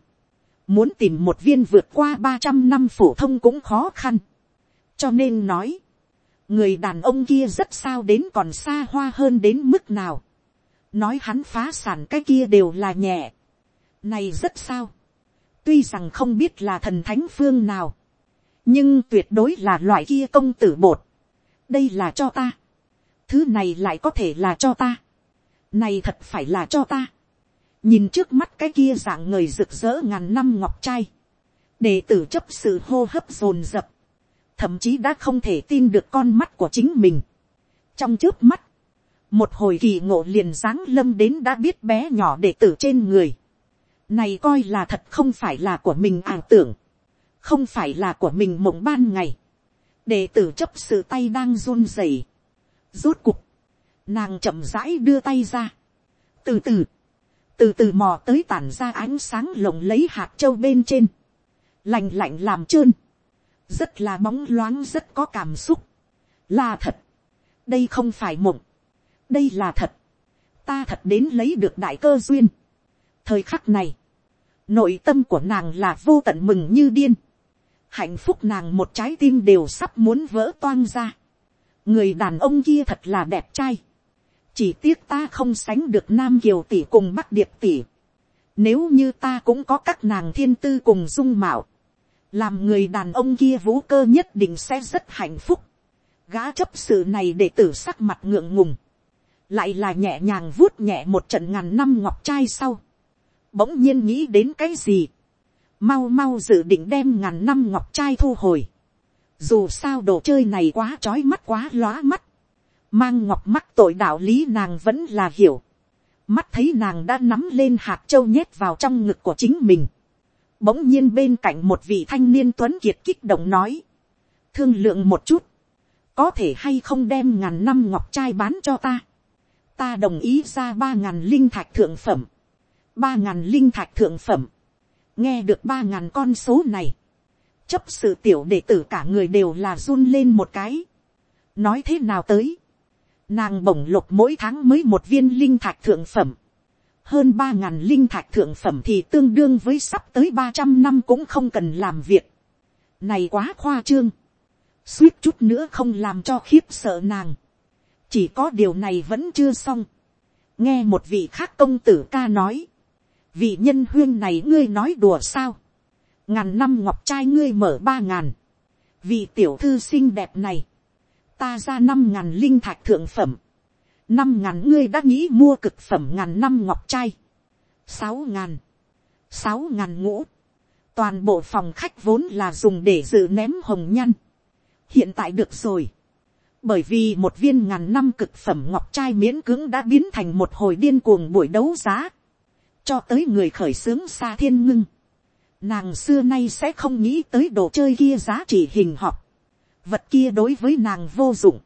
A: muốn tìm một viên vượt qua ba trăm năm phổ thông cũng khó khăn. cho nên nói, người đàn ông kia rất sao đến còn xa hoa hơn đến mức nào. nói hắn phá sản cái kia đều là nhẹ. này rất sao. tuy rằng không biết là thần thánh phương nào. nhưng tuyệt đối là loại kia công tử bột. đây là cho ta thứ này lại có thể là cho ta này thật phải là cho ta. Nhìn trước mắt cái kia dạng người rực rỡ ngàn năm ngọc trai. Đệ tử chấp sự hô hấp dồn dập. Thậm chí đã không thể tin được con mắt của chính mình. Trong trước mắt. Một hồi kỳ ngộ liền dáng lâm đến đã biết bé nhỏ đệ tử trên người. Này coi là thật không phải là của mình ảo tưởng. Không phải là của mình mộng ban ngày. Đệ tử chấp sự tay đang run rẩy Rốt cục nàng chậm rãi đưa tay ra, từ từ, từ từ mò tới tản ra ánh sáng lồng lấy hạt châu bên trên, lành lạnh làm trơn, rất là bóng loáng rất có cảm xúc, là thật, đây không phải mộng, đây là thật, ta thật đến lấy được đại cơ duyên. thời khắc này, nội tâm của nàng là vô tận mừng như điên, hạnh phúc nàng một trái tim đều sắp muốn vỡ toang ra người đàn ông kia thật là đẹp trai, chỉ tiếc ta không sánh được nam kiều tỷ cùng bắc điệp tỷ. nếu như ta cũng có các nàng thiên tư cùng dung mạo, làm người đàn ông kia vũ cơ nhất định sẽ rất hạnh phúc, gã chấp sự này để tử sắc mặt ngượng ngùng, lại là nhẹ nhàng vuốt nhẹ một trận ngàn năm ngọc trai sau, bỗng nhiên nghĩ đến cái gì, mau mau dự định đem ngàn năm ngọc trai thu hồi, dù sao đồ chơi này quá trói mắt quá lóa mắt, mang ngọc mắt tội đạo lý nàng vẫn là hiểu, mắt thấy nàng đã nắm lên hạt châu nhét vào trong ngực của chính mình, bỗng nhiên bên cạnh một vị thanh niên tuấn kiệt kích động nói, thương lượng một chút, có thể hay không đem ngàn năm ngọc trai bán cho ta, ta đồng ý ra ba ngàn linh thạch thượng phẩm, ba ngàn linh thạch thượng phẩm, nghe được ba ngàn con số này, chấp sự tiểu đệ tử cả người đều là run lên một cái, nói thế nào tới, nàng bổng lục mỗi tháng mới một viên linh thạch thượng phẩm, hơn ba ngàn linh thạch thượng phẩm thì tương đương với sắp tới ba trăm năm cũng không cần làm việc, này quá khoa trương, suýt chút nữa không làm cho khiếp sợ nàng, chỉ có điều này vẫn chưa xong, nghe một vị khác công tử ca nói, vị nhân huyên này ngươi nói đùa sao, ngàn năm ngọc trai ngươi mở ba ngàn, vì tiểu thư xinh đẹp này, ta ra năm ngàn linh thạch thượng phẩm, năm ngàn ngươi đã nghĩ mua cực phẩm ngàn năm ngọc trai, sáu ngàn, sáu ngàn ngũ, toàn bộ phòng khách vốn là dùng để dự ném hồng nhăn, hiện tại được rồi, bởi vì một viên ngàn năm cực phẩm ngọc trai miễn cưỡng đã biến thành một hồi điên cuồng buổi đấu giá, cho tới người khởi xướng xa thiên ngưng, nàng xưa nay sẽ không nghĩ tới đồ chơi kia giá trị hình học, vật kia đối với nàng vô dụng,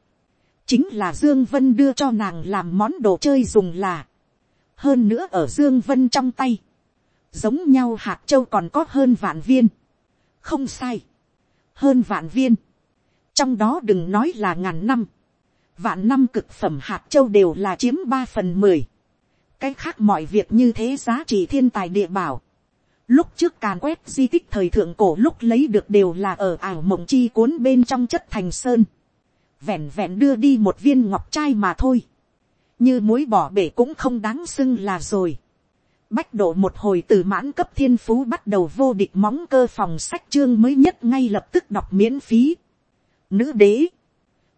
A: chính là dương vân đưa cho nàng làm món đồ chơi dùng là, hơn nữa ở dương vân trong tay, giống nhau hạt châu còn có hơn vạn viên, không sai, hơn vạn viên, trong đó đừng nói là ngàn năm, vạn năm cực phẩm hạt châu đều là chiếm ba phần mười, cái khác mọi việc như thế giá trị thiên tài địa bảo, lúc trước càn quét di tích thời thượng cổ lúc lấy được đều là ở ảo mộng chi cuốn bên trong chất thành sơn, vẹn vẹn đưa đi một viên ngọc trai mà thôi, như mối bỏ bể cũng không đáng xưng là rồi. Bách độ một hồi từ mãn cấp thiên phú bắt đầu vô địch móng cơ phòng sách chương mới nhất ngay lập tức đọc miễn phí. Nữ đế.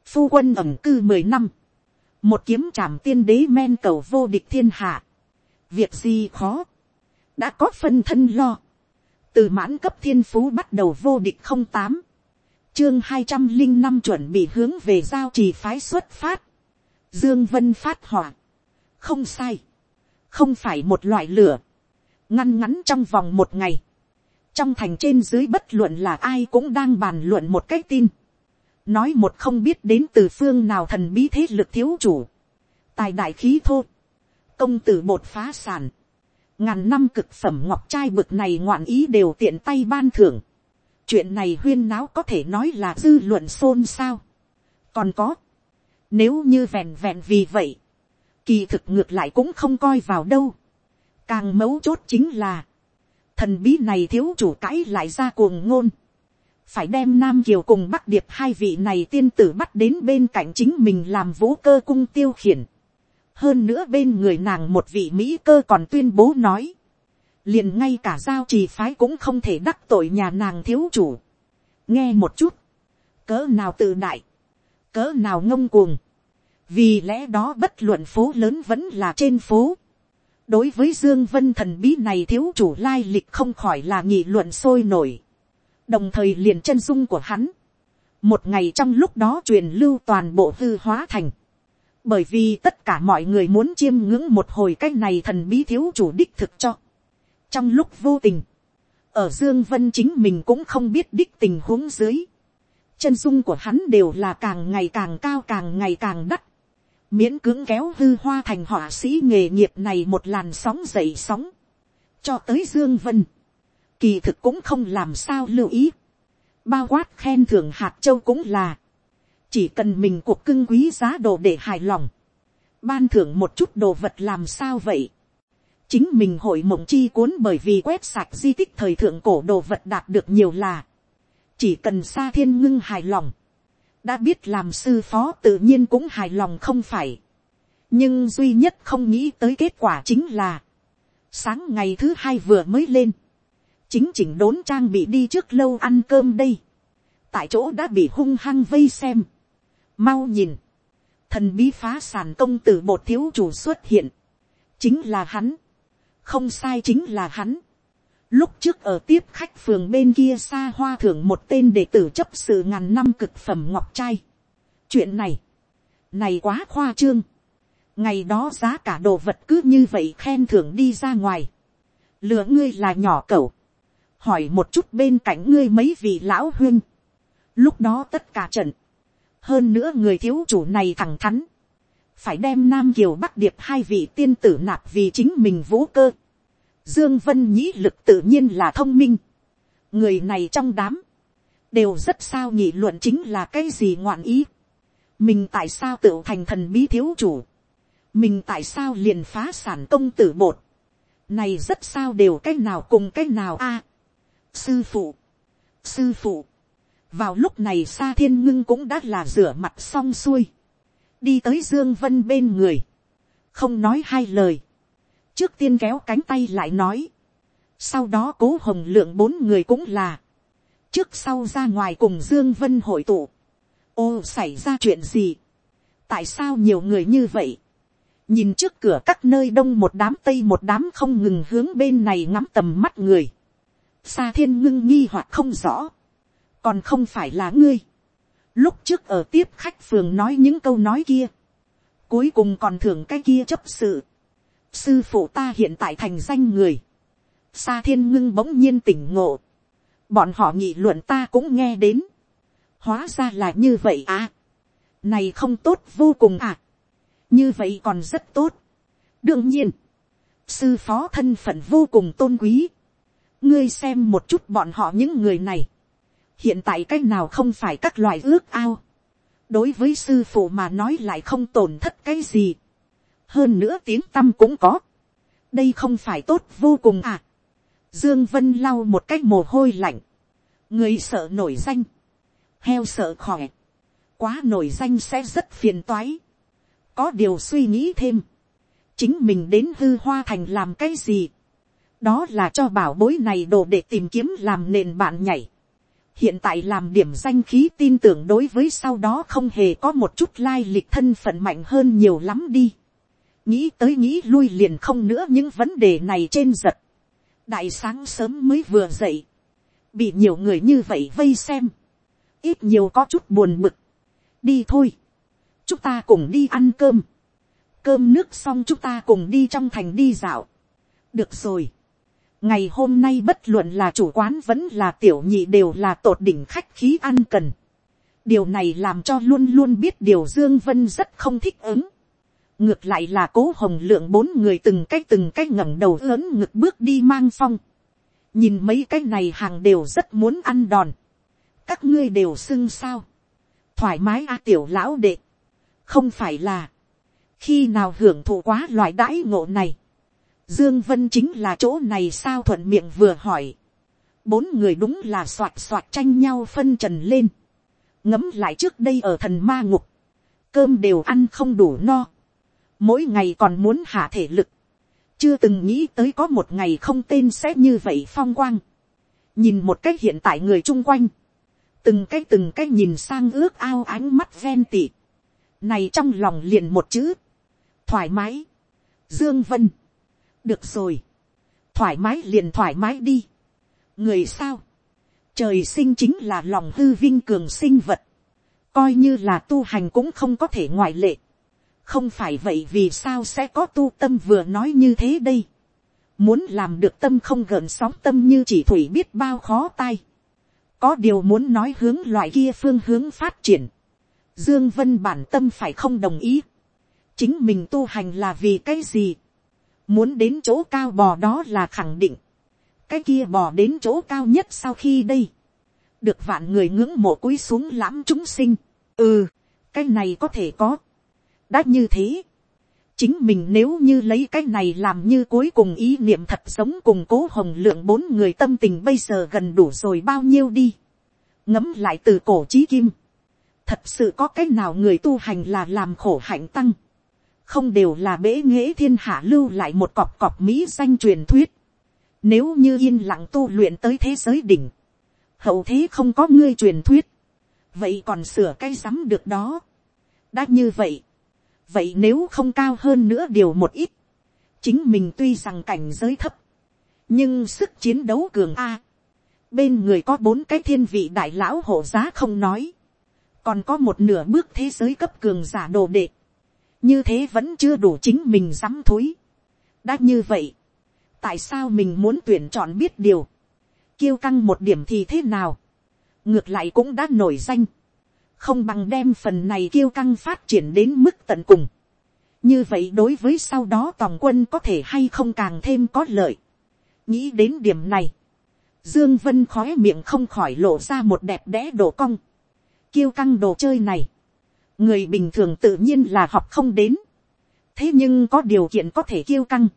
A: Phu quân ẩm cư mười năm. Một kiếm trảm tiên đế men cầu vô địch thiên hạ. Việc gì khó. Đã có phân thân lo. Từ mãn cấp thiên phú bắt đầu vô địch không tám Chương hai trăm linh năm chuẩn bị hướng về giao trì phái xuất phát. Dương Vân phát hỏa. Không sai. Không phải một loại lửa. Ngăn ngắn trong vòng một ngày. Trong thành trên dưới bất luận là ai cũng đang bàn luận một cách tin nói một không biết đến từ phương nào thần bí thế lực thiếu chủ, tài đại khí thô, công tử bột phá sản, ngàn năm cực phẩm ngọc trai bực này ngoạn ý đều tiện tay ban thưởng, chuyện này huyên náo có thể nói là dư luận xôn xao, còn có, nếu như vẹn vẹn vì vậy, kỳ thực ngược lại cũng không coi vào đâu, càng mấu chốt chính là, thần bí này thiếu chủ cãi lại ra cuồng ngôn, phải đem nam kiều cùng bắc điệp hai vị này tiên tử bắt đến bên cạnh chính mình làm vũ cơ cung tiêu khiển hơn nữa bên người nàng một vị mỹ cơ còn tuyên bố nói, liền ngay cả giao trì phái cũng không thể đắc tội nhà nàng thiếu chủ. nghe một chút, cỡ nào tự đại, cỡ nào ngông cuồng, vì lẽ đó bất luận phố lớn vẫn là trên phố. đối với dương vân thần bí này thiếu chủ lai lịch không khỏi là nghị luận sôi nổi. Đồng thời liền chân dung của hắn, một ngày trong lúc đó truyền lưu toàn bộ hư hóa thành, bởi vì tất cả mọi người muốn chiêm ngưỡng một hồi cái này thần bí thiếu chủ đích thực cho. trong lúc vô tình, ở dương vân chính mình cũng không biết đích tình huống dưới, chân dung của hắn đều là càng ngày càng cao càng ngày càng đắt, miễn cưỡng kéo hư hoa thành họa sĩ nghề nghiệp này một làn sóng dậy sóng, cho tới dương vân kỳ thực cũng không làm sao lưu ý, bao quát khen thưởng hạt châu cũng là, chỉ cần mình cuộc cưng quý giá đồ để hài lòng, ban thưởng một chút đồ vật làm sao vậy, chính mình hội mộng chi cuốn bởi vì quét sạch di tích thời thượng cổ đồ vật đạt được nhiều là, chỉ cần xa thiên ngưng hài lòng, đã biết làm sư phó tự nhiên cũng hài lòng không phải, nhưng duy nhất không nghĩ tới kết quả chính là, sáng ngày thứ hai vừa mới lên, chính chỉnh đốn trang bị đi trước lâu ăn cơm đây, tại chỗ đã bị hung hăng vây xem, mau nhìn, thần bí phá sản công tử bột thiếu chủ xuất hiện, chính là hắn, không sai chính là hắn, lúc trước ở tiếp khách phường bên kia xa hoa thưởng một tên đệ tử chấp sự ngàn năm cực phẩm ngọc trai, chuyện này, này quá khoa trương, ngày đó giá cả đồ vật cứ như vậy khen thưởng đi ra ngoài, lừa ngươi là nhỏ cẩu, hỏi một chút bên cạnh ngươi mấy vị lão huyên, lúc đó tất cả trận, hơn nữa người thiếu chủ này thẳng thắn, phải đem nam kiều bắc điệp hai vị tiên tử nạp vì chính mình vũ cơ, dương vân nhĩ lực tự nhiên là thông minh, người này trong đám, đều rất sao nhị luận chính là cái gì ngoạn ý, mình tại sao tự thành thần bí thiếu chủ, mình tại sao liền phá sản công tử bột, này rất sao đều cái nào cùng cái nào a, sư phụ, sư phụ, vào lúc này sa thiên ngưng cũng đã là rửa mặt xong xuôi, đi tới dương vân bên người, không nói hai lời, trước tiên kéo cánh tay lại nói, sau đó cố hồng lượng bốn người cũng là, trước sau ra ngoài cùng dương vân hội tụ, ô xảy ra chuyện gì, tại sao nhiều người như vậy, nhìn trước cửa các nơi đông một đám tây một đám không ngừng hướng bên này ngắm tầm mắt người, xa thiên ngưng nghi hoặc không rõ, còn không phải là ngươi, lúc trước ở tiếp khách phường nói những câu nói kia, cuối cùng còn thưởng cái kia chấp sự, sư phụ ta hiện tại thành danh người, xa thiên ngưng bỗng nhiên tỉnh ngộ, bọn họ nghị luận ta cũng nghe đến, hóa ra là như vậy à, này không tốt vô cùng à, như vậy còn rất tốt. đương nhiên, sư phó thân phận vô cùng tôn quý, ngươi xem một chút bọn họ những người này, hiện tại c á c h nào không phải các loại ước ao, đối với sư phụ mà nói lại không tổn thất cái gì, hơn nữa tiếng tâm cũng có, đây không phải tốt vô cùng à. Dương Vân lau một cái mồ hôi lạnh, người sợ nổi danh, heo sợ khỏe, quá nổi danh sẽ rất phiền toái, có điều suy nghĩ thêm, chính mình đến hư hoa thành làm cái gì, đó là cho bảo bối này đồ để tìm kiếm làm nền bạn nhảy, hiện tại làm điểm danh khí tin tưởng đối với sau đó không hề có một chút lai lịch thân phận mạnh hơn nhiều lắm đi. nghĩ tới nghĩ lui liền không nữa những vấn đề này trên giật. đại sáng sớm mới vừa dậy, bị nhiều người như vậy vây xem, ít nhiều có chút buồn bực. đi thôi, chúng ta cùng đi ăn cơm, cơm nước xong chúng ta cùng đi trong thành đi dạo. được rồi, ngày hôm nay bất luận là chủ quán vẫn là tiểu nhị đều là tột đỉnh khách khí ăn cần. điều này làm cho luôn luôn biết điều dương vân rất không thích ứng. ngược lại là cố hồng lượng bốn người từng cái từng cái ngẩng đầu lớn ngực bước đi mang phong. nhìn mấy cái này hàng đều rất muốn ăn đòn. các ngươi đều xưng sao. thoải mái a tiểu lão đệ. không phải là khi nào hưởng thụ quá loại đãi ngộ này Dương Vân chính là chỗ này sao thuận miệng vừa hỏi. Bốn người đúng là soạt soạt tranh nhau phân trần lên. Ngấm lại trước đây ở thần ma ngục. Cơm đều ăn không đủ no. Mỗi ngày còn muốn hạ thể lực. Chưa từng nghĩ tới có một ngày không tên sẽ như vậy phong quang. Nhìn một cách hiện tại người chung quanh. Từng cái từng cái nhìn sang ước ao ánh mắt ven tị. Này trong lòng liền một chữ. Thoải mái. Dương Vân được rồi, thoải mái liền thoải mái đi. người sao, trời sinh chính là lòng hư vinh cường sinh vật, coi như là tu hành cũng không có thể ngoại lệ. không phải vậy vì sao sẽ có tu tâm vừa nói như thế đây. muốn làm được tâm không gợn sóng tâm như chỉ thủy biết bao khó tai. có điều muốn nói hướng loại kia phương hướng phát triển. dương vân bản tâm phải không đồng ý. chính mình tu hành là vì cái gì muốn đến chỗ cao bò đó là khẳng định, cái kia bò đến chỗ cao nhất sau khi đây, được vạn người ngưỡng mộ cúi xuống lãm chúng sinh, ừ, cái này có thể có, đã như thế, chính mình nếu như lấy cái này làm như cuối cùng ý niệm thật sống cùng cố hồng lượng bốn người tâm tình bây giờ gần đủ rồi bao nhiêu đi, ngấm lại từ cổ trí kim, thật sự có cái nào người tu hành là làm khổ hạnh tăng, không đều là bế nghễ thiên hạ lưu lại một cọp cọp mỹ danh truyền thuyết. Nếu như yên lặng tu luyện tới thế giới đỉnh. Hậu thế không có ngươi truyền thuyết. Vậy còn sửa cái rắm được đó. Đã như vậy. Vậy nếu không cao hơn nữa điều một ít. Chính mình tuy rằng cảnh giới thấp. Nhưng sức chiến đấu cường A. Bên người có bốn cái thiên vị đại lão hộ giá không nói. Còn có một nửa bước thế giới cấp cường giả đồ đệ. Như thế vẫn chưa đủ chính mình dám thối. Đã như vậy tại sao mình muốn tuyển chọn biết điều, kiêu căng một điểm thì thế nào, ngược lại cũng đã nổi danh, không bằng đem phần này kiêu căng phát triển đến mức tận cùng. như vậy đối với sau đó tòng quân có thể hay không càng thêm có lợi. nghĩ đến điểm này, dương vân khói miệng không khỏi lộ ra một đẹp đẽ đổ cong. kiêu căng đồ chơi này, người bình thường tự nhiên là học không đến. thế nhưng có điều kiện có thể kiêu căng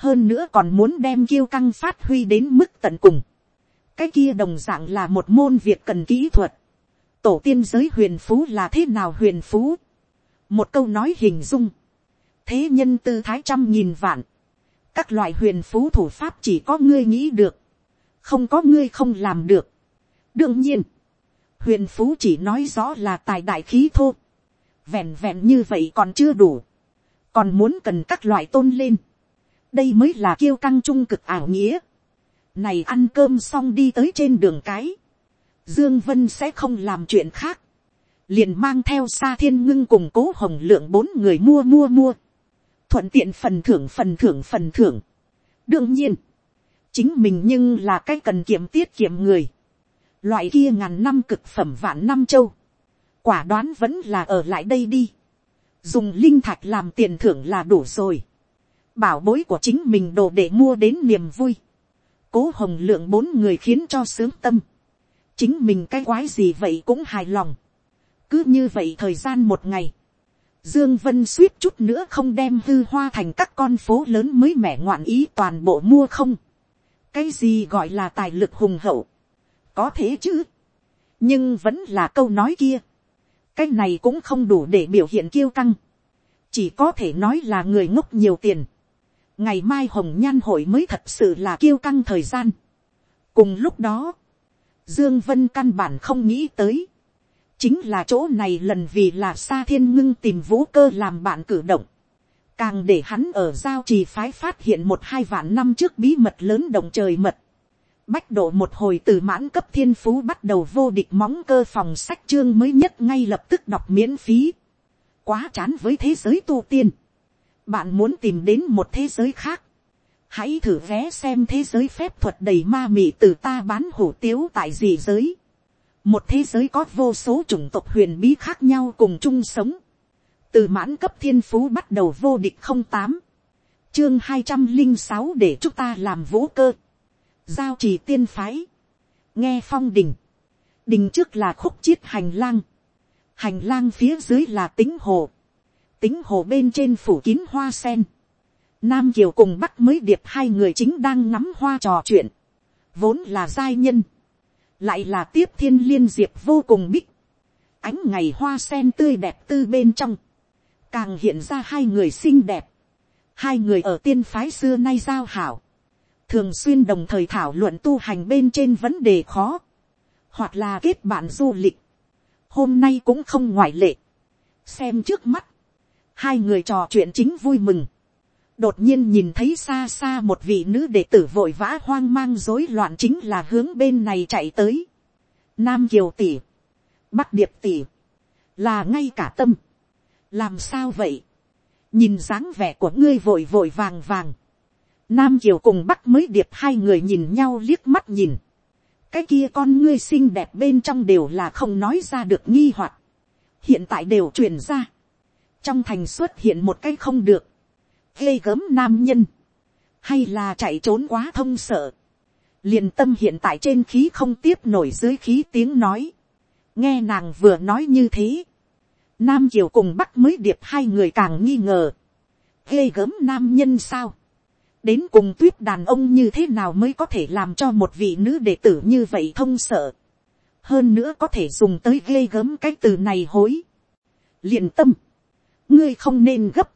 A: hơn nữa còn muốn đem kiêu căng phát huy đến mức tận cùng. cái kia đồng d ạ n g là một môn việc cần kỹ thuật. tổ tiên giới huyền phú là thế nào huyền phú. một câu nói hình dung. thế nhân tư thái trăm nghìn vạn. các loại huyền phú thủ pháp chỉ có ngươi nghĩ được. không có ngươi không làm được. đương nhiên, huyền phú chỉ nói rõ là tài đại khí thô vẹn vẹn như vậy còn chưa đủ. còn muốn cần các loại tôn lên đây mới là kiêu căng trung cực ảo nghĩa. này ăn cơm xong đi tới trên đường cái. dương vân sẽ không làm chuyện khác. liền mang theo xa thiên ngưng cùng cố hồng lượng bốn người mua mua mua. thuận tiện phần thưởng phần thưởng phần thưởng. đương nhiên, chính mình nhưng là cái cần kiệm tiết kiệm người. loại kia ngàn năm cực phẩm vạn năm châu quả đoán vẫn là ở lại đây đi. dùng linh thạch làm tiền thưởng là đủ rồi bảo bối của chính mình đồ để mua đến niềm vui. cố hồng lượng bốn người khiến cho sướng tâm. chính mình cái quái gì vậy cũng hài lòng. cứ như vậy thời gian một ngày. Dương Vân suýt chút nữa không đem hư hoa thành các con phố lớn mới mẻ ngoạn ý toàn bộ mua không. Cái gì gọi là tài lực hùng hậu. Có thế chứ. Nhưng vẫn là câu nói kia. Cái này cũng không đủ để biểu hiện kiêu căng. Chỉ có thể nói là người ngốc nhiều tiền ngày mai hồng nhan hội mới thật sự là kiêu căng thời gian. cùng lúc đó, dương vân căn bản không nghĩ tới, chính là chỗ này lần vì là xa thiên ngưng tìm vũ cơ làm bạn cử động, càng để hắn ở giao trì phái phát hiện một hai vạn năm trước bí mật lớn động trời mật, bách độ một hồi từ mãn cấp thiên phú bắt đầu vô địch móng cơ phòng sách chương mới nhất ngay lập tức đọc miễn phí, quá chán với thế giới tu tiên, bạn muốn tìm đến một thế giới khác, hãy thử vé xem thế giới phép thuật đầy ma mị từ ta bán hủ tiếu tại gì giới. một thế giới có vô số chủng tộc huyền bí khác nhau cùng chung sống. từ mãn cấp thiên phú bắt đầu vô địch không tám, chương hai trăm linh sáu để chúng ta làm vũ cơ giao trì tiên phái, nghe phong đình, đình trước là khúc chiết hành lang, hành lang phía dưới là tính hồ, tính hồ bên trên phủ kín hoa sen. Nam Kiều cùng Bắc mới điệp hai người chính đang ngắm hoa trò chuyện. Vốn là giai nhân. Lại là tiếp thiên liên diệp vô cùng bích. Ánh ngày hoa sen tươi đẹp tư bên trong. Càng hiện ra hai người xinh đẹp. Hai người ở tiên phái xưa nay giao hảo. Thường xuyên đồng thời thảo luận tu hành bên trên vấn đề khó. Hoặc là kết bạn du lịch. Hôm nay cũng không ngoại lệ. Xem trước mắt hai người trò chuyện chính vui mừng, đột nhiên nhìn thấy xa xa một vị nữ đệ tử vội vã hoang mang rối loạn chính là hướng bên này chạy tới. Nam kiều tỷ, bắc điệp tỷ, là ngay cả tâm. làm sao vậy, nhìn dáng vẻ của ngươi vội vội vàng vàng. Nam kiều cùng bắc mới điệp hai người nhìn nhau liếc mắt nhìn. cái kia con ngươi xinh đẹp bên trong đều là không nói ra được nghi hoặc. hiện tại đều truyền ra. Trong thành xuất hiện một cái không được, ghê gớm nam nhân, hay là chạy trốn quá thông sợ, liền tâm hiện tại trên khí không tiếp nổi dưới khí tiếng nói, nghe nàng vừa nói như thế, nam kiều cùng bắc mới điệp hai người càng nghi ngờ, ghê gớm nam nhân sao, đến cùng tuyết đàn ông như thế nào mới có thể làm cho một vị nữ đệ tử như vậy thông sợ, hơn nữa có thể dùng tới ghê gớm cái từ này hối, liền tâm, ngươi không nên gấp,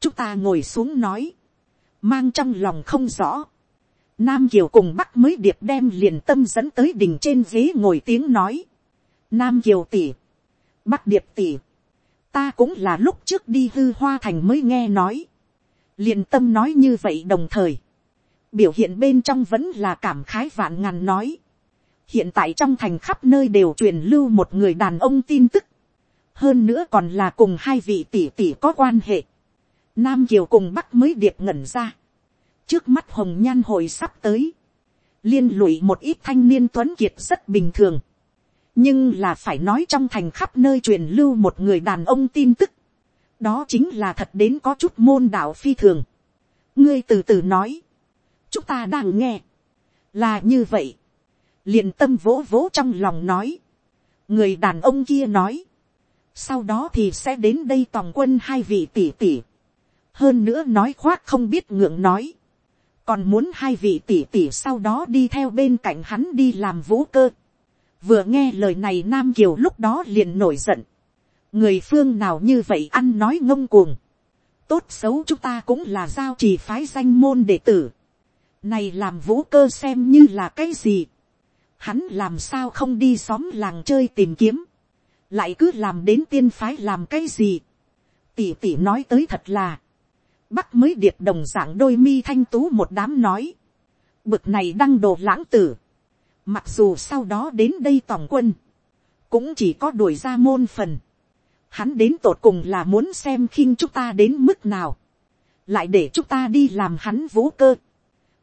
A: chúng ta ngồi xuống nói, mang trong lòng không rõ, Nam Kiều cùng Bắc mới điệp đem liền tâm dẫn tới đỉnh trên ghế ngồi tiếng nói. Nam Kiều tỷ, Bắc điệp tỷ, ta cũng là lúc trước đi hư hoa thành mới nghe nói liền tâm nói như vậy đồng thời, biểu hiện bên trong vẫn là cảm khái vạn ngàn nói. hiện tại trong thành khắp nơi đều truyền lưu một người đàn ông tin tức, hơn nữa còn là cùng hai vị tỷ tỷ có quan hệ. Nam Kiều cùng Bắc mới điệp ngẩn ra. Trước mắt hồng nhan hội sắp tới. Liên lụy một ít thanh niên tuấn kiệt rất bình thường nhưng là phải nói trong thành khắp nơi truyền lưu một người đàn ông tin tức, đó chính là thật đến có chút môn đạo phi thường. ngươi từ từ nói, chúng ta đang nghe, là như vậy, liền tâm vỗ vỗ trong lòng nói, người đàn ông kia nói, sau đó thì sẽ đến đây tòng quân hai vị tỷ tỷ, hơn nữa nói khoác không biết ngượng nói, còn muốn hai vị tỷ tỷ sau đó đi theo bên cạnh hắn đi làm vũ cơ, vừa nghe lời này nam kiều lúc đó liền nổi giận người phương nào như vậy ăn nói ngông cuồng. tốt xấu chúng ta cũng là giao trì phái danh môn đệ tử. này làm vũ cơ xem như là cái gì. hắn làm sao không đi xóm làng chơi tìm kiếm. lại cứ làm đến tiên phái làm cái gì. tỷ tỷ nói tới thật là. bắc mới điệp đồng dạng đôi mi thanh tú một đám nói. bực này đăng đồ lãng tử Mặc dù sau đó đến đây tòng quân. Cũng chỉ có đuổi ra môn phần. Hắn đến tột cùng là muốn xem khinh chúng ta đến mức nào. Lại để chúng ta đi làm hắn vũ cơ.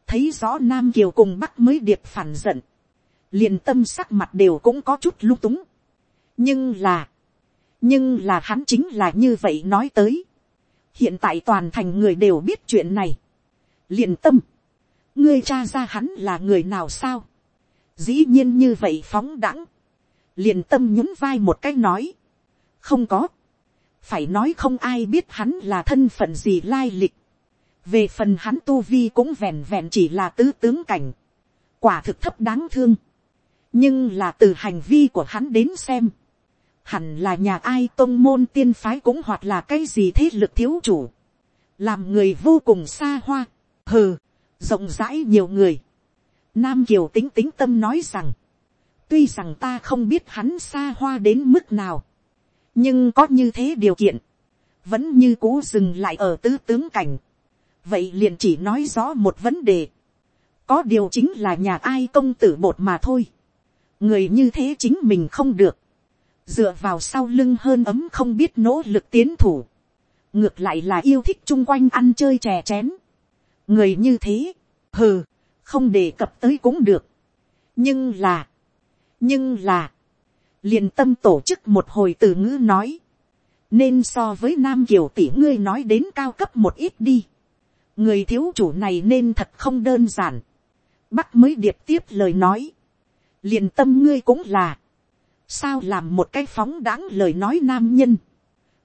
A: Thấy rõ Nam Kiều cùng Bắc mới điệp phản giận. liền tâm sắc mặt đều cũng có chút lung túng. Nhưng là. Nhưng là hắn chính là như vậy nói tới. Hiện tại toàn thành người đều biết chuyện này. liền tâm. Ngươi cha ra hắn là người nào sao? dĩ nhiên như vậy phóng đẳng, liền tâm nhún vai một cái nói, không có, phải nói không ai biết hắn là thân phận gì lai lịch, về phần hắn tu vi cũng vẹn vẹn chỉ là tứ tướng cảnh, quả thực thấp đáng thương, nhưng là từ hành vi của hắn đến xem, hẳn là nhà ai tôn môn tiên phái cũng hoặc là cái gì thế lực thiếu chủ, làm người vô cùng xa hoa, hừ, rộng rãi nhiều người, Nam Kiều tính tính tâm nói rằng, tuy rằng ta không biết hắn xa hoa đến mức nào, nhưng có như thế điều kiện, vẫn như cố dừng lại ở tứ tướng cảnh. Vậy liền chỉ nói rõ một vấn đề. Có điều chính là nhà ai công tử bột mà thôi. Người như thế chính mình không được. Dựa vào sau lưng hơn ấm không biết nỗ lực tiến thủ. Ngược lại là yêu thích chung quanh ăn chơi chè chén. Người như thế, hừ, không đề cập tới cũng được. nhưng là, nhưng là, liền tâm tổ chức một hồi từ ngữ nói, nên so với nam kiều tỷ ngươi nói đến cao cấp một ít đi. người thiếu chủ này nên thật không đơn giản. bắc mới điệp tiếp lời nói, liền tâm ngươi cũng là, sao làm một cái phóng đáng lời nói nam nhân,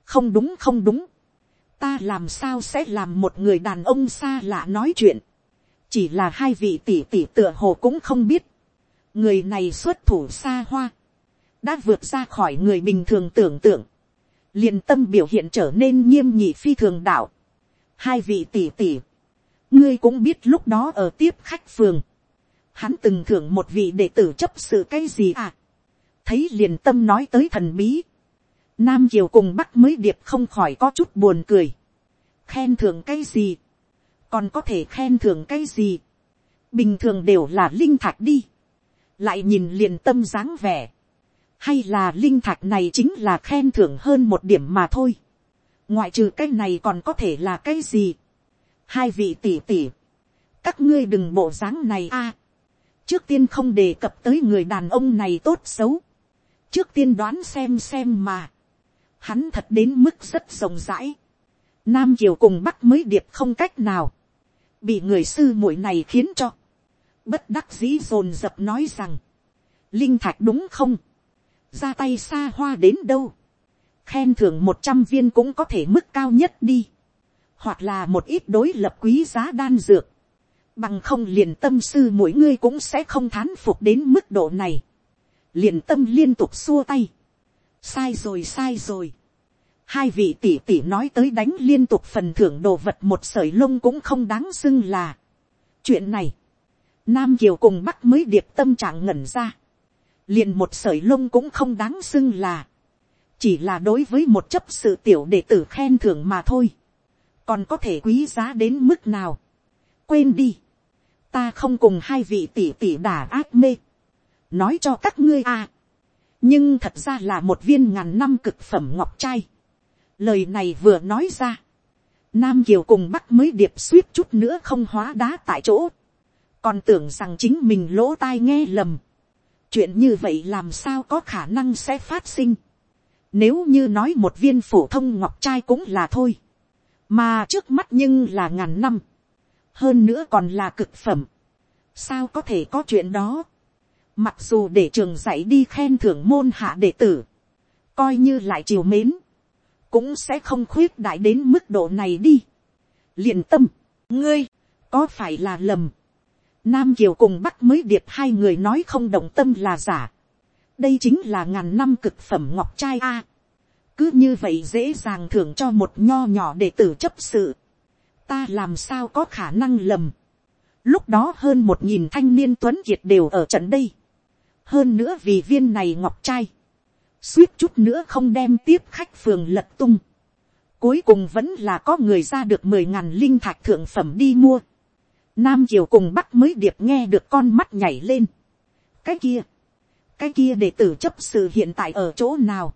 A: không đúng không đúng, ta làm sao sẽ làm một người đàn ông xa lạ nói chuyện, chỉ là hai vị tỷ tỷ tựa hồ cũng không biết, người này xuất thủ xa hoa, đã vượt ra khỏi người bình thường tưởng tượng, liền tâm biểu hiện trở nên nghiêm nhị phi thường đạo. hai vị tỷ tỷ, ngươi cũng biết lúc đó ở tiếp khách phường, hắn từng thưởng một vị đệ tử chấp sự cái gì à, thấy liền tâm nói tới thần bí, nam kiều cùng bắc mới điệp không khỏi có chút buồn cười, khen thưởng cái gì, còn có thể khen thưởng cái gì, bình thường đều là linh thạch đi, lại nhìn liền tâm dáng vẻ, hay là linh thạch này chính là khen thưởng hơn một điểm mà thôi, ngoại trừ cái này còn có thể là cái gì, hai vị tỷ tỷ, các ngươi đừng bộ dáng này a, trước tiên không đề cập tới người đàn ông này tốt xấu, trước tiên đoán xem xem mà, hắn thật đến mức rất rộng rãi, nam kiều cùng bắc mới điệp không cách nào, bị người sư muội này khiến cho, bất đắc dĩ dồn dập nói rằng, linh thạch đúng không, ra tay xa hoa đến đâu, khen thưởng một trăm viên cũng có thể mức cao nhất đi, hoặc là một ít đối lập quý giá đan dược, bằng không liền tâm sư mỗi ngươi cũng sẽ không thán phục đến mức độ này, liền tâm liên tục xua tay, sai rồi sai rồi, hai vị tỷ tỷ nói tới đánh liên tục phần thưởng đồ vật một sởi lông cũng không đáng xưng là. chuyện này, Nam Kiều cùng Bắc mới điệp tâm trạng ngẩn ra. Liền một sợi lông cũng không đáng xưng là. Chỉ là đối với một chấp sự tiểu đệ tử khen thưởng mà thôi. Còn có thể quý giá đến mức nào. Quên đi. Ta không cùng hai vị tỷ tỷ đả ác mê. Nói cho các ngươi à. Nhưng thật ra là một viên ngàn năm cực phẩm ngọc trai. Lời này vừa nói ra. Nam Kiều cùng Bắc mới điệp suýt chút nữa không hóa đá tại chỗ còn tưởng rằng chính mình lỗ tai nghe lầm chuyện như vậy làm sao có khả năng sẽ phát sinh. nếu như nói một viên phổ thông ngọc trai cũng là thôi. mà trước mắt nhưng là ngàn năm. hơn nữa còn là cực phẩm. sao có thể có chuyện đó. mặc dù để trường dạy đi khen thưởng môn hạ đệ tử. coi như lại chiều mến. cũng sẽ không khuyết đại đến mức độ này đi. liền tâm, ngươi, có phải là lầm Nam Kiều cùng Bắc mới điệp hai người nói không động tâm là giả. Đây chính là ngàn năm cực phẩm ngọc trai A. Cứ như vậy dễ dàng thưởng cho một nho nhỏ để tử chấp sự. Ta làm sao có khả năng lầm. Lúc đó hơn một nghìn thanh niên tuấn kiệt đều ở trận đây. Hơn nữa vì viên này ngọc trai. Suýt chút nữa không đem tiếp khách phường lật tung. Cuối cùng vẫn là có người ra được mười ngàn linh thạch thượng phẩm đi mua Nam Kiều cùng Bắc mới điệp nghe được con mắt nhảy lên. Cái kia. Cái kia đệ tử chấp sự hiện tại ở chỗ nào.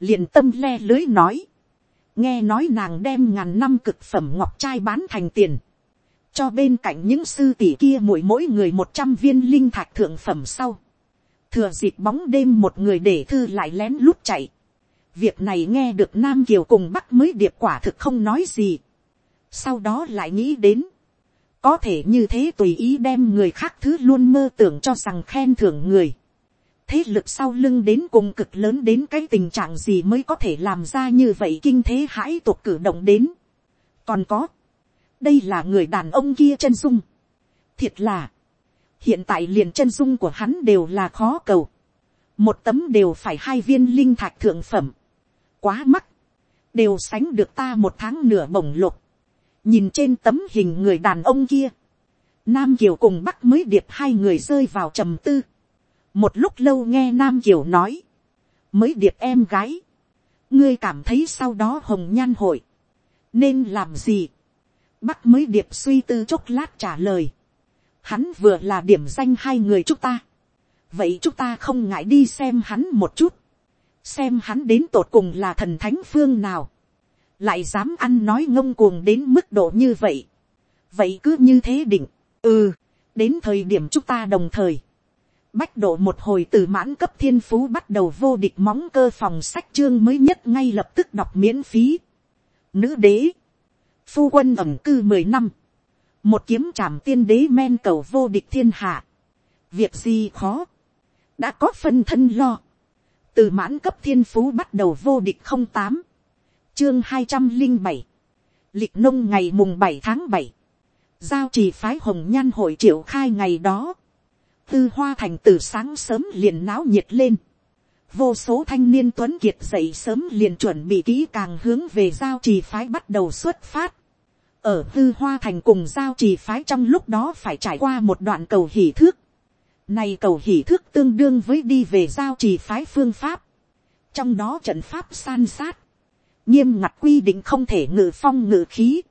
A: liền tâm le lưới nói. Nghe nói nàng đem ngàn năm cực phẩm ngọc trai bán thành tiền. Cho bên cạnh những sư tỷ kia mỗi mỗi người một trăm viên linh thạch thượng phẩm sau. Thừa dịp bóng đêm một người để thư lại lén lút chạy. Việc này nghe được Nam Kiều cùng Bắc mới điệp quả thực không nói gì. Sau đó lại nghĩ đến có thể như thế tùy ý đem người khác thứ luôn mơ tưởng cho rằng khen thưởng người. thế lực sau lưng đến cùng cực lớn đến cái tình trạng gì mới có thể làm ra như vậy kinh thế hãi tục cử động đến. còn có, đây là người đàn ông kia chân dung. thiệt là, hiện tại liền chân dung của hắn đều là khó cầu. một tấm đều phải hai viên linh thạch thượng phẩm. quá mắc, đều sánh được ta một tháng nửa bổng lục nhìn trên tấm hình người đàn ông kia, nam kiều cùng bắc mới điệp hai người rơi vào trầm tư. một lúc lâu nghe nam kiều nói, mới điệp em gái, ngươi cảm thấy sau đó hồng nhan hội, nên làm gì. bắc mới điệp suy tư chốc lát trả lời, hắn vừa là điểm danh hai người chúng ta, vậy chúng ta không ngại đi xem hắn một chút, xem hắn đến tột cùng là thần thánh phương nào, lại dám ăn nói ngông cuồng đến mức độ như vậy. vậy cứ như thế định, ừ, đến thời điểm chúng ta đồng thời, bách độ một hồi từ mãn cấp thiên phú bắt đầu vô địch móng cơ phòng sách chương mới nhất ngay lập tức đọc miễn phí. Nữ đế, phu quân ẩm cư mười năm, một kiếm trảm tiên đế men cầu vô địch thiên hạ, việc gì khó, đã có phân thân lo, từ mãn cấp thiên phú bắt đầu vô địch không tám, chương hai trăm linh bảy, lịch nông ngày mùng bảy tháng bảy, giao trì phái hồng nhan hội triệu khai ngày đó, tư hoa thành từ sáng sớm liền náo nhiệt lên, vô số thanh niên tuấn kiệt dậy sớm liền chuẩn bị kỹ càng hướng về giao trì phái bắt đầu xuất phát, ở tư hoa thành cùng giao trì phái trong lúc đó phải trải qua một đoạn cầu hỉ thước, này cầu hỉ thước tương đương với đi về giao trì phái phương pháp, trong đó trận pháp san sát, nghiêm ngặt quy định không thể ngự phong ngự khí,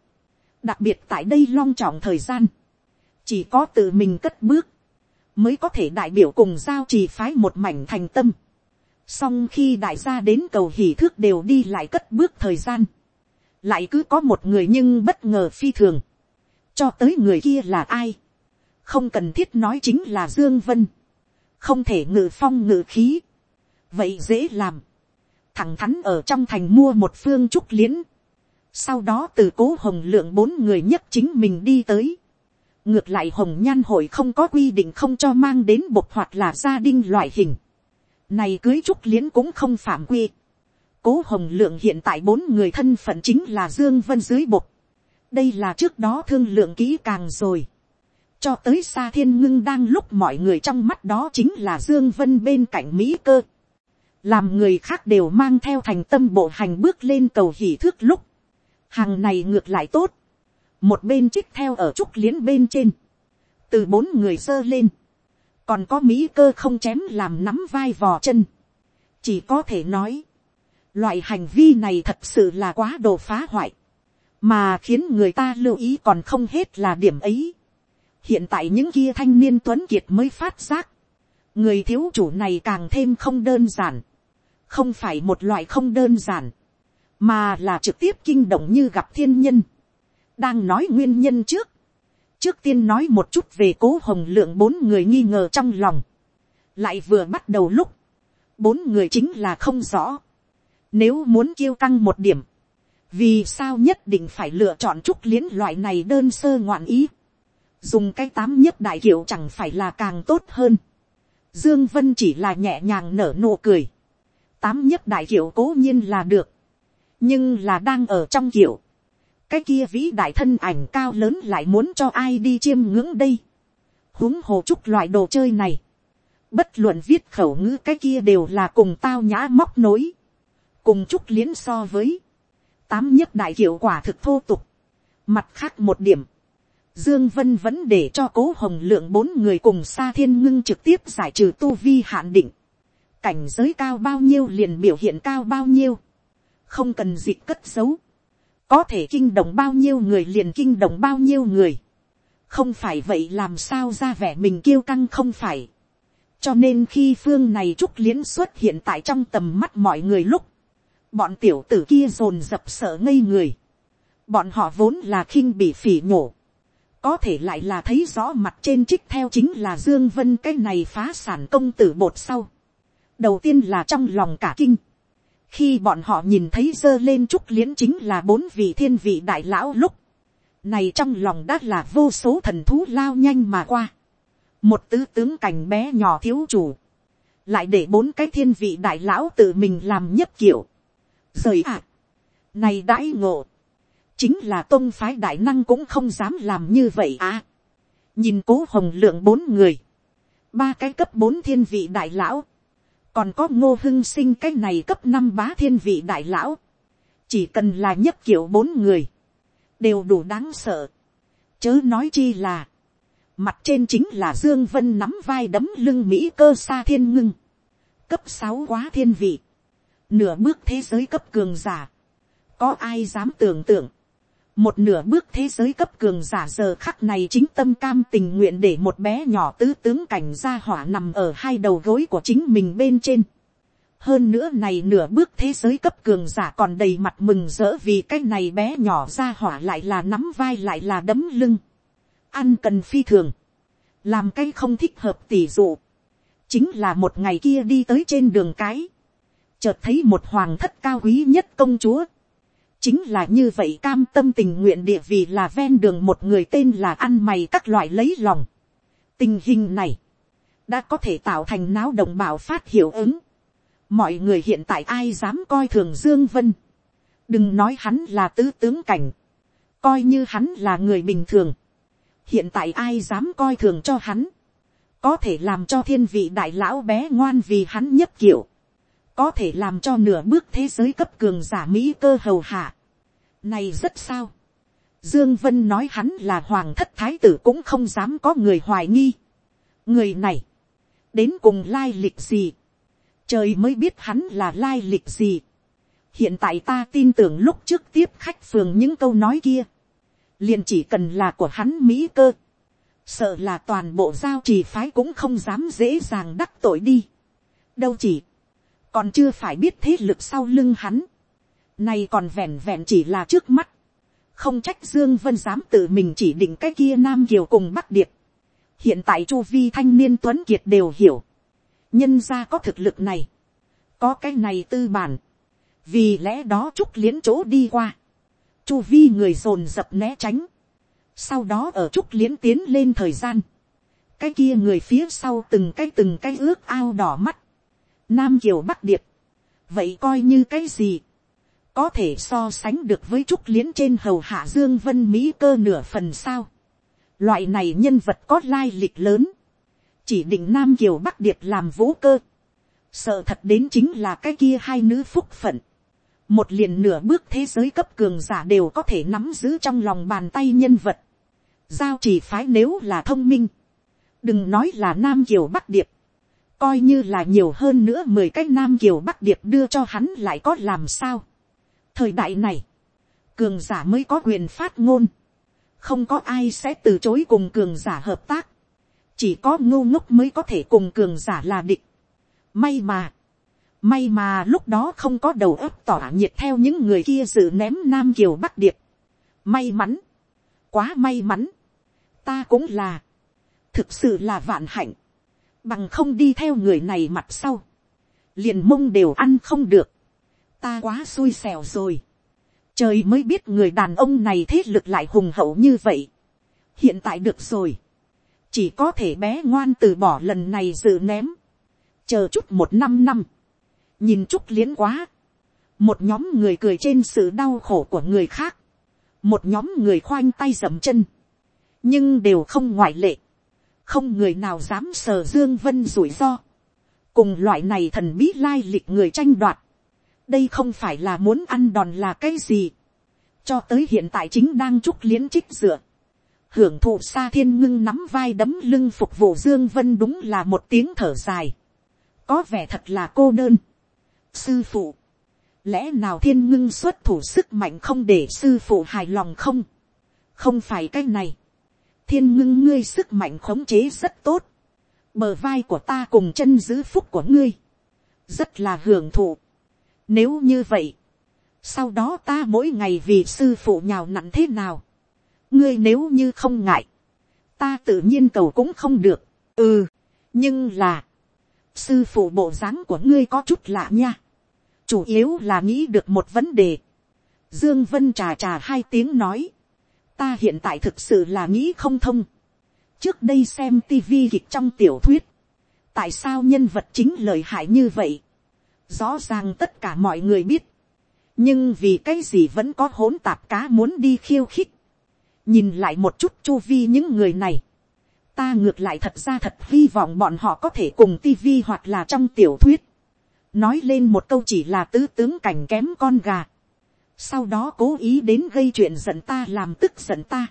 A: đặc biệt tại đây long trọng thời gian, chỉ có tự mình cất bước, mới có thể đại biểu cùng giao trì phái một mảnh thành tâm. Song khi đại gia đến cầu hỉ thước đều đi lại cất bước thời gian, lại cứ có một người nhưng bất ngờ phi thường, cho tới người kia là ai, không cần thiết nói chính là dương vân, không thể ngự phong ngự khí, vậy dễ làm, thẳng thắn ở trong thành mua một phương trúc liễn. Sau đó từ cố hồng lượng bốn người nhất chính mình đi tới. Ngược lại hồng nhan hội không có quy định không cho mang đến bột hoặc là gia đình loại hình. Này cưới trúc liễn cũng không phạm quy. Cố hồng lượng hiện tại bốn người thân phận chính là Dương Vân dưới bột. Đây là trước đó thương lượng kỹ càng rồi. Cho tới xa thiên ngưng đang lúc mọi người trong mắt đó chính là Dương Vân bên cạnh Mỹ cơ làm người khác đều mang theo thành tâm bộ hành bước lên cầu hỉ thước lúc, hàng này ngược lại tốt, một bên trích theo ở trúc liến bên trên, từ bốn người sơ lên, còn có mỹ cơ không chém làm nắm vai vò chân, chỉ có thể nói, loại hành vi này thật sự là quá đồ phá hoại, mà khiến người ta lưu ý còn không hết là điểm ấy. hiện tại những kia thanh niên tuấn kiệt mới phát giác, người thiếu chủ này càng thêm không đơn giản, không phải một loại không đơn giản, mà là trực tiếp kinh động như gặp thiên nhân, đang nói nguyên nhân trước, trước tiên nói một chút về cố hồng lượng bốn người nghi ngờ trong lòng, lại vừa bắt đầu lúc, bốn người chính là không rõ, nếu muốn kiêu căng một điểm, vì sao nhất định phải lựa chọn trúc liến loại này đơn sơ ngoạn ý, dùng cái tám nhất đại kiểu chẳng phải là càng tốt hơn, dương vân chỉ là nhẹ nhàng nở nụ cười, tám nhất đại kiểu cố nhiên là được, nhưng là đang ở trong kiểu, cái kia vĩ đại thân ảnh cao lớn lại muốn cho ai đi chiêm ngưỡng đây, huống hồ chúc loại đồ chơi này, bất luận viết khẩu ngữ cái kia đều là cùng tao nhã móc nối, cùng chúc liến so với, tám nhất đại hiệu quả thực thô tục. Mặt khác một điểm, Dương Vân vẫn để cho cố hồng lượng bốn người cùng Sa Thiên Ngưng trực tiếp giải trừ tu vi hạn định. Cảnh giới cao bao nhiêu liền biểu hiện cao bao nhiêu. Không cần dịch cất giấu. Có thể kinh động bao nhiêu người liền kinh động bao nhiêu người. Không phải vậy làm sao ra vẻ mình kiêu căng không phải. Cho nên khi phương này trúc liễn xuất hiện tại trong tầm mắt mọi người lúc bọn tiểu tử kia dồn dập sợ ngây người, bọn họ vốn là khinh bị phỉ nhổ, có thể lại là thấy rõ mặt trên trích theo chính là dương vân cái này phá sản công tử bột sau. đầu tiên là trong lòng cả kinh, khi bọn họ nhìn thấy dơ lên trúc liễn chính là bốn vị thiên vị đại lão lúc, này trong lòng đã là vô số thần thú lao nhanh mà qua, một tứ tướng cảnh bé nhỏ thiếu chủ, lại để bốn cái thiên vị đại lão tự mình làm nhất kiểu, rời ạ. À. Này đãi ngộ. Chính là tôn phái đại năng cũng không dám làm như vậy à. Nhìn cố hồng lượng bốn người. Ba cái cấp bốn thiên vị đại lão. Còn có ngô hưng sinh cái này cấp năm bá thiên vị đại lão. Chỉ cần là nhất kiểu bốn người. Đều đủ đáng sợ. Chớ nói chi là. Mặt trên chính là Dương Vân nắm vai đấm lưng Mỹ cơ xa thiên ngưng. Cấp sáu quá thiên vị nửa bước thế giới cấp cường giả, có ai dám tưởng tượng, một nửa bước thế giới cấp cường giả giờ khắc này chính tâm cam tình nguyện để một bé nhỏ tứ tướng cảnh gia hỏa nằm ở hai đầu gối của chính mình bên trên. hơn nữa này nửa bước thế giới cấp cường giả còn đầy mặt mừng rỡ vì cái này bé nhỏ gia hỏa lại là nắm vai lại là đấm lưng. ăn cần phi thường, làm cái không thích hợp tỷ dụ, chính là một ngày kia đi tới trên đường cái, chợt thấy một hoàng thất cao quý nhất công chúa, chính là như vậy cam tâm tình nguyện địa vì là ven đường một người tên là ăn mày các loại lấy lòng. tình hình này, đã có thể tạo thành náo động bảo phát hiệu ứng. mọi người hiện tại ai dám coi thường dương vân, đừng nói hắn là tứ tướng cảnh, coi như hắn là người bình thường, hiện tại ai dám coi thường cho hắn, có thể làm cho thiên vị đại lão bé ngoan vì hắn nhất kiểu, có thể làm cho nửa bước thế giới cấp cường giả mỹ cơ hầu hạ này rất sao. dương vân nói hắn là hoàng thất thái tử cũng không dám có người hoài nghi. người này, đến cùng lai lịch gì. trời mới biết hắn là lai lịch gì. hiện tại ta tin tưởng lúc trước tiếp khách phường những câu nói kia. liền chỉ cần là của hắn mỹ cơ. sợ là toàn bộ giao trì phái cũng không dám dễ dàng đắc tội đi. đâu chỉ còn chưa phải biết thế lực sau lưng hắn, nay còn vẹn vẹn chỉ là trước mắt, không trách dương vân dám tự mình chỉ định cái kia nam kiều cùng bắc điệp, hiện tại chu vi thanh niên tuấn kiệt đều hiểu, nhân ra có thực lực này, có cái này tư bản, vì lẽ đó trúc liến chỗ đi qua, chu vi người dồn dập né tránh, sau đó ở trúc liến tiến lên thời gian, cái kia người phía sau từng cái từng cái ước ao đỏ mắt, Nam Kiều Bắc Điệp. Vậy coi như cái gì? Có thể so sánh được với trúc liến trên hầu hạ Dương Vân Mỹ cơ nửa phần sao? Loại này nhân vật có lai lịch lớn. Chỉ định Nam Kiều Bắc Điệp làm vũ cơ. Sợ thật đến chính là cái kia hai nữ phúc phận. Một liền nửa bước thế giới cấp cường giả đều có thể nắm giữ trong lòng bàn tay nhân vật. Giao chỉ phái nếu là thông minh đừng nói là nam kiều bắc điệp, coi như là nhiều hơn nữa mười cái nam kiều bắc điệp đưa cho hắn lại có làm sao thời đại này, cường giả mới có quyền phát ngôn, không có ai sẽ từ chối cùng cường giả hợp tác, chỉ có ngô ngốc mới có thể cùng cường giả là địch. may mà, may mà lúc đó không có đầu óc tỏa nhiệt theo những người kia dự ném nam kiều bắc điệp. may mắn, quá may mắn, ta cũng là, thực sự là vạn hạnh, bằng không đi theo người này mặt sau, liền mông đều ăn không được, ta quá xui xẻo rồi, trời mới biết người đàn ông này thế lực lại hùng hậu như vậy, hiện tại được rồi, chỉ có thể bé ngoan từ bỏ lần này dự ném, chờ chút một năm năm, nhìn chút liến quá, một nhóm người cười trên sự đau khổ của người khác, một nhóm người khoanh tay dậm chân, nhưng đều không ngoại lệ, không người nào dám sờ dương vân rủi ro, cùng loại này thần bí lai lịch người tranh đoạt, đây không phải là muốn ăn đòn là cái gì, cho tới hiện tại chính đang chúc liến trích dựa, hưởng thụ xa thiên ngưng nắm vai đấm lưng phục vụ dương vân đúng là một tiếng thở dài, có vẻ thật là cô đơn, sư phụ, lẽ nào thiên ngưng xuất thủ sức mạnh không để sư phụ hài lòng không, không phải cái này, thiên ngưng ngươi sức mạnh khống chế rất tốt, bờ vai của ta cùng chân giữ phúc của ngươi, rất là hưởng thụ. Nếu như vậy, sau đó ta mỗi ngày vì sư phụ nhào nặn thế nào, ngươi nếu như không ngại, ta tự nhiên cầu cũng không được, ừ, nhưng là, sư phụ bộ dáng của ngươi có chút lạ nha, chủ yếu là nghĩ được một vấn đề, dương vân trà trà hai tiếng nói, ta hiện tại thực sự là nghĩ không thông. trước đây xem tivi kịch trong tiểu thuyết, tại sao nhân vật chính lời hại như vậy rõ ràng tất cả mọi người biết, nhưng vì cái gì vẫn có hỗn tạp cá muốn đi khiêu khích. nhìn lại một chút chu vi những người này, ta ngược lại thật ra thật hy vọng bọn họ có thể cùng tivi hoặc là trong tiểu thuyết, nói lên một câu chỉ là tứ tướng cảnh kém con gà sau đó cố ý đến gây chuyện giận ta làm tức giận ta.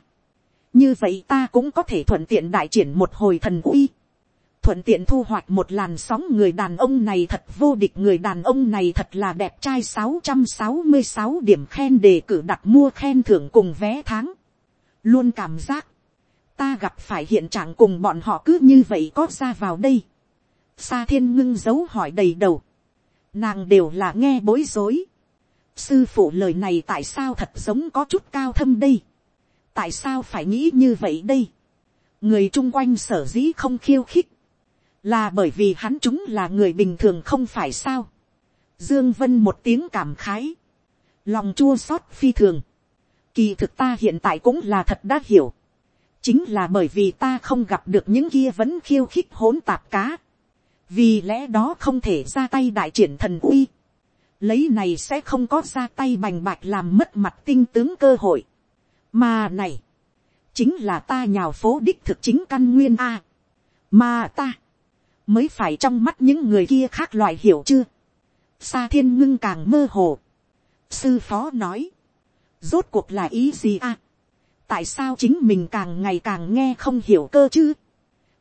A: như vậy ta cũng có thể thuận tiện đại triển một hồi thần uy thuận tiện thu hoạch một làn sóng người đàn ông này thật vô địch người đàn ông này thật là đẹp trai sáu trăm sáu mươi sáu điểm khen đề cử đặt mua khen thưởng cùng vé tháng. luôn cảm giác, ta gặp phải hiện trạng cùng bọn họ cứ như vậy có ra vào đây. Sa thiên ngưng dấu hỏi đầy đầu. Nàng đều là nghe bối rối sư phụ lời này tại sao thật giống có chút cao thâm đây, tại sao phải nghĩ như vậy đây, người chung quanh sở dĩ không khiêu khích, là bởi vì hắn chúng là người bình thường không phải sao, dương vân một tiếng cảm khái, lòng chua xót phi thường, kỳ thực ta hiện tại cũng là thật đã hiểu, chính là bởi vì ta không gặp được những kia vẫn khiêu khích hỗn tạp cá, vì lẽ đó không thể ra tay đại triển thần uy, lấy này sẽ không có ra tay bành bạch làm mất mặt tinh tướng cơ hội. mà này, chính là ta nhào phố đích thực chính căn nguyên a. mà ta, mới phải trong mắt những người kia khác loại hiểu chưa. Sa thiên ngưng càng mơ hồ. sư phó nói, rốt cuộc là ý gì à? tại sao chính mình càng ngày càng nghe không hiểu cơ chứ.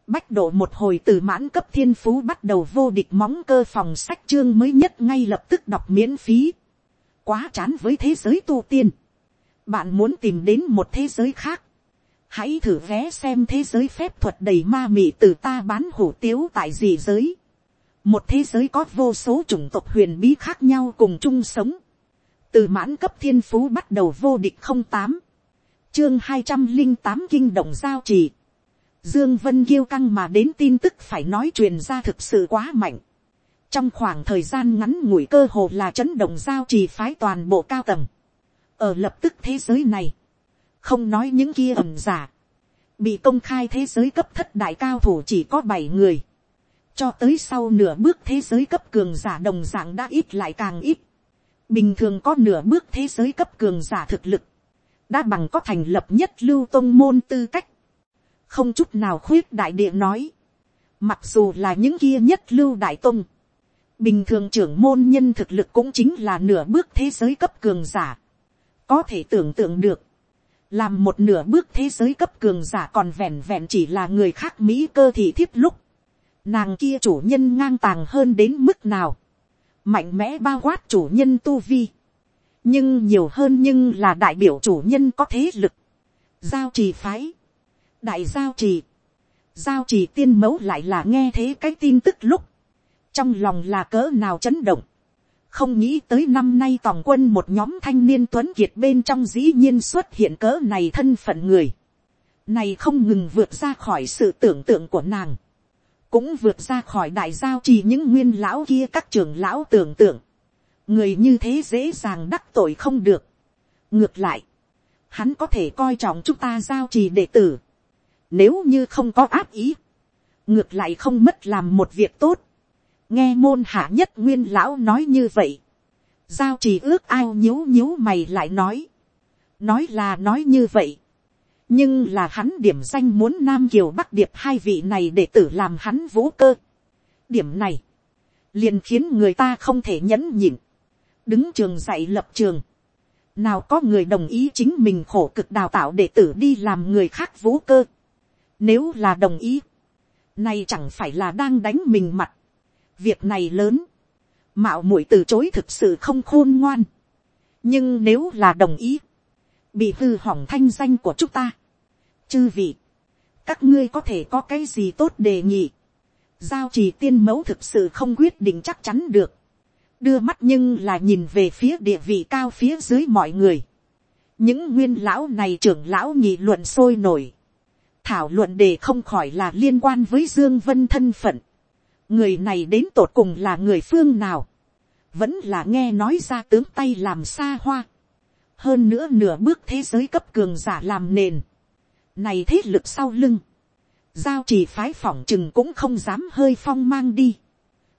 A: Bách độ một hồi từ mãn cấp thiên phú bắt đầu vô địch móng cơ phòng sách chương mới nhất ngay lập tức đọc miễn phí. Quá chán với thế giới tu tiên. Bạn muốn tìm đến một thế giới khác. Hãy thử vé xem thế giới phép thuật đầy ma mị từ ta bán hủ tiếu tại gì giới. Một thế giới có vô số chủng tộc huyền bí khác nhau cùng chung sống. Từ mãn cấp thiên phú bắt đầu vô địch không tám Chương hai trăm linh tám kinh động giao trì Dương Vân kiêu căng mà đến tin tức phải nói truyền ra thực sự quá mạnh. Trong khoảng thời gian ngắn ngủi cơ hồ là chấn động giao trì phái toàn bộ cao tầng. Ở lập tức thế giới này. Không nói những kia ẩm giả. Bị công khai thế giới cấp thất đại cao thủ chỉ có bảy người. Cho tới sau nửa bước thế giới cấp cường giả đồng dạng đã ít lại càng ít. Bình thường có nửa bước thế giới cấp cường giả thực lực. Đã bằng có thành lập nhất lưu tông môn tư cách không chút nào khuyết đại địa nói, mặc dù là những kia nhất lưu đại tông, bình thường trưởng môn nhân thực lực cũng chính là nửa bước thế giới cấp cường giả, có thể tưởng tượng được, làm một nửa bước thế giới cấp cường giả còn vẹn vẹn chỉ là người khác mỹ cơ thị thiếp lúc, nàng kia chủ nhân ngang tàng hơn đến mức nào, mạnh mẽ bao quát chủ nhân tu vi, nhưng nhiều hơn nhưng là đại biểu chủ nhân có thế lực, giao trì phái, đại giao trì, giao trì tiên mẫu lại là nghe thế cái tin tức lúc, trong lòng là cỡ nào chấn động, không nghĩ tới năm nay tòng quân một nhóm thanh niên tuấn kiệt bên trong dĩ nhiên xuất hiện cỡ này thân phận người, này không ngừng vượt ra khỏi sự tưởng tượng của nàng, cũng vượt ra khỏi đại giao trì những nguyên lão kia các trường lão tưởng tượng, người như thế dễ dàng đắc tội không được. ngược lại, hắn có thể coi trọng chúng ta giao trì đệ tử, nếu như không có áp ý, ngược lại không mất làm một việc tốt, nghe môn hạ nhất nguyên lão nói như vậy, giao trì ước ao nhíu nhíu mày lại nói, nói là nói như vậy, nhưng là hắn điểm danh muốn nam kiều bắc điệp hai vị này để tử làm hắn vũ cơ. điểm này, liền khiến người ta không thể nhẫn nhịn, đứng trường dạy lập trường, nào có người đồng ý chính mình khổ cực đào tạo đệ tử đi làm người khác vũ cơ. Nếu là đồng ý, nay chẳng phải là đang đánh mình mặt. Việc này lớn, mạo muội từ chối thực sự không khôn ngoan. nhưng nếu là đồng ý, bị hư hỏng thanh danh của chúng ta. chư vị, các ngươi có thể có cái gì tốt đề nghị. giao trì tiên mẫu thực sự không quyết định chắc chắn được. đưa mắt nhưng là nhìn về phía địa vị cao phía dưới mọi người. những nguyên lão này trưởng lão nhị luận sôi nổi. thảo luận đề không khỏi là liên quan với dương vân thân phận người này đến tột cùng là người phương nào. vẫn là nghe nói ra tướng tay làm xa hoa. Hơn nữa nửa bước thế giới cấp cường giả làm nền, này thế lực sau lưng, giao chỉ phái phỏng chừng cũng không dám hơi phong mang đi,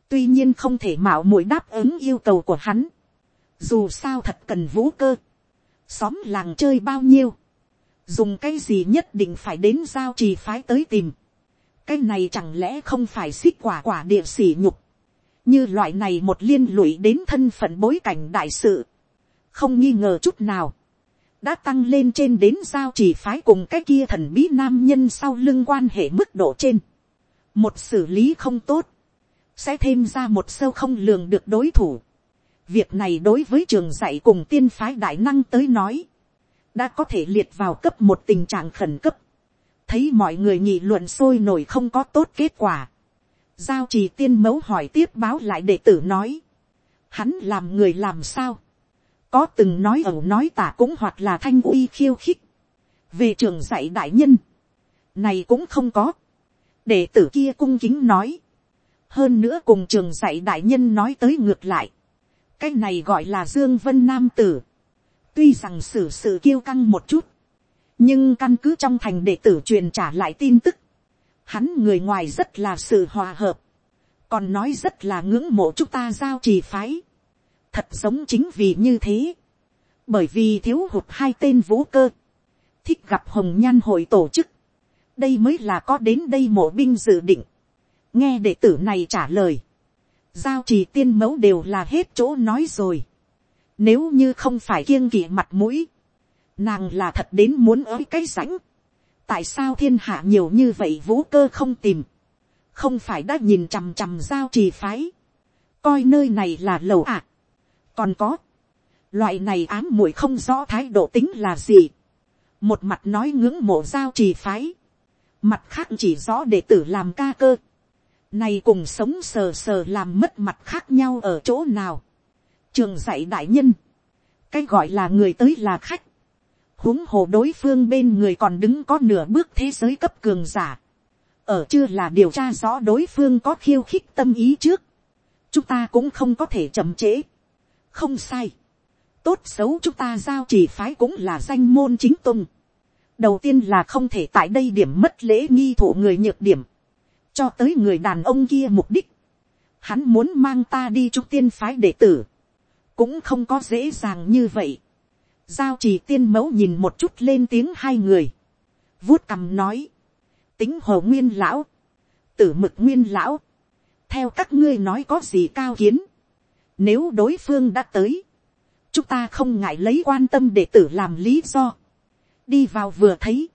A: tuy nhiên không thể mạo muội đáp ứng yêu cầu của hắn, dù sao thật cần vũ cơ, xóm làng chơi bao nhiêu, dùng cái gì nhất định phải đến giao trì phái tới tìm, cái này chẳng lẽ không phải xích quả quả địa sỉ nhục, như loại này một liên lụy đến thân phận bối cảnh đại sự, không nghi ngờ chút nào, đã tăng lên trên đến giao chỉ phái cùng cái kia thần bí nam nhân sau lưng quan hệ mức độ trên. một xử lý không tốt, sẽ thêm ra một sâu không lường được đối thủ. việc này đối với trường dạy cùng tiên phái đại năng tới nói, đã có thể liệt vào cấp một tình trạng khẩn cấp thấy mọi người nghị luận sôi nổi không có tốt kết quả. giao trì tiên mẫu hỏi tiếp báo lại đệ tử nói, hắn làm người làm sao, có từng nói ẩu nói tả cũng hoặc là thanh uy khiêu khích. về trường dạy đại nhân, này cũng không có. đệ tử kia cung kính nói. hơn nữa cùng trường dạy đại nhân nói tới ngược lại. cái này gọi là dương vân nam tử. tuy rằng xử sự kiêu căng một chút, nhưng căn cứ trong thành đệ tử truyền trả lại tin tức. hắn người ngoài rất là sự hòa hợp, còn nói rất là ngưỡng mộ chúng ta giao trì phái. Thật giống chính vì như thế, bởi vì thiếu hụt hai tên vũ cơ, thích gặp hồng nhan hội tổ chức, đây mới là có đến đây mộ binh dự định, nghe đệ tử này trả lời, giao trì tiên mẫu đều là hết chỗ nói rồi, nếu như không phải kiêng kỵ mặt mũi, nàng là thật đến muốn ới cái rãnh, tại sao thiên hạ nhiều như vậy vũ cơ không tìm, không phải đã nhìn chằm chằm giao trì phái, coi nơi này là lầu ạ, à còn có, loại này ám muội không rõ thái độ tính là gì. một mặt nói ngưỡng mộ giao trì phái, mặt khác chỉ rõ để tử làm ca cơ. này cùng sống sờ sờ làm mất mặt khác nhau ở chỗ nào. trường dạy đại nhân, cái gọi là người tới là khách huống hồ đối phương bên người còn đứng có nửa bước thế giới cấp cường giả. ở chưa là điều tra rõ đối phương có khiêu khích tâm ý trước. chúng ta cũng không có thể chậm trễ không sai. tốt xấu chúng ta giao chỉ phái cũng là danh môn chính tung. đầu tiên là không thể tại đây điểm mất lễ nghi thụ người nhược điểm. cho tới người đàn ông kia mục đích. hắn muốn mang ta đi trúc tiên phái đệ tử. cũng không có dễ dàng như vậy giao trì tiên mẫu nhìn một chút lên tiếng hai người. vuốt cằm nói. tính hồ nguyên lão. tử mực nguyên lão. theo các ngươi nói có gì cao kiến nếu đối phương đã tới, chúng ta không ngại lấy quan tâm để tử làm lý do. đi vào vừa thấy,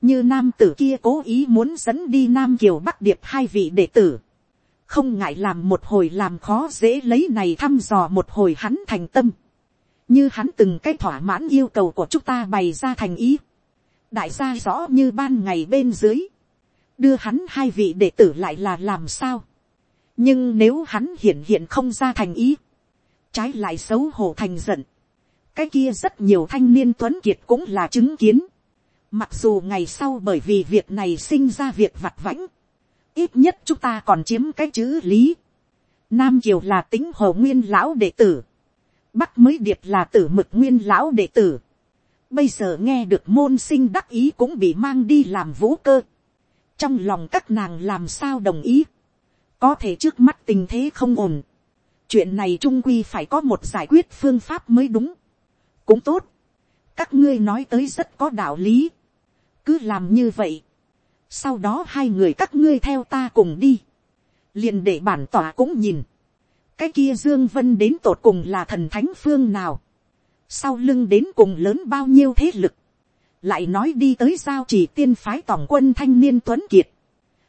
A: như nam tử kia cố ý muốn dẫn đi nam kiều bắc điệp hai vị đệ tử, không ngại làm một hồi làm khó dễ lấy này thăm dò một hồi hắn thành tâm, như hắn từng cái thỏa mãn yêu cầu của chúng ta bày ra thành ý, đại gia rõ như ban ngày bên dưới, đưa hắn hai vị đệ tử lại là làm sao, nhưng nếu hắn hiện hiện không ra thành ý, trái lại xấu hổ thành giận, cái kia rất nhiều thanh niên tuấn kiệt cũng là chứng kiến, mặc dù ngày sau bởi vì việc này sinh ra việc vặt vãnh, ít nhất chúng ta còn chiếm cái chữ lý, nam kiều là tính hồ nguyên lão đệ tử, bắc mới điệp là tử mực nguyên lão đệ tử, bây giờ nghe được môn sinh đắc ý cũng bị mang đi làm vũ cơ, trong lòng các nàng làm sao đồng ý, có thể trước mắt tình thế không ổn, chuyện này trung quy phải có một giải quyết phương pháp mới đúng, cũng tốt, các ngươi nói tới rất có đạo lý, cứ làm như vậy, sau đó hai người các ngươi theo ta cùng đi, liền để bản tỏa cũng nhìn, cái kia dương vân đến tột cùng là thần thánh phương nào, sau lưng đến cùng lớn bao nhiêu thế lực, lại nói đi tới giao chỉ tiên phái tổng quân thanh niên tuấn kiệt,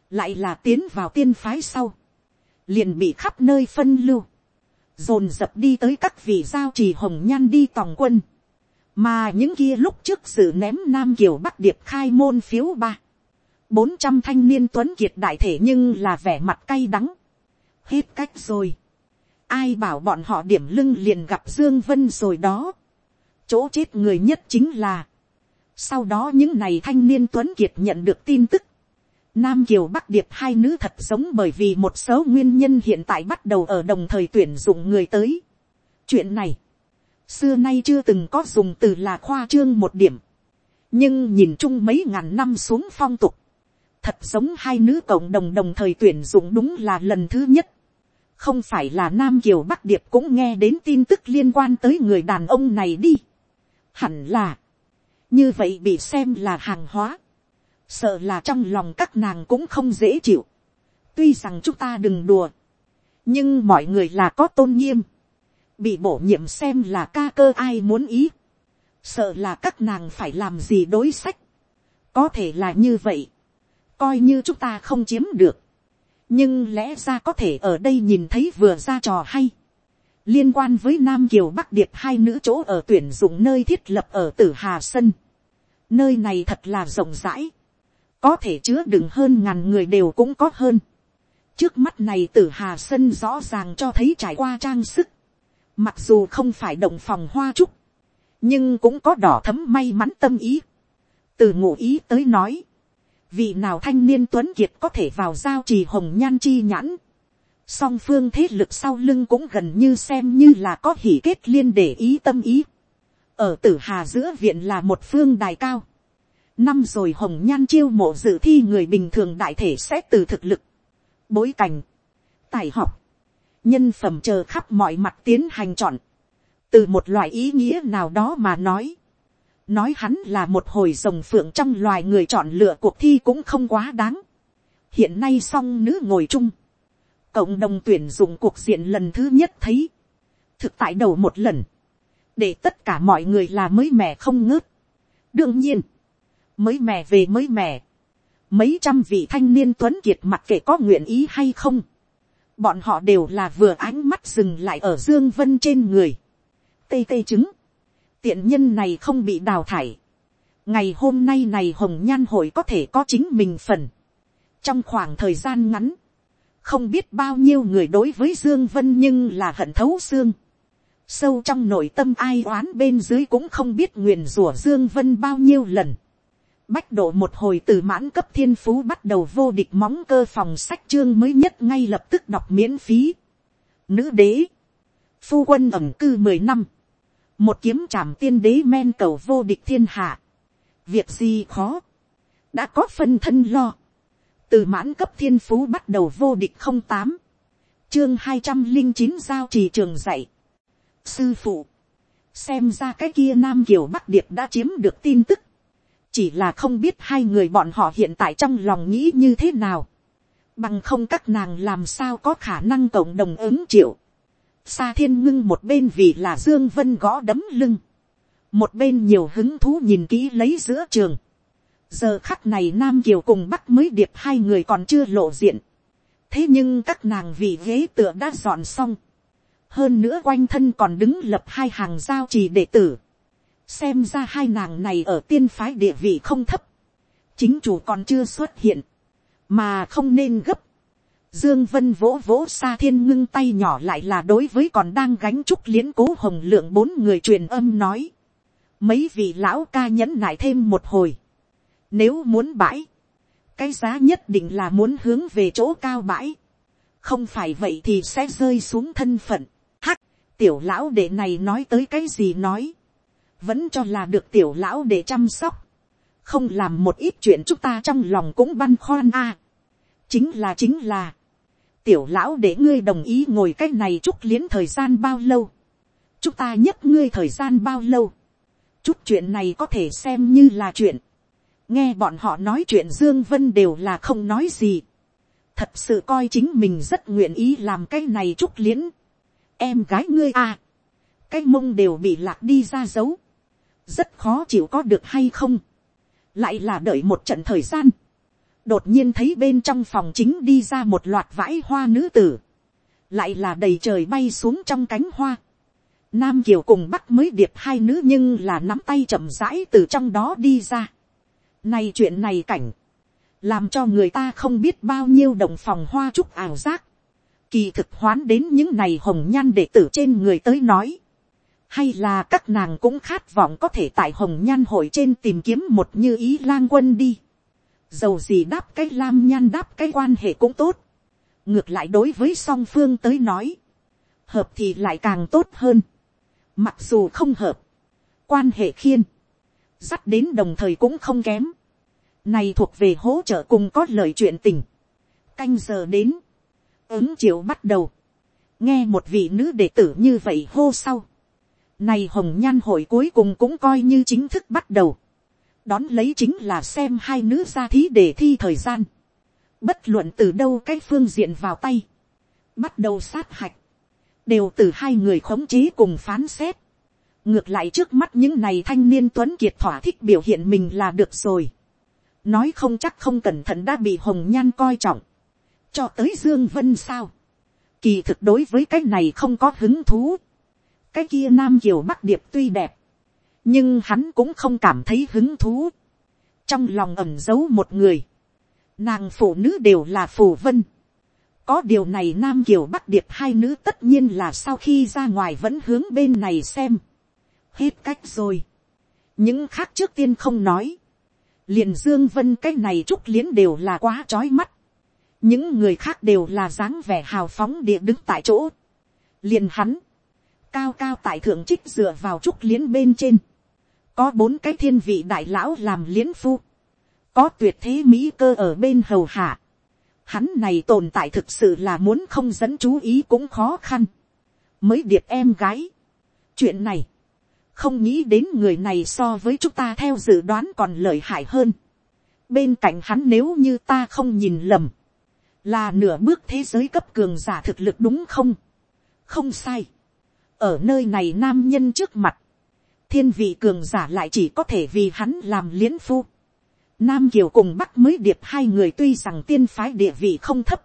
A: lại là tiến vào tiên phái sau, liền bị khắp nơi phân lưu, dồn dập đi tới các vị giao trì hồng nhan đi tòng quân, mà những kia lúc trước sự ném nam kiều bắc điệp khai môn phiếu ba, bốn trăm thanh niên tuấn kiệt đại thể nhưng là vẻ mặt cay đắng, hết cách rồi, ai bảo bọn họ điểm lưng liền gặp dương vân rồi đó, chỗ chết người nhất chính là, sau đó những này thanh niên tuấn kiệt nhận được tin tức, Nam Kiều Bắc Điệp hai nữ thật giống bởi vì một số nguyên nhân hiện tại bắt đầu ở đồng thời tuyển dụng người tới. Chuyện này, xưa nay chưa từng có dùng từ là khoa trương một điểm. Nhưng nhìn chung mấy ngàn năm xuống phong tục. Thật giống hai nữ cộng đồng đồng thời tuyển dụng đúng là lần thứ nhất. Không phải là Nam Kiều Bắc Điệp cũng nghe đến tin tức liên quan tới người đàn ông này đi. Hẳn là, như vậy bị xem là hàng hóa. Sợ là trong lòng các nàng cũng không dễ chịu. tuy rằng chúng ta đừng đùa, nhưng mọi người là có tôn nghiêm, bị bổ nhiệm xem là ca cơ ai muốn ý, sợ là các nàng phải làm gì đối sách, có thể là như vậy, coi như chúng ta không chiếm được, nhưng lẽ ra có thể ở đây nhìn thấy vừa ra trò hay, liên quan với nam kiều bắc điệp hai nữ chỗ ở tuyển dụng nơi thiết lập ở tử hà sân, nơi này thật là rộng rãi, có thể chứa đựng hơn ngàn người đều cũng có hơn. trước mắt này tử hà sân rõ ràng cho thấy trải qua trang sức, mặc dù không phải động phòng hoa trúc, nhưng cũng có đỏ thấm may mắn tâm ý. từ ngụ ý tới nói, vị nào thanh niên tuấn kiệt có thể vào giao trì hồng nhan chi nhãn, song phương thế lực sau lưng cũng gần như xem như là có hỉ kết liên để ý tâm ý. ở tử hà giữa viện là một phương đài cao, năm rồi hồng nhan chiêu mộ dự thi người bình thường đại thể xét từ thực lực, bối cảnh, tài học, nhân phẩm chờ khắp mọi mặt tiến hành chọn, từ một loại ý nghĩa nào đó mà nói, nói hắn là một hồi rồng phượng trong loài người chọn lựa cuộc thi cũng không quá đáng. hiện nay song nữ ngồi chung, cộng đồng tuyển dụng cuộc diện lần thứ nhất thấy, thực tại đầu một lần, để tất cả mọi người là mới mẻ không ngớt. đương nhiên, mới mẻ về mới mẻ. Mấy trăm vị thanh niên tuấn kiệt mặc kệ có nguyện ý hay không. Bọn họ đều là vừa ánh mắt dừng lại ở Dương Vân trên người. Tê tê chứng. Tiện nhân này không bị đào thải. Ngày hôm nay này hồng nhan hội có thể có chính mình phần. Trong khoảng thời gian ngắn. Không biết bao nhiêu người đối với Dương Vân nhưng là hận thấu xương sâu trong nội tâm ai oán bên dưới cũng không biết nguyền rủa Dương Vân bao nhiêu lần bách độ một hồi từ mãn cấp thiên phú bắt đầu vô địch móng cơ phòng sách chương mới nhất ngay lập tức đọc miễn phí. Nữ đế, phu quân ẩm cư mười năm, một kiếm trảm tiên đế men cầu vô địch thiên hạ. Việc gì khó, đã có phân thân lo. Từ mãn cấp thiên phú bắt đầu vô địch không tám, chương hai trăm linh chín giao trì trường dạy. Sư phụ, xem ra cái kia nam kiều bắc điệp đã chiếm được tin tức chỉ là không biết hai người bọn họ hiện tại trong lòng nghĩ như thế nào, bằng không các nàng làm sao có khả năng cộng đồng ứng triệu. Sa thiên ngưng một bên vì là dương vân gõ đấm lưng, một bên nhiều hứng thú nhìn kỹ lấy giữa trường, giờ khắc này nam kiều cùng bắc mới điệp hai người còn chưa lộ diện, thế nhưng các nàng vì ghế tựa đã dọn xong, hơn nữa quanh thân còn đứng lập hai hàng giao trì đệ tử, xem ra hai nàng này ở tiên phái địa vị không thấp, chính chủ còn chưa xuất hiện, mà không nên gấp. Dương Vân vỗ vỗ xa thiên ngưng tay nhỏ lại là đối với còn đang gánh trúc liễn cố hồng lượng bốn người truyền âm nói. Mấy vị lão ca nhẫn nại thêm một hồi. Nếu muốn bãi, cái giá nhất định là muốn hướng về chỗ cao bãi. Không phải vậy thì sẽ rơi xuống thân phận. Hắc, tiểu lão đệ này nói tới cái gì nói. Vẫn cho là được tiểu lão đệ chăm sóc không làm một ít chuyện chúng ta trong lòng cũng băn khoăn a. chính là chính là, tiểu lão để ngươi đồng ý ngồi cái này chúc liến thời gian bao lâu. chúng ta nhất ngươi thời gian bao lâu. chút chuyện này có thể xem như là chuyện. nghe bọn họ nói chuyện dương vân đều là không nói gì. thật sự coi chính mình rất nguyện ý làm cái này chúc liến. em gái ngươi a. cái mông đều bị lạc đi ra dấu. rất khó chịu có được hay không lại là đợi một trận thời gian, đột nhiên thấy bên trong phòng chính đi ra một loạt vãi hoa nữ tử, lại là đầy trời bay xuống trong cánh hoa. Nam kiều cùng bắc mới điệp hai nữ nhưng là nắm tay chậm rãi từ trong đó đi ra. Này chuyện này cảnh, làm cho người ta không biết bao nhiêu đồng phòng hoa trúc ảo giác. Kỳ thực hoán đến những này hồng nhan đệ tử trên người tới nói hay là các nàng cũng khát vọng có thể tại hồng nhan hội trên tìm kiếm một như ý lang quân đi dầu gì đáp cái lam nhan đáp cái quan hệ cũng tốt. ngược lại đối với song phương tới nói, hợp thì lại càng tốt hơn. mặc dù không hợp, quan hệ khiên, dắt đến đồng thời cũng không kém. này thuộc về hỗ trợ cùng có lời chuyện tình. canh giờ đến, ứng chiều bắt đầu, nghe một vị nữ đệ tử như vậy hô sau này hồng nhan hội cuối cùng cũng coi như chính thức bắt đầu. Đón lấy chính là xem hai nữ gia thí để thi thời gian. Bất luận từ đâu cái phương diện vào tay. Bắt đầu sát hạch. Đều từ hai người khống chế cùng phán xét. Ngược lại trước mắt những này thanh niên tuấn kiệt thỏa thích biểu hiện mình là được rồi. Nói không chắc không cẩn thận đã bị hồng nhan coi trọng. Cho tới Dương Vân sao. Kỳ thực đối với cái này không có hứng thú cái kia nam kiều bắc điệp tuy đẹp, nhưng hắn cũng không cảm thấy hứng thú. trong lòng ẩm giấu một người, nàng phụ nữ đều là phù vân. có điều này nam kiều bắc điệp hai nữ tất nhiên là sau khi ra ngoài vẫn hướng bên này xem. hết cách rồi. những khác trước tiên không nói. liền dương vân cái này trúc liến đều là quá trói mắt. những người khác đều là dáng vẻ hào phóng địa đứng tại chỗ. liền hắn cao cao tại thượng trích dựa vào trúc liến bên trên, có bốn cái thiên vị đại lão làm liễn phu, có tuyệt thế mỹ cơ ở bên hầu hạ, hắn này tồn tại thực sự là muốn không dẫn chú ý cũng khó khăn, mới điệp em gái. chuyện này, không nghĩ đến người này so với chúng ta theo dự đoán còn lợi hại hơn. bên cạnh hắn nếu như ta không nhìn lầm, là nửa bước thế giới cấp cường giả thực lực đúng không, không sai ở nơi này nam nhân trước mặt, thiên vị cường giả lại chỉ có thể vì hắn làm liễn phu. Nam kiều cùng bắc mới điệp hai người tuy rằng tiên phái địa vị không thấp,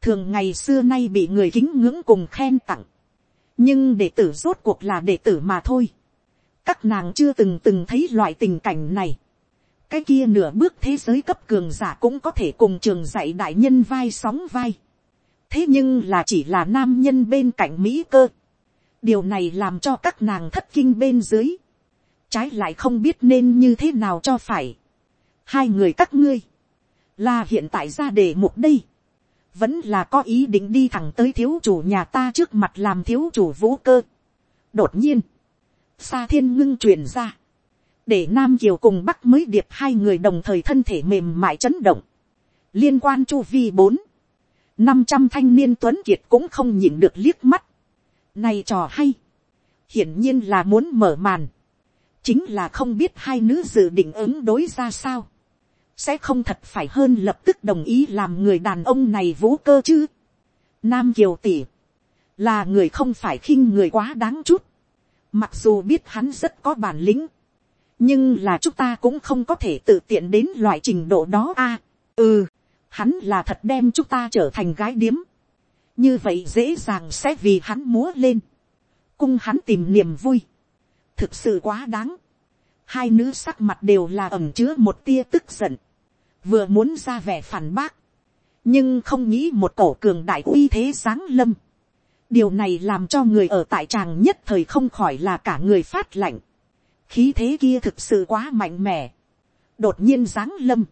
A: thường ngày xưa nay bị người kính ngưỡng cùng khen tặng, nhưng đệ tử rốt cuộc là đệ tử mà thôi. các nàng chưa từng từng thấy loại tình cảnh này. cái kia nửa bước thế giới cấp cường giả cũng có thể cùng trường dạy đại nhân vai sóng vai. thế nhưng là chỉ là nam nhân bên cạnh mỹ cơ điều này làm cho các nàng thất kinh bên dưới, trái lại không biết nên như thế nào cho phải. hai người các ngươi, là hiện tại ra đề mục đây, vẫn là có ý định đi thẳng tới thiếu chủ nhà ta trước mặt làm thiếu chủ vũ cơ. đột nhiên, xa thiên ngưng truyền ra, để nam kiều cùng bắc mới điệp hai người đồng thời thân thể mềm mại chấn động, liên quan chu vi bốn, năm trăm thanh niên tuấn kiệt cũng không nhìn được liếc mắt, này trò hay. Hiển nhiên là muốn mở màn. Chính là không biết hai nữ dự định ứng đối ra sao. Sẽ không thật phải hơn lập tức đồng ý làm người đàn ông này vũ cơ chứ. Nam Kiều tỷ Là người không phải khinh người quá đáng chút. Mặc dù biết hắn rất có bản lĩnh. Nhưng là chúng ta cũng không có thể tự tiện đến loại trình độ đó a Ừ. Hắn là thật đem chúng ta trở thành gái điếm. Như vậy dễ dàng sẽ vì hắn múa lên. Cung hắn tìm niềm vui. Thực sự quá đáng. Hai nữ sắc mặt đều là ẩm chứa một tia tức giận. Vừa muốn ra vẻ phản bác. Nhưng không nghĩ một cổ cường đại uy thế sáng lâm điều này làm cho người ở tại tràng nhất thời không khỏi là cả người phát lạnh. khí thế kia thực sự quá mạnh mẽ. đột nhiên giáng lâm.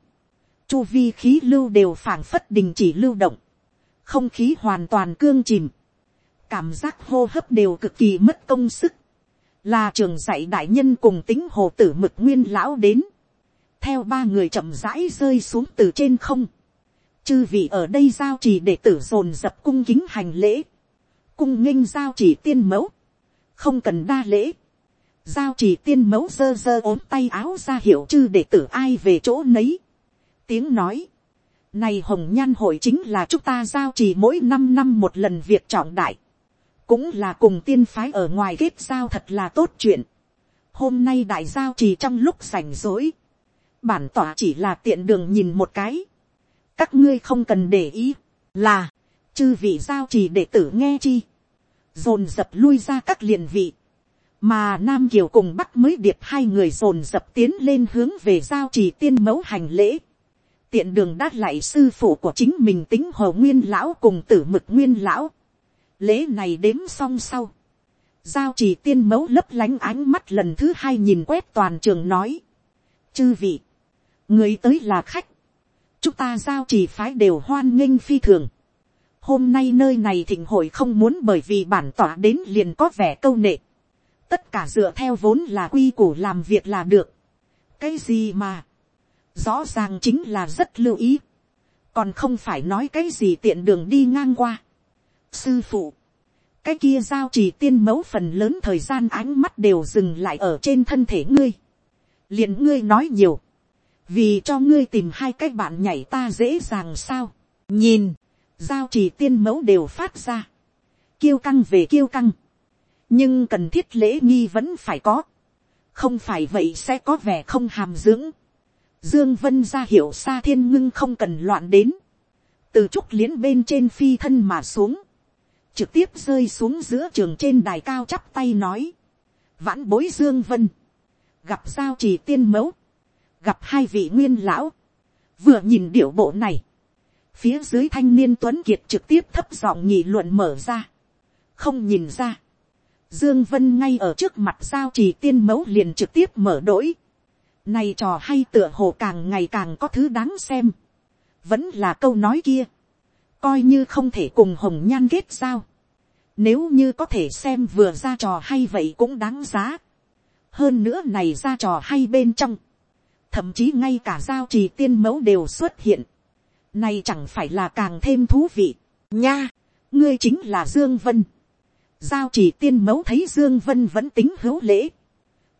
A: chu vi khí lưu đều phảng phất đình chỉ lưu động không khí hoàn toàn cương chìm. cảm giác hô hấp đều cực kỳ mất công sức. là trường dạy đại nhân cùng tính hồ tử mực nguyên lão đến. theo ba người chậm rãi rơi xuống từ trên không. chư vị ở đây giao trì để tử dồn dập cung kính hành lễ cung nghênh giao chỉ tiên mẫu, không cần đa lễ, giao chỉ tiên mẫu giơ giơ ốm tay áo ra hiệu chư để tử ai về chỗ nấy. tiếng nói, này hồng nhan hội chính là chúng ta giao chỉ mỗi năm năm một lần việc trọng đại, cũng là cùng tiên phái ở ngoài kết giao thật là tốt chuyện. hôm nay đại giao chỉ trong lúc rảnh rỗi, bản tỏa chỉ là tiện đường nhìn một cái, các ngươi không cần để ý, là, chư vị giao trì đệ tử nghe chi, dồn dập lui ra các liền vị, mà nam kiều cùng bắc mới điệp hai người dồn dập tiến lên hướng về giao trì tiên mẫu hành lễ, tiện đường đát lại sư phụ của chính mình tính hồ nguyên lão cùng tử mực nguyên lão, lễ này đếm xong sau, giao trì tiên mẫu lấp lánh ánh mắt lần thứ hai nhìn quét toàn trường nói, chư vị, người tới là khách, chúng ta giao trì phái đều hoan nghênh phi thường, hôm nay nơi này thịnh hội không muốn bởi vì bản tỏa đến liền có vẻ câu nệ. tất cả dựa theo vốn là quy củ làm việc là được. cái gì mà, rõ ràng chính là rất lưu ý. còn không phải nói cái gì tiện đường đi ngang qua. sư phụ, cái kia giao trì tiên mẫu phần lớn thời gian ánh mắt đều dừng lại ở trên thân thể ngươi. liền ngươi nói nhiều, vì cho ngươi tìm hai cái bạn nhảy ta dễ dàng sao. nhìn, giao trì tiên mẫu đều phát ra, kiêu căng về kiêu căng, nhưng cần thiết lễ nghi vẫn phải có, không phải vậy sẽ có vẻ không hàm dưỡng. Dương Vân ra hiệu xa thiên ngưng không cần loạn đến, từ trúc liễn bên trên phi thân mà xuống, trực tiếp rơi xuống giữa trường trên đài cao chắp tay nói, vãn bối Dương Vân, gặp giao trì tiên mẫu, gặp hai vị nguyên lão, vừa nhìn điệu bộ này, phía dưới thanh niên tuấn kiệt trực tiếp thấp giọng nghị luận mở ra, không nhìn ra, dương vân ngay ở trước mặt giao trì tiên mẫu liền trực tiếp mở đỗi, này trò hay tựa hồ càng ngày càng có thứ đáng xem, vẫn là câu nói kia, coi như không thể cùng hồng nhan kết sao nếu như có thể xem vừa ra trò hay vậy cũng đáng giá, hơn nữa này ra trò hay bên trong, thậm chí ngay cả giao trì tiên mẫu đều xuất hiện, này chẳng phải là càng thêm thú vị. Nha, ngươi chính là Dương Vân. Giao trì tiên mẫu thấy Dương Vân vẫn tính hữu lễ.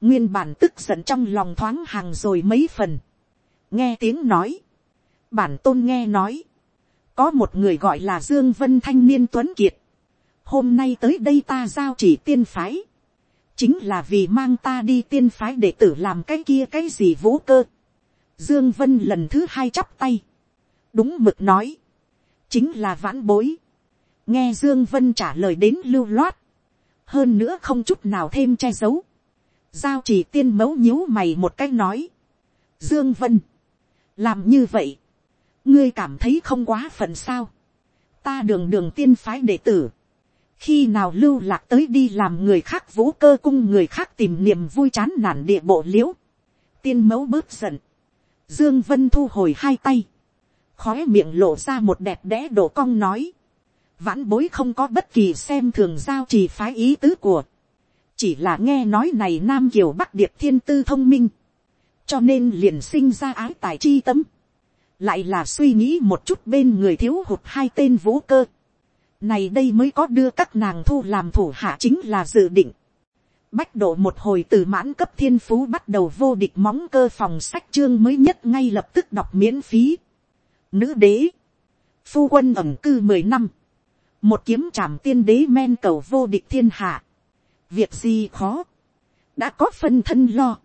A: Nguyên bản tức giận trong lòng thoáng hàng rồi mấy phần. Nghe tiếng nói. Bản tôn nghe nói. Có một người gọi là Dương Vân Thanh Niên Tuấn Kiệt. Hôm nay tới đây ta giao chỉ tiên phái. Chính là vì mang ta đi tiên phái để tử làm cái kia cái gì vũ cơ. Dương Vân lần thứ hai chắp tay đúng mực nói, chính là vãn bối. nghe dương vân trả lời đến lưu loát, hơn nữa không chút nào thêm che giấu giao chỉ tiên mẫu nhíu mày một cách nói, dương vân, làm như vậy, ngươi cảm thấy không quá phận sao, ta đường đường tiên phái đệ tử, khi nào lưu lạc tới đi làm người khác vũ cơ cung người khác tìm niềm vui chán nản địa bộ liễu? Tiên mẫu bớt giận, dương vân thu hồi hai tay, khói miệng lộ ra một đẹp đẽ đổ cong nói, vãn bối không có bất kỳ xem thường giao trì phái ý tứ của, chỉ là nghe nói này nam kiều bắc điệp thiên tư thông minh, cho nên liền sinh ra ái tài chi tâm, lại là suy nghĩ một chút bên người thiếu hụt hai tên vũ cơ, này đây mới có đưa các nàng thu làm thủ hạ chính là dự định, bách độ một hồi từ mãn cấp thiên phú bắt đầu vô địch móng cơ phòng sách chương mới nhất ngay lập tức đọc miễn phí. Nữ đế, phu quân ẩm cư mười năm, một kiếm trảm tiên đế men cầu vô địch thiên hạ, việc gì khó, đã có phân thân lo,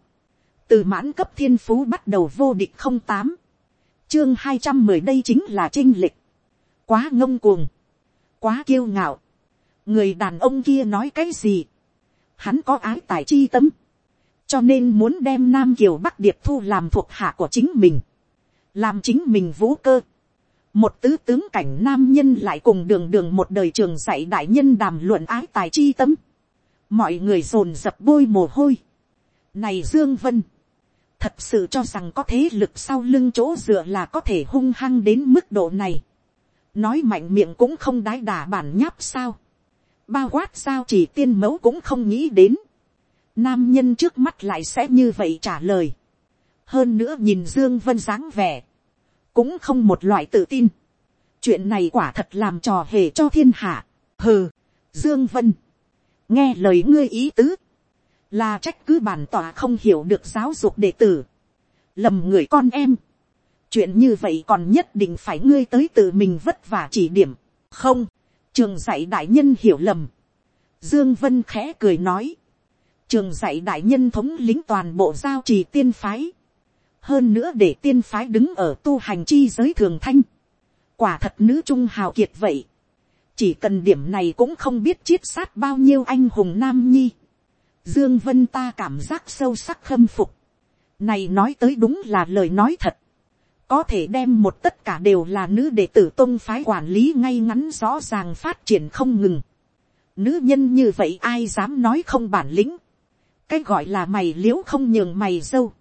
A: từ mãn cấp thiên phú bắt đầu vô địch không tám, chương hai trăm mười đây chính là trinh lịch, quá ngông cuồng, quá kiêu ngạo, người đàn ông kia nói cái gì, hắn có ái tài chi tâm, cho nên muốn đem nam kiều bắc điệp thu làm thuộc hạ của chính mình, làm chính mình vũ cơ. một tứ tướng cảnh nam nhân lại cùng đường đường một đời trường dạy đại nhân đàm luận ái tài chi tâm, mọi người dồn dập bôi mồ hôi. này dương vân, thật sự cho rằng có thế lực sau lưng chỗ dựa là có thể hung hăng đến mức độ này. nói mạnh miệng cũng không đái đà bản nháp sao. bao quát sao chỉ tiên mẫu cũng không nghĩ đến. nam nhân trước mắt lại sẽ như vậy trả lời. hơn nữa nhìn dương vân dáng vẻ, cũng không một loại tự tin. chuyện này quả thật làm trò hề cho thiên hạ. hừ, dương vân, nghe lời ngươi ý tứ. Là trách cứ bản tòa không hiểu được giáo dục đệ tử, lầm người con em, chuyện như vậy còn nhất định phải ngươi tới tự mình vất vả chỉ điểm, không, trường dạy đại nhân hiểu lầm, dương vân khẽ cười nói, trường dạy đại nhân thống lính toàn bộ giao trì tiên phái, hơn nữa để tiên phái đứng ở tu hành chi giới thường thanh, quả thật nữ trung hào kiệt vậy, chỉ cần điểm này cũng không biết chiết sát bao nhiêu anh hùng nam nhi, Dương Vân ta cảm giác sâu sắc khâm phục. Này nói tới đúng là lời nói thật. Có thể đem một tất cả đều là nữ đệ tử tôn phái quản lý ngay ngắn rõ ràng phát triển không ngừng. Nữ nhân như vậy ai dám nói không bản lĩnh. Cái gọi là mày liễu không nhường mày dâu.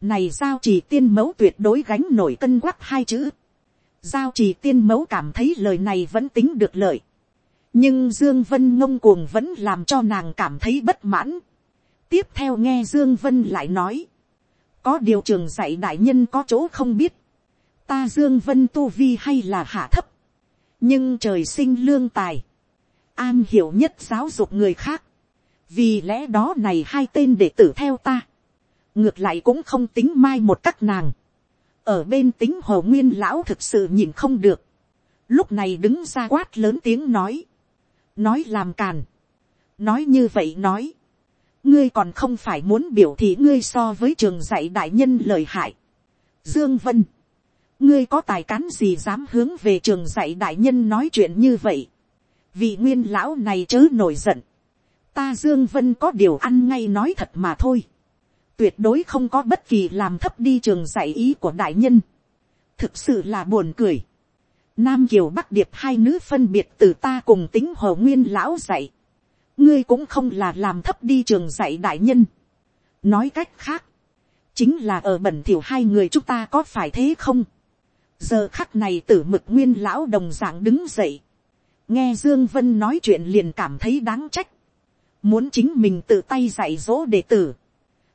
A: Này giao chỉ tiên mẫu tuyệt đối gánh nổi cân quắc hai chữ. Giao trì tiên mẫu cảm thấy lời này vẫn tính được lợi. Nhưng dương vân ngông cuồng vẫn làm cho nàng cảm thấy bất mãn. tiếp theo nghe dương vân lại nói, có điều trường dạy đại nhân có chỗ không biết, ta dương vân tu vi hay là hạ thấp, nhưng trời sinh lương tài, an hiểu nhất giáo dục người khác, vì lẽ đó này hai tên đệ tử theo ta, ngược lại cũng không tính mai một cách nàng, ở bên tính hồ nguyên lão thực sự nhìn không được, lúc này đứng ra quát lớn tiếng nói, nói làm càn, nói như vậy nói, ngươi còn không phải muốn biểu thị ngươi so với trường dạy đại nhân lời hại. Dương Vân, ngươi có tài cán gì dám hướng về trường dạy đại nhân nói chuyện như vậy. Vị nguyên lão này chớ nổi giận. Ta Dương Vân có điều ăn ngay nói thật mà thôi. Tuyệt đối không có bất kỳ làm thấp đi trường dạy ý của đại nhân. Thực sự là buồn cười. Nam Kiều Bắc Điệp hai nữ phân biệt từ ta cùng tính hồ nguyên lão dạy. Ngươi cũng không là làm thấp đi trường dạy đại nhân. Nói cách khác. Chính là ở bẩn thiểu hai người chúng ta có phải thế không? Giờ khắc này tử mực nguyên lão đồng dạng đứng dậy. Nghe Dương Vân nói chuyện liền cảm thấy đáng trách. Muốn chính mình tự tay dạy dỗ đệ tử.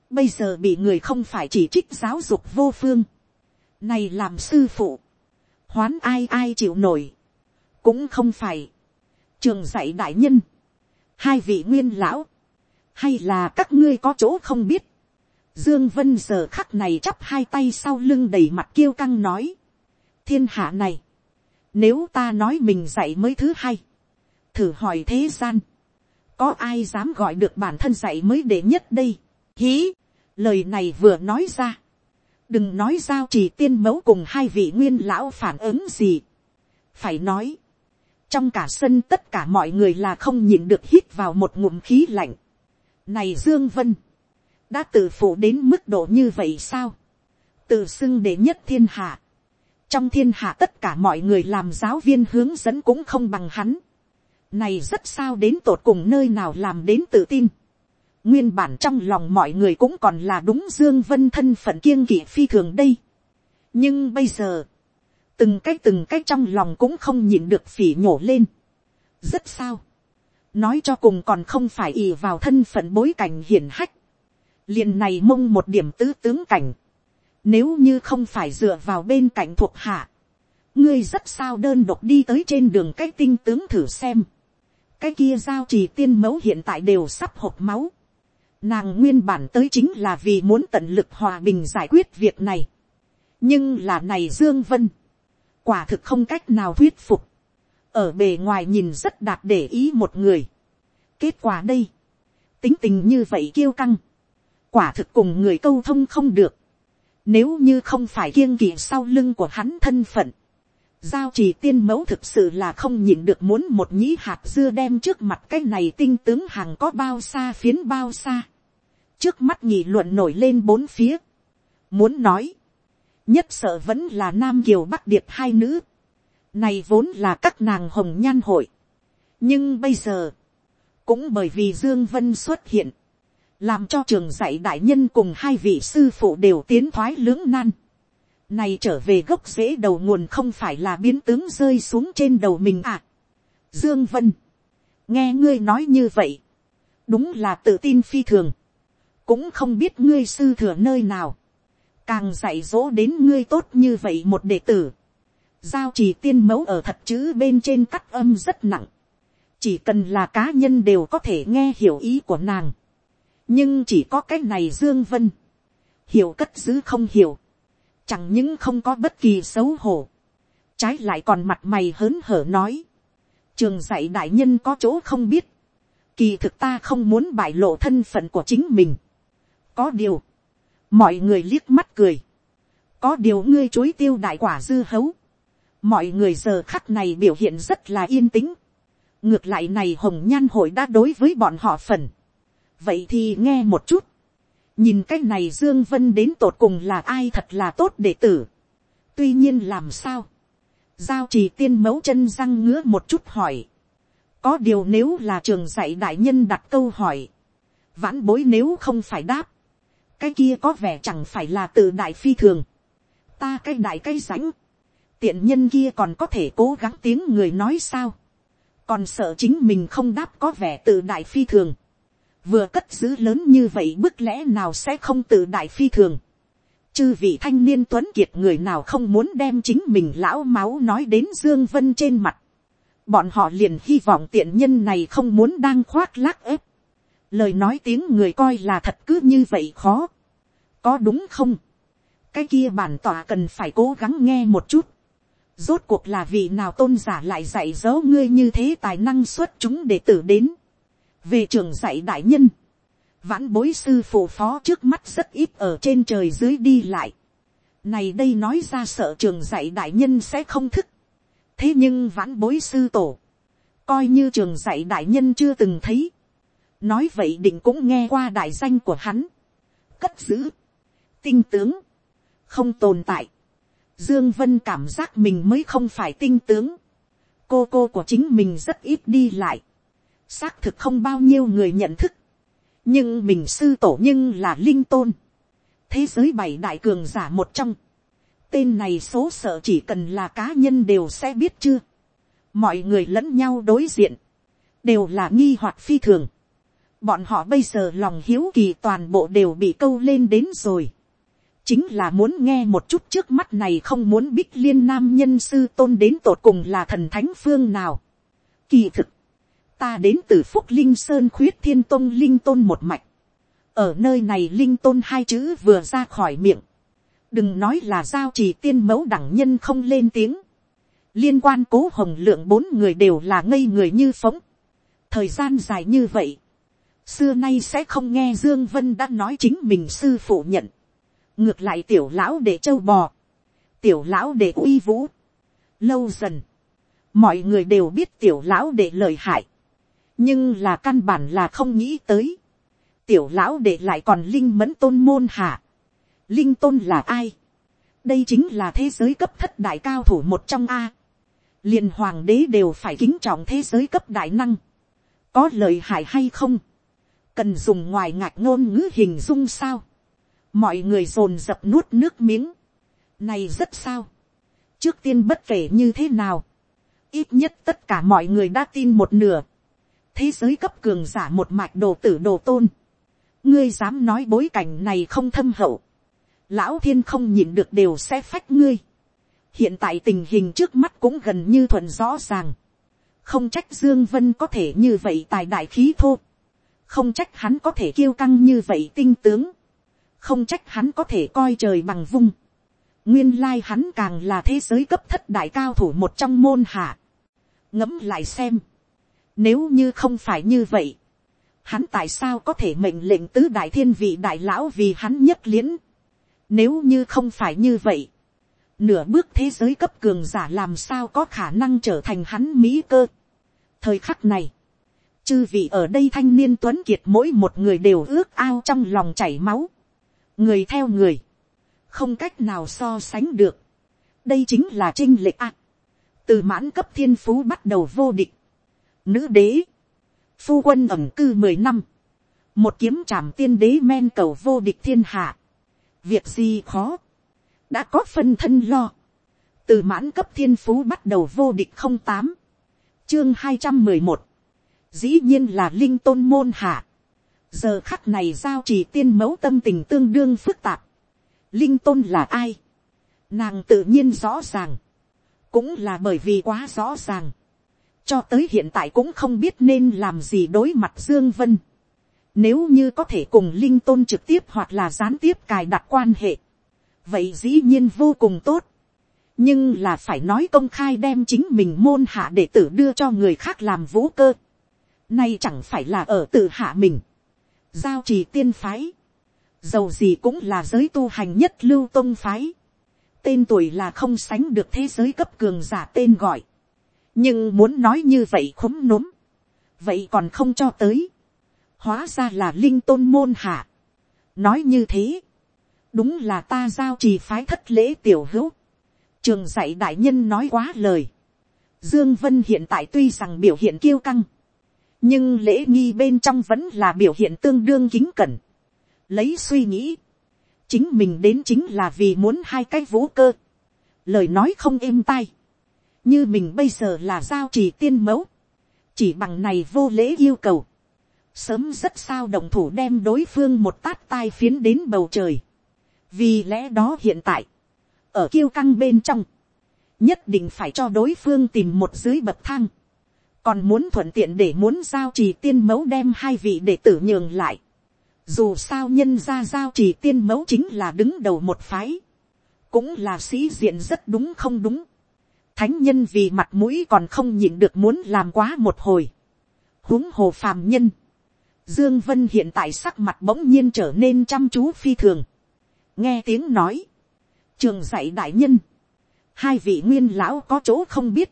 A: Bây giờ bị người không phải chỉ trích giáo dục vô phương. Này làm sư phụ. Hoán ai ai chịu nổi, cũng không phải, trường dạy đại nhân, hai vị nguyên lão, hay là các ngươi có chỗ không biết, dương vân giờ khắc này chắp hai tay sau lưng đầy mặt kiêu căng nói, thiên hạ này, nếu ta nói mình dạy mới thứ hai, thử hỏi thế gian, có ai dám gọi được bản thân dạy mới để nhất đây, hí, lời này vừa nói ra, đừng nói giao chỉ tiên mẫu cùng hai vị nguyên lão phản ứng gì. phải nói, trong cả sân tất cả mọi người là không nhìn được hít vào một ngụm khí lạnh. này dương vân, đã tự phụ đến mức độ như vậy sao, tự xưng để nhất thiên hạ. trong thiên hạ tất cả mọi người làm giáo viên hướng dẫn cũng không bằng hắn. này rất sao đến tột cùng nơi nào làm đến tự tin nguyên bản trong lòng mọi người cũng còn là đúng dương vân thân phận kiêng kỵ phi thường đây. nhưng bây giờ, từng cái từng cái trong lòng cũng không nhịn được phỉ nhổ lên. rất sao. nói cho cùng còn không phải ì vào thân phận bối cảnh hiển hách. liền này mông một điểm tứ tướng cảnh. nếu như không phải dựa vào bên cạnh thuộc hạ, ngươi rất sao đơn độc đi tới trên đường cái tinh tướng thử xem. cái kia giao trì tiên mẫu hiện tại đều sắp hộp máu Nàng nguyên bản tới chính là vì muốn tận lực hòa bình giải quyết việc này. Nhưng là này Dương Vân. Quả thực không cách nào thuyết phục. Ở bề ngoài nhìn rất đạt để ý một người. Kết quả đây. tính tình như vậy kiêu căng, quả thực cùng người câu thông không được, nếu như không phải kiêng kỵ sau lưng của hắn thân phận, giao chỉ tiên mẫu thực sự là không nhịn được muốn một nhĩ hạt dưa đem trước mặt cái này tinh tướng hàng có bao xa phiến bao xa. trước mắt nhị luận nổi lên bốn phía. muốn nói, nhất sợ vẫn là nam kiều bắc điệp hai nữ. này vốn là các nàng hồng nhan hội. nhưng bây giờ, cũng bởi vì dương vân xuất hiện, làm cho trường dạy đại nhân cùng hai vị sư phụ đều tiến thoái lưỡng nan. Này trở về gốc rễ đầu nguồn không phải là biến tướng rơi xuống trên đầu mình à. Dương Vân. Nghe ngươi nói như vậy. Đúng là tự tin phi thường. Cũng không biết ngươi sư thừa nơi nào. Càng dạy dỗ đến ngươi tốt như vậy một đệ tử. Giao chỉ tiên mẫu ở thật chữ bên trên cắt âm rất nặng. Chỉ cần là cá nhân đều có thể nghe hiểu ý của nàng. Nhưng chỉ có cái này Dương Vân. Hiểu cất giữ không hiểu chẳng những không có bất kỳ xấu hổ, trái lại còn mặt mày hớn hở nói, trường dạy đại nhân có chỗ không biết, kỳ thực ta không muốn bại lộ thân phận của chính mình. có điều, mọi người liếc mắt cười, có điều ngươi chối tiêu đại quả dư hấu, mọi người giờ khắc này biểu hiện rất là yên tĩnh, ngược lại này hồng nhan hội đã đối với bọn họ phần, vậy thì nghe một chút, nhìn cái này dương vân đến tột cùng là ai thật là tốt đệ tử. tuy nhiên làm sao, giao trì tiên mẫu chân răng ngứa một chút hỏi. có điều nếu là trường dạy đại nhân đặt câu hỏi, vãn bối nếu không phải đáp, cái kia có vẻ chẳng phải là tự đại phi thường. ta cái đại cái rãnh, tiện nhân kia còn có thể cố gắng tiếng người nói sao, còn sợ chính mình không đáp có vẻ tự đại phi thường vừa cất giữ lớn như vậy bức lẽ nào sẽ không tự đại phi thường. chư vị thanh niên tuấn kiệt người nào không muốn đem chính mình lão máu nói đến dương vân trên mặt. bọn họ liền hy vọng tiện nhân này không muốn đang khoác lác ép. lời nói tiếng người coi là thật cứ như vậy khó. có đúng không? cái kia bản tỏa cần phải cố gắng nghe một chút. rốt cuộc là vị nào tôn giả lại dạy dỗ ngươi như thế tài năng xuất chúng để tử đến về trường dạy đại nhân, vãn bối sư phụ phó trước mắt rất ít ở trên trời dưới đi lại. này đây nói ra sợ trường dạy đại nhân sẽ không thức. thế nhưng vãn bối sư tổ, coi như trường dạy đại nhân chưa từng thấy. nói vậy định cũng nghe qua đại danh của hắn. cất giữ, tinh tướng, không tồn tại. Dương Vân cảm giác mình mới không phải tinh tướng. Cô cô của chính mình rất ít đi lại xác thực không bao nhiêu người nhận thức, nhưng mình sư tổ nhưng là linh tôn, thế giới bảy đại cường giả một trong, tên này số sợ chỉ cần là cá nhân đều sẽ biết chưa, mọi người lẫn nhau đối diện, đều là nghi hoặc phi thường, bọn họ bây giờ lòng hiếu kỳ toàn bộ đều bị câu lên đến rồi, chính là muốn nghe một chút trước mắt này không muốn bích liên nam nhân sư tôn đến tột cùng là thần thánh phương nào. Kỳ thực, ta đến từ phúc linh sơn khuyết thiên tôn linh tôn một mạch. ở nơi này linh tôn hai chữ vừa ra khỏi miệng. đừng nói là giao chỉ tiên mẫu đẳng nhân không lên tiếng. liên quan cố hồng lượng bốn người đều là ngây người như phóng. thời gian dài như vậy. xưa nay sẽ không nghe dương vân đã nói chính mình sư phụ nhận. ngược lại tiểu lão để châu bò. tiểu lão để uy vũ. lâu dần mọi người đều biết tiểu lão để lời hại nhưng là căn bản là không nghĩ tới. tiểu lão để lại còn linh mẫn tôn môn hạ. linh tôn là ai. đây chính là thế giới cấp thất đại cao thủ một trong a. liền hoàng đế đều phải kính trọng thế giới cấp đại năng. có lời hại hay không. cần dùng ngoài ngạc ngôn ngữ hình dung sao. mọi người dồn dập nuốt nước miếng. này rất sao. trước tiên bất kể như thế nào. ít nhất tất cả mọi người đã tin một nửa thế giới cấp cường giả một mạch đồ tử đồ tôn. ngươi dám nói bối cảnh này không thâm hậu. lão thiên không nhìn được đều sẽ phách ngươi. hiện tại tình hình trước mắt cũng gần như thuận rõ ràng. không trách dương vân có thể như vậy tài đại khí thô. không trách hắn có thể kiêu căng như vậy tinh tướng. không trách hắn có thể coi trời bằng vung. nguyên lai hắn càng là thế giới cấp thất đại cao thủ một trong môn hạ. ngẫm lại xem nếu như không phải như vậy, hắn tại sao có thể mệnh lệnh tứ đại thiên vị đại lão vì hắn nhất liễn. Nếu như không phải như vậy, nửa bước thế giới cấp cường giả làm sao có khả năng trở thành hắn mỹ cơ. Thời khắc này, chư vị ở đây thanh niên tuấn kiệt mỗi một người đều ước ao trong lòng chảy máu. Người theo người, không cách nào so sánh được. Đây chính là trinh lệ ạ. từ mãn cấp thiên phú bắt đầu vô địch. Nữ đế, phu quân ẩm cư mười năm, một kiếm trảm tiên đế men cầu vô địch thiên hạ. Việc gì khó, đã có phân thân lo. từ mãn cấp thiên phú bắt đầu vô địch không tám, chương hai trăm mười một, dĩ nhiên là linh tôn môn hạ. giờ khắc này giao chỉ tiên mẫu tâm tình tương đương phức tạp. linh tôn là ai, nàng tự nhiên rõ ràng, cũng là bởi vì quá rõ ràng cho tới hiện tại cũng không biết nên làm gì đối mặt Dương Vân. Nếu như có thể cùng Linh Tôn trực tiếp hoặc là gián tiếp cài đặt quan hệ. Vậy dĩ nhiên vô cùng tốt. Nhưng là phải nói công khai đem chính mình môn hạ đệ tử đưa cho người khác làm vũ cơ. Nay chẳng phải là ở tự hạ mình. Giao trì tiên phái. Dầu gì cũng là giới tu hành nhất lưu tông phái. Tên tuổi là không sánh được thế giới cấp cường giả tên gọi nhưng muốn nói như vậy khúm núm, vậy còn không cho tới, hóa ra là linh tôn môn hạ, nói như thế, đúng là ta giao trì phái thất lễ tiểu hữu, trường dạy đại nhân nói quá lời, dương vân hiện tại tuy rằng biểu hiện kiêu căng, nhưng lễ nghi bên trong vẫn là biểu hiện tương đương kính cẩn, lấy suy nghĩ, chính mình đến chính là vì muốn hai cái vũ cơ, lời nói không êm tai, như mình bây giờ là giao chỉ tiên mẫu, chỉ bằng này vô lễ yêu cầu, sớm rất sao đồng thủ đem đối phương một tát tai phiến đến bầu trời. vì lẽ đó hiện tại, ở kiêu căng bên trong, nhất định phải cho đối phương tìm một dưới bậc thang, còn muốn thuận tiện để muốn giao trì tiên mẫu đem hai vị đệ tử nhường lại. Dù sao nhân ra giao trì tiên mẫu chính là đứng đầu một phái, cũng là sĩ diện rất đúng không đúng thánh nhân vì mặt mũi còn không nhịn được muốn làm quá một hồi. huống hồ phàm nhân. Dương Vân hiện tại sắc mặt bỗng nhiên trở nên chăm chú phi thường. Nghe tiếng nói. Trường dạy đại nhân. Hai vị nguyên lão có chỗ không biết.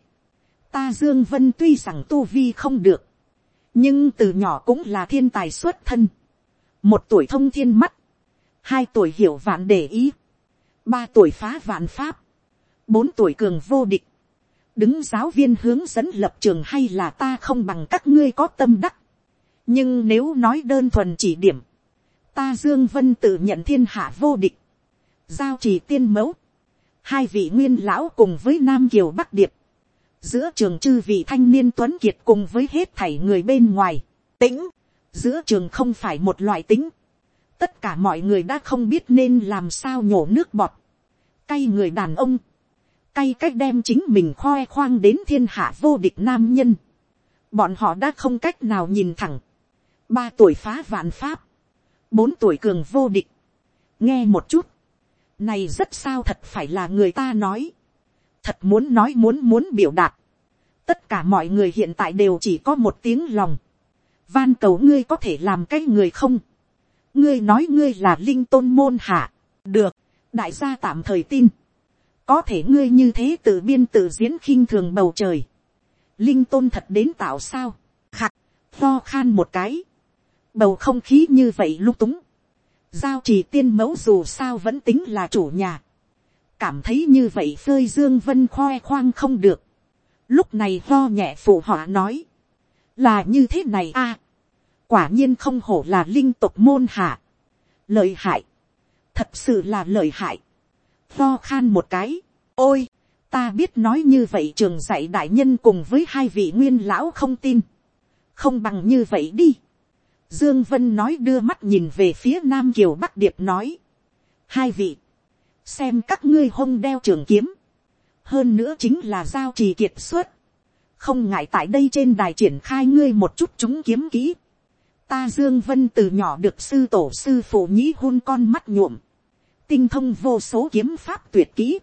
A: Ta Dương Vân tuy rằng tu vi không được. Nhưng từ nhỏ cũng là thiên tài xuất thân. Một tuổi thông thiên mắt. Hai tuổi hiểu vạn để ý. Ba tuổi phá vạn pháp. Bốn tuổi cường vô địch đứng giáo viên hướng dẫn lập trường hay là ta không bằng các ngươi có tâm đắc. nhưng nếu nói đơn thuần chỉ điểm, ta dương vân tự nhận thiên hạ vô địch, giao trì tiên mẫu, hai vị nguyên lão cùng với nam kiều bắc điệp, giữa trường chư vị thanh niên tuấn kiệt cùng với hết thảy người bên ngoài, tĩnh, giữa trường không phải một loại tính, tất cả mọi người đã không biết nên làm sao nhổ nước bọt, cay người đàn ông, cay cách đem chính mình khoe khoang đến thiên hạ vô địch nam nhân. Bọn họ đã không cách nào nhìn thẳng. Ba tuổi phá vạn pháp. Bốn tuổi cường vô địch. Nghe một chút. Này rất sao thật phải là người ta nói. Thật muốn nói muốn muốn biểu đạt. Tất cả mọi người hiện tại đều chỉ có một tiếng lòng. Van cầu ngươi có thể làm cái người không. Ngươi nói ngươi là linh tôn môn hạ. Được. Đại gia tạm thời tin có thể ngươi như thế tự biên tự diễn khinh thường bầu trời, linh tôn thật đến tạo sao, khặt, lo khan một cái, bầu không khí như vậy lung túng, giao trì tiên mẫu dù sao vẫn tính là chủ nhà, cảm thấy như vậy phơi dương vân khoe khoang không được, lúc này lo nhẹ phụ họa nói, là như thế này a, à, quả nhiên không hổ là linh tục môn hạ, lợi hại, thật sự là lợi hại, lo khan một cái. Ôi, ta biết nói như vậy trường dạy đại nhân cùng với hai vị nguyên lão không tin. Không bằng như vậy đi. Dương Vân nói đưa mắt nhìn về phía Nam Kiều Bắc Điệp nói. Hai vị, xem các ngươi hông đeo trường kiếm. Hơn nữa chính là giao trì kiệt xuất. Không ngại tại đây trên đài triển khai ngươi một chút chúng kiếm kỹ. Ta Dương Vân từ nhỏ được sư tổ sư phụ nhĩ hôn con mắt nhuộm tinh thông vô số kiếm pháp tuyệt kỹ,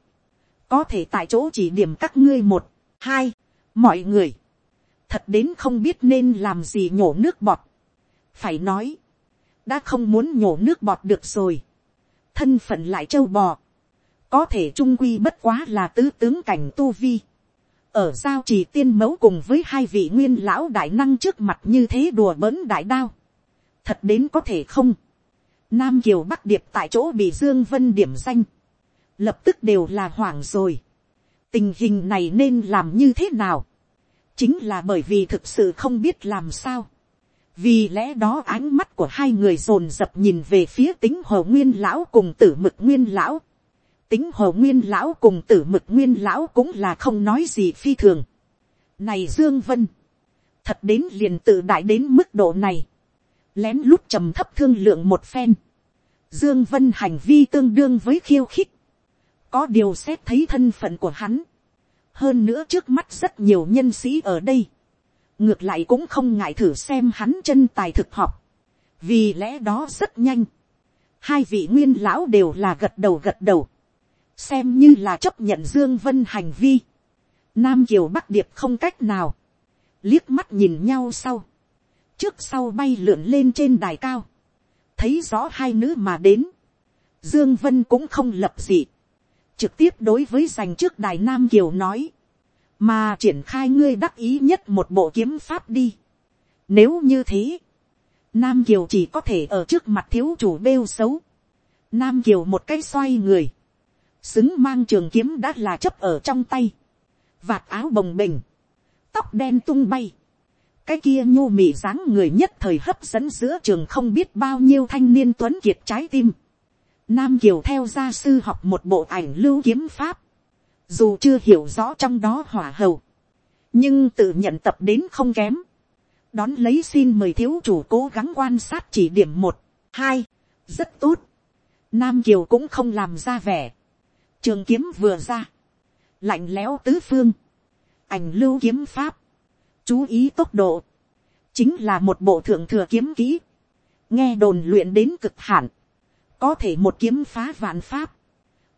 A: có thể tại chỗ chỉ điểm các ngươi một, hai, mọi người, thật đến không biết nên làm gì nhổ nước bọt, phải nói, đã không muốn nhổ nước bọt được rồi, thân phận lại trâu bò, có thể trung quy bất quá là tứ tướng cảnh tu vi, ở giao trì tiên mẫu cùng với hai vị nguyên lão đại năng trước mặt như thế đùa bỡn đại đao, thật đến có thể không, nam kiều bắc điệp tại chỗ bị dương vân điểm danh, lập tức đều là hoảng rồi, tình hình này nên làm như thế nào, chính là bởi vì thực sự không biết làm sao, vì lẽ đó ánh mắt của hai người dồn dập nhìn về phía tính hồ nguyên lão cùng tử mực nguyên lão. tính hồ nguyên lão cùng tử mực nguyên lão cũng là không nói gì phi thường. này dương vân, thật đến liền tự đại đến mức độ này, lén lút trầm thấp thương lượng một phen dương vân hành vi tương đương với khiêu khích, có điều xét thấy thân phận của hắn, hơn nữa trước mắt rất nhiều nhân sĩ ở đây, ngược lại cũng không ngại thử xem hắn chân tài thực học, vì lẽ đó rất nhanh, hai vị nguyên lão đều là gật đầu gật đầu, xem như là chấp nhận dương vân hành vi, nam kiều bắc điệp không cách nào, liếc mắt nhìn nhau sau, trước sau bay lượn lên trên đài cao, thấy rõ hai nữ mà đến, dương vân cũng không lập dị, trực tiếp đối với giành trước đài nam kiều nói, mà triển khai ngươi đắc ý nhất một bộ kiếm pháp đi. Nếu như thế, Nam Kiều chỉ có thể ở trước mặt thiếu chủ bêu xấu. Nam Kiều một cái xoay người, xứng mang trường kiếm đã là chấp ở trong tay, vạt áo bồng bềnh, tóc đen tung bay, cái kia nhô mị dáng người nhất thời hấp dẫn giữa trường không biết bao nhiêu thanh niên tuấn kiệt trái tim. Nam Kiều theo gia sư học một bộ ảnh lưu kiếm pháp, dù chưa hiểu rõ trong đó hỏa hầu, nhưng tự nhận tập đến không kém, đón lấy xin mời thiếu chủ cố gắng quan sát chỉ điểm một, hai, rất tốt, nam kiều cũng không làm ra vẻ, trường kiếm vừa ra, lạnh lẽo tứ phương, ảnh lưu kiếm pháp, chú ý tốc độ, chính là một bộ thượng thừa kiếm kỹ, nghe đồn luyện đến cực hạn, có thể một kiếm phá vạn pháp,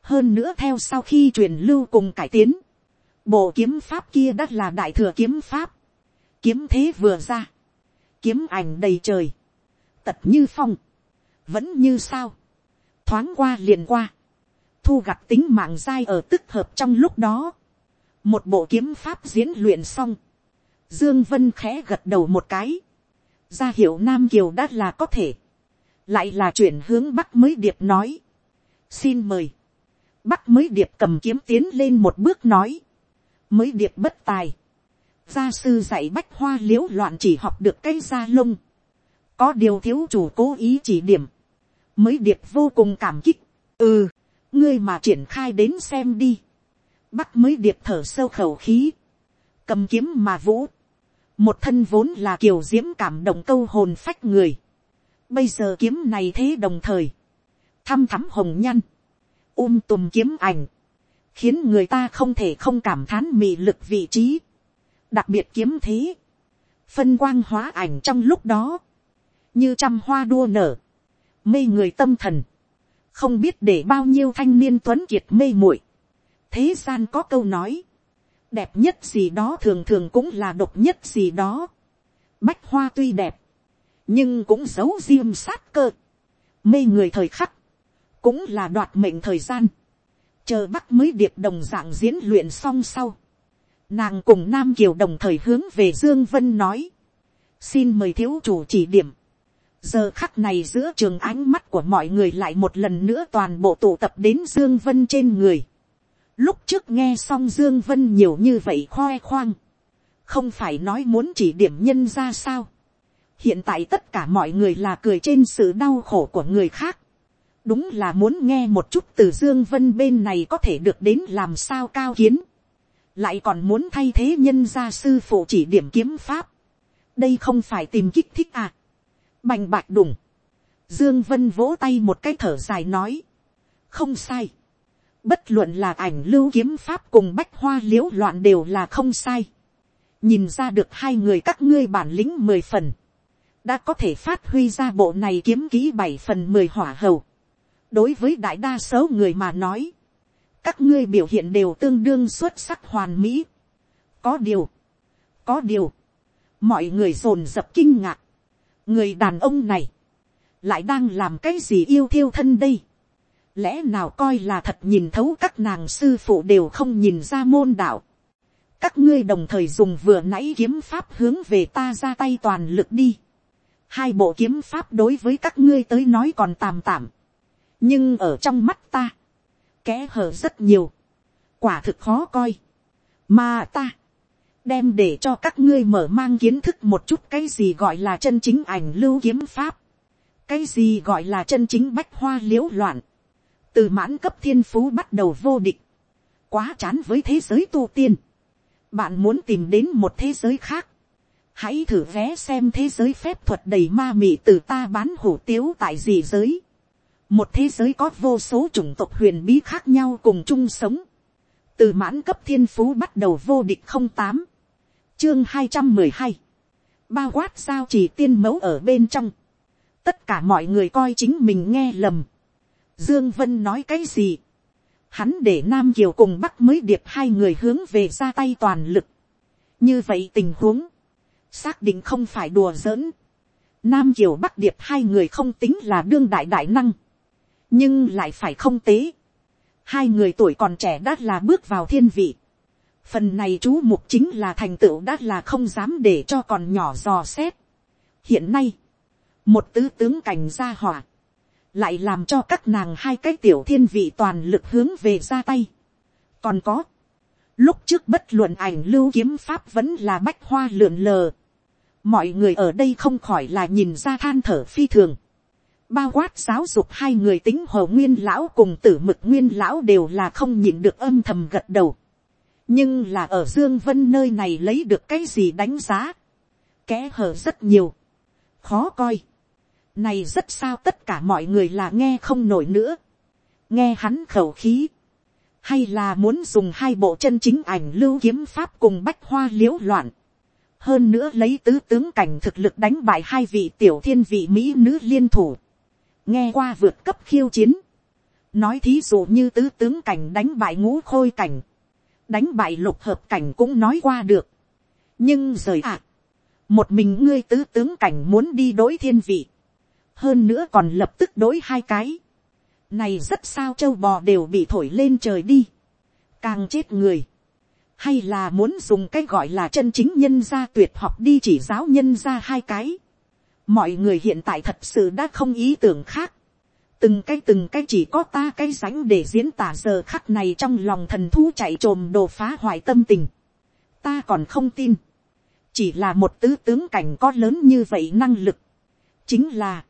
A: hơn nữa theo sau khi truyền lưu cùng cải tiến, bộ kiếm pháp kia đã là đại thừa kiếm pháp, kiếm thế vừa ra, kiếm ảnh đầy trời, tật như phong, vẫn như sao, thoáng qua liền qua, thu gặt tính mạng dai ở tức hợp trong lúc đó, một bộ kiếm pháp diễn luyện xong, dương vân khẽ gật đầu một cái, ra hiệu nam kiều đã là có thể, lại là chuyển hướng bắc mới điệp nói, xin mời, bắc mới điệp cầm kiếm tiến lên một bước nói, mới điệp bất tài, gia sư dạy bách hoa liễu loạn chỉ học được cây da lông, có điều thiếu chủ cố ý chỉ điểm, mới điệp vô cùng cảm kích, ừ, ngươi mà triển khai đến xem đi, bắc mới điệp thở sâu khẩu khí, cầm kiếm mà vũ, một thân vốn là kiều diễm cảm động câu hồn phách người, bây giờ kiếm này thế đồng thời, thăm thắm hồng nhăn, um tùm kiếm ảnh, khiến người ta không thể không cảm thán mị lực vị trí, đặc biệt kiếm thế, phân quang hóa ảnh trong lúc đó, như trăm hoa đua nở, mê người tâm thần, không biết để bao nhiêu thanh niên tuấn kiệt mê muội. thế gian có câu nói, đẹp nhất gì đó thường thường cũng là độc nhất gì đó. bách hoa tuy đẹp, nhưng cũng giấu diêm sát cơ, mê người thời khắc, cũng là đoạt mệnh thời gian, chờ bắc mới điệp đồng dạng diễn luyện xong sau, nàng cùng nam kiều đồng thời hướng về dương vân nói, xin mời thiếu chủ chỉ điểm, giờ khắc này giữa trường ánh mắt của mọi người lại một lần nữa toàn bộ tụ tập đến dương vân trên người, lúc trước nghe xong dương vân nhiều như vậy khoe khoang, không phải nói muốn chỉ điểm nhân ra sao, hiện tại tất cả mọi người là cười trên sự đau khổ của người khác, đúng là muốn nghe một chút từ dương vân bên này có thể được đến làm sao cao kiến, lại còn muốn thay thế nhân gia sư phụ chỉ điểm kiếm pháp, đây không phải tìm kích thích à, bành bạc đủng, dương vân vỗ tay một cái thở dài nói, không sai, bất luận là ảnh lưu kiếm pháp cùng bách hoa l i ễ u loạn đều là không sai, nhìn ra được hai người các ngươi bản lĩnh mười phần, đã có thể phát huy ra bộ này kiếm ký bảy phần mười hỏa hầu, đối với đại đa số người mà nói, các ngươi biểu hiện đều tương đương xuất sắc hoàn mỹ. có điều, có điều, mọi người dồn dập kinh ngạc, người đàn ông này, lại đang làm cái gì yêu thiêu thân đây, lẽ nào coi là thật nhìn thấu các nàng sư phụ đều không nhìn ra môn đạo, các ngươi đồng thời dùng vừa nãy kiếm pháp hướng về ta ra tay toàn lực đi, hai bộ kiếm pháp đối với các ngươi tới nói còn tàm tạm, nhưng ở trong mắt ta, kẽ hở rất nhiều, quả thực khó coi, mà ta, đem để cho các ngươi mở mang kiến thức một chút cái gì gọi là chân chính ảnh lưu kiếm pháp, cái gì gọi là chân chính bách hoa liễu loạn, từ mãn cấp thiên phú bắt đầu vô địch, quá chán với thế giới tu tiên, bạn muốn tìm đến một thế giới khác, hãy thử vé xem thế giới phép thuật đầy ma mị từ ta bán hủ tiếu tại gì giới, một thế giới có vô số chủng tộc huyền bí khác nhau cùng chung sống, từ mãn cấp thiên phú bắt đầu vô địch không tám, chương hai trăm mười hai, bao quát sao chỉ tiên mẫu ở bên trong, tất cả mọi người coi chính mình nghe lầm, dương vân nói cái gì, hắn để nam kiều cùng bắc mới điệp hai người hướng về ra tay toàn lực, như vậy tình huống, xác định không phải đùa giỡn, nam kiều bắc điệp hai người không tính là đương đại đại năng, nhưng lại phải không tế, hai người tuổi còn trẻ đã là bước vào thiên vị, phần này chú mục chính là thành tựu đã là không dám để cho còn nhỏ dò xét. hiện nay, một tứ tướng cảnh gia hỏa, lại làm cho các nàng hai cái tiểu thiên vị toàn lực hướng về ra tay. còn có, lúc trước bất luận ảnh lưu kiếm pháp vẫn là bách hoa lượn lờ, mọi người ở đây không khỏi là nhìn ra than thở phi thường. bao quát giáo dục hai người tính hồ nguyên lão cùng tử mực nguyên lão đều là không nhịn được âm thầm gật đầu. Nhưng là ở dương vân nơi này lấy được cái gì đánh giá, kẽ hở rất nhiều, khó coi, này rất sao tất cả mọi người là nghe không nổi nữa, nghe hắn khẩu khí, hay là muốn dùng hai bộ chân chính ảnh lưu kiếm pháp cùng bách hoa liễu loạn, hơn nữa lấy tứ tướng cảnh thực lực đánh bại hai vị tiểu thiên vị mỹ nữ liên thủ, nghe qua vượt cấp khiêu chiến, nói thí dụ như tứ tướng cảnh đánh bại ngũ khôi cảnh, đánh bại lục hợp cảnh cũng nói qua được. nhưng rời ạ, một mình ngươi tứ tướng cảnh muốn đi đối thiên vị, hơn nữa còn lập tức đối hai cái. này rất sao châu bò đều bị thổi lên trời đi, càng chết người, hay là muốn dùng cái gọi là chân chính nhân gia tuyệt học đi chỉ giáo nhân gia hai cái. mọi người hiện tại thật sự đã không ý tưởng khác, từng cái từng cái chỉ có ta cái ránh để diễn tả giờ khắc này trong lòng thần thú chạy trồm đồ phá hoại tâm tình. ta còn không tin. chỉ là một tứ tướng cảnh có lớn như vậy năng lực. chính là,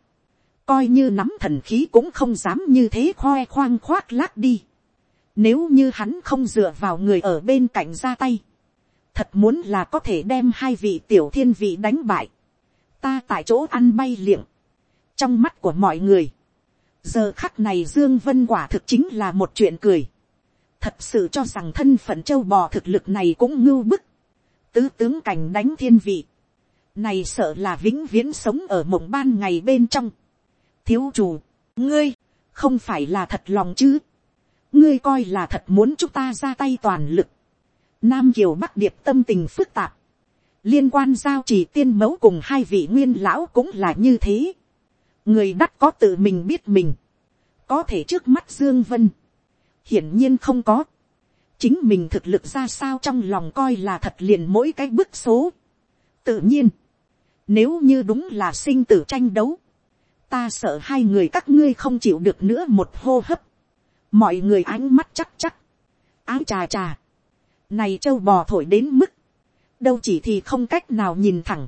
A: coi như nắm thần khí cũng không dám như thế khoe khoang khoác lác đi. nếu như hắn không dựa vào người ở bên cạnh ra tay, thật muốn là có thể đem hai vị tiểu thiên vị đánh bại. ta tại chỗ ăn bay liệng. trong mắt của mọi người, giờ khắc này dương vân quả thực chính là một chuyện cười. thật sự cho rằng thân phận châu bò thực lực này cũng ngưu bức. tứ tướng cảnh đánh thiên vị. này sợ là vĩnh viễn sống ở mộng ban ngày bên trong thiếu chủ, ngươi, không phải là thật lòng chứ. ngươi coi là thật muốn chúng ta ra tay toàn lực. nam kiều bắc điệp tâm tình phức tạp. liên quan giao chỉ tiên mẫu cùng hai vị nguyên lão cũng là như thế người đắt có tự mình biết mình, có thể trước mắt dương vân, hiển nhiên không có, chính mình thực lực ra sao trong lòng coi là thật liền mỗi cái bước số. tự nhiên, nếu như đúng là sinh tử tranh đấu, ta sợ hai người các ngươi không chịu được nữa một hô hấp, mọi người ánh mắt chắc chắc, áo trà trà, này châu bò thổi đến mức, đâu chỉ thì không cách nào nhìn thẳng,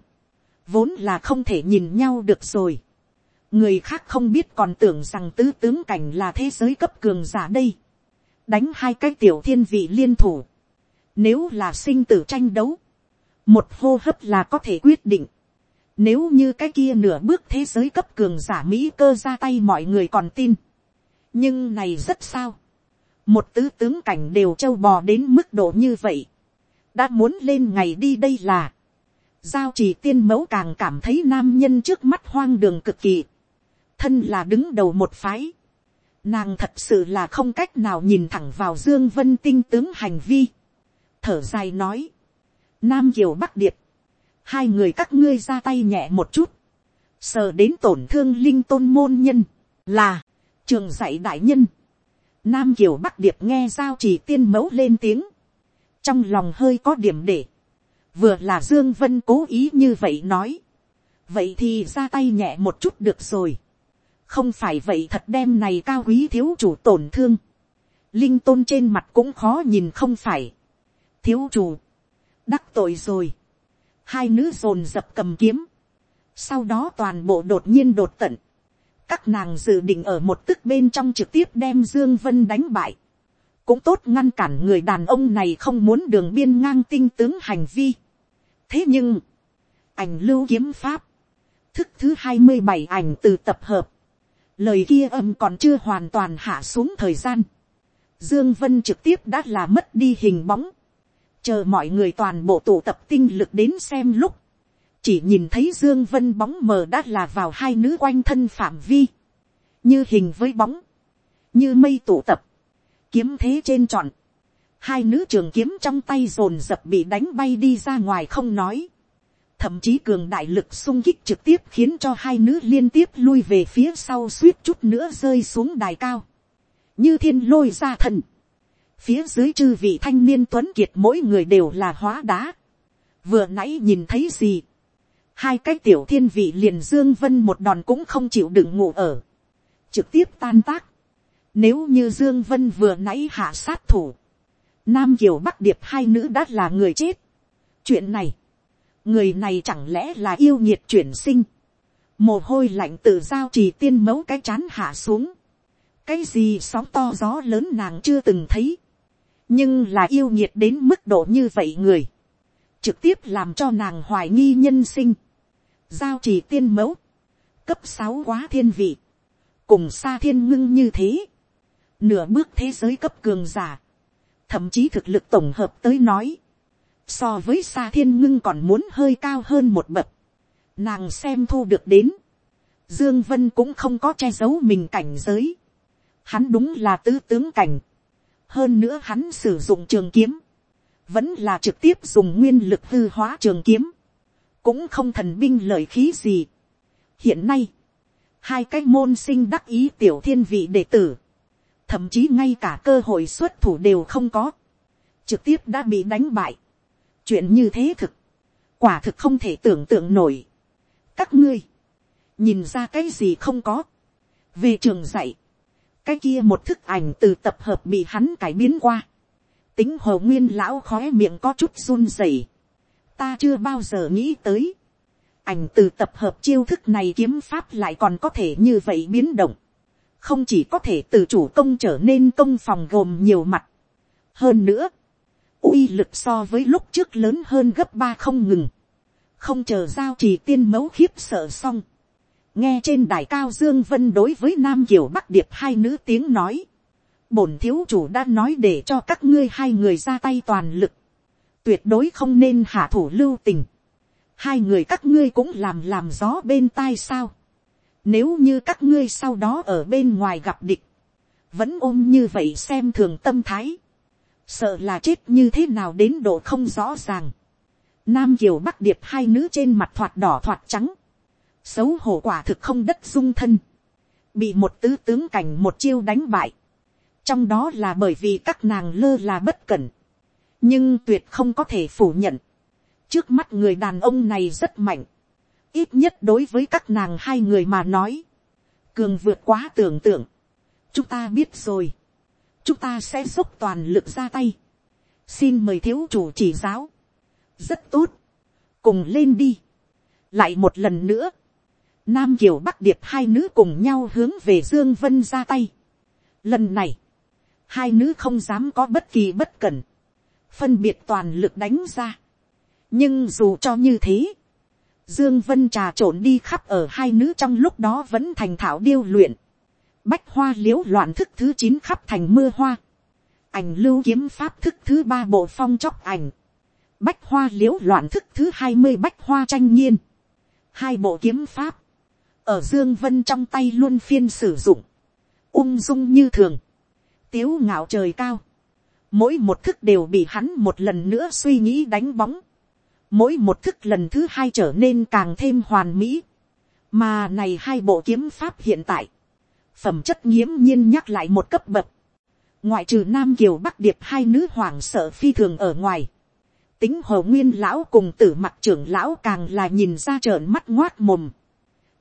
A: vốn là không thể nhìn nhau được rồi. Người khác không biết còn tưởng rằng tứ tướng cảnh là thế giới cấp cường giả đây, đánh hai cái tiểu thiên vị liên thủ, nếu là sinh tử tranh đấu, một hô hấp là có thể quyết định, nếu như cái kia nửa bước thế giới cấp cường giả mỹ cơ ra tay mọi người còn tin, nhưng này rất sao, một tứ tướng cảnh đều châu bò đến mức độ như vậy, đã muốn lên ngày đi đây là, giao chỉ tiên mẫu càng cảm thấy nam nhân trước mắt hoang đường cực kỳ, thân là đứng đầu một phái, nàng thật sự là không cách nào nhìn thẳng vào dương vân tinh tướng hành vi, thở dài nói, nam kiều bắc điệp, hai người các ngươi ra tay nhẹ một chút, sờ đến tổn thương linh tôn môn nhân, là, trường dạy đại nhân, nam kiều bắc điệp nghe giao chỉ tiên mẫu lên tiếng, trong lòng hơi có điểm để, vừa là dương vân cố ý như vậy nói, vậy thì ra tay nhẹ một chút được rồi, không phải vậy thật đem này cao quý thiếu chủ tổn thương, linh tôn trên mặt cũng khó nhìn không phải, thiếu chủ, đắc tội rồi, hai nữ dồn dập cầm kiếm, sau đó toàn bộ đột nhiên đột tận, các nàng dự định ở một tức bên trong trực tiếp đem dương vân đánh bại, cũng tốt ngăn cản người đàn ông này không muốn đường biên ngang tinh tướng hành vi. thế nhưng, ảnh lưu kiếm pháp, thức thứ hai mươi bảy ảnh từ tập hợp, lời kia âm còn chưa hoàn toàn hạ xuống thời gian, dương vân trực tiếp đã là mất đi hình bóng, chờ mọi người toàn bộ tụ tập tinh lực đến xem lúc, chỉ nhìn thấy dương vân bóng mờ đã là vào hai nữ quanh thân phạm vi, như hình với bóng, như mây tụ tập, kiếm thế trên trọn, hai nữ trường kiếm trong tay dồn dập bị đánh bay đi ra ngoài không nói, thậm chí cường đại lực sung kích trực tiếp khiến cho hai nữ liên tiếp lui về phía sau suýt chút nữa rơi xuống đài cao, như thiên lôi ra thần, phía dưới chư vị thanh niên tuấn kiệt mỗi người đều là hóa đá, vừa nãy nhìn thấy gì, hai cái tiểu thiên vị liền dương vân một đòn cũng không chịu đựng ngủ ở, trực tiếp tan tác, nếu như Dương Vân vừa nãy hạ sát thủ. Nam Kiều Bắc Điệp hai nữ đã là người chết. Chuyện này. Người này chẳng lẽ là yêu nhiệt chuyển sinh. Mồ hôi lạnh tự giao chỉ tiên mấu cái chán hạ xuống. Cái gì sóng to gió lớn nàng chưa từng thấy. Nhưng là yêu nhiệt đến mức độ như vậy người. Trực tiếp làm cho nàng hoài nghi nhân sinh. Giao chỉ tiên mẫu. Cấp sáu quá thiên vị. Cùng xa thiên ngưng như thế. Nửa bước thế giới cấp cường giả, thậm chí thực lực tổng hợp tới nói, so với xa thiên ngưng còn muốn hơi cao hơn một bậc, nàng xem thu được đến, dương vân cũng không có che giấu mình cảnh giới, hắn đúng là tứ tướng cảnh, hơn nữa hắn sử dụng trường kiếm, vẫn là trực tiếp dùng nguyên lực hư hóa trường kiếm, cũng không thần binh lợi khí gì. hiện nay, hai cái môn sinh đắc ý tiểu thiên vị đệ tử, thậm chí ngay cả cơ hội xuất thủ đều không có, trực tiếp đã bị đánh bại. chuyện như thế thực, quả thực không thể tưởng tượng nổi. các ngươi, nhìn ra cái gì không có, về trường dạy, cái kia một thức ảnh từ tập hợp bị hắn cải biến qua, tính hồ nguyên lão khói miệng có chút run rẩy, ta chưa bao giờ nghĩ tới, ảnh từ tập hợp chiêu thức này kiếm pháp lại còn có thể như vậy biến động, không chỉ có thể từ chủ công trở nên công phòng gồm nhiều mặt. hơn nữa, uy lực so với lúc trước lớn hơn gấp ba không ngừng. không chờ giao trì tiên mấu khiếp sợ xong nghe trên đài cao dương vân đối với nam kiều bắc điệp hai nữ tiếng nói. bổn thiếu chủ đã nói để cho các ngươi hai người ra tay toàn lực. tuyệt đối không nên hạ thủ lưu tình. hai người các ngươi cũng làm làm gió bên tai sao nếu như các ngươi sau đó ở bên ngoài gặp địch, vẫn ôm như vậy xem thường tâm thái, sợ là chết như thế nào đến độ không rõ ràng. Nam kiều bắc điệp hai nữ trên mặt thoạt đỏ thoạt trắng, xấu hổ quả thực không đất dung thân, bị một tứ tướng cảnh một chiêu đánh bại, trong đó là bởi vì các nàng lơ là bất cẩn, nhưng tuyệt không có thể phủ nhận, trước mắt người đàn ông này rất mạnh, ít nhất đối với các nàng hai người mà nói, cường vượt quá tưởng tượng, chúng ta biết rồi, chúng ta sẽ dốc toàn lực ra tay, xin mời thiếu chủ chỉ giáo, rất tốt, cùng lên đi, lại một lần nữa, nam kiều bắc điệp hai nữ cùng nhau hướng về dương vân ra tay, lần này, hai nữ không dám có bất kỳ bất cẩn, phân biệt toàn lực đánh ra, nhưng dù cho như thế, Dương Vân trà trộn đi khắp ở hai nữ trong lúc đó vẫn thành thảo điêu luyện. Bách hoa liễu loạn thức thứ 9 khắp thành mưa hoa. Ảnh lưu kiếm pháp thức thứ ba bộ phong chóc ảnh. Bách hoa liễu loạn thức thứ 20 bách hoa tranh nhiên. Hai bộ kiếm pháp. Ở Dương Vân trong tay luôn phiên sử dụng. Ung dung như thường. Tiếu ngạo trời cao. Mỗi một thức đều bị hắn một lần nữa suy nghĩ đánh bóng mỗi một thức lần thứ hai trở nên càng thêm hoàn mỹ, mà này hai bộ kiếm pháp hiện tại, phẩm chất nghiễm nhiên nhắc lại một cấp bậc, ngoại trừ nam kiều bắc điệp hai nữ hoàng sợ phi thường ở ngoài, tính hồ nguyên lão cùng tử mặt trưởng lão càng là nhìn ra trợn mắt ngoát mồm.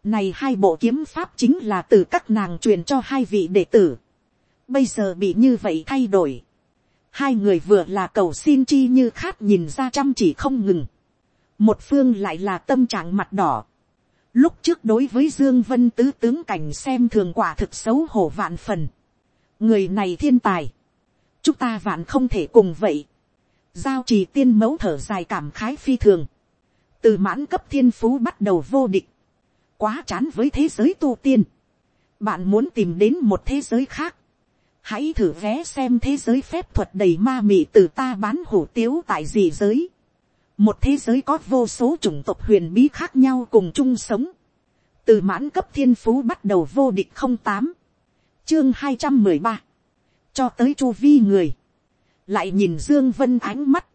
A: Này hai bộ kiếm pháp chính là từ các nàng truyền cho hai vị đệ tử. Bây giờ bị như vậy thay đổi. Hai người vừa là cầu xin chi như khát nhìn ra chăm chỉ không ngừng. Một phương lại là tâm trạng mặt đỏ. Lúc trước đối với Dương Vân tứ tướng cảnh xem thường quả thực xấu hổ vạn phần. Người này thiên tài. Chúng ta vạn không thể cùng vậy. Giao trì tiên mẫu thở dài cảm khái phi thường. Từ mãn cấp thiên phú bắt đầu vô địch. Quá chán với thế giới tu tiên. Bạn muốn tìm đến một thế giới khác. Hãy thử vé xem thế giới phép thuật đầy ma mị từ ta bán hủ tiếu tại gì giới. Một thế giới có vô số chủng tộc huyền bí khác nhau cùng chung sống. Từ mãn cấp thiên phú bắt đầu vô địch không tám Chương hai trăm mười ba Cho tới chu vi người lại nhìn dương vân ánh mắt,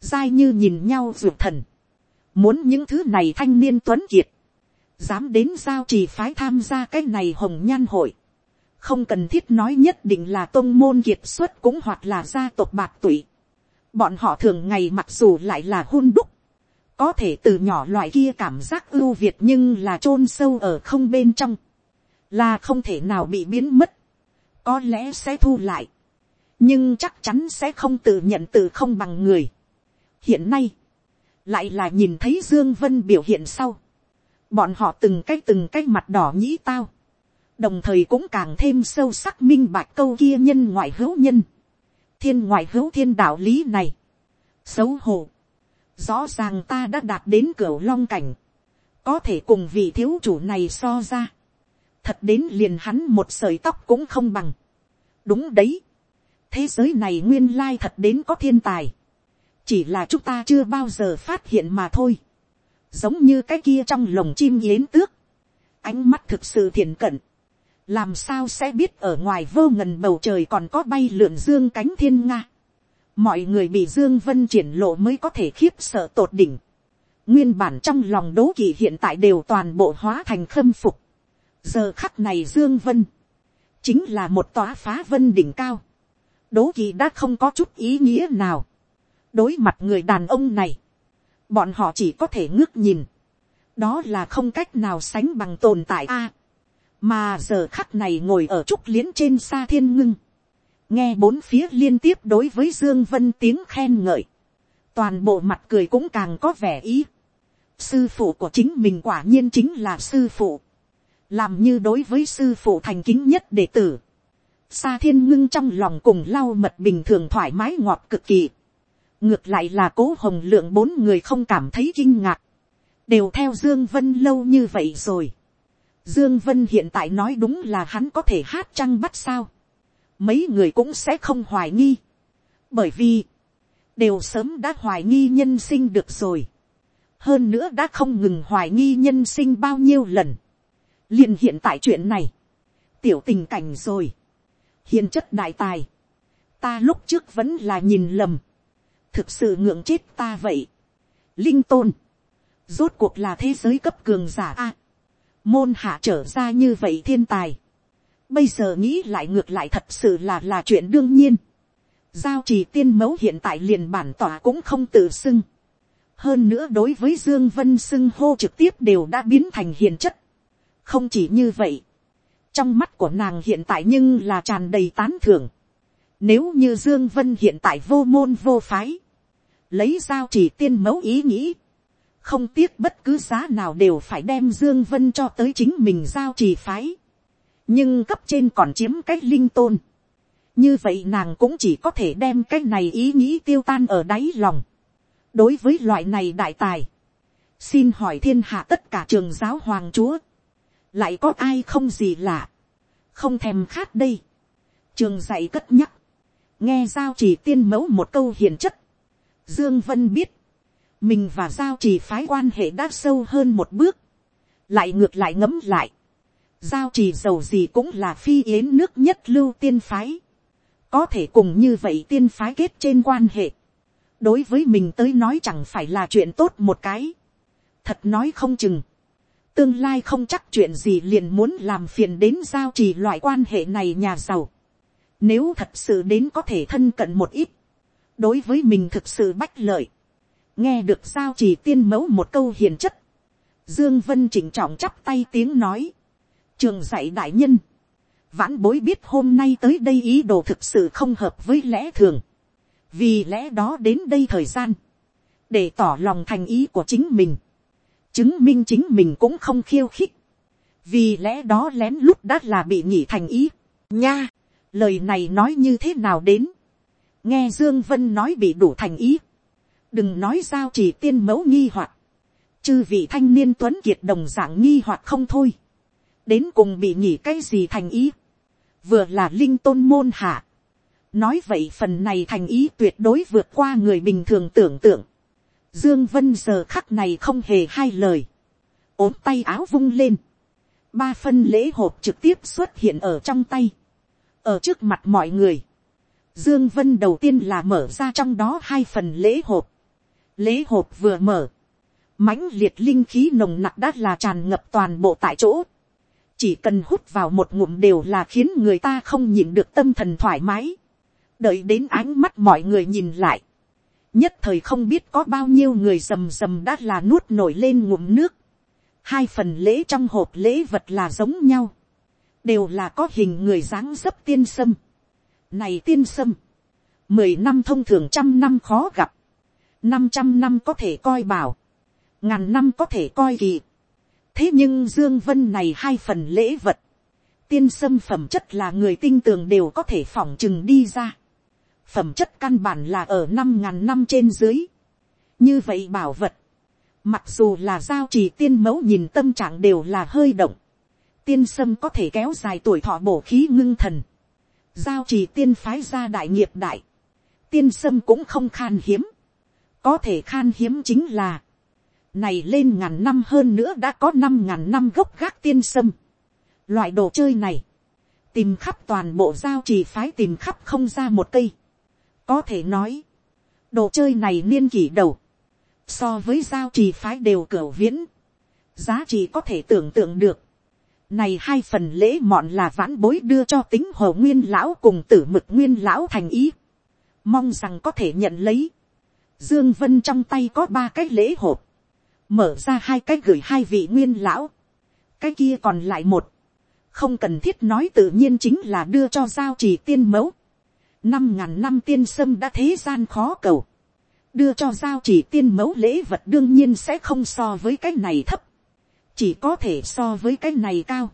A: dai như nhìn nhau ruột thần, muốn những thứ này thanh niên tuấn kiệt, dám đến giao trì phái tham gia cái này hồng nhan hội, không cần thiết nói nhất định là tôn môn kiệt xuất cũng hoặc là gia tộc bạc tụy, bọn họ thường ngày mặc dù lại là hôn đúc, có thể từ nhỏ loại kia cảm giác ưu việt nhưng là chôn sâu ở không bên trong, là không thể nào bị biến mất, có lẽ sẽ thu lại, nhưng chắc chắn sẽ không tự nhận tự không bằng người. hiện nay, lại là nhìn thấy dương vân biểu hiện sau, bọn họ từng cái từng cái mặt đỏ nhĩ tao, đồng thời cũng càng thêm sâu sắc minh bạch câu kia nhân ngoại hữu nhân, thiên ngoại hữu thiên đạo lý này, xấu hổ, rõ ràng ta đã đạt đến cửa long cảnh, có thể cùng vị thiếu chủ này so ra, thật đến liền hắn một sợi tóc cũng không bằng, đúng đấy, thế giới này nguyên lai thật đến có thiên tài, chỉ là chúng ta chưa bao giờ phát hiện mà thôi, giống như cái kia trong lồng chim yến tước, ánh mắt thực sự thiền cận, làm sao sẽ biết ở ngoài vô ngần bầu trời còn có bay lượn dương cánh thiên nga, mọi người bị dương vân triển lộ mới có thể khiếp sợ tột đỉnh, nguyên bản trong lòng đố kỵ hiện tại đều toàn bộ hóa thành khâm phục, giờ khắc này dương vân, chính là một tòa phá vân đỉnh cao, đố kỵ đã không có chút ý nghĩa nào. đối mặt người đàn ông này, bọn họ chỉ có thể ngước nhìn. đó là không cách nào sánh bằng tồn tại a. mà giờ khắc này ngồi ở trúc liễn trên xa thiên ngưng. nghe bốn phía liên tiếp đối với dương vân tiếng khen ngợi. toàn bộ mặt cười cũng càng có vẻ ý. sư phụ của chính mình quả nhiên chính là sư phụ. làm như đối với sư phụ thành kính nhất đệ tử Sa thiên ngưng trong lòng cùng lau mật bình thường thoải mái ngọt cực kỳ. Ngược lại là cố hồng lượng bốn người không cảm thấy kinh ngạc. Đều theo Dương Vân lâu như vậy rồi. Dương Vân hiện tại nói đúng là hắn có thể hát trăng bắt sao. Mấy người cũng sẽ không hoài nghi. Bởi vì, đều sớm đã hoài nghi nhân sinh được rồi. Hơn nữa đã không ngừng hoài nghi nhân sinh bao nhiêu lần. liền hiện tại chuyện này. Tiểu tình cảnh rồi hiền chất đại tài, ta lúc trước vẫn là nhìn lầm, thực sự ngượng chết ta vậy. linh tôn, rốt cuộc là thế giới cấp cường giả a, môn hạ trở ra như vậy thiên tài, bây giờ nghĩ lại ngược lại thật sự là là chuyện đương nhiên, giao trì tiên mẫu hiện tại liền bản tỏa cũng không tự xưng, hơn nữa đối với dương vân xưng hô trực tiếp đều đã biến thành hiền chất, không chỉ như vậy, trong mắt của nàng hiện tại nhưng là tràn đầy tán thưởng. Nếu như Dương Vân hiện tại vô môn vô phái, lấy giao chỉ tiên mẫu ý nghĩ, không tiếc bất cứ giá nào đều phải đem Dương Vân cho tới chính mình giao chỉ phái. Nhưng cấp trên còn chiếm cách linh tôn. Như vậy nàng cũng chỉ có thể đem cái này ý nghĩ tiêu tan ở đáy lòng. Đối với loại này đại tài, xin hỏi thiên hạ tất cả trường giáo hoàng chúa lại có ai không gì lạ, không thèm khát đây, trường dạy cất nhắc, nghe giao chỉ tiên mẫu một câu hiền chất, dương vân biết, mình và giao chỉ phái quan hệ đã sâu hơn một bước, lại ngược lại ngấm lại, giao chỉ giàu gì cũng là phi yến nước nhất lưu tiên phái, có thể cùng như vậy tiên phái kết trên quan hệ, đối với mình tới nói chẳng phải là chuyện tốt một cái, thật nói không chừng, tương lai không chắc chuyện gì liền muốn làm phiền đến giao trì loại quan hệ này nhà giàu. Nếu thật sự đến có thể thân cận một ít, đối với mình thực sự bách lợi. nghe được giao chỉ tiên mẫu một câu hiền chất. dương vân chỉnh trọng chắp tay tiếng nói. trường dạy đại nhân. vãn bối biết hôm nay tới đây ý đồ thực sự không hợp với lẽ thường. vì lẽ đó đến đây thời gian, để tỏ lòng thành ý của chính mình chứng minh chính mình cũng không khiêu khích, vì lẽ đó lén lút đã là bị nhỉ thành ý, nha, lời này nói như thế nào đến, nghe dương vân nói bị đủ thành ý, đừng nói giao chỉ tiên mẫu nghi hoặc, chư vị thanh niên tuấn kiệt đồng dạng nghi hoặc không thôi, đến cùng bị nhỉ cái gì thành ý, vừa là linh tôn môn hạ, nói vậy phần này thành ý tuyệt đối vượt qua người bình thường tưởng tượng, Dương Vân giờ khắc này không hề hai lời. ốm tay áo vung lên. Ba phân lễ hộp trực tiếp xuất hiện ở trong tay. Ở trước mặt mọi người. Dương Vân đầu tiên là mở ra trong đó hai phần lễ hộp. Lễ hộp vừa mở. mãnh liệt linh khí nồng nặc đã là tràn ngập toàn bộ tại chỗ. Chỉ cần hút vào một ngụm đều là khiến người ta không nhịn được tâm thần thoải mái. Đợi đến ánh mắt mọi người nhìn lại nhất thời không biết có bao nhiêu người rầm rầm đã là nuốt nổi lên ngụm nước. hai phần lễ trong hộp lễ vật là giống nhau, đều là có hình người dáng dấp tiên sâm này tiên sâm, mười năm thông thường trăm năm khó gặp, năm trăm năm có thể coi bảo, ngàn năm có thể coi kỳ. thế nhưng dương vân này hai phần lễ vật, tiên sâm phẩm chất là người tinh tường đều có thể phỏng chừng đi ra. Phẩm chất căn bản là ở năm ngàn năm trên dưới. như vậy bảo vật, mặc dù là giao trì tiên mẫu nhìn tâm trạng đều là hơi động, tiên sâm có thể kéo dài tuổi thọ bổ khí ngưng thần, giao trì tiên phái ra đại nghiệp đại, tiên sâm cũng không khan hiếm, có thể khan hiếm chính là, này lên ngàn năm hơn nữa đã có năm ngàn năm gốc gác tiên sâm. Loại đồ chơi này, tìm khắp toàn bộ giao trì phái tìm khắp không ra một cây có thể nói, đồ chơi này niên kỷ đầu, so với giao trì phái đều cửa viễn, giá trị có thể tưởng tượng được. Này hai phần lễ mọn là vãn bối đưa cho tính hồ nguyên lão cùng tử mực nguyên lão thành ý. Mong rằng có thể nhận lấy. Dương Vân trong tay có ba cái lễ hộp. Mở ra hai cái gửi hai vị nguyên lão. Cái kia còn lại một. Không cần thiết nói tự nhiên chính là đưa cho giao chỉ tiên mẫu năm ngàn năm tiên sâm đã thế gian khó cầu, đưa cho giao chỉ tiên mẫu lễ vật đương nhiên sẽ không so với cái này thấp, chỉ có thể so với cái này cao,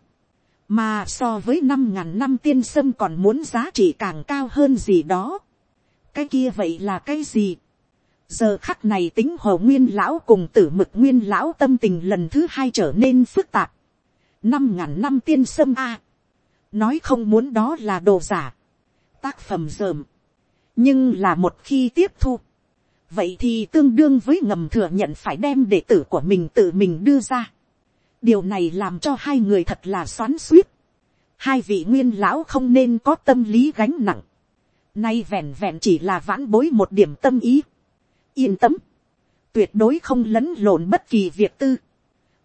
A: mà so với năm ngàn năm tiên sâm còn muốn giá trị càng cao hơn gì đó. cái kia vậy là cái gì. giờ khắc này tính hồ nguyên lão cùng tử mực nguyên lão tâm tình lần thứ hai trở nên phức tạp. năm ngàn năm tiên sâm a. nói không muốn đó là đồ giả tác phẩm dởm. nhưng là một khi tiếp thu, vậy thì tương đương với ngầm thừa nhận phải đem đệ tử của mình tự mình đưa ra điều này làm cho hai người thật là xoắn suýt. hai vị nguyên lão không nên có tâm lý gánh nặng. nay vẹn vẹn chỉ là vãn bối một điểm tâm ý. yên tâm, tuyệt đối không lẫn lộn bất kỳ việc tư.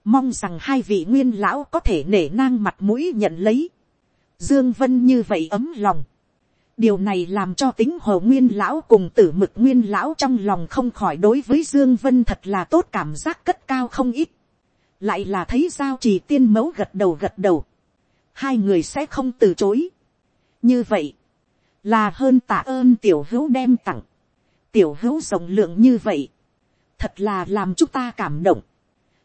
A: mong rằng hai vị nguyên lão có thể nể nang mặt mũi nhận lấy. Dương Vân như vậy ấm lòng điều này làm cho tính hồ nguyên lão cùng tử mực nguyên lão trong lòng không khỏi đối với dương vân thật là tốt cảm giác cất cao không ít lại là thấy giao trì tiên mẫu gật đầu gật đầu hai người sẽ không từ chối như vậy, là hơn tạ ơn tiểu hữu đem tặng tiểu hữu rộng lượng như vậy, thật là làm chúng ta cảm động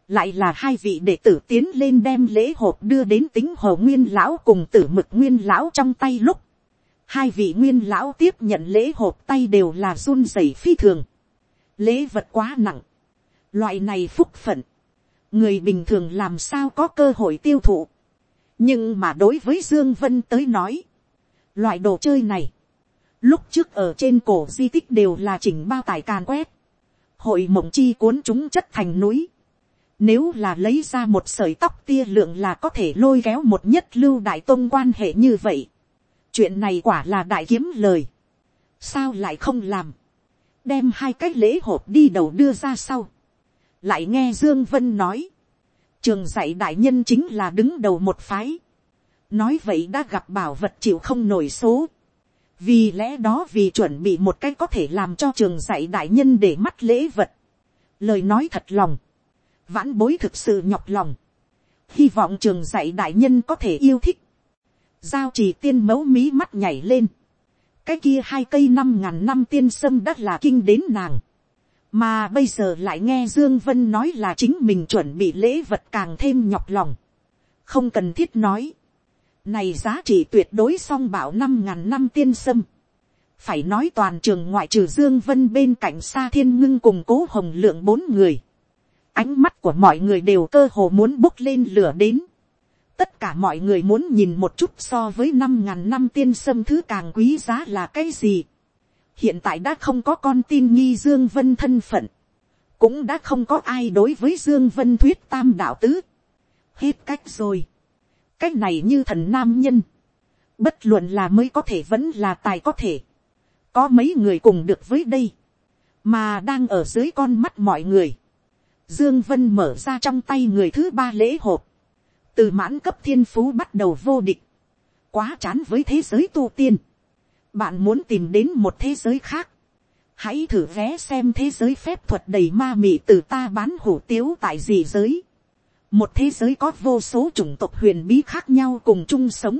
A: lại là hai vị đệ tử tiến lên đem lễ hộp đưa đến tính hồ nguyên lão cùng tử mực nguyên lão trong tay lúc hai vị nguyên lão tiếp nhận lễ hộp tay đều là run rẩy phi thường. lễ vật quá nặng. loại này phúc phận người bình thường làm sao có cơ hội tiêu thụ. nhưng mà đối với dương vân tới nói, loại đồ chơi này, lúc trước ở trên cổ di tích đều là chỉnh bao tải càn quét. hội mộng chi cuốn chúng chất thành núi. Nếu là lấy ra một sợi tóc tia lượng là có thể lôi kéo một nhất lưu đại tôn quan hệ như vậy chuyện này quả là đại kiếm lời, sao lại không làm, đem hai cái lễ hộp đi đầu đưa ra sau, lại nghe dương vân nói, trường dạy đại nhân chính là đứng đầu một phái, nói vậy đã gặp bảo vật chịu không nổi số, vì lẽ đó vì chuẩn bị một cách có thể làm cho trường dạy đại nhân để mắt lễ vật, lời nói thật lòng, vãn bối thực sự nhọc lòng, hy vọng trường dạy đại nhân có thể yêu thích, giao chỉ tiên mẫu mí mắt nhảy lên, cái kia hai cây năm ngàn năm tiên sâm đã là kinh đến nàng, mà bây giờ lại nghe dương vân nói là chính mình chuẩn bị lễ vật càng thêm nhọc lòng, không cần thiết nói, này giá trị tuyệt đối song bảo năm ngàn năm tiên sâm, phải nói toàn trường ngoại trừ dương vân bên cạnh xa thiên ngưng cùng cố hồng lượng bốn người, ánh mắt của mọi người đều cơ hồ muốn bốc lên lửa đến, tất cả mọi người muốn nhìn một chút so với năm ngàn năm tiên sâm thứ càng quý giá là cái gì hiện tại đã không có con tin nghi dương vân thân phận, cũng đã không có ai đối với dương vân thuyết tam đạo tứ. hết cách rồi. cách này như thần nam nhân. bất luận là mới có thể vẫn là tài có thể. có mấy người cùng được với đây, mà đang ở dưới con mắt mọi người. Dương Vân mở ra trong tay người thứ ba lễ hộp từ mãn cấp thiên phú bắt đầu vô địch, quá chán với thế giới tu tiên, bạn muốn tìm đến một thế giới khác, hãy thử vé xem thế giới phép thuật đầy ma mị từ ta bán hủ tiếu tại gì giới, một thế giới có vô số chủng tộc huyền bí khác nhau cùng chung sống,